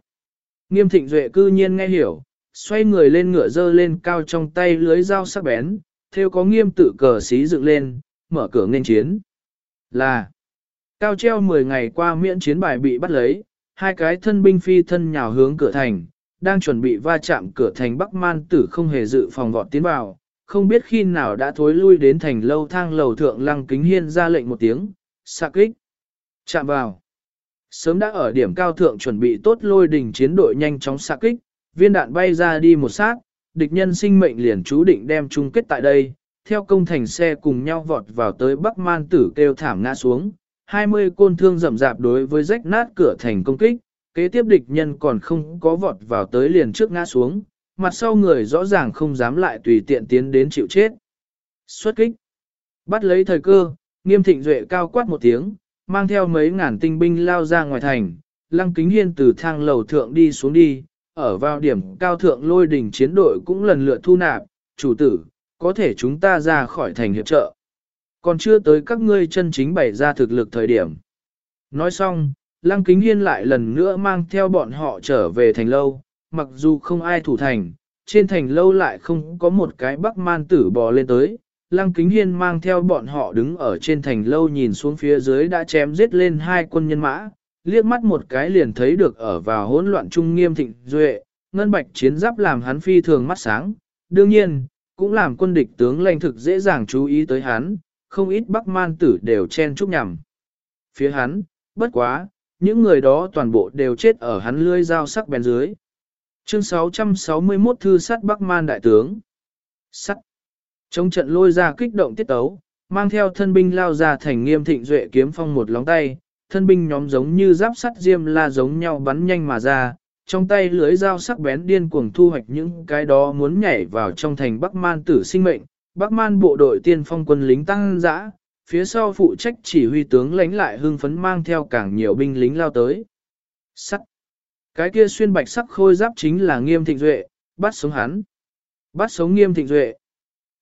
Nghiêm thịnh duệ cư nhiên nghe hiểu, xoay người lên ngựa dơ lên cao trong tay lưới dao sắc bén, theo có nghiêm tự cờ xí dựng lên, mở cửa nên chiến. Là, cao treo 10 ngày qua miễn chiến bài bị bắt lấy, hai cái thân binh phi thân nhào hướng cửa thành, đang chuẩn bị va chạm cửa thành Bắc Man tử không hề dự phòng vọt tiến vào, không biết khi nào đã thối lui đến thành lâu thang lầu thượng lăng kính hiên ra lệnh một tiếng, sạc kích, chạm vào. Sớm đã ở điểm cao thượng chuẩn bị tốt lôi đỉnh chiến đội nhanh chóng sạc kích, viên đạn bay ra đi một sát, địch nhân sinh mệnh liền chú định đem chung kết tại đây, theo công thành xe cùng nhau vọt vào tới Bắc Man tử kêu thảm ngã xuống, 20 côn thương rậm rạp đối với rách nát cửa thành công kích, kế tiếp địch nhân còn không có vọt vào tới liền trước ngã xuống, mặt sau người rõ ràng không dám lại tùy tiện tiến đến chịu chết. Xuất kích. Bắt lấy thời cơ, nghiêm thịnh duệ cao quát một tiếng, mang theo mấy ngàn tinh binh lao ra ngoài thành, lăng kính hiên từ thang lầu thượng đi xuống đi, ở vào điểm cao thượng lôi đỉnh chiến đội cũng lần lượt thu nạp, chủ tử, có thể chúng ta ra khỏi thành hiệp trợ. Còn chưa tới các ngươi chân chính bày ra thực lực thời điểm. Nói xong, lăng kính hiên lại lần nữa mang theo bọn họ trở về thành lâu, mặc dù không ai thủ thành, trên thành lâu lại không có một cái bắc man tử bò lên tới. Lăng Kính Hiên mang theo bọn họ đứng ở trên thành lâu nhìn xuống phía dưới đã chém giết lên hai quân nhân mã, liếc mắt một cái liền thấy được ở vào hỗn loạn trung nghiêm thịnh duệ, ngân bạch chiến giáp làm hắn phi thường mắt sáng, đương nhiên, cũng làm quân địch tướng lãnh thực dễ dàng chú ý tới hắn, không ít bắc man tử đều chen chúc nhằm. Phía hắn, bất quá, những người đó toàn bộ đều chết ở hắn lưỡi dao sắc bén dưới. Chương 661 Thư sắt Bắc Man Đại tướng Sắt Trong trận lôi ra kích động tiết tấu, mang theo thân binh lao ra thành nghiêm thịnh duệ kiếm phong một lóng tay, thân binh nhóm giống như giáp sắt diêm la giống nhau bắn nhanh mà ra, trong tay lưới dao sắc bén điên cuồng thu hoạch những cái đó muốn nhảy vào trong thành Bắc Man tử sinh mệnh. Bắc Man bộ đội tiên phong quân lính tăng dã, phía sau phụ trách chỉ huy tướng lãnh lại hưng phấn mang theo càng nhiều binh lính lao tới. Sắt. Cái kia xuyên bạch sắc khôi giáp chính là nghiêm thịnh duệ, bắt sống hắn. Bắt sống nghiêm thịnh duệ.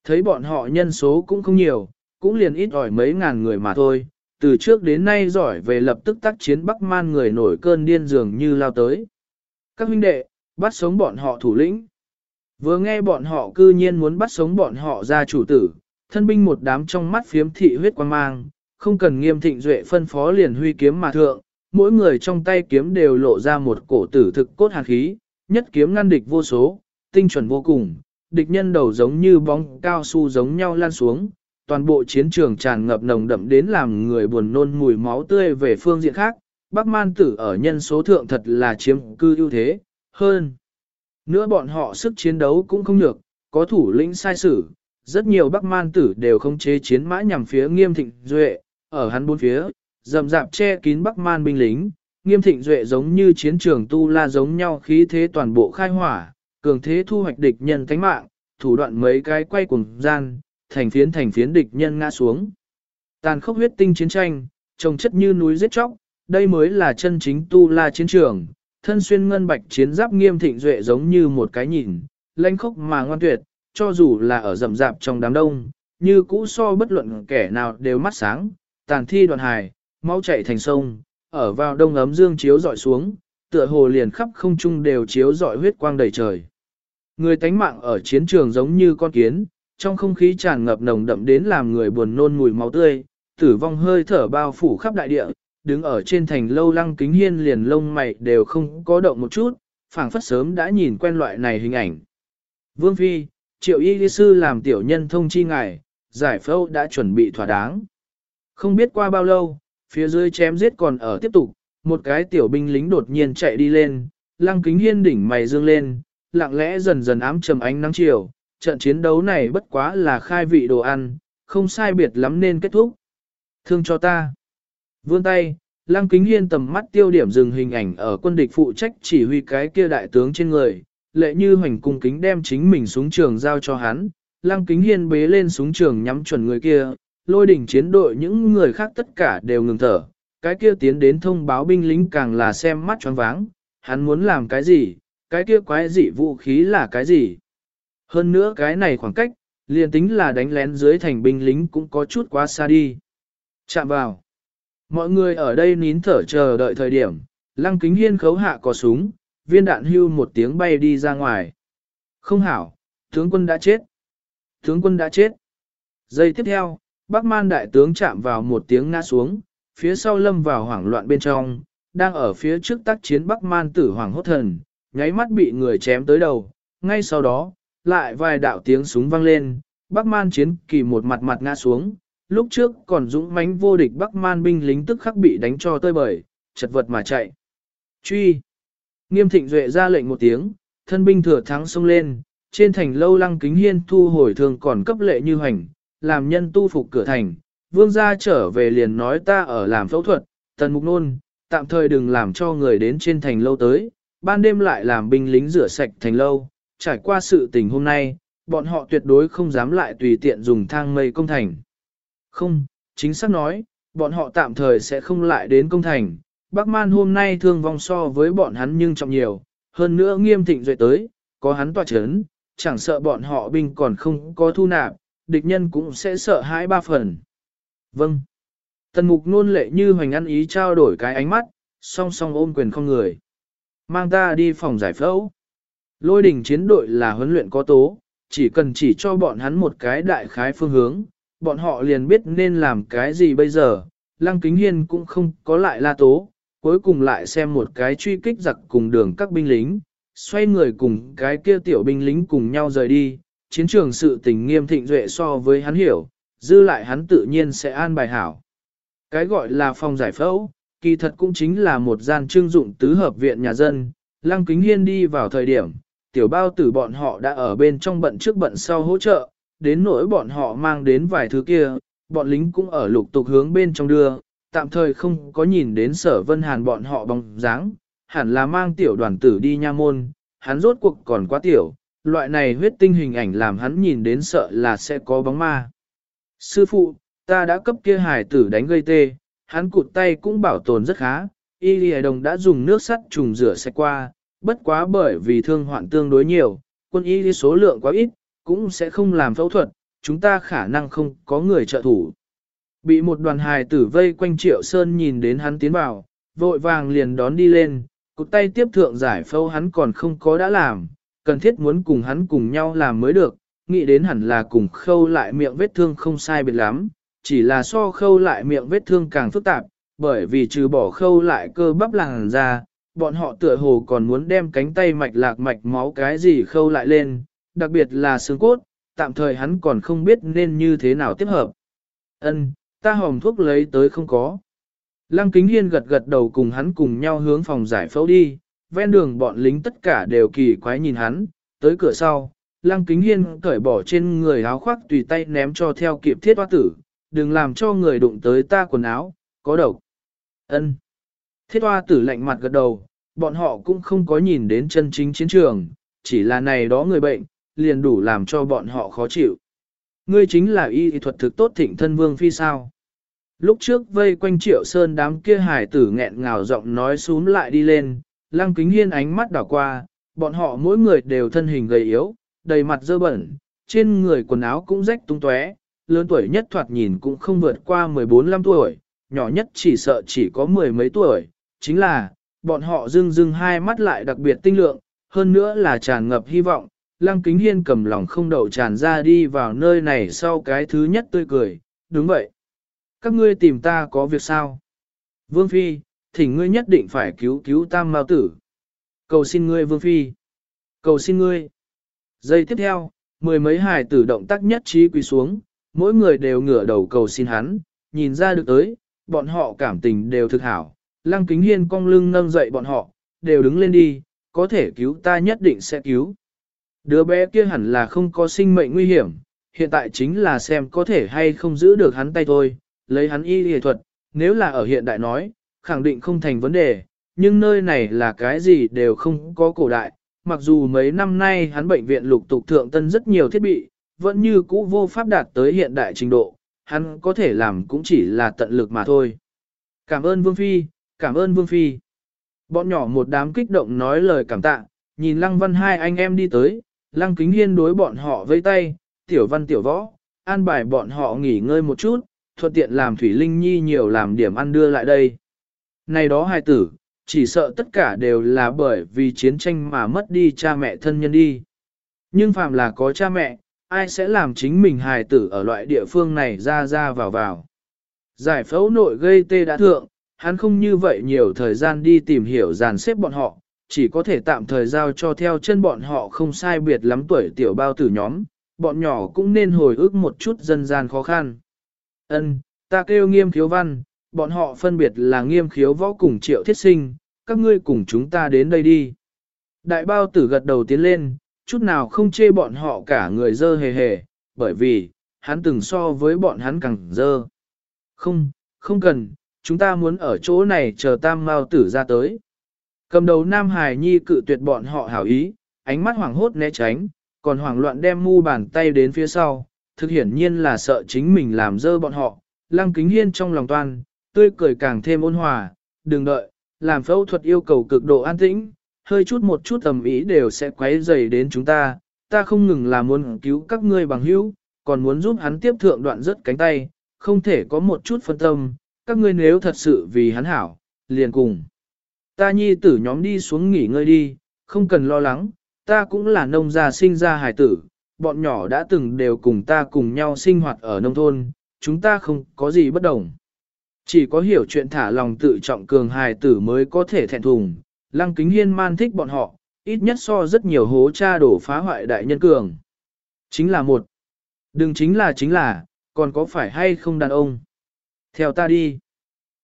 Thấy bọn họ nhân số cũng không nhiều, cũng liền ít ỏi mấy ngàn người mà thôi, từ trước đến nay giỏi về lập tức tác chiến Bắc Man người nổi cơn điên dường như lao tới. Các huynh đệ, bắt sống bọn họ thủ lĩnh. Vừa nghe bọn họ cư nhiên muốn bắt sống bọn họ ra chủ tử, thân binh một đám trong mắt phiếm thị huyết quan mang, không cần nghiêm thịnh duệ phân phó liền huy kiếm mà thượng, mỗi người trong tay kiếm đều lộ ra một cổ tử thực cốt hàn khí, nhất kiếm ngăn địch vô số, tinh chuẩn vô cùng, địch nhân đầu giống như bóng cao su giống nhau lan xuống, toàn bộ chiến trường tràn ngập nồng đậm đến làm người buồn nôn mùi máu tươi về phương diện khác, Bắc Man tử ở nhân số thượng thật là chiếm cư ưu thế, hơn. Nữa bọn họ sức chiến đấu cũng không nhược, có thủ lĩnh sai sử, rất nhiều Bắc Man tử đều không chế chiến mã nhằm phía nghiêm thịnh duệ, ở hắn bốn phía, rậm rạp che kín Bắc Man binh lính, nghiêm thịnh duệ giống như chiến trường tu la giống nhau khí thế toàn bộ khai hỏa, cường thế thu hoạch địch nhân thánh mạng, thủ đoạn mấy cái quay cùng gian, thành phiến thành phiến địch nhân ngã xuống. Tàn khốc huyết tinh chiến tranh, trồng chất như núi giết chóc, đây mới là chân chính tu la chiến trường, thân xuyên ngân bạch chiến giáp nghiêm thịnh duệ giống như một cái nhìn, lãnh khốc mà ngoan tuyệt, cho dù là ở rậm rạp trong đám đông, như cũ so bất luận kẻ nào đều mắt sáng, tàn thi đoạn hài, máu chạy thành sông, ở vào đông ấm dương chiếu dọi xuống, tựa hồ liền khắp không trung đều chiếu dọi huyết quang đầy trời. Người tánh mạng ở chiến trường giống như con kiến, trong không khí tràn ngập nồng đậm đến làm người buồn nôn mùi máu tươi, tử vong hơi thở bao phủ khắp đại địa, đứng ở trên thành lâu lăng kính hiên liền lông mày đều không có động một chút, phảng phất sớm đã nhìn quen loại này hình ảnh. Vương Phi, triệu y sư làm tiểu nhân thông chi ngài, giải phẫu đã chuẩn bị thỏa đáng. Không biết qua bao lâu, phía dưới chém giết còn ở tiếp tục, một cái tiểu binh lính đột nhiên chạy đi lên, lăng kính hiên đỉnh mày dương lên, lặng lẽ dần dần ám trầm ánh nắng chiều, trận chiến đấu này bất quá là khai vị đồ ăn, không sai biệt lắm nên kết thúc. Thương cho ta. Vươn tay, Lăng Kính Hiên tầm mắt tiêu điểm dừng hình ảnh ở quân địch phụ trách chỉ huy cái kia đại tướng trên người, lệ như hoành cung kính đem chính mình xuống trường giao cho hắn. Lăng Kính Hiên bế lên xuống trường nhắm chuẩn người kia, lôi đỉnh chiến đội những người khác tất cả đều ngừng thở. Cái kia tiến đến thông báo binh lính càng là xem mắt choáng váng, hắn muốn làm cái gì, cái kia quái dị vũ khí là cái gì. Hơn nữa cái này khoảng cách, liền tính là đánh lén dưới thành binh lính cũng có chút quá xa đi. Chạm vào. Mọi người ở đây nín thở chờ đợi thời điểm, lăng kính hiên khấu hạ có súng, viên đạn hưu một tiếng bay đi ra ngoài. Không hảo, tướng quân đã chết. Tướng quân đã chết. Giây tiếp theo, Bắc Man đại tướng chạm vào một tiếng ngã xuống, phía sau lâm vào hoảng loạn bên trong, đang ở phía trước tác chiến Bắc Man tử hoàng hốt thần, nháy mắt bị người chém tới đầu. Ngay sau đó, lại vài đạo tiếng súng vang lên, Bắc Man chiến kỳ một mặt mặt ngã xuống, lúc trước còn dũng mãnh vô địch Bắc Man binh lính tức khắc bị đánh cho tơi bời, chật vật mà chạy. Truy! Nghiêm thịnh duệ ra lệnh một tiếng, thân binh thừa thắng xông lên, trên thành lâu lăng kính hiên thu hồi thường còn cấp lệ như hành, làm nhân tu phục cửa thành, vương gia trở về liền nói ta ở làm phẫu thuật, tần mục nôn, tạm thời đừng làm cho người đến trên thành lâu tới, ban đêm lại làm binh lính rửa sạch thành lâu, trải qua sự tình hôm nay, bọn họ tuyệt đối không dám lại tùy tiện dùng thang mây công thành. Không, chính xác nói, bọn họ tạm thời sẽ không lại đến công thành. Bắc Man hôm nay thương vong so với bọn hắn nhưng trọng nhiều, hơn nữa nghiêm thịnh duệ tới, có hắn tỏa chấn, chẳng sợ bọn họ binh còn không có thu nạp, địch nhân cũng sẽ sợ hãi ba phần. Vâng. Tần mục nôn lệ như hoành ăn ý trao đổi cái ánh mắt, song song ôm quyền không người. Mang ta đi phòng giải phẫu. Lôi đỉnh chiến đội là huấn luyện có tố, chỉ cần chỉ cho bọn hắn một cái đại khái phương hướng, bọn họ liền biết nên làm cái gì bây giờ. Lăng Kính Hiên cũng không có lại la tố, cuối cùng lại xem một cái truy kích giặc cùng đường các binh lính, xoay người cùng cái kia tiểu binh lính cùng nhau rời đi, chiến trường sự tình nghiêm thịnh duệ so với hắn hiểu, dư lại hắn tự nhiên sẽ an bài hảo. Cái gọi là phòng giải phẫu, kỳ thật cũng chính là một gian trưng dụng tứ hợp viện nhà dân, Lăng Kính Hiên đi vào thời điểm, tiểu bao tử bọn họ đã ở bên trong bận trước bận sau hỗ trợ, đến nỗi bọn họ mang đến vài thứ kia, bọn lính cũng ở lục tục hướng bên trong đưa, tạm thời không có nhìn đến sở vân hàn bọn họ bóng dáng, hẳn là mang tiểu đoàn tử đi nha môn, hắn rốt cuộc còn quá tiểu, loại này huyết tinh hình ảnh làm hắn nhìn đến sợ là sẽ có bóng ma. Sư phụ, ta đã cấp kia hải tử đánh gây tê, hắn cụt tay cũng bảo tồn rất khá, y lìa đồng đã dùng nước sắt trùng rửa sạch qua, bất quá bởi vì thương hoạn tương đối nhiều, quân y số lượng quá ít, cũng sẽ không làm phẫu thuật, chúng ta khả năng không có người trợ thủ. Bị một đoàn hài tử vây quanh Triệu Sơn nhìn đến hắn tiến vào, vội vàng liền đón đi lên, cụt tay tiếp thượng giải phẫu hắn còn không có đã làm, cần thiết muốn cùng hắn cùng nhau làm mới được, nghĩ đến hẳn là cùng khâu lại miệng vết thương không sai biệt lắm, chỉ là so khâu lại miệng vết thương càng phức tạp, bởi vì trừ bỏ khâu lại cơ bắp làng ra, bọn họ tựa hồ còn muốn đem cánh tay mạch lạc mạch máu cái gì khâu lại lên, đặc biệt là xương cốt, tạm thời hắn còn không biết nên như thế nào tiếp hợp. Ân, ta hòm thuốc lấy tới không có. Lăng Kính Hiên gật gật đầu cùng hắn cùng nhau hướng phòng giải phẫu đi, ven đường bọn lính tất cả đều kỳ quái nhìn hắn, tới cửa sau, Lăng Kính Hiên cởi bỏ trên người áo khoác tùy tay ném cho theo kịp thiết hoa tử, đừng làm cho người đụng tới ta quần áo, có độc. Ân. Thiết hoa tử lạnh mặt gật đầu, bọn họ cũng không có nhìn đến chân chính chiến trường, chỉ là này đó người bệnh, liền đủ làm cho bọn họ khó chịu. Ngươi chính là y thuật thực tốt thịnh thân vương phi sao. Lúc trước vây quanh triệu sơn đám kia hải tử nghẹn ngào giọng nói xuống lại đi lên, lăng kính hiên ánh mắt đảo qua, bọn họ mỗi người đều thân hình gầy yếu, đầy mặt dơ bẩn, trên người quần áo cũng rách tung tóe, lớn tuổi nhất thoạt nhìn cũng không vượt qua 14-15 tuổi, nhỏ nhất chỉ sợ chỉ có mười mấy tuổi, chính là, bọn họ dưng dưng hai mắt lại đặc biệt tinh lượng, hơn nữa là tràn ngập hy vọng, Lăng Kính Hiên cầm lòng không đậu tràn ra đi vào nơi này sau cái thứ nhất tươi cười, đúng vậy. Các ngươi tìm ta có việc sao? Vương Phi, thỉnh ngươi nhất định phải cứu cứu tam mao tử. Cầu xin ngươi Vương Phi. Cầu xin ngươi. Giây tiếp theo, mười mấy hài tử động tác nhất trí quỳ xuống, mỗi người đều ngửa đầu cầu xin hắn, nhìn ra được tới, bọn họ cảm tình đều thực hảo. Lăng Kính Hiên cong lưng nâng dậy bọn họ, đều đứng lên đi, có thể cứu ta nhất định sẽ cứu. Đứa bé kia hẳn là không có sinh mệnh nguy hiểm, hiện tại chính là xem có thể hay không giữ được hắn tay thôi, lấy hắn y y thuật, nếu là ở hiện đại nói, khẳng định không thành vấn đề, nhưng nơi này là cái gì đều không có cổ đại, mặc dù mấy năm nay hắn bệnh viện lục tục thượng tân rất nhiều thiết bị, vẫn như cũ vô pháp đạt tới hiện đại trình độ, hắn có thể làm cũng chỉ là tận lực mà thôi. Cảm ơn Vương Phi, cảm ơn Vương Phi. Bọn nhỏ một đám kích động nói lời cảm tạ, nhìn Lăng Văn hai anh em đi tới, Lăng Kính Hiên đối bọn họ vây tay, tiểu văn tiểu võ, an bài bọn họ nghỉ ngơi một chút, thuận tiện làm Thủy Linh Nhi nhiều làm điểm ăn đưa lại đây. Này đó hai tử, chỉ sợ tất cả đều là bởi vì chiến tranh mà mất đi cha mẹ thân nhân đi. Nhưng phàm là có cha mẹ, ai sẽ làm chính mình hài tử ở loại địa phương này ra ra vào vào. Giải phẫu nội gây tê đã thượng, hắn không như vậy nhiều thời gian đi tìm hiểu dàn xếp bọn họ, chỉ có thể tạm thời giao cho theo chân bọn họ không sai biệt lắm tuổi tiểu bao tử nhóm, bọn nhỏ cũng nên hồi ức một chút dân gian khó khăn. Ân, ta kêu nghiêm khiếu văn, bọn họ phân biệt là nghiêm khiếu võ cùng triệu thiết sinh, các ngươi cùng chúng ta đến đây đi. Đại bao tử gật đầu tiến lên, chút nào không chê bọn họ cả người dơ hề hề, bởi vì, hắn từng so với bọn hắn càng dơ. Không, không cần, chúng ta muốn ở chỗ này chờ tam mao tử ra tới. Cầm đầu Nam Hải Nhi cự tuyệt bọn họ hảo ý, ánh mắt hoảng hốt né tránh, còn hoảng loạn đem mu bàn tay đến phía sau, thực hiển nhiên là sợ chính mình làm dơ bọn họ. Lăng kính hiên trong lòng toan, tươi cười càng thêm ôn hòa, đừng đợi, làm phẫu thuật yêu cầu cực độ an tĩnh, hơi chút một chút tầm ý đều sẽ quấy dày đến chúng ta, ta không ngừng là muốn cứu các ngươi bằng hữu, còn muốn giúp hắn tiếp thượng đoạn rất cánh tay, không thể có một chút phân tâm, các ngươi nếu thật sự vì hắn hảo, liền cùng. Ta nhi tử nhóm đi xuống nghỉ ngơi đi, không cần lo lắng, ta cũng là nông gia sinh ra hài tử, bọn nhỏ đã từng đều cùng ta cùng nhau sinh hoạt ở nông thôn, chúng ta không có gì bất đồng. Chỉ có hiểu chuyện thả lòng tự trọng cường hài tử mới có thể thẹn thùng, lăng kính hiên man thích bọn họ, ít nhất so rất nhiều hố cha đổ phá hoại đại nhân cường. Chính là một. Đừng chính là chính là, còn có phải hay không đàn ông. Theo ta đi.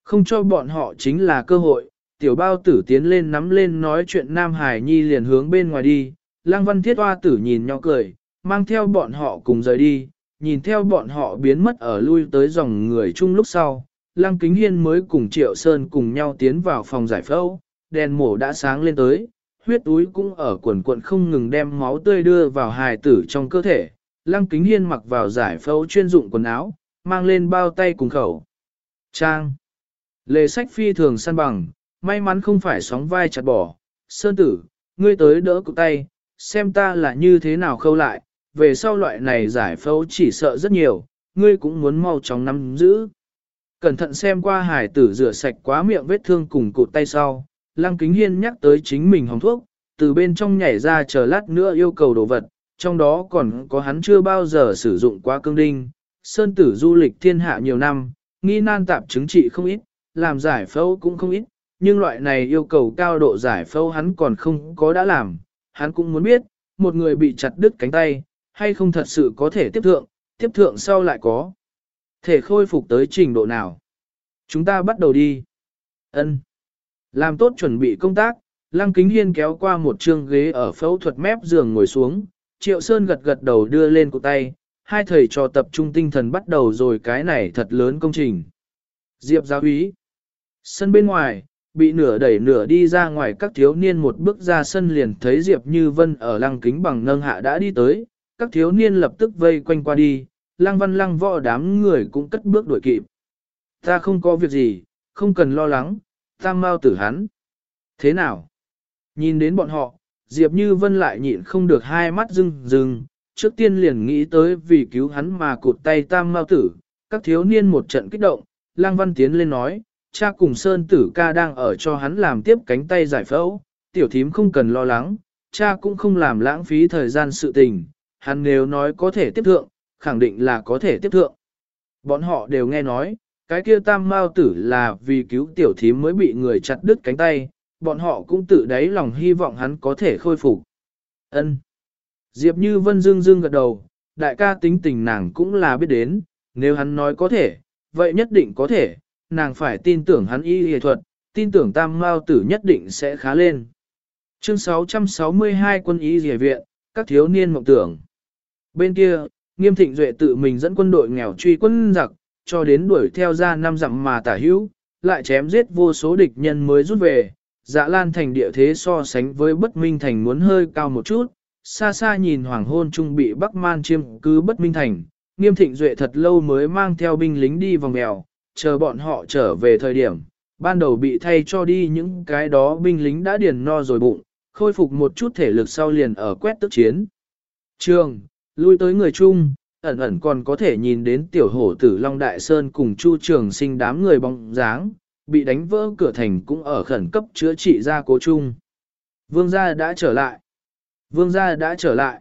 Không cho bọn họ chính là cơ hội, tiểu bao tử tiến lên nắm lên nói chuyện Nam Hải Nhi liền hướng bên ngoài đi, Lăng Văn Thiết Hoa tử nhìn nhau cười, mang theo bọn họ cùng rời đi, nhìn theo bọn họ biến mất ở lui tới dòng người chung lúc sau, Lăng Kính Hiên mới cùng Triệu Sơn cùng nhau tiến vào phòng giải phẫu, đèn mổ đã sáng lên tới, huyết túi cũng ở quần quận không ngừng đem máu tươi đưa vào hài tử trong cơ thể. Lăng Kính Hiên mặc vào giải phẫu chuyên dụng quần áo, mang lên bao tay cùng khẩu. Trang. Lề sách phi thường săn bằng, may mắn không phải sóng vai chặt bỏ. Sơn tử, ngươi tới đỡ cụ tay, xem ta là như thế nào khâu lại, về sau loại này giải phẫu chỉ sợ rất nhiều, ngươi cũng muốn mau chóng nắm giữ. Cẩn thận xem qua hải tử rửa sạch quá miệng vết thương cùng cụt tay sau, lăng kính hiên nhắc tới chính mình hồng thuốc, từ bên trong nhảy ra chờ lát nữa yêu cầu đồ vật, trong đó còn có hắn chưa bao giờ sử dụng quá cương đinh. Sơn tử du lịch thiên hạ nhiều năm, nghi nan tạp chứng trị không ít, làm giải phẫu cũng không ít, nhưng loại này yêu cầu cao độ giải phẫu hắn còn không có đã làm, hắn cũng muốn biết, một người bị chặt đứt cánh tay, hay không thật sự có thể tiếp thượng, tiếp thượng sau lại có. Thể khôi phục tới trình độ nào? Chúng ta bắt đầu đi. Ân. Làm tốt chuẩn bị công tác, Lăng Kính Hiên kéo qua một chương ghế ở phẫu thuật mép giường ngồi xuống, Triệu Sơn gật gật đầu đưa lên cổ tay, hai thầy trò tập trung tinh thần bắt đầu rồi cái này thật lớn công trình. Diệp giáo úy. Sân bên ngoài, bị nửa đẩy nửa đi ra ngoài các thiếu niên một bước ra sân liền thấy Diệp Như Vân ở lăng kính bằng nâng hạ đã đi tới, các thiếu niên lập tức vây quanh qua đi, lăng văn lăng võ đám người cũng cất bước đuổi kịp. Ta không có việc gì, không cần lo lắng, ta mau tử hắn. Thế nào? Nhìn đến bọn họ, Diệp Như Vân lại nhịn không được hai mắt rưng rưng, trước tiên liền nghĩ tới vì cứu hắn mà cụt tay tam mao tử, các thiếu niên một trận kích động, Lang Văn tiến lên nói, cha cùng Sơn Tử ca đang ở cho hắn làm tiếp cánh tay giải phẫu, tiểu thím không cần lo lắng, cha cũng không làm lãng phí thời gian sự tình, hắn nếu nói có thể tiếp thượng, khẳng định là có thể tiếp thượng. Bọn họ đều nghe nói, cái kia tam mao tử là vì cứu tiểu thím mới bị người chặt đứt cánh tay, bọn họ cũng tự đáy lòng hy vọng hắn có thể khôi phục. Ân. Diệp Như Vân dương dương gật đầu, đại ca tính tình nàng cũng là biết đến, nếu hắn nói có thể, vậy nhất định có thể, nàng phải tin tưởng hắn y y thuật, tin tưởng tam mao tử nhất định sẽ khá lên. Chương 662 quân y y viện, các thiếu niên mộng tưởng. Bên kia, nghiêm thịnh duệ tự mình dẫn quân đội nghèo truy quân giặc, cho đến đuổi theo ra năm dặm mà tả hữu, lại chém giết vô số địch nhân mới rút về. Dạ lan thành địa thế so sánh với bất minh thành muốn hơi cao một chút, xa xa nhìn hoàng hôn trung bị Bắc Man chiêm cứ bất minh thành, nghiêm thịnh duệ thật lâu mới mang theo binh lính đi vòng mèo, chờ bọn họ trở về thời điểm, ban đầu bị thay cho đi những cái đó binh lính đã điền no rồi bụng, khôi phục một chút thể lực sau liền ở quét tức chiến. Trường, lui tới người chung, ẩn ẩn còn có thể nhìn đến tiểu hổ tử Long Đại Sơn cùng Chu Trường sinh đám người bóng dáng, bị đánh vỡ cửa thành cũng ở khẩn cấp chữa trị ra cố chung. Vương gia đã trở lại. Vương gia đã trở lại.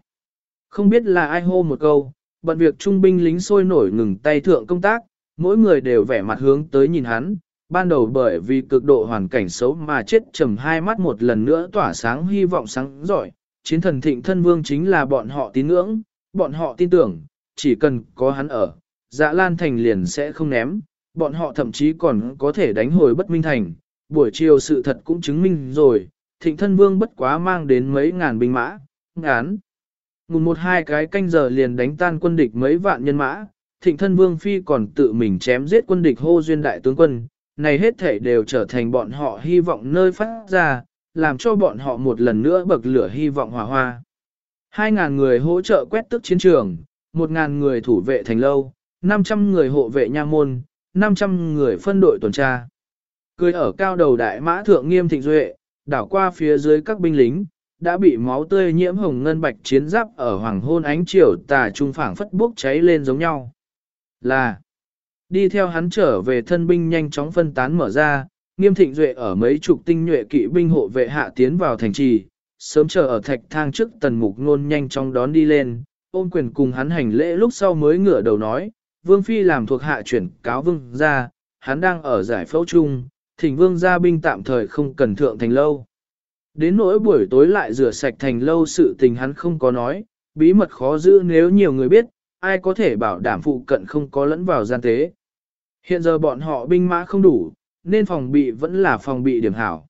Không biết là ai hô một câu, bận việc trung binh lính sôi nổi ngừng tay thượng công tác, mỗi người đều vẻ mặt hướng tới nhìn hắn, ban đầu bởi vì cực độ hoàn cảnh xấu mà chết trầm hai mắt một lần nữa tỏa sáng hy vọng sáng giỏi. Chiến thần thịnh thân vương chính là bọn họ tín ngưỡng, bọn họ tin tưởng, chỉ cần có hắn ở, dạ lan thành liền sẽ không ném, bọn họ thậm chí còn có thể đánh hồi bất minh thành. Buổi chiều sự thật cũng chứng minh rồi, thịnh thân vương bất quá mang đến mấy ngàn binh mã, ngán. Ngùn một hai cái canh giờ liền đánh tan quân địch mấy vạn nhân mã, thịnh thân vương phi còn tự mình chém giết quân địch hô duyên đại tướng quân, này hết thể đều trở thành bọn họ hy vọng nơi phát ra, làm cho bọn họ một lần nữa bậc lửa hy vọng hòa hoa. Hai ngàn người hỗ trợ quét tức chiến trường, một ngàn người thủ vệ thành lâu, 500 người hộ vệ nha môn, 500 người phân đội tuần tra. Cười ở cao đầu đại mã thượng nghiêm thịnh duệ, đảo qua phía dưới các binh lính, đã bị máu tươi nhiễm hồng ngân bạch chiến giáp ở hoàng hôn ánh chiều tà trung phảng phất bốc cháy lên giống nhau. Là, đi theo hắn trở về thân binh nhanh chóng phân tán mở ra, nghiêm thịnh duệ ở mấy chục tinh nhuệ kỵ binh hộ vệ hạ tiến vào thành trì, sớm chờ ở thạch thang trước tần mục nôn nhanh chóng đón đi lên, ôm quyền cùng hắn hành lễ lúc sau mới ngửa đầu nói, vương phi làm thuộc hạ chuyển cáo vương ra, hắn đang ở giải phẫu chung, thỉnh vương gia binh tạm thời không cần thượng thành lâu. Đến nỗi buổi tối lại rửa sạch thành lâu sự tình hắn không có nói, bí mật khó giữ nếu nhiều người biết, ai có thể bảo đảm phụ cận không có lẫn vào gian tế. Hiện giờ bọn họ binh mã không đủ, nên phòng bị vẫn là phòng bị điểm hảo.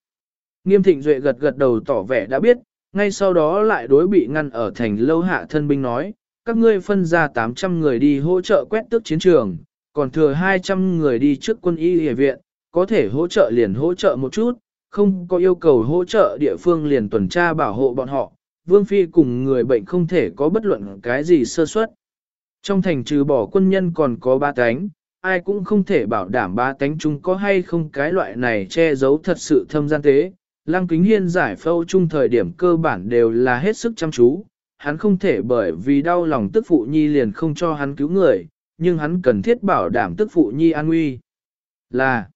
Nghiêm thịnh duệ gật gật đầu tỏ vẻ đã biết, ngay sau đó lại đối bị ngăn ở thành lâu hạ thân binh nói, các ngươi phân ra 800 người đi hỗ trợ quét tước chiến trường, còn thừa 200 người đi trước quân y hệ viện, có thể hỗ trợ liền hỗ trợ một chút, không có yêu cầu hỗ trợ địa phương liền tuần tra bảo hộ bọn họ, Vương Phi cùng người bệnh không thể có bất luận cái gì sơ suất. Trong thành trừ bỏ quân nhân còn có ba cánh, ai cũng không thể bảo đảm ba cánh chúng có hay không cái loại này che giấu thật sự thâm gian tế. Lăng Kính Hiên giải phẫu chung thời điểm cơ bản đều là hết sức chăm chú, hắn không thể bởi vì đau lòng tức phụ nhi liền không cho hắn cứu người, nhưng hắn cần thiết bảo đảm tức phụ nhi an nguy. Là,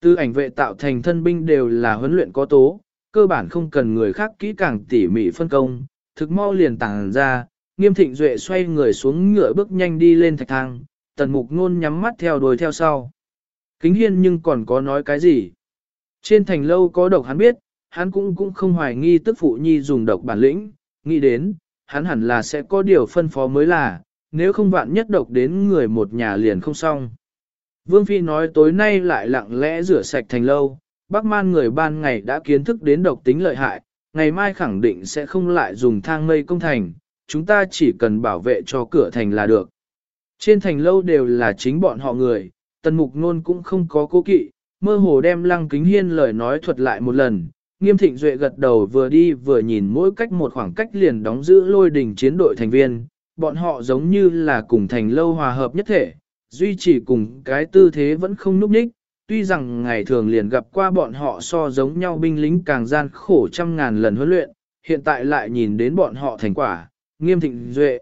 Tư ảnh vệ tạo thành thân binh đều là huấn luyện có tố, cơ bản không cần người khác kỹ càng tỉ mỉ phân công, thực mau liền tàng ra, nghiêm thịnh duệ xoay người xuống ngựa bước nhanh đi lên thạch thang, tần mục ngôn nhắm mắt theo đuổi theo sau. Kính hiên nhưng còn có nói cái gì? Trên thành lâu có độc hắn biết, hắn cũng cũng không hoài nghi tức phụ nhi dùng độc bản lĩnh, nghĩ đến, hắn hẳn là sẽ có điều phân phó mới là, nếu không vạn nhất độc đến người một nhà liền không xong. Vương Phi nói tối nay lại lặng lẽ rửa sạch thành lâu, Bắc man người ban ngày đã kiến thức đến độc tính lợi hại, ngày mai khẳng định sẽ không lại dùng thang mây công thành, chúng ta chỉ cần bảo vệ cho cửa thành là được. Trên thành lâu đều là chính bọn họ người, tần mục nôn cũng không có cố kỵ, mơ hồ đem lăng kính hiên lời nói thuật lại một lần, nghiêm thịnh duệ gật đầu vừa đi vừa nhìn mỗi cách một khoảng cách liền đóng giữ lôi đỉnh chiến đội thành viên, bọn họ giống như là cùng thành lâu hòa hợp nhất thể, duy trì cùng cái tư thế vẫn không núp ních, tuy rằng ngày thường liền gặp qua bọn họ so giống nhau binh lính càng gian khổ trăm ngàn lần huấn luyện, hiện tại lại nhìn đến bọn họ thành quả, nghiêm thịnh duệ.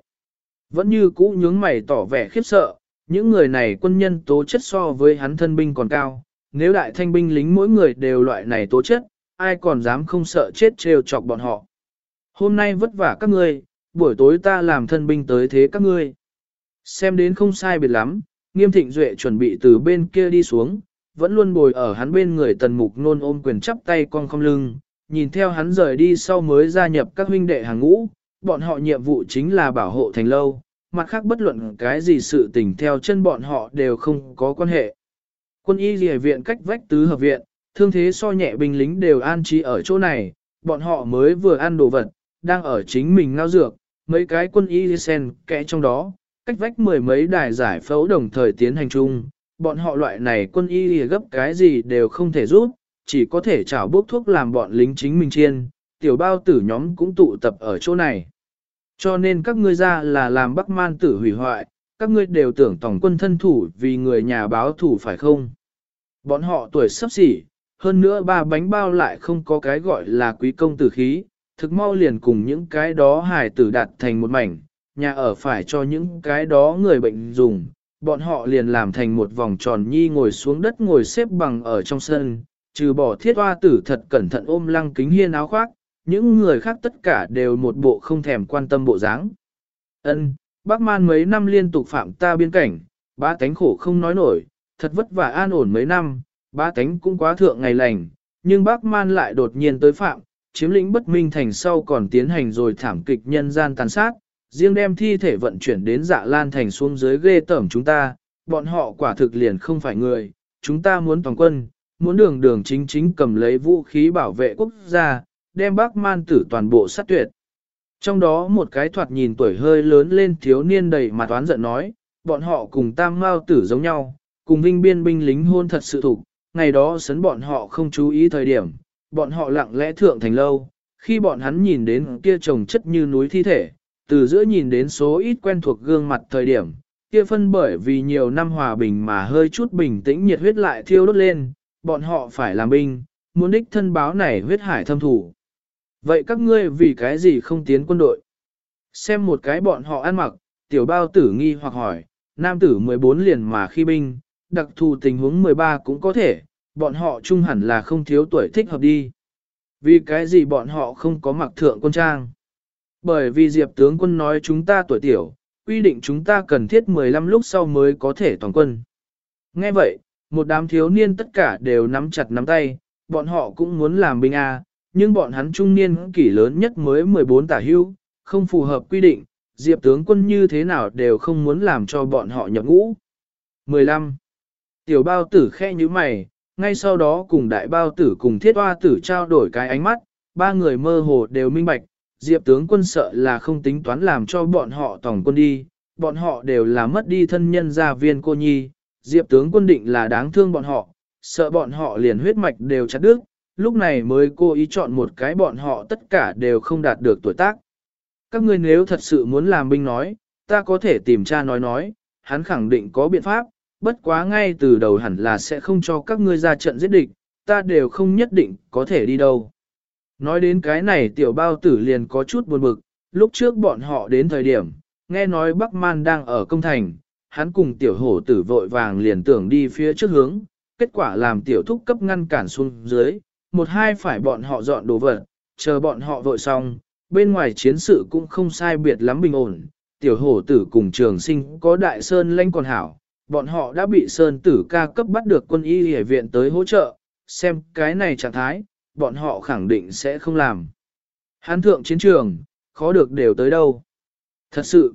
Vẫn như cũ nhướng mày tỏ vẻ khiếp sợ, những người này quân nhân tố chất so với hắn thân binh còn cao, nếu đại thanh binh lính mỗi người đều loại này tố chất, ai còn dám không sợ chết trêu chọc bọn họ. Hôm nay vất vả các ngươi, buổi tối ta làm thân binh tới thế các ngươi. Xem đến không sai biệt lắm, nghiêm thịnh duệ chuẩn bị từ bên kia đi xuống, vẫn luôn bồi ở hắn bên người tần mục nôn ôm quyền chắp tay con không lưng, nhìn theo hắn rời đi sau mới gia nhập các huynh đệ hàng ngũ, bọn họ nhiệm vụ chính là bảo hộ thành lâu, mặt khác bất luận cái gì sự tình theo chân bọn họ đều không có quan hệ. Quân y lìa viện cách vách tứ hợp viện, thương thế so nhẹ binh lính đều an trí ở chỗ này, bọn họ mới vừa ăn đồ vật, đang ở chính mình ngao dược, mấy cái quân y sen kẽ trong đó, cách vách mười mấy đài giải phẫu đồng thời tiến hành chung, bọn họ loại này quân y gấp cái gì đều không thể giúp, chỉ có thể chảo bốc thuốc làm bọn lính chính mình chiên, tiểu bao tử nhóm cũng tụ tập ở chỗ này. Cho nên các ngươi ra là làm bắc man tử hủy hoại, các ngươi đều tưởng tổng quân thân thủ vì người nhà báo thủ phải không? Bọn họ tuổi sắp xỉ, hơn nữa ba bánh bao lại không có cái gọi là quý công tử khí, thực mau liền cùng những cái đó hài tử đạt thành một mảnh, nhà ở phải cho những cái đó người bệnh dùng, bọn họ liền làm thành một vòng tròn nhi ngồi xuống đất ngồi xếp bằng ở trong sân, trừ bỏ thiết hoa tử thật cẩn thận ôm lăng kính hiên áo khoác, những người khác tất cả đều một bộ không thèm quan tâm bộ dáng. Ân, bác man mấy năm liên tục phạm ta biên cảnh, ba tánh khổ không nói nổi, thật vất vả an ổn mấy năm, ba tánh cũng quá thượng ngày lành, nhưng bác man lại đột nhiên tới phạm, chiếm lĩnh bất minh thành sau còn tiến hành rồi thảm kịch nhân gian tàn sát, riêng đem thi thể vận chuyển đến dạ lan thành xuống dưới ghê tởm chúng ta, bọn họ quả thực liền không phải người, chúng ta muốn toàn quân, muốn đường đường chính chính cầm lấy vũ khí bảo vệ quốc gia, đem bác man tử toàn bộ sát tuyệt. Trong đó một cái thoạt nhìn tuổi hơi lớn lên thiếu niên đầy mặt toán giận nói, bọn họ cùng tam mao tử giống nhau, cùng vinh biên binh lính hôn thật sự thủ, ngày đó sấn bọn họ không chú ý thời điểm, bọn họ lặng lẽ thượng thành lâu, khi bọn hắn nhìn đến kia trồng chất như núi thi thể, từ giữa nhìn đến số ít quen thuộc gương mặt thời điểm, kia phân bởi vì nhiều năm hòa bình mà hơi chút bình tĩnh nhiệt huyết lại thiêu đốt lên, bọn họ phải làm binh, muốn đích thân báo này huyết hải thâm thủ. Vậy các ngươi vì cái gì không tiến quân đội? Xem một cái bọn họ ăn mặc, tiểu bao tử nghi hoặc hỏi, nam tử 14 liền mà khi binh, đặc thù tình huống 13 cũng có thể, bọn họ chung hẳn là không thiếu tuổi thích hợp đi. Vì cái gì bọn họ không có mặc thượng quân trang? Bởi vì Diệp tướng quân nói chúng ta tuổi tiểu, quy định chúng ta cần thiết 15 lúc sau mới có thể toàn quân. Nghe vậy, một đám thiếu niên tất cả đều nắm chặt nắm tay, bọn họ cũng muốn làm binh A, nhưng bọn hắn trung niên kỷ lớn nhất mới 14 tả hưu, không phù hợp quy định, Diệp tướng quân như thế nào đều không muốn làm cho bọn họ nhập ngũ. 15. Tiểu bao tử khe như mày, ngay sau đó cùng đại bao tử cùng thiết hoa tử trao đổi cái ánh mắt, ba người mơ hồ đều minh bạch, Diệp tướng quân sợ là không tính toán làm cho bọn họ tổng quân đi, bọn họ đều là mất đi thân nhân gia viên cô nhi, Diệp tướng quân định là đáng thương bọn họ, sợ bọn họ liền huyết mạch đều chặt đứt, lúc này mới cố ý chọn một cái bọn họ tất cả đều không đạt được tuổi tác. Các ngươi nếu thật sự muốn làm binh nói, ta có thể tìm cha nói nói, hắn khẳng định có biện pháp, bất quá ngay từ đầu hẳn là sẽ không cho các ngươi ra trận giết địch, ta đều không nhất định có thể đi đâu. Nói đến cái này tiểu bao tử liền có chút buồn bực, lúc trước bọn họ đến thời điểm, nghe nói Bắc Man đang ở công thành, hắn cùng tiểu hổ tử vội vàng liền tưởng đi phía trước hướng, kết quả làm tiểu thúc cấp ngăn cản xuống dưới, một hai phải bọn họ dọn đồ vật, chờ bọn họ vội xong, bên ngoài chiến sự cũng không sai biệt lắm bình ổn, tiểu hổ tử cùng trường sinh có đại sơn lanh còn hảo, bọn họ đã bị sơn tử ca cấp bắt được quân y hệ viện tới hỗ trợ, xem cái này trạng thái, bọn họ khẳng định sẽ không làm. Hán thượng chiến trường, khó được đều tới đâu. Thật sự,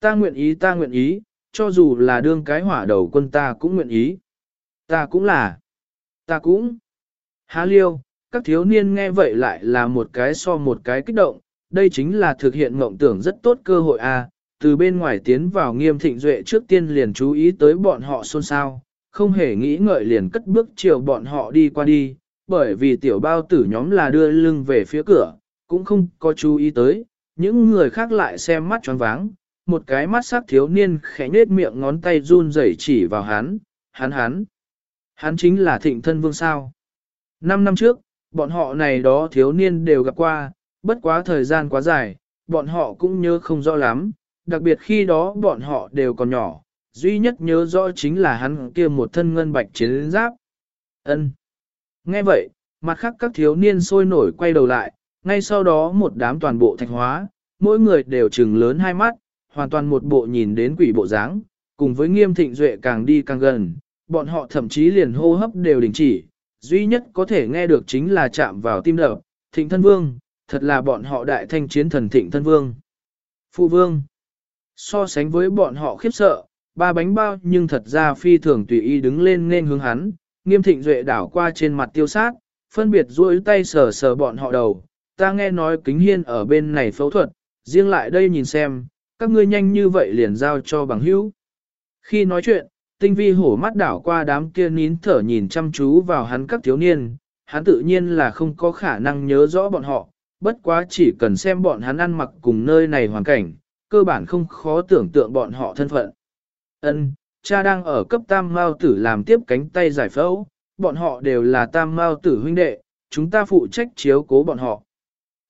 ta nguyện ý ta nguyện ý, cho dù là đương cái hỏa đầu quân ta cũng nguyện ý. Ta cũng là. Ta cũng. Há liêu, các thiếu niên nghe vậy lại là một cái so một cái kích động, đây chính là thực hiện mộng tưởng rất tốt cơ hội a. À. từ bên ngoài tiến vào nghiêm thịnh duệ trước tiên liền chú ý tới bọn họ xôn xao, không hề nghĩ ngợi liền cất bước chiều bọn họ đi qua đi, bởi vì tiểu bao tử nhóm là đưa lưng về phía cửa, cũng không có chú ý tới, những người khác lại xem mắt choáng váng, một cái mắt sắc thiếu niên khẽ nết miệng ngón tay run rẩy chỉ vào hắn, hắn hắn. Hắn chính là thịnh thân vương sao. Năm năm trước, bọn họ này đó thiếu niên đều gặp qua, bất quá thời gian quá dài, bọn họ cũng nhớ không rõ lắm, đặc biệt khi đó bọn họ đều còn nhỏ, duy nhất nhớ rõ chính là hắn kia một thân ngân bạch chiến giáp. Ân. Nghe vậy, mặt khác các thiếu niên sôi nổi quay đầu lại, ngay sau đó một đám toàn bộ thạch hóa, mỗi người đều trừng lớn hai mắt, hoàn toàn một bộ nhìn đến quỷ bộ dáng, cùng với nghiêm thịnh duệ càng đi càng gần, bọn họ thậm chí liền hô hấp đều đình chỉ, duy nhất có thể nghe được chính là chạm vào tim đập, thịnh thân vương, thật là bọn họ đại thanh chiến thần thịnh thân vương. Phụ vương, so sánh với bọn họ khiếp sợ, ba bánh bao nhưng thật ra phi thường tùy ý đứng lên nên hướng hắn, nghiêm thịnh duệ đảo qua trên mặt tiêu sát, phân biệt duỗi tay sờ sờ bọn họ đầu, ta nghe nói kính hiên ở bên này phẫu thuật, riêng lại đây nhìn xem, các ngươi nhanh như vậy liền giao cho bằng hữu. Khi nói chuyện, tinh vi hổ mắt đảo qua đám kia nín thở nhìn chăm chú vào hắn các thiếu niên, hắn tự nhiên là không có khả năng nhớ rõ bọn họ, bất quá chỉ cần xem bọn hắn ăn mặc cùng nơi này hoàn cảnh, cơ bản không khó tưởng tượng bọn họ thân phận. Ân, cha đang ở cấp tam mao tử làm tiếp cánh tay giải phẫu, bọn họ đều là tam mao tử huynh đệ, chúng ta phụ trách chiếu cố bọn họ.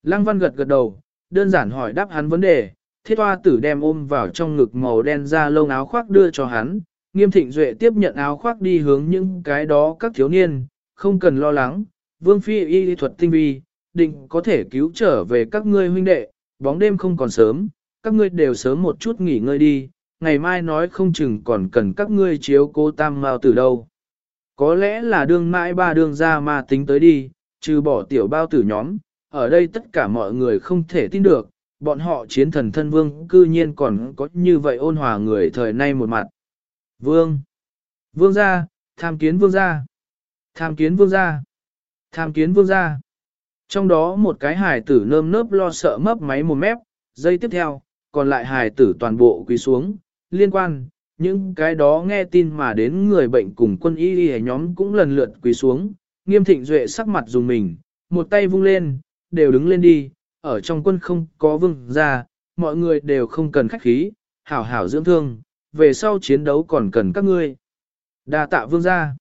Lăng văn gật gật đầu, đơn giản hỏi đáp hắn vấn đề, thiết hoa tử đem ôm vào trong ngực màu đen ra lông áo khoác đưa cho hắn, nghiêm thịnh duệ tiếp nhận áo khoác đi hướng những cái đó các thiếu niên, không cần lo lắng, vương phi y thuật tinh vi, định có thể cứu trở về các ngươi huynh đệ, bóng đêm không còn sớm, các ngươi đều sớm một chút nghỉ ngơi đi, ngày mai nói không chừng còn cần các ngươi chiếu cố tam mao từ đâu. Có lẽ là đương mãi ba đương ra mà tính tới đi, trừ bỏ tiểu bao tử nhóm, ở đây tất cả mọi người không thể tin được, bọn họ chiến thần thân vương cư nhiên còn có như vậy ôn hòa người thời nay một mặt. Vương! Vương gia! Tham kiến vương gia! Tham kiến vương gia! Tham kiến vương gia! Trong đó một cái hài tử nơm nớp lo sợ mấp máy một mép, giây tiếp theo, còn lại hài tử toàn bộ quỳ xuống, liên quan, những cái đó nghe tin mà đến người bệnh cùng quân y y nhóm cũng lần lượt quỳ xuống, nghiêm thịnh duệ sắc mặt dùng mình, một tay vung lên, đều đứng lên đi, ở trong quân không có vương ra, mọi người đều không cần khách khí, hảo hảo dưỡng thương, về sau chiến đấu còn cần các ngươi. đa tạ vương ra.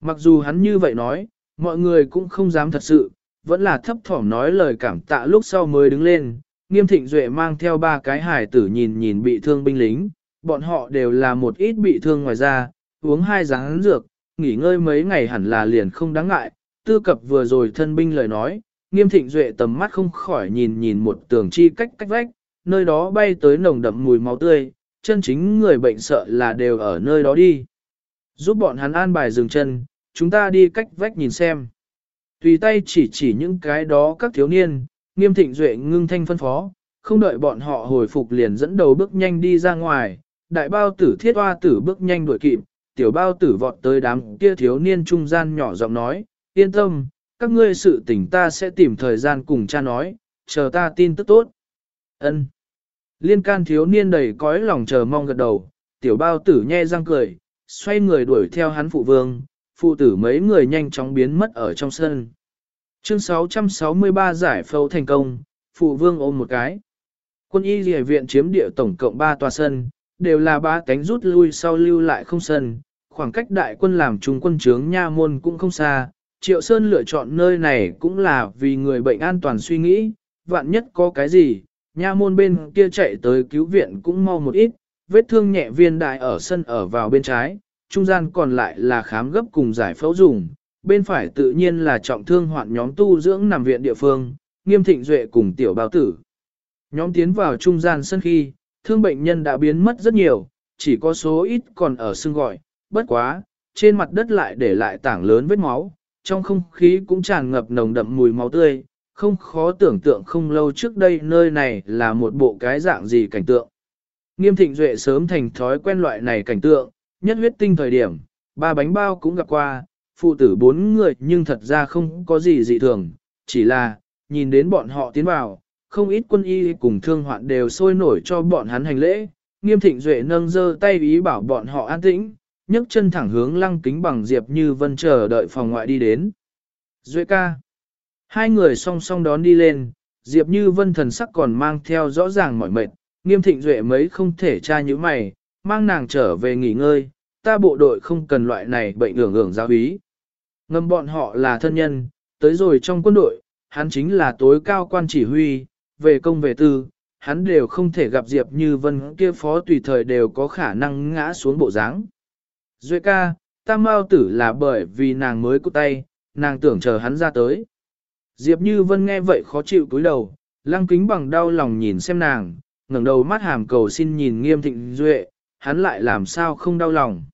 Mặc dù hắn như vậy nói, mọi người cũng không dám thật sự, vẫn là thấp thỏm nói lời cảm tạ lúc sau mới đứng lên. Nghiêm thịnh duệ mang theo ba cái hải tử nhìn nhìn bị thương binh lính, bọn họ đều là một ít bị thương ngoài da, uống hai dáng dược, nghỉ ngơi mấy ngày hẳn là liền không đáng ngại. Tư cập vừa rồi thân binh lời nói, nghiêm thịnh duệ tầm mắt không khỏi nhìn nhìn một tường chi cách cách vách, nơi đó bay tới nồng đậm mùi máu tươi, chân chính người bệnh sợ là đều ở nơi đó đi. Giúp bọn hắn an bài dừng chân, chúng ta đi cách vách nhìn xem. Tùy tay chỉ chỉ những cái đó các thiếu niên, nghiêm thịnh duệ ngưng thanh phân phó, không đợi bọn họ hồi phục liền dẫn đầu bước nhanh đi ra ngoài, đại bao tử thiết hoa tử bước nhanh đuổi kịp, tiểu bao tử vọt tới đám kia thiếu niên trung gian nhỏ giọng nói, yên tâm, các ngươi sự tình ta sẽ tìm thời gian cùng cha nói, chờ ta tin tức tốt. Ân. Liên can thiếu niên đầy cõi lòng chờ mong gật đầu, tiểu bao tử nhe răng cười, xoay người đuổi theo hắn phụ vương, phụ tử mấy người nhanh chóng biến mất ở trong sân. Chương 663 giải phẫu thành công, phụ vương ôm một cái. Quân y rìa viện chiếm địa tổng cộng 3 tòa sân, đều là ba cánh rút lui sau lưu lại không sân, khoảng cách đại quân làm trung quân trướng nha môn cũng không xa. Triệu Sơn lựa chọn nơi này cũng là vì người bệnh an toàn suy nghĩ, vạn nhất có cái gì, nha môn bên kia chạy tới cứu viện cũng mau một ít, vết thương nhẹ viên đại ở sân ở vào bên trái, trung gian còn lại là khám gấp cùng giải phẫu dùng, bên phải tự nhiên là trọng thương hoạn nhóm tu dưỡng nằm viện địa phương, nghiêm thịnh duệ cùng tiểu bào tử. Nhóm tiến vào trung gian sân khi, thương bệnh nhân đã biến mất rất nhiều, chỉ có số ít còn ở xương gọi, bất quá, trên mặt đất lại để lại tảng lớn vết máu, trong không khí cũng tràn ngập nồng đậm mùi máu tươi, không khó tưởng tượng không lâu trước đây nơi này là một bộ cái dạng gì cảnh tượng. Nghiêm thịnh duệ sớm thành thói quen loại này cảnh tượng, nhất huyết tinh thời điểm, ba bánh bao cũng gặp qua, phụ tử bốn người nhưng thật ra không có gì dị thường, chỉ là, nhìn đến bọn họ tiến vào, không ít quân y cùng thương hoạn đều sôi nổi cho bọn hắn hành lễ, nghiêm thịnh duệ nâng dơ tay ý bảo bọn họ an tĩnh, nhấc chân thẳng hướng lăng kính bằng diệp như vân chờ đợi phòng ngoại đi đến. Duệ ca. Hai người song song đón đi lên, diệp như vân thần sắc còn mang theo rõ ràng mỏi mệt, nghiêm thịnh duệ mấy không thể tra như mày, mang nàng trở về nghỉ ngơi, ta bộ đội không cần loại này bệnh ưởng ưởng giáo ý. Ngầm bọn họ là thân nhân, tới rồi trong quân đội, hắn chính là tối cao quan chỉ huy, về công về tư, hắn đều không thể gặp Diệp Như Vân kia phó tùy thời đều có khả năng ngã xuống bộ dáng. Duệ ca, tam mao tử là bởi vì nàng mới cút tay, nàng tưởng chờ hắn ra tới. Diệp Như Vân nghe vậy khó chịu cúi đầu, lăng kính bằng đau lòng nhìn xem nàng, ngẩng đầu mắt hàm cầu xin nhìn nghiêm thịnh duệ, hắn lại làm sao không đau lòng.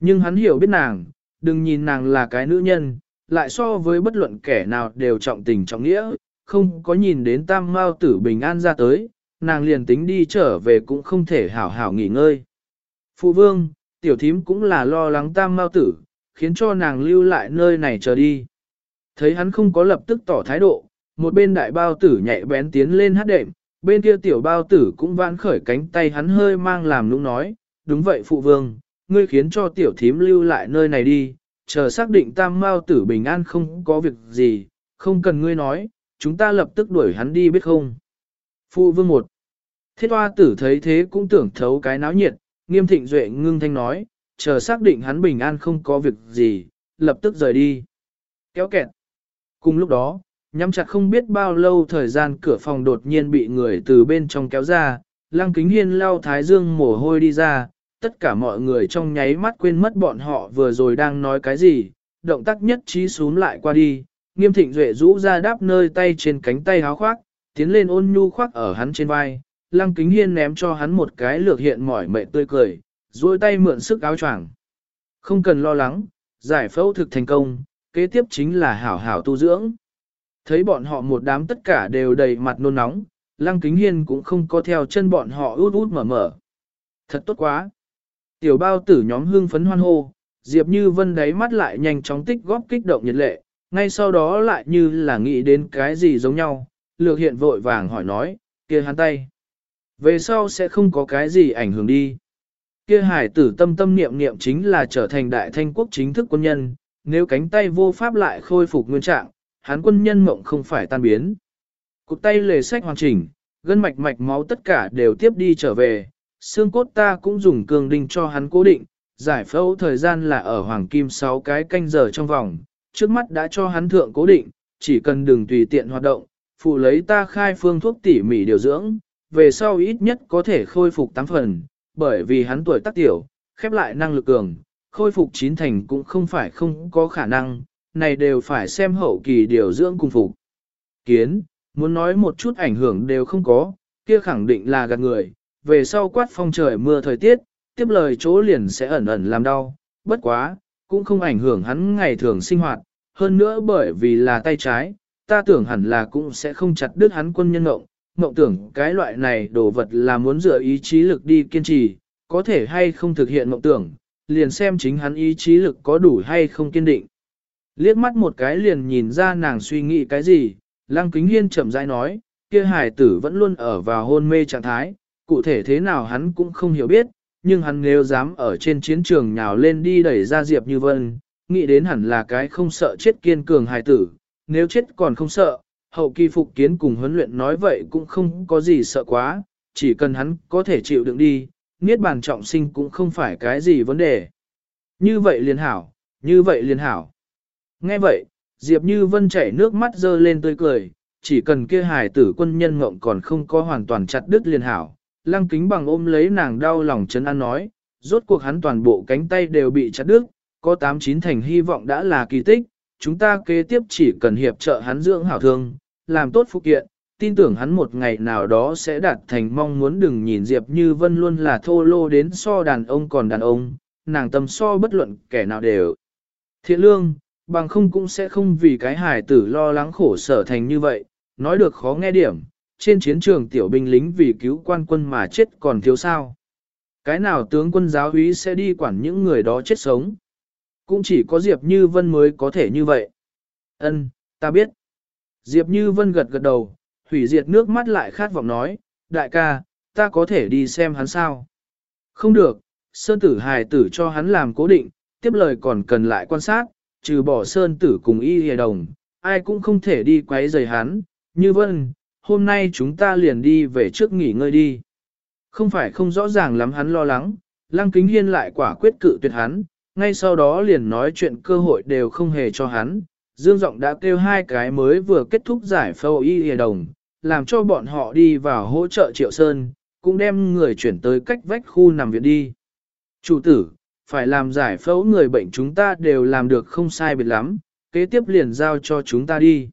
Nhưng hắn hiểu biết nàng, đừng nhìn nàng là cái nữ nhân, lại so với bất luận kẻ nào đều trọng tình trọng nghĩa, không có nhìn đến tam mao tử bình an ra tới, nàng liền tính đi trở về cũng không thể hảo hảo nghỉ ngơi. Phụ vương, tiểu thím cũng là lo lắng tam mao tử, khiến cho nàng lưu lại nơi này chờ đi. Thấy hắn không có lập tức tỏ thái độ, một bên đại bao tử nhạy bén tiến lên hát đệm, bên kia tiểu bao tử cũng vãn khởi cánh tay hắn hơi mang làm nũng nói, đúng vậy phụ vương, ngươi khiến cho tiểu thím lưu lại nơi này đi, chờ xác định tam mao tử bình an không có việc gì, không cần ngươi nói, chúng ta lập tức đuổi hắn đi biết không. Phụ vương một, thiết hoa tử thấy thế cũng tưởng thấu cái náo nhiệt, nghiêm thịnh duệ ngưng thanh nói, chờ xác định hắn bình an không có việc gì, lập tức rời đi. Kéo kẹt. Cùng lúc đó, nhắm chặt không biết bao lâu thời gian cửa phòng đột nhiên bị người từ bên trong kéo ra, lăng kính hiên lao thái dương mồ hôi đi ra, tất cả mọi người trong nháy mắt quên mất bọn họ vừa rồi đang nói cái gì, động tác nhất trí xuống lại qua đi, nghiêm thịnh duệ rũ ra đáp nơi tay trên cánh tay háo khoác, tiến lên ôn nhu khoác ở hắn trên vai, lăng kính hiên ném cho hắn một cái lược hiện mỏi mệt tươi cười, duỗi tay mượn sức áo choàng. Không cần lo lắng, giải phẫu thực thành công, kế tiếp chính là hảo hảo tu dưỡng. Thấy bọn họ một đám tất cả đều đầy mặt nôn nóng, lăng kính hiên cũng không có theo chân bọn họ út út mở mở. Thật tốt quá. Tiểu bao tử nhóm hương phấn hoan hô, Diệp Như Vân đáy mắt lại nhanh chóng tích góp kích động nhiệt lệ, ngay sau đó lại như là nghĩ đến cái gì giống nhau, lược hiện vội vàng hỏi nói, kia hắn tay. Về sau sẽ không có cái gì ảnh hưởng đi. Kia hải tử tâm tâm niệm niệm chính là trở thành đại thanh quốc chính thức quân nhân, nếu cánh tay vô pháp lại khôi phục nguyên trạng, hắn quân nhân mộng không phải tan biến. Cục tay lề sách hoàn chỉnh, gân mạch mạch máu tất cả đều tiếp đi trở về, xương cốt ta cũng dùng cường đinh cho hắn cố định, giải phẫu thời gian là ở hoàng kim 6 cái canh giờ trong vòng, trước mắt đã cho hắn thượng cố định, chỉ cần đừng tùy tiện hoạt động, phụ lấy ta khai phương thuốc tỉ mỉ điều dưỡng, về sau ít nhất có thể khôi phục 8 phần, bởi vì hắn tuổi tác tiểu, khép lại năng lực cường, khôi phục chín thành cũng không phải không có khả năng, này đều phải xem hậu kỳ điều dưỡng cùng phục. Kiến, muốn nói một chút ảnh hưởng đều không có, kia khẳng định là gạt người, về sau quát phong trời mưa thời tiết, tiếp lời chỗ liền sẽ ẩn ẩn làm đau, bất quá, cũng không ảnh hưởng hắn ngày thường sinh hoạt, hơn nữa bởi vì là tay trái, ta tưởng hẳn là cũng sẽ không chặt đứt hắn quân nhân ngộng, ngộng tưởng cái loại này đồ vật là muốn dựa ý chí lực đi kiên trì, có thể hay không thực hiện ngộng tưởng, liền xem chính hắn ý chí lực có đủ hay không kiên định. Liếc mắt một cái liền nhìn ra nàng suy nghĩ cái gì, Lăng Kính Hiên chậm rãi nói, kia hải tử vẫn luôn ở vào hôn mê trạng thái, cụ thể thế nào hắn cũng không hiểu biết, nhưng hắn nếu dám ở trên chiến trường nhào lên đi đẩy ra Diệp Như Vân, nghĩ đến hẳn là cái không sợ chết kiên cường hài tử, nếu chết còn không sợ, hậu kỳ phục kiến cùng huấn luyện nói vậy cũng không có gì sợ quá, chỉ cần hắn có thể chịu đựng đi, niết bàn trọng sinh cũng không phải cái gì vấn đề. Như vậy liền hảo, như vậy liền hảo. Nghe vậy, Diệp Như Vân chảy nước mắt dơ lên tươi cười, chỉ cần kia hài tử quân nhân ngộng còn không có hoàn toàn chặt đứt liền hảo. Lăng kính bằng ôm lấy nàng đau lòng chấn an nói, rốt cuộc hắn toàn bộ cánh tay đều bị chặt đứt, có tám chín thành hy vọng đã là kỳ tích, chúng ta kế tiếp chỉ cần hiệp trợ hắn dưỡng hảo thương, làm tốt phụ kiện, tin tưởng hắn một ngày nào đó sẽ đạt thành mong muốn đừng nhìn Diệp Như Vân luôn là thô lô đến so đàn ông còn đàn ông, nàng tâm so bất luận kẻ nào đều. Thiện lương, bằng không cũng sẽ không vì cái hài tử lo lắng khổ sở thành như vậy, nói được khó nghe điểm, trên chiến trường tiểu binh lính vì cứu quan quân mà chết còn thiếu sao. Cái nào tướng quân giáo úy sẽ đi quản những người đó chết sống. Cũng chỉ có Diệp Như Vân mới có thể như vậy. Ân, ta biết. Diệp Như Vân gật gật đầu, hủy diệt nước mắt lại khát vọng nói, đại ca, ta có thể đi xem hắn sao? Không được, Sơn Tử hài tử cho hắn làm cố định, tiếp lời còn cần lại quan sát, trừ bỏ Sơn Tử cùng y hề đồng, ai cũng không thể đi quấy rầy hắn, như vân, hôm nay chúng ta liền đi về trước nghỉ ngơi đi. Không phải không rõ ràng lắm hắn lo lắng, Lăng Kính Hiên lại quả quyết cự tuyệt hắn, ngay sau đó liền nói chuyện cơ hội đều không hề cho hắn. Dương Giọng đã kêu hai cái mới vừa kết thúc giải phẫu y hề đồng, làm cho bọn họ đi vào hỗ trợ Triệu Sơn, cũng đem người chuyển tới cách vách khu nằm viện đi. Chủ tử, phải làm giải phẫu người bệnh chúng ta đều làm được không sai biệt lắm, kế tiếp liền giao cho chúng ta đi.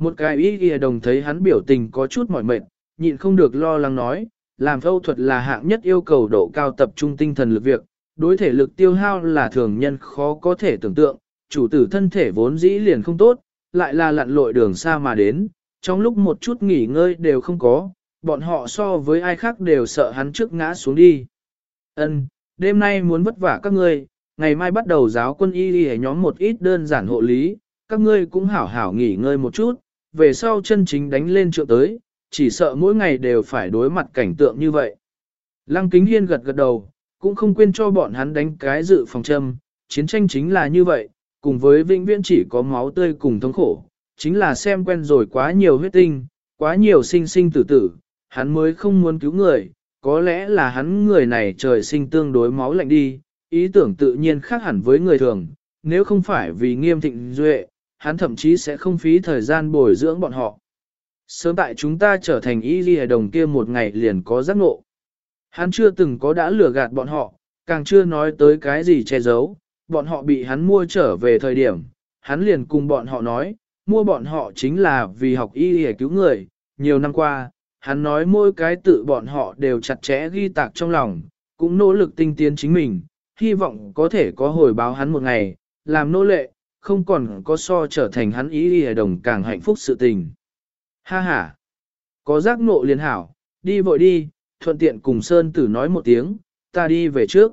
Một cái ý ghi đồng thấy hắn biểu tình có chút mỏi mệt, nhịn không được lo lắng nói, làm phẫu thuật là hạng nhất yêu cầu độ cao tập trung tinh thần lực việc, đối thể lực tiêu hao là thường nhân khó có thể tưởng tượng, chủ tử thân thể vốn dĩ liền không tốt, lại là lặn lội đường xa mà đến, trong lúc một chút nghỉ ngơi đều không có, bọn họ so với ai khác đều sợ hắn trước ngã xuống đi. Ân, đêm nay muốn vất vả các ngươi, ngày mai bắt đầu giáo quân y đi nhóm một ít đơn giản hộ lý, các ngươi cũng hảo hảo nghỉ ngơi một chút, về sau chân chính đánh lên trượng tới, chỉ sợ mỗi ngày đều phải đối mặt cảnh tượng như vậy. Lăng kính hiên gật gật đầu, cũng không quên cho bọn hắn đánh cái dự phòng châm, chiến tranh chính là như vậy, cùng với vĩnh viễn chỉ có máu tươi cùng thống khổ, chính là xem quen rồi quá nhiều huyết tinh, quá nhiều sinh sinh tử tử, hắn mới không muốn cứu người, có lẽ là hắn người này trời sinh tương đối máu lạnh đi, ý tưởng tự nhiên khác hẳn với người thường, nếu không phải vì nghiêm thịnh duệ, hắn thậm chí sẽ không phí thời gian bồi dưỡng bọn họ. Sớm tại chúng ta trở thành y ghi đồng kia một ngày liền có giác ngộ. Hắn chưa từng có đã lừa gạt bọn họ, càng chưa nói tới cái gì che giấu, bọn họ bị hắn mua trở về thời điểm, hắn liền cùng bọn họ nói, mua bọn họ chính là vì học y để cứu người, nhiều năm qua, hắn nói mỗi cái tự bọn họ đều chặt chẽ ghi tạc trong lòng, cũng nỗ lực tinh tiến chính mình, hy vọng có thể có hồi báo hắn một ngày, làm nô lệ, không còn có so trở thành hắn ý y đồng càng hạnh phúc sự tình. Ha ha! Có giác ngộ liền hảo, đi vội đi, thuận tiện cùng Sơn Tử nói một tiếng, ta đi về trước.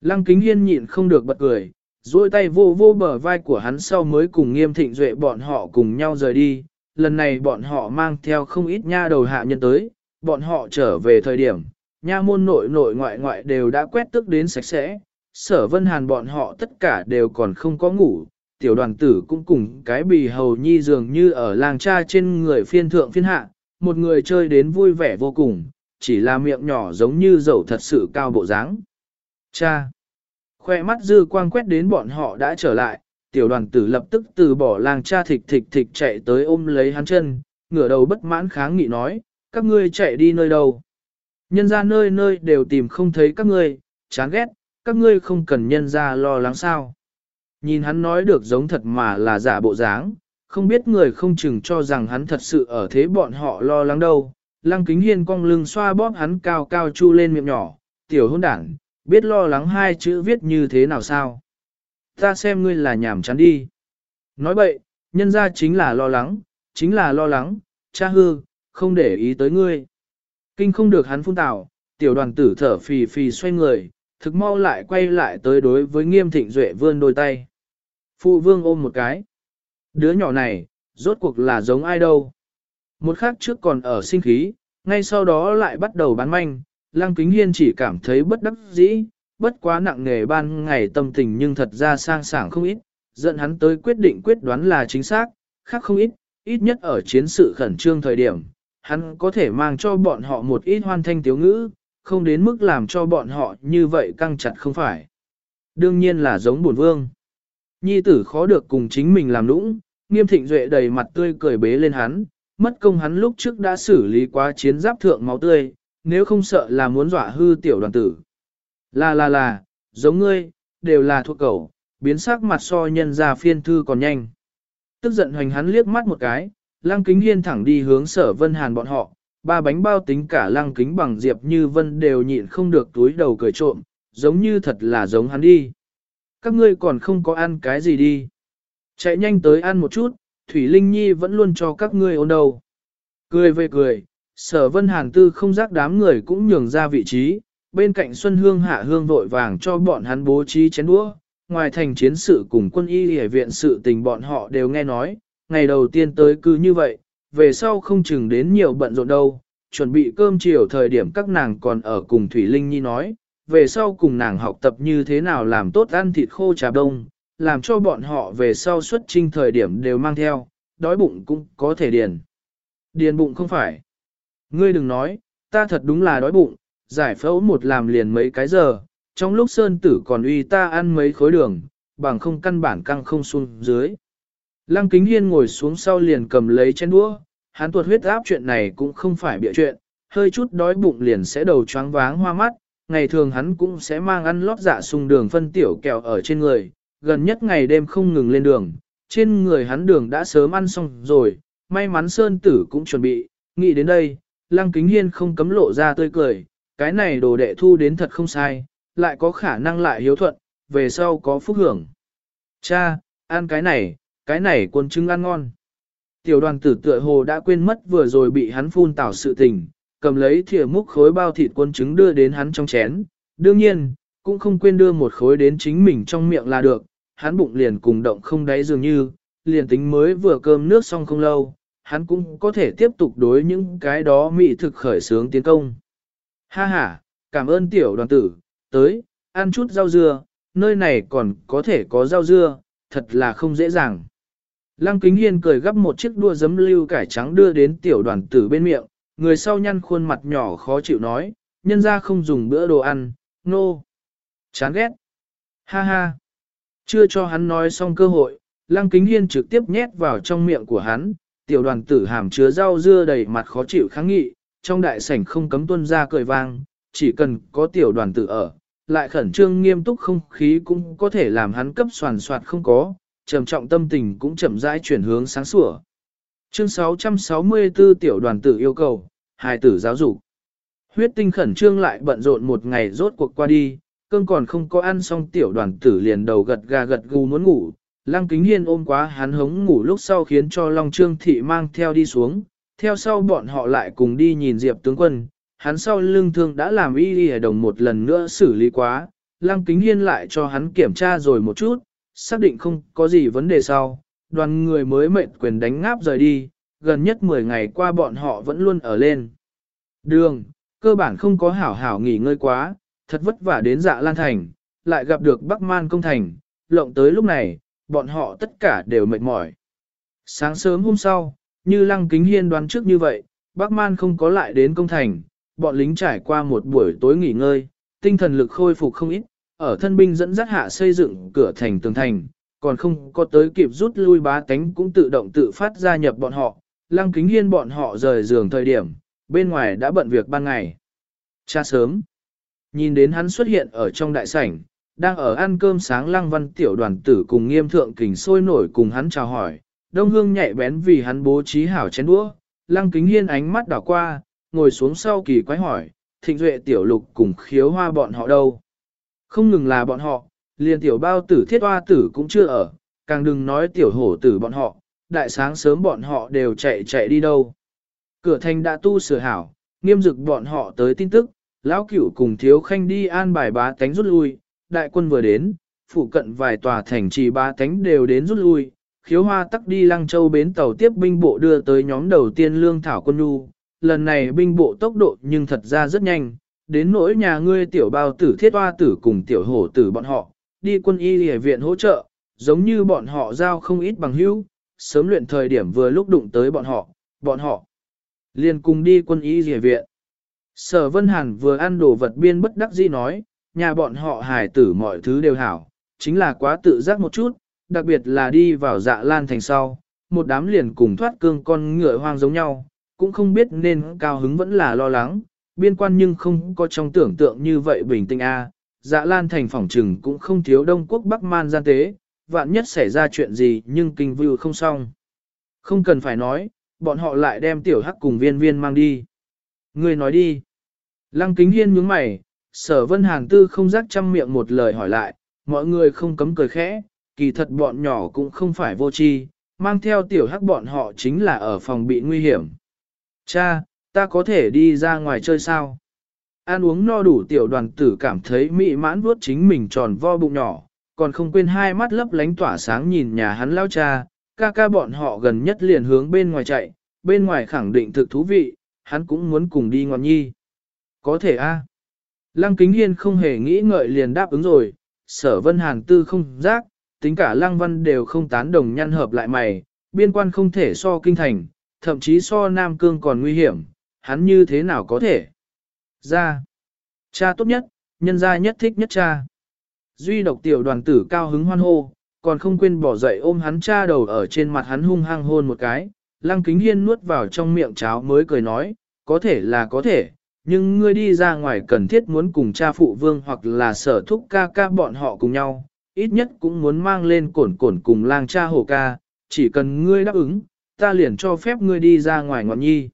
Lăng kính hiên nhịn không được bật cười, duỗi tay vô vô bờ vai của hắn sau mới cùng nghiêm thịnh duệ bọn họ cùng nhau rời đi. Lần này bọn họ mang theo không ít nha đầu hạ nhân tới, bọn họ trở về thời điểm, nha môn nội nội ngoại ngoại đều đã quét tức đến sạch sẽ. Sở vân hàn bọn họ tất cả đều còn không có ngủ, tiểu đoàn tử cũng cùng cái bì hầu nhi dường như ở làng cha trên người phiên thượng phiên hạ, một người chơi đến vui vẻ vô cùng, chỉ là miệng nhỏ giống như dầu thật sự cao bộ dáng. Cha! Khoe mắt dư quang quét đến bọn họ đã trở lại, tiểu đoàn tử lập tức từ bỏ làng cha thịch thịch thịch chạy tới ôm lấy hắn chân, ngửa đầu bất mãn kháng nghị nói, các ngươi chạy đi nơi đâu. Nhân ra nơi nơi đều tìm không thấy các ngươi, chán ghét, các ngươi không cần nhân ra lo lắng sao. Nhìn hắn nói được giống thật mà là giả bộ dáng, không biết người không chừng cho rằng hắn thật sự ở thế bọn họ lo lắng đâu. Lăng kính hiên cong lưng xoa bóp hắn cao cao chu lên miệng nhỏ, tiểu hôn đảng, biết lo lắng hai chữ viết như thế nào sao. Ta xem ngươi là nhảm chán đi. Nói bậy, nhân ra chính là lo lắng, chính là lo lắng, cha hư, không để ý tới ngươi. Kinh không được hắn phun tạo, tiểu đoàn tử thở phì phì xoay người, thực mau lại quay lại tới đối với nghiêm thịnh duệ vươn đôi tay. Phụ vương ôm một cái. Đứa nhỏ này, rốt cuộc là giống ai đâu. Một khắc trước còn ở sinh khí, ngay sau đó lại bắt đầu bán manh, Lăng Kính Hiên chỉ cảm thấy bất đắc dĩ, bất quá nặng nghề ban ngày tâm tình nhưng thật ra sang sảng không ít, dẫn hắn tới quyết định quyết đoán là chính xác, khác không ít, ít nhất ở chiến sự khẩn trương thời điểm, hắn có thể mang cho bọn họ một ít hoan thanh tiếu ngữ, không đến mức làm cho bọn họ như vậy căng chặt không phải. Đương nhiên là giống bổn vương. Nhi tử khó được cùng chính mình làm nũng, nghiêm thịnh duệ đầy mặt tươi cười bế lên hắn, mất công hắn lúc trước đã xử lý quá chiến giáp thượng máu tươi, nếu không sợ là muốn dọa hư tiểu đoàn tử. Là là là, giống ngươi, đều là thuộc cầu, biến sắc mặt so nhân ra phiên thư còn nhanh. Tức giận hoành hắn liếc mắt một cái, lăng kính hiên thẳng đi hướng sở vân hàn bọn họ, ba bánh bao tính cả lăng kính bằng diệp như vân đều nhịn không được túi đầu cười trộm, giống như thật là giống hắn đi. Các ngươi còn không có ăn cái gì đi. Chạy nhanh tới ăn một chút, Thủy Linh Nhi vẫn luôn cho các ngươi ôn đầu. Cười về cười, sở vân hàn tư không giác đám người cũng nhường ra vị trí, bên cạnh Xuân Hương hạ hương vội vàng cho bọn hắn bố trí chén đũa. Ngoài thành chiến sự cùng quân y hệ viện sự tình bọn họ đều nghe nói, ngày đầu tiên tới cứ như vậy, về sau không chừng đến nhiều bận rộn đâu, chuẩn bị cơm chiều thời điểm các nàng còn ở cùng Thủy Linh Nhi nói, về sau cùng nàng học tập như thế nào làm tốt ăn thịt khô trà đông, làm cho bọn họ về sau xuất trinh thời điểm đều mang theo, đói bụng cũng có thể điền. Điền bụng không phải. Ngươi đừng nói, ta thật đúng là đói bụng, giải phẫu một làm liền mấy cái giờ, trong lúc sơn tử còn uy ta ăn mấy khối đường, bằng không căn bản căng không xuống dưới. Lăng kính hiên ngồi xuống sau liền cầm lấy chén đũa, hắn tuột huyết áp chuyện này cũng không phải bịa chuyện, hơi chút đói bụng liền sẽ đầu choáng váng hoa mắt, ngày thường hắn cũng sẽ mang ăn lót dạ sung đường phân tiểu kẹo ở trên người, gần nhất ngày đêm không ngừng lên đường, trên người hắn đường đã sớm ăn xong rồi, may mắn Sơn Tử cũng chuẩn bị, nghĩ đến đây, Lăng Kính Hiên không cấm lộ ra tươi cười, cái này đồ đệ thu đến thật không sai, lại có khả năng lại hiếu thuận, về sau có phúc hưởng. Cha, ăn cái này, cái này quân trứng ăn ngon. Tiểu đoàn tử tựa hồ đã quên mất vừa rồi bị hắn phun tảo sự tình, cầm lấy thìa múc khối bao thịt quân trứng đưa đến hắn trong chén. Đương nhiên, cũng không quên đưa một khối đến chính mình trong miệng là được, hắn bụng liền cùng động không đáy dường như, liền tính mới vừa cơm nước xong không lâu, hắn cũng có thể tiếp tục đối những cái đó mỹ thực khởi sướng tiến công. Ha ha, cảm ơn tiểu đoàn tử, tới, ăn chút rau dưa, nơi này còn có thể có rau dưa, thật là không dễ dàng. Lăng Kính Hiên cười gấp một chiếc đua giấm lưu cải trắng đưa đến tiểu đoàn tử bên miệng, người sau nhăn khuôn mặt nhỏ khó chịu nói, nhân ra không dùng bữa đồ ăn, nô. No. Chán ghét. Ha ha. Chưa cho hắn nói xong cơ hội, Lăng Kính Hiên trực tiếp nhét vào trong miệng của hắn, tiểu đoàn tử hàm chứa rau dưa đầy mặt khó chịu kháng nghị, trong đại sảnh không cấm tuân ra cười vang, chỉ cần có tiểu đoàn tử ở, lại khẩn trương nghiêm túc không khí cũng có thể làm hắn cấp soàn soạt không có, trầm trọng tâm tình cũng chậm rãi chuyển hướng sáng sủa. Chương 664 tiểu đoàn tử yêu cầu, hài tử giáo dục. Huyết tinh khẩn trương lại bận rộn một ngày rốt cuộc qua đi, cơm còn không có ăn xong tiểu đoàn tử liền đầu gật gà gật gù muốn ngủ. Lăng kính hiên ôm quá hắn hống ngủ lúc sau khiến cho Long Trương Thị mang theo đi xuống, theo sau bọn họ lại cùng đi nhìn Diệp tướng quân, hắn sau lưng thương đã làm y y đồng một lần nữa xử lý quá, Lăng kính hiên lại cho hắn kiểm tra rồi một chút, xác định không có gì vấn đề sau, đoàn người mới mệt quyền đánh ngáp rời đi, gần nhất 10 ngày qua bọn họ vẫn luôn ở lên. Đường, cơ bản không có hảo hảo nghỉ ngơi quá, thật vất vả đến dạ lan thành, lại gặp được Bắc Man công thành, lộng tới lúc này, bọn họ tất cả đều mệt mỏi. Sáng sớm hôm sau, như Lăng Kính Hiên đoán trước như vậy, Bắc Man không có lại đến công thành, bọn lính trải qua một buổi tối nghỉ ngơi, tinh thần lực khôi phục không ít, ở thân binh dẫn dắt hạ xây dựng cửa thành tường thành, còn không có tới kịp rút lui bá tánh cũng tự động tự phát gia nhập bọn họ, Lăng Kính Hiên bọn họ rời giường thời điểm, bên ngoài đã bận việc ban ngày. Cha sớm, nhìn đến hắn xuất hiện ở trong đại sảnh, đang ở ăn cơm sáng Lăng Văn tiểu đoàn tử cùng nghiêm thượng kình sôi nổi cùng hắn chào hỏi, đông hương nhạy bén vì hắn bố trí hảo chén đũa, Lăng Kính Hiên ánh mắt đảo qua, ngồi xuống sau kỳ quái hỏi, thịnh duệ tiểu lục cùng khiếu hoa bọn họ đâu. Không ngừng là bọn họ, liền tiểu bao tử thiết hoa tử cũng chưa ở, càng đừng nói tiểu hổ tử bọn họ, đại sáng sớm bọn họ đều chạy chạy đi đâu. Cửa thành đã tu sửa hảo, nghiêm dực bọn họ tới tin tức, lão cửu cùng thiếu khanh đi an bài bá tánh rút lui, đại quân vừa đến, phụ cận vài tòa thành trì bá tánh đều đến rút lui, khiếu hoa tắc đi lăng châu bến tàu tiếp binh bộ đưa tới nhóm đầu tiên lương thảo quân nhu, lần này binh bộ tốc độ nhưng thật ra rất nhanh, đến nỗi nhà ngươi tiểu bao tử thiết hoa tử cùng tiểu hổ tử bọn họ, đi quân y hề viện hỗ trợ, giống như bọn họ giao không ít bằng hữu, sớm luyện thời điểm vừa lúc đụng tới bọn họ, bọn họ liền cùng đi quân y hề viện. Sở Vân Hàn vừa ăn đồ vật biên bất đắc dĩ nói, nhà bọn họ hài tử mọi thứ đều hảo, chính là quá tự giác một chút, đặc biệt là đi vào dạ lan thành sau, một đám liền cùng thoát cương con ngựa hoang giống nhau, cũng không biết nên cao hứng vẫn là lo lắng, biên quan nhưng không có trong tưởng tượng như vậy bình tĩnh a. Dạ Lan thành phỏng trừng cũng không thiếu Đông Quốc Bắc Man gian tế, vạn nhất xảy ra chuyện gì nhưng kinh vưu không xong. Không cần phải nói, bọn họ lại đem tiểu hắc cùng viên viên mang đi. Người nói đi. Lăng kính hiên nhướng mày, sở vân hàng tư không rắc trăm miệng một lời hỏi lại, mọi người không cấm cười khẽ, kỳ thật bọn nhỏ cũng không phải vô tri, mang theo tiểu hắc bọn họ chính là ở phòng bị nguy hiểm. Cha, ta có thể đi ra ngoài chơi sao? Ăn uống no đủ tiểu đoàn tử cảm thấy mị mãn vuốt chính mình tròn vo bụng nhỏ, còn không quên hai mắt lấp lánh tỏa sáng nhìn nhà hắn lao cha, ca ca bọn họ gần nhất liền hướng bên ngoài chạy, bên ngoài khẳng định thực thú vị, hắn cũng muốn cùng đi ngọn nhi. Có thể a. Lăng Kính Hiên không hề nghĩ ngợi liền đáp ứng rồi, sở vân hàn tư không giác, tính cả lăng văn đều không tán đồng nhăn hợp lại mày, biên quan không thể so kinh thành, thậm chí so Nam Cương còn nguy hiểm, hắn như thế nào có thể? Ra. Cha tốt nhất, nhân gia nhất thích nhất cha. Duy độc tiểu đoàn tử cao hứng hoan hô, còn không quên bỏ dậy ôm hắn cha đầu ở trên mặt hắn hung hăng hôn một cái. Lăng kính hiên nuốt vào trong miệng cháo mới cười nói, có thể là có thể, nhưng ngươi đi ra ngoài cần thiết muốn cùng cha phụ vương hoặc là sở thúc ca ca bọn họ cùng nhau, ít nhất cũng muốn mang lên cổn cổn cùng lang cha hồ ca, chỉ cần ngươi đáp ứng, ta liền cho phép ngươi đi ra ngoài ngọn nhi.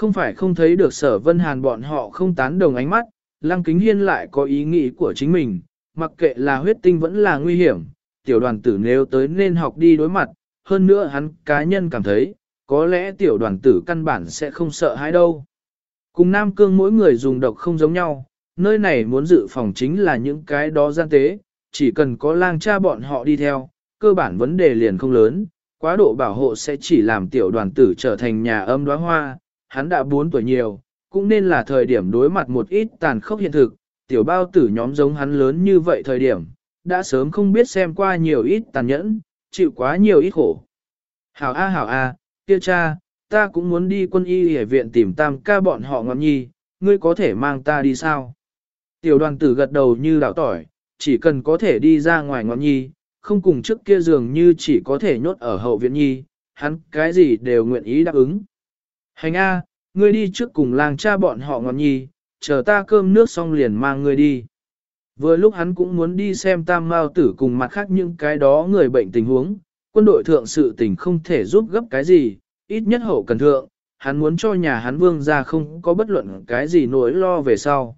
Không phải không thấy được sở vân hàn bọn họ không tán đồng ánh mắt, lăng kính hiên lại có ý nghĩ của chính mình, mặc kệ là huyết tinh vẫn là nguy hiểm, tiểu đoàn tử nếu tới nên học đi đối mặt, hơn nữa hắn cá nhân cảm thấy, có lẽ tiểu đoàn tử căn bản sẽ không sợ hãi đâu. Cùng Nam Cương mỗi người dùng độc không giống nhau, nơi này muốn dự phòng chính là những cái đó gian tế, chỉ cần có lang cha bọn họ đi theo, cơ bản vấn đề liền không lớn, quá độ bảo hộ sẽ chỉ làm tiểu đoàn tử trở thành nhà âm đóa hoa, hắn đã 4 tuổi nhiều, cũng nên là thời điểm đối mặt một ít tàn khốc hiện thực, tiểu bao tử nhóm giống hắn lớn như vậy thời điểm, đã sớm không biết xem qua nhiều ít tàn nhẫn, chịu quá nhiều ít khổ. Hảo A hảo A, kia cha, ta cũng muốn đi quân y hệ viện tìm tam ca bọn họ ngọn nhi, ngươi có thể mang ta đi sao? Tiểu đoàn tử gật đầu như đảo tỏi, chỉ cần có thể đi ra ngoài ngọn nhi, không cùng trước kia dường như chỉ có thể nhốt ở hậu viện nhi, hắn cái gì đều nguyện ý đáp ứng. Hành A, ngươi đi trước cùng làng cha bọn họ ngọn nhi, chờ ta cơm nước xong liền mang ngươi đi. Vừa lúc hắn cũng muốn đi xem tam mao tử cùng mặt khác những cái đó người bệnh tình huống, quân đội thượng sự tình không thể giúp gấp cái gì, ít nhất hậu cần thượng, hắn muốn cho nhà hắn vương ra không có bất luận cái gì nỗi lo về sau.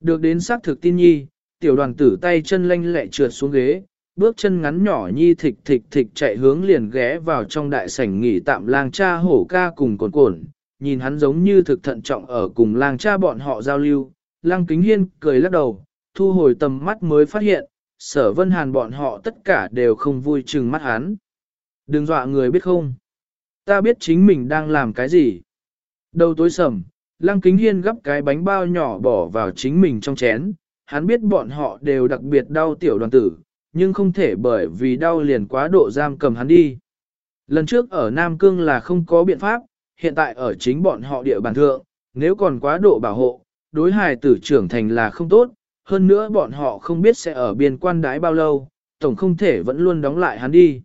Được đến xác thực tin nhi, tiểu đoàn tử tay chân lanh lẹ trượt xuống ghế, bước chân ngắn nhỏ nhi thịch thịch thịch chạy hướng liền ghé vào trong đại sảnh nghỉ tạm lang cha hổ ca cùng cồn cồn, nhìn hắn giống như thực thận trọng ở cùng lang cha bọn họ giao lưu, lang kính hiên cười lắc đầu, thu hồi tầm mắt mới phát hiện, sở vân hàn bọn họ tất cả đều không vui chừng mắt hắn. Đừng dọa người biết không? Ta biết chính mình đang làm cái gì. Đầu tối sầm, lăng kính hiên gấp cái bánh bao nhỏ bỏ vào chính mình trong chén, hắn biết bọn họ đều đặc biệt đau tiểu đoàn tử, nhưng không thể bởi vì đau liền quá độ giam cầm hắn đi. Lần trước ở Nam Cương là không có biện pháp, hiện tại ở chính bọn họ địa bàn thượng, nếu còn quá độ bảo hộ, đối hài tử trưởng thành là không tốt, hơn nữa bọn họ không biết sẽ ở biên quan đái bao lâu, tổng không thể vẫn luôn đóng lại hắn đi.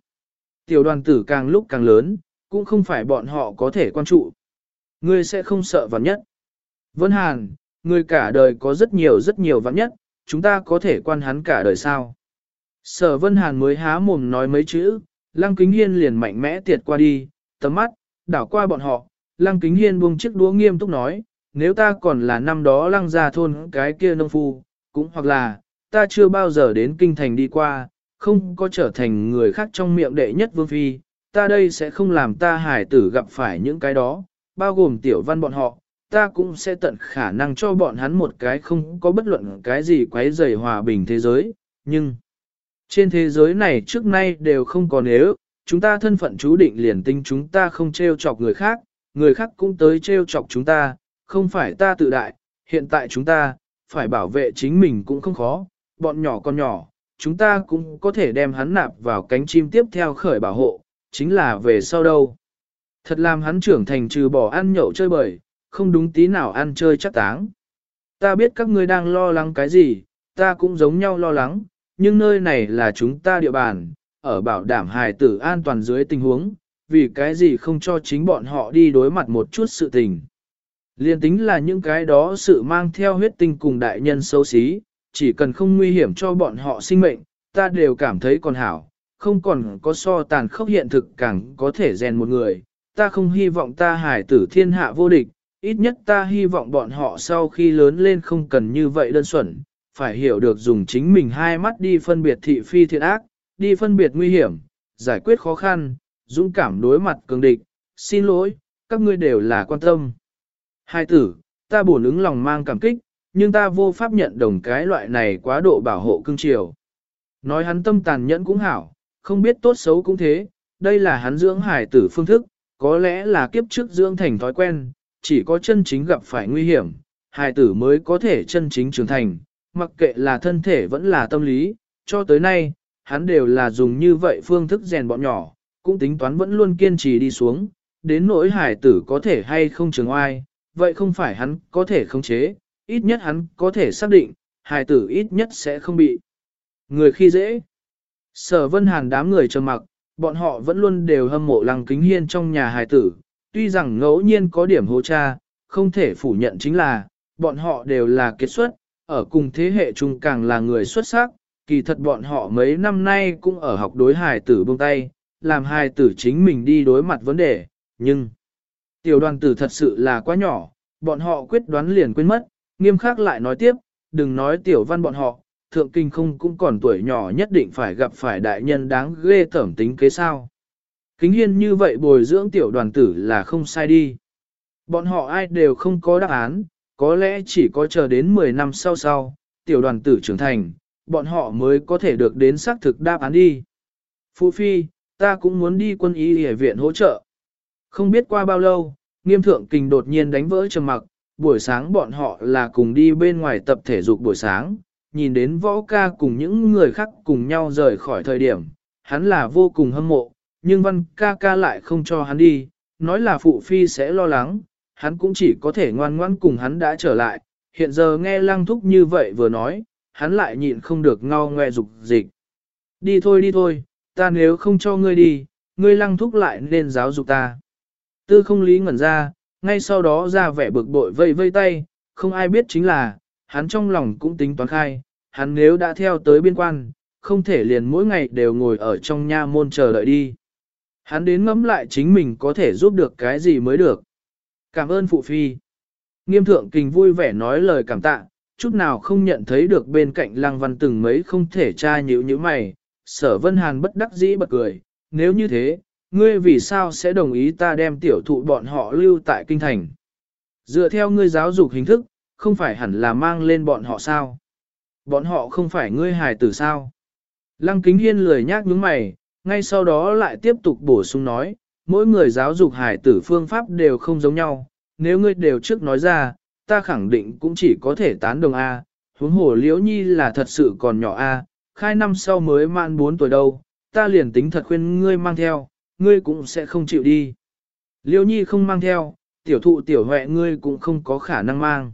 Tiểu đoàn tử càng lúc càng lớn, cũng không phải bọn họ có thể quan trụ. Ngươi sẽ không sợ vạn nhất. Vân Hàn, ngươi cả đời có rất nhiều rất nhiều vạn nhất, chúng ta có thể quan hắn cả đời sao? Sở Vân Hàn mới há mồm nói mấy chữ, Lăng Kính Hiên liền mạnh mẽ tiệt qua đi, tầm mắt, đảo qua bọn họ, Lăng Kính Hiên buông chiếc đũa nghiêm túc nói, nếu ta còn là năm đó lăng ra thôn cái kia nông phu, cũng hoặc là, ta chưa bao giờ đến kinh thành đi qua, không có trở thành người khác trong miệng đệ nhất vương phi, ta đây sẽ không làm ta hải tử gặp phải những cái đó, bao gồm tiểu văn bọn họ, ta cũng sẽ tận khả năng cho bọn hắn một cái không có bất luận cái gì quấy rầy hòa bình thế giới, nhưng trên thế giới này trước nay đều không có nếu, chúng ta thân phận chú định liền tinh chúng ta không trêu chọc người khác, người khác cũng tới trêu chọc chúng ta, không phải ta tự đại, hiện tại chúng ta, phải bảo vệ chính mình cũng không khó, bọn nhỏ con nhỏ, chúng ta cũng có thể đem hắn nạp vào cánh chim tiếp theo khởi bảo hộ, chính là về sau đâu. Thật làm hắn trưởng thành trừ bỏ ăn nhậu chơi bời, không đúng tí nào ăn chơi chắc táng. Ta biết các ngươi đang lo lắng cái gì, ta cũng giống nhau lo lắng, nhưng nơi này là chúng ta địa bàn, ở bảo đảm hài tử an toàn dưới tình huống, vì cái gì không cho chính bọn họ đi đối mặt một chút sự tình. Liên tính là những cái đó sự mang theo huyết tinh cùng đại nhân xấu xí, chỉ cần không nguy hiểm cho bọn họ sinh mệnh, ta đều cảm thấy còn hảo, không còn có so tàn khốc hiện thực càng có thể rèn một người. Ta không hy vọng ta hải tử thiên hạ vô địch, ít nhất ta hy vọng bọn họ sau khi lớn lên không cần như vậy đơn xuẩn, phải hiểu được dùng chính mình hai mắt đi phân biệt thị phi thiện ác, đi phân biệt nguy hiểm, giải quyết khó khăn, dũng cảm đối mặt cường địch. Xin lỗi, các ngươi đều là quan tâm. Hai tử, ta bổn ứng lòng mang cảm kích, nhưng ta vô pháp nhận đồng cái loại này quá độ bảo hộ cưng chiều. Nói hắn tâm tàn nhẫn cũng hảo, không biết tốt xấu cũng thế, đây là hắn dưỡng hải tử phương thức, có lẽ là kiếp trước dưỡng thành thói quen, chỉ có chân chính gặp phải nguy hiểm, hải tử mới có thể chân chính trưởng thành, mặc kệ là thân thể vẫn là tâm lý, cho tới nay, hắn đều là dùng như vậy phương thức rèn bọn nhỏ, cũng tính toán vẫn luôn kiên trì đi xuống, đến nỗi hải tử có thể hay không trường oai, vậy không phải hắn có thể khống chế, ít nhất hắn có thể xác định, Hải tử ít nhất sẽ không bị. Người khi dễ. Sở vân hàn đám người trầm mặc, bọn họ vẫn luôn đều hâm mộ lăng kính hiên trong nhà Hải tử, tuy rằng ngẫu nhiên có điểm hô cha, không thể phủ nhận chính là, bọn họ đều là kết xuất, ở cùng thế hệ chung càng là người xuất sắc, kỳ thật bọn họ mấy năm nay cũng ở học đối hài tử buông tay, làm hài tử chính mình đi đối mặt vấn đề, nhưng tiểu đoàn tử thật sự là quá nhỏ, bọn họ quyết đoán liền quên mất, nghiêm khắc lại nói tiếp, đừng nói tiểu văn bọn họ, thượng kinh không cũng còn tuổi nhỏ nhất định phải gặp phải đại nhân đáng ghê tởm tính kế sao. Kính hiên như vậy bồi dưỡng tiểu đoàn tử là không sai đi. Bọn họ ai đều không có đáp án, có lẽ chỉ có chờ đến 10 năm sau sau, tiểu đoàn tử trưởng thành, bọn họ mới có thể được đến xác thực đáp án đi. Phụ Phi, ta cũng muốn đi quân y hệ viện hỗ trợ. Không biết qua bao lâu, nghiêm thượng kình đột nhiên đánh vỡ trầm mặc, buổi sáng bọn họ là cùng đi bên ngoài tập thể dục buổi sáng, nhìn đến võ ca cùng những người khác cùng nhau rời khỏi thời điểm, hắn là vô cùng hâm mộ, nhưng văn ca ca lại không cho hắn đi, nói là phụ phi sẽ lo lắng, hắn cũng chỉ có thể ngoan ngoãn cùng hắn đã trở lại, hiện giờ nghe lăng thúc như vậy vừa nói, hắn lại nhịn không được ngao ngoe dục dịch. Đi thôi đi thôi, ta nếu không cho ngươi đi, ngươi lăng thúc lại nên giáo dục ta. Tư không lý ngẩn ra, ngay sau đó ra vẻ bực bội vây vây tay, không ai biết chính là, hắn trong lòng cũng tính toán khai, hắn nếu đã theo tới biên quan, không thể liền mỗi ngày đều ngồi ở trong nha môn chờ đợi đi. Hắn đến ngẫm lại chính mình có thể giúp được cái gì mới được. Cảm ơn phụ phi. Nghiêm thượng kình vui vẻ nói lời cảm tạ, chút nào không nhận thấy được bên cạnh lăng văn từng mấy không thể tra nhữ như mày. Sở vân hàn bất đắc dĩ bật cười, nếu như thế, ngươi vì sao sẽ đồng ý ta đem tiểu thụ bọn họ lưu tại kinh thành? Dựa theo ngươi giáo dục hình thức, không phải hẳn là mang lên bọn họ sao? Bọn họ không phải ngươi hài tử sao? Lăng kính hiên lười nhác nhướng mày, ngay sau đó lại tiếp tục bổ sung nói, mỗi người giáo dục hài tử phương pháp đều không giống nhau, nếu ngươi đều trước nói ra, ta khẳng định cũng chỉ có thể tán đồng A, huống hồ liễu nhi là thật sự còn nhỏ A, khai năm sau mới mãn 4 tuổi đâu, ta liền tính thật khuyên ngươi mang theo, ngươi cũng sẽ không chịu đi. liễu nhi không mang theo, tiểu thụ tiểu huệ ngươi cũng không có khả năng mang.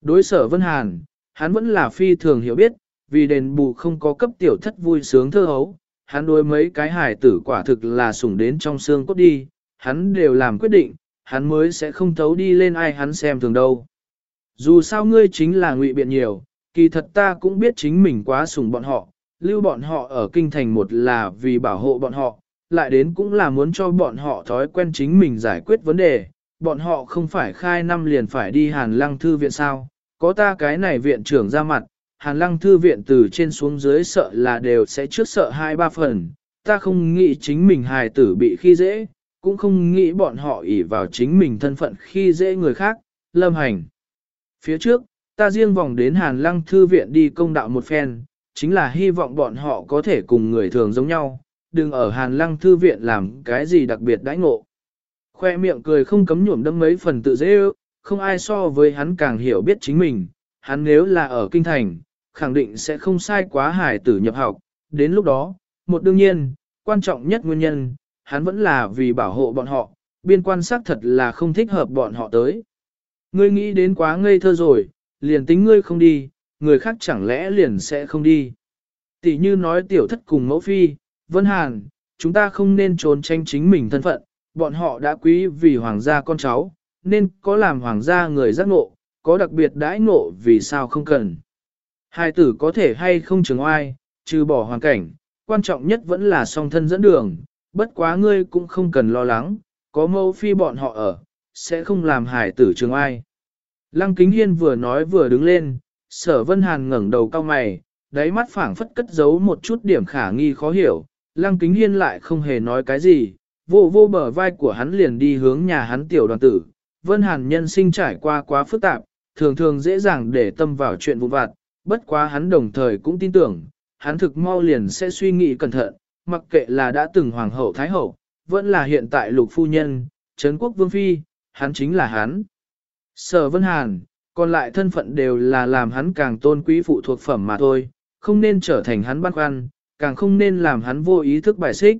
Đối sở Vân Hàn, hắn vẫn là phi thường hiểu biết, vì đền bù không có cấp tiểu thất vui sướng thơ hấu, hắn đối mấy cái hài tử quả thực là sủng đến trong xương cốt đi, hắn đều làm quyết định, hắn mới sẽ không thấu đi lên ai hắn xem thường đâu. Dù sao ngươi chính là ngụy biện nhiều, kỳ thật ta cũng biết chính mình quá sủng bọn họ, lưu bọn họ ở kinh thành một là vì bảo hộ bọn họ, lại đến cũng là muốn cho bọn họ thói quen chính mình giải quyết vấn đề, bọn họ không phải khai năm liền phải đi hàn lăng thư viện sao, có ta cái này viện trưởng ra mặt, hàn lăng thư viện từ trên xuống dưới sợ là đều sẽ trước sợ hai ba phần, ta không nghĩ chính mình hài tử bị khi dễ, cũng không nghĩ bọn họ ỷ vào chính mình thân phận khi dễ người khác, lâm hành. Phía trước, ta riêng vòng đến hàn lăng thư viện đi công đạo một phen, chính là hy vọng bọn họ có thể cùng người thường giống nhau, đừng ở hàn lăng thư viện làm cái gì đặc biệt đãi ngộ. Khoe miệng cười không cấm nhuộm đâm mấy phần tự dễ ước, không ai so với hắn càng hiểu biết chính mình, hắn nếu là ở kinh thành, khẳng định sẽ không sai quá hải tử nhập học, đến lúc đó, một đương nhiên, quan trọng nhất nguyên nhân, hắn vẫn là vì bảo hộ bọn họ, biên quan xác thật là không thích hợp bọn họ tới. Ngươi nghĩ đến quá ngây thơ rồi, liền tính ngươi không đi, người khác chẳng lẽ liền sẽ không đi. Tỷ như nói tiểu thất cùng mẫu phi, Vân Hàn, chúng ta không nên trốn tranh chính mình thân phận, bọn họ đã quý vì hoàng gia con cháu, nên có làm hoàng gia người giác ngộ, có đặc biệt đãi ngộ vì sao không cần. Hai tử có thể hay không trường oai, trừ bỏ hoàn cảnh, quan trọng nhất vẫn là song thân dẫn đường, bất quá ngươi cũng không cần lo lắng, có mẫu phi bọn họ ở, sẽ không làm hải tử trường ai. Lăng Kính Hiên vừa nói vừa đứng lên, sở vân hàn ngẩng đầu cao mày, đáy mắt phảng phất cất giấu một chút điểm khả nghi khó hiểu, Lăng Kính Hiên lại không hề nói cái gì, vô vô bờ vai của hắn liền đi hướng nhà hắn tiểu đoàn tử. Vân Hàn nhân sinh trải qua quá phức tạp, thường thường dễ dàng để tâm vào chuyện vụ vặt, bất quá hắn đồng thời cũng tin tưởng, hắn thực mau liền sẽ suy nghĩ cẩn thận, mặc kệ là đã từng hoàng hậu thái hậu, vẫn là hiện tại lục phu nhân, Trấn quốc vương phi, hắn chính là hắn. Sở Vân Hàn, còn lại thân phận đều là làm hắn càng tôn quý phụ thuộc phẩm mà thôi, không nên trở thành hắn băn khoăn, càng không nên làm hắn vô ý thức bài xích.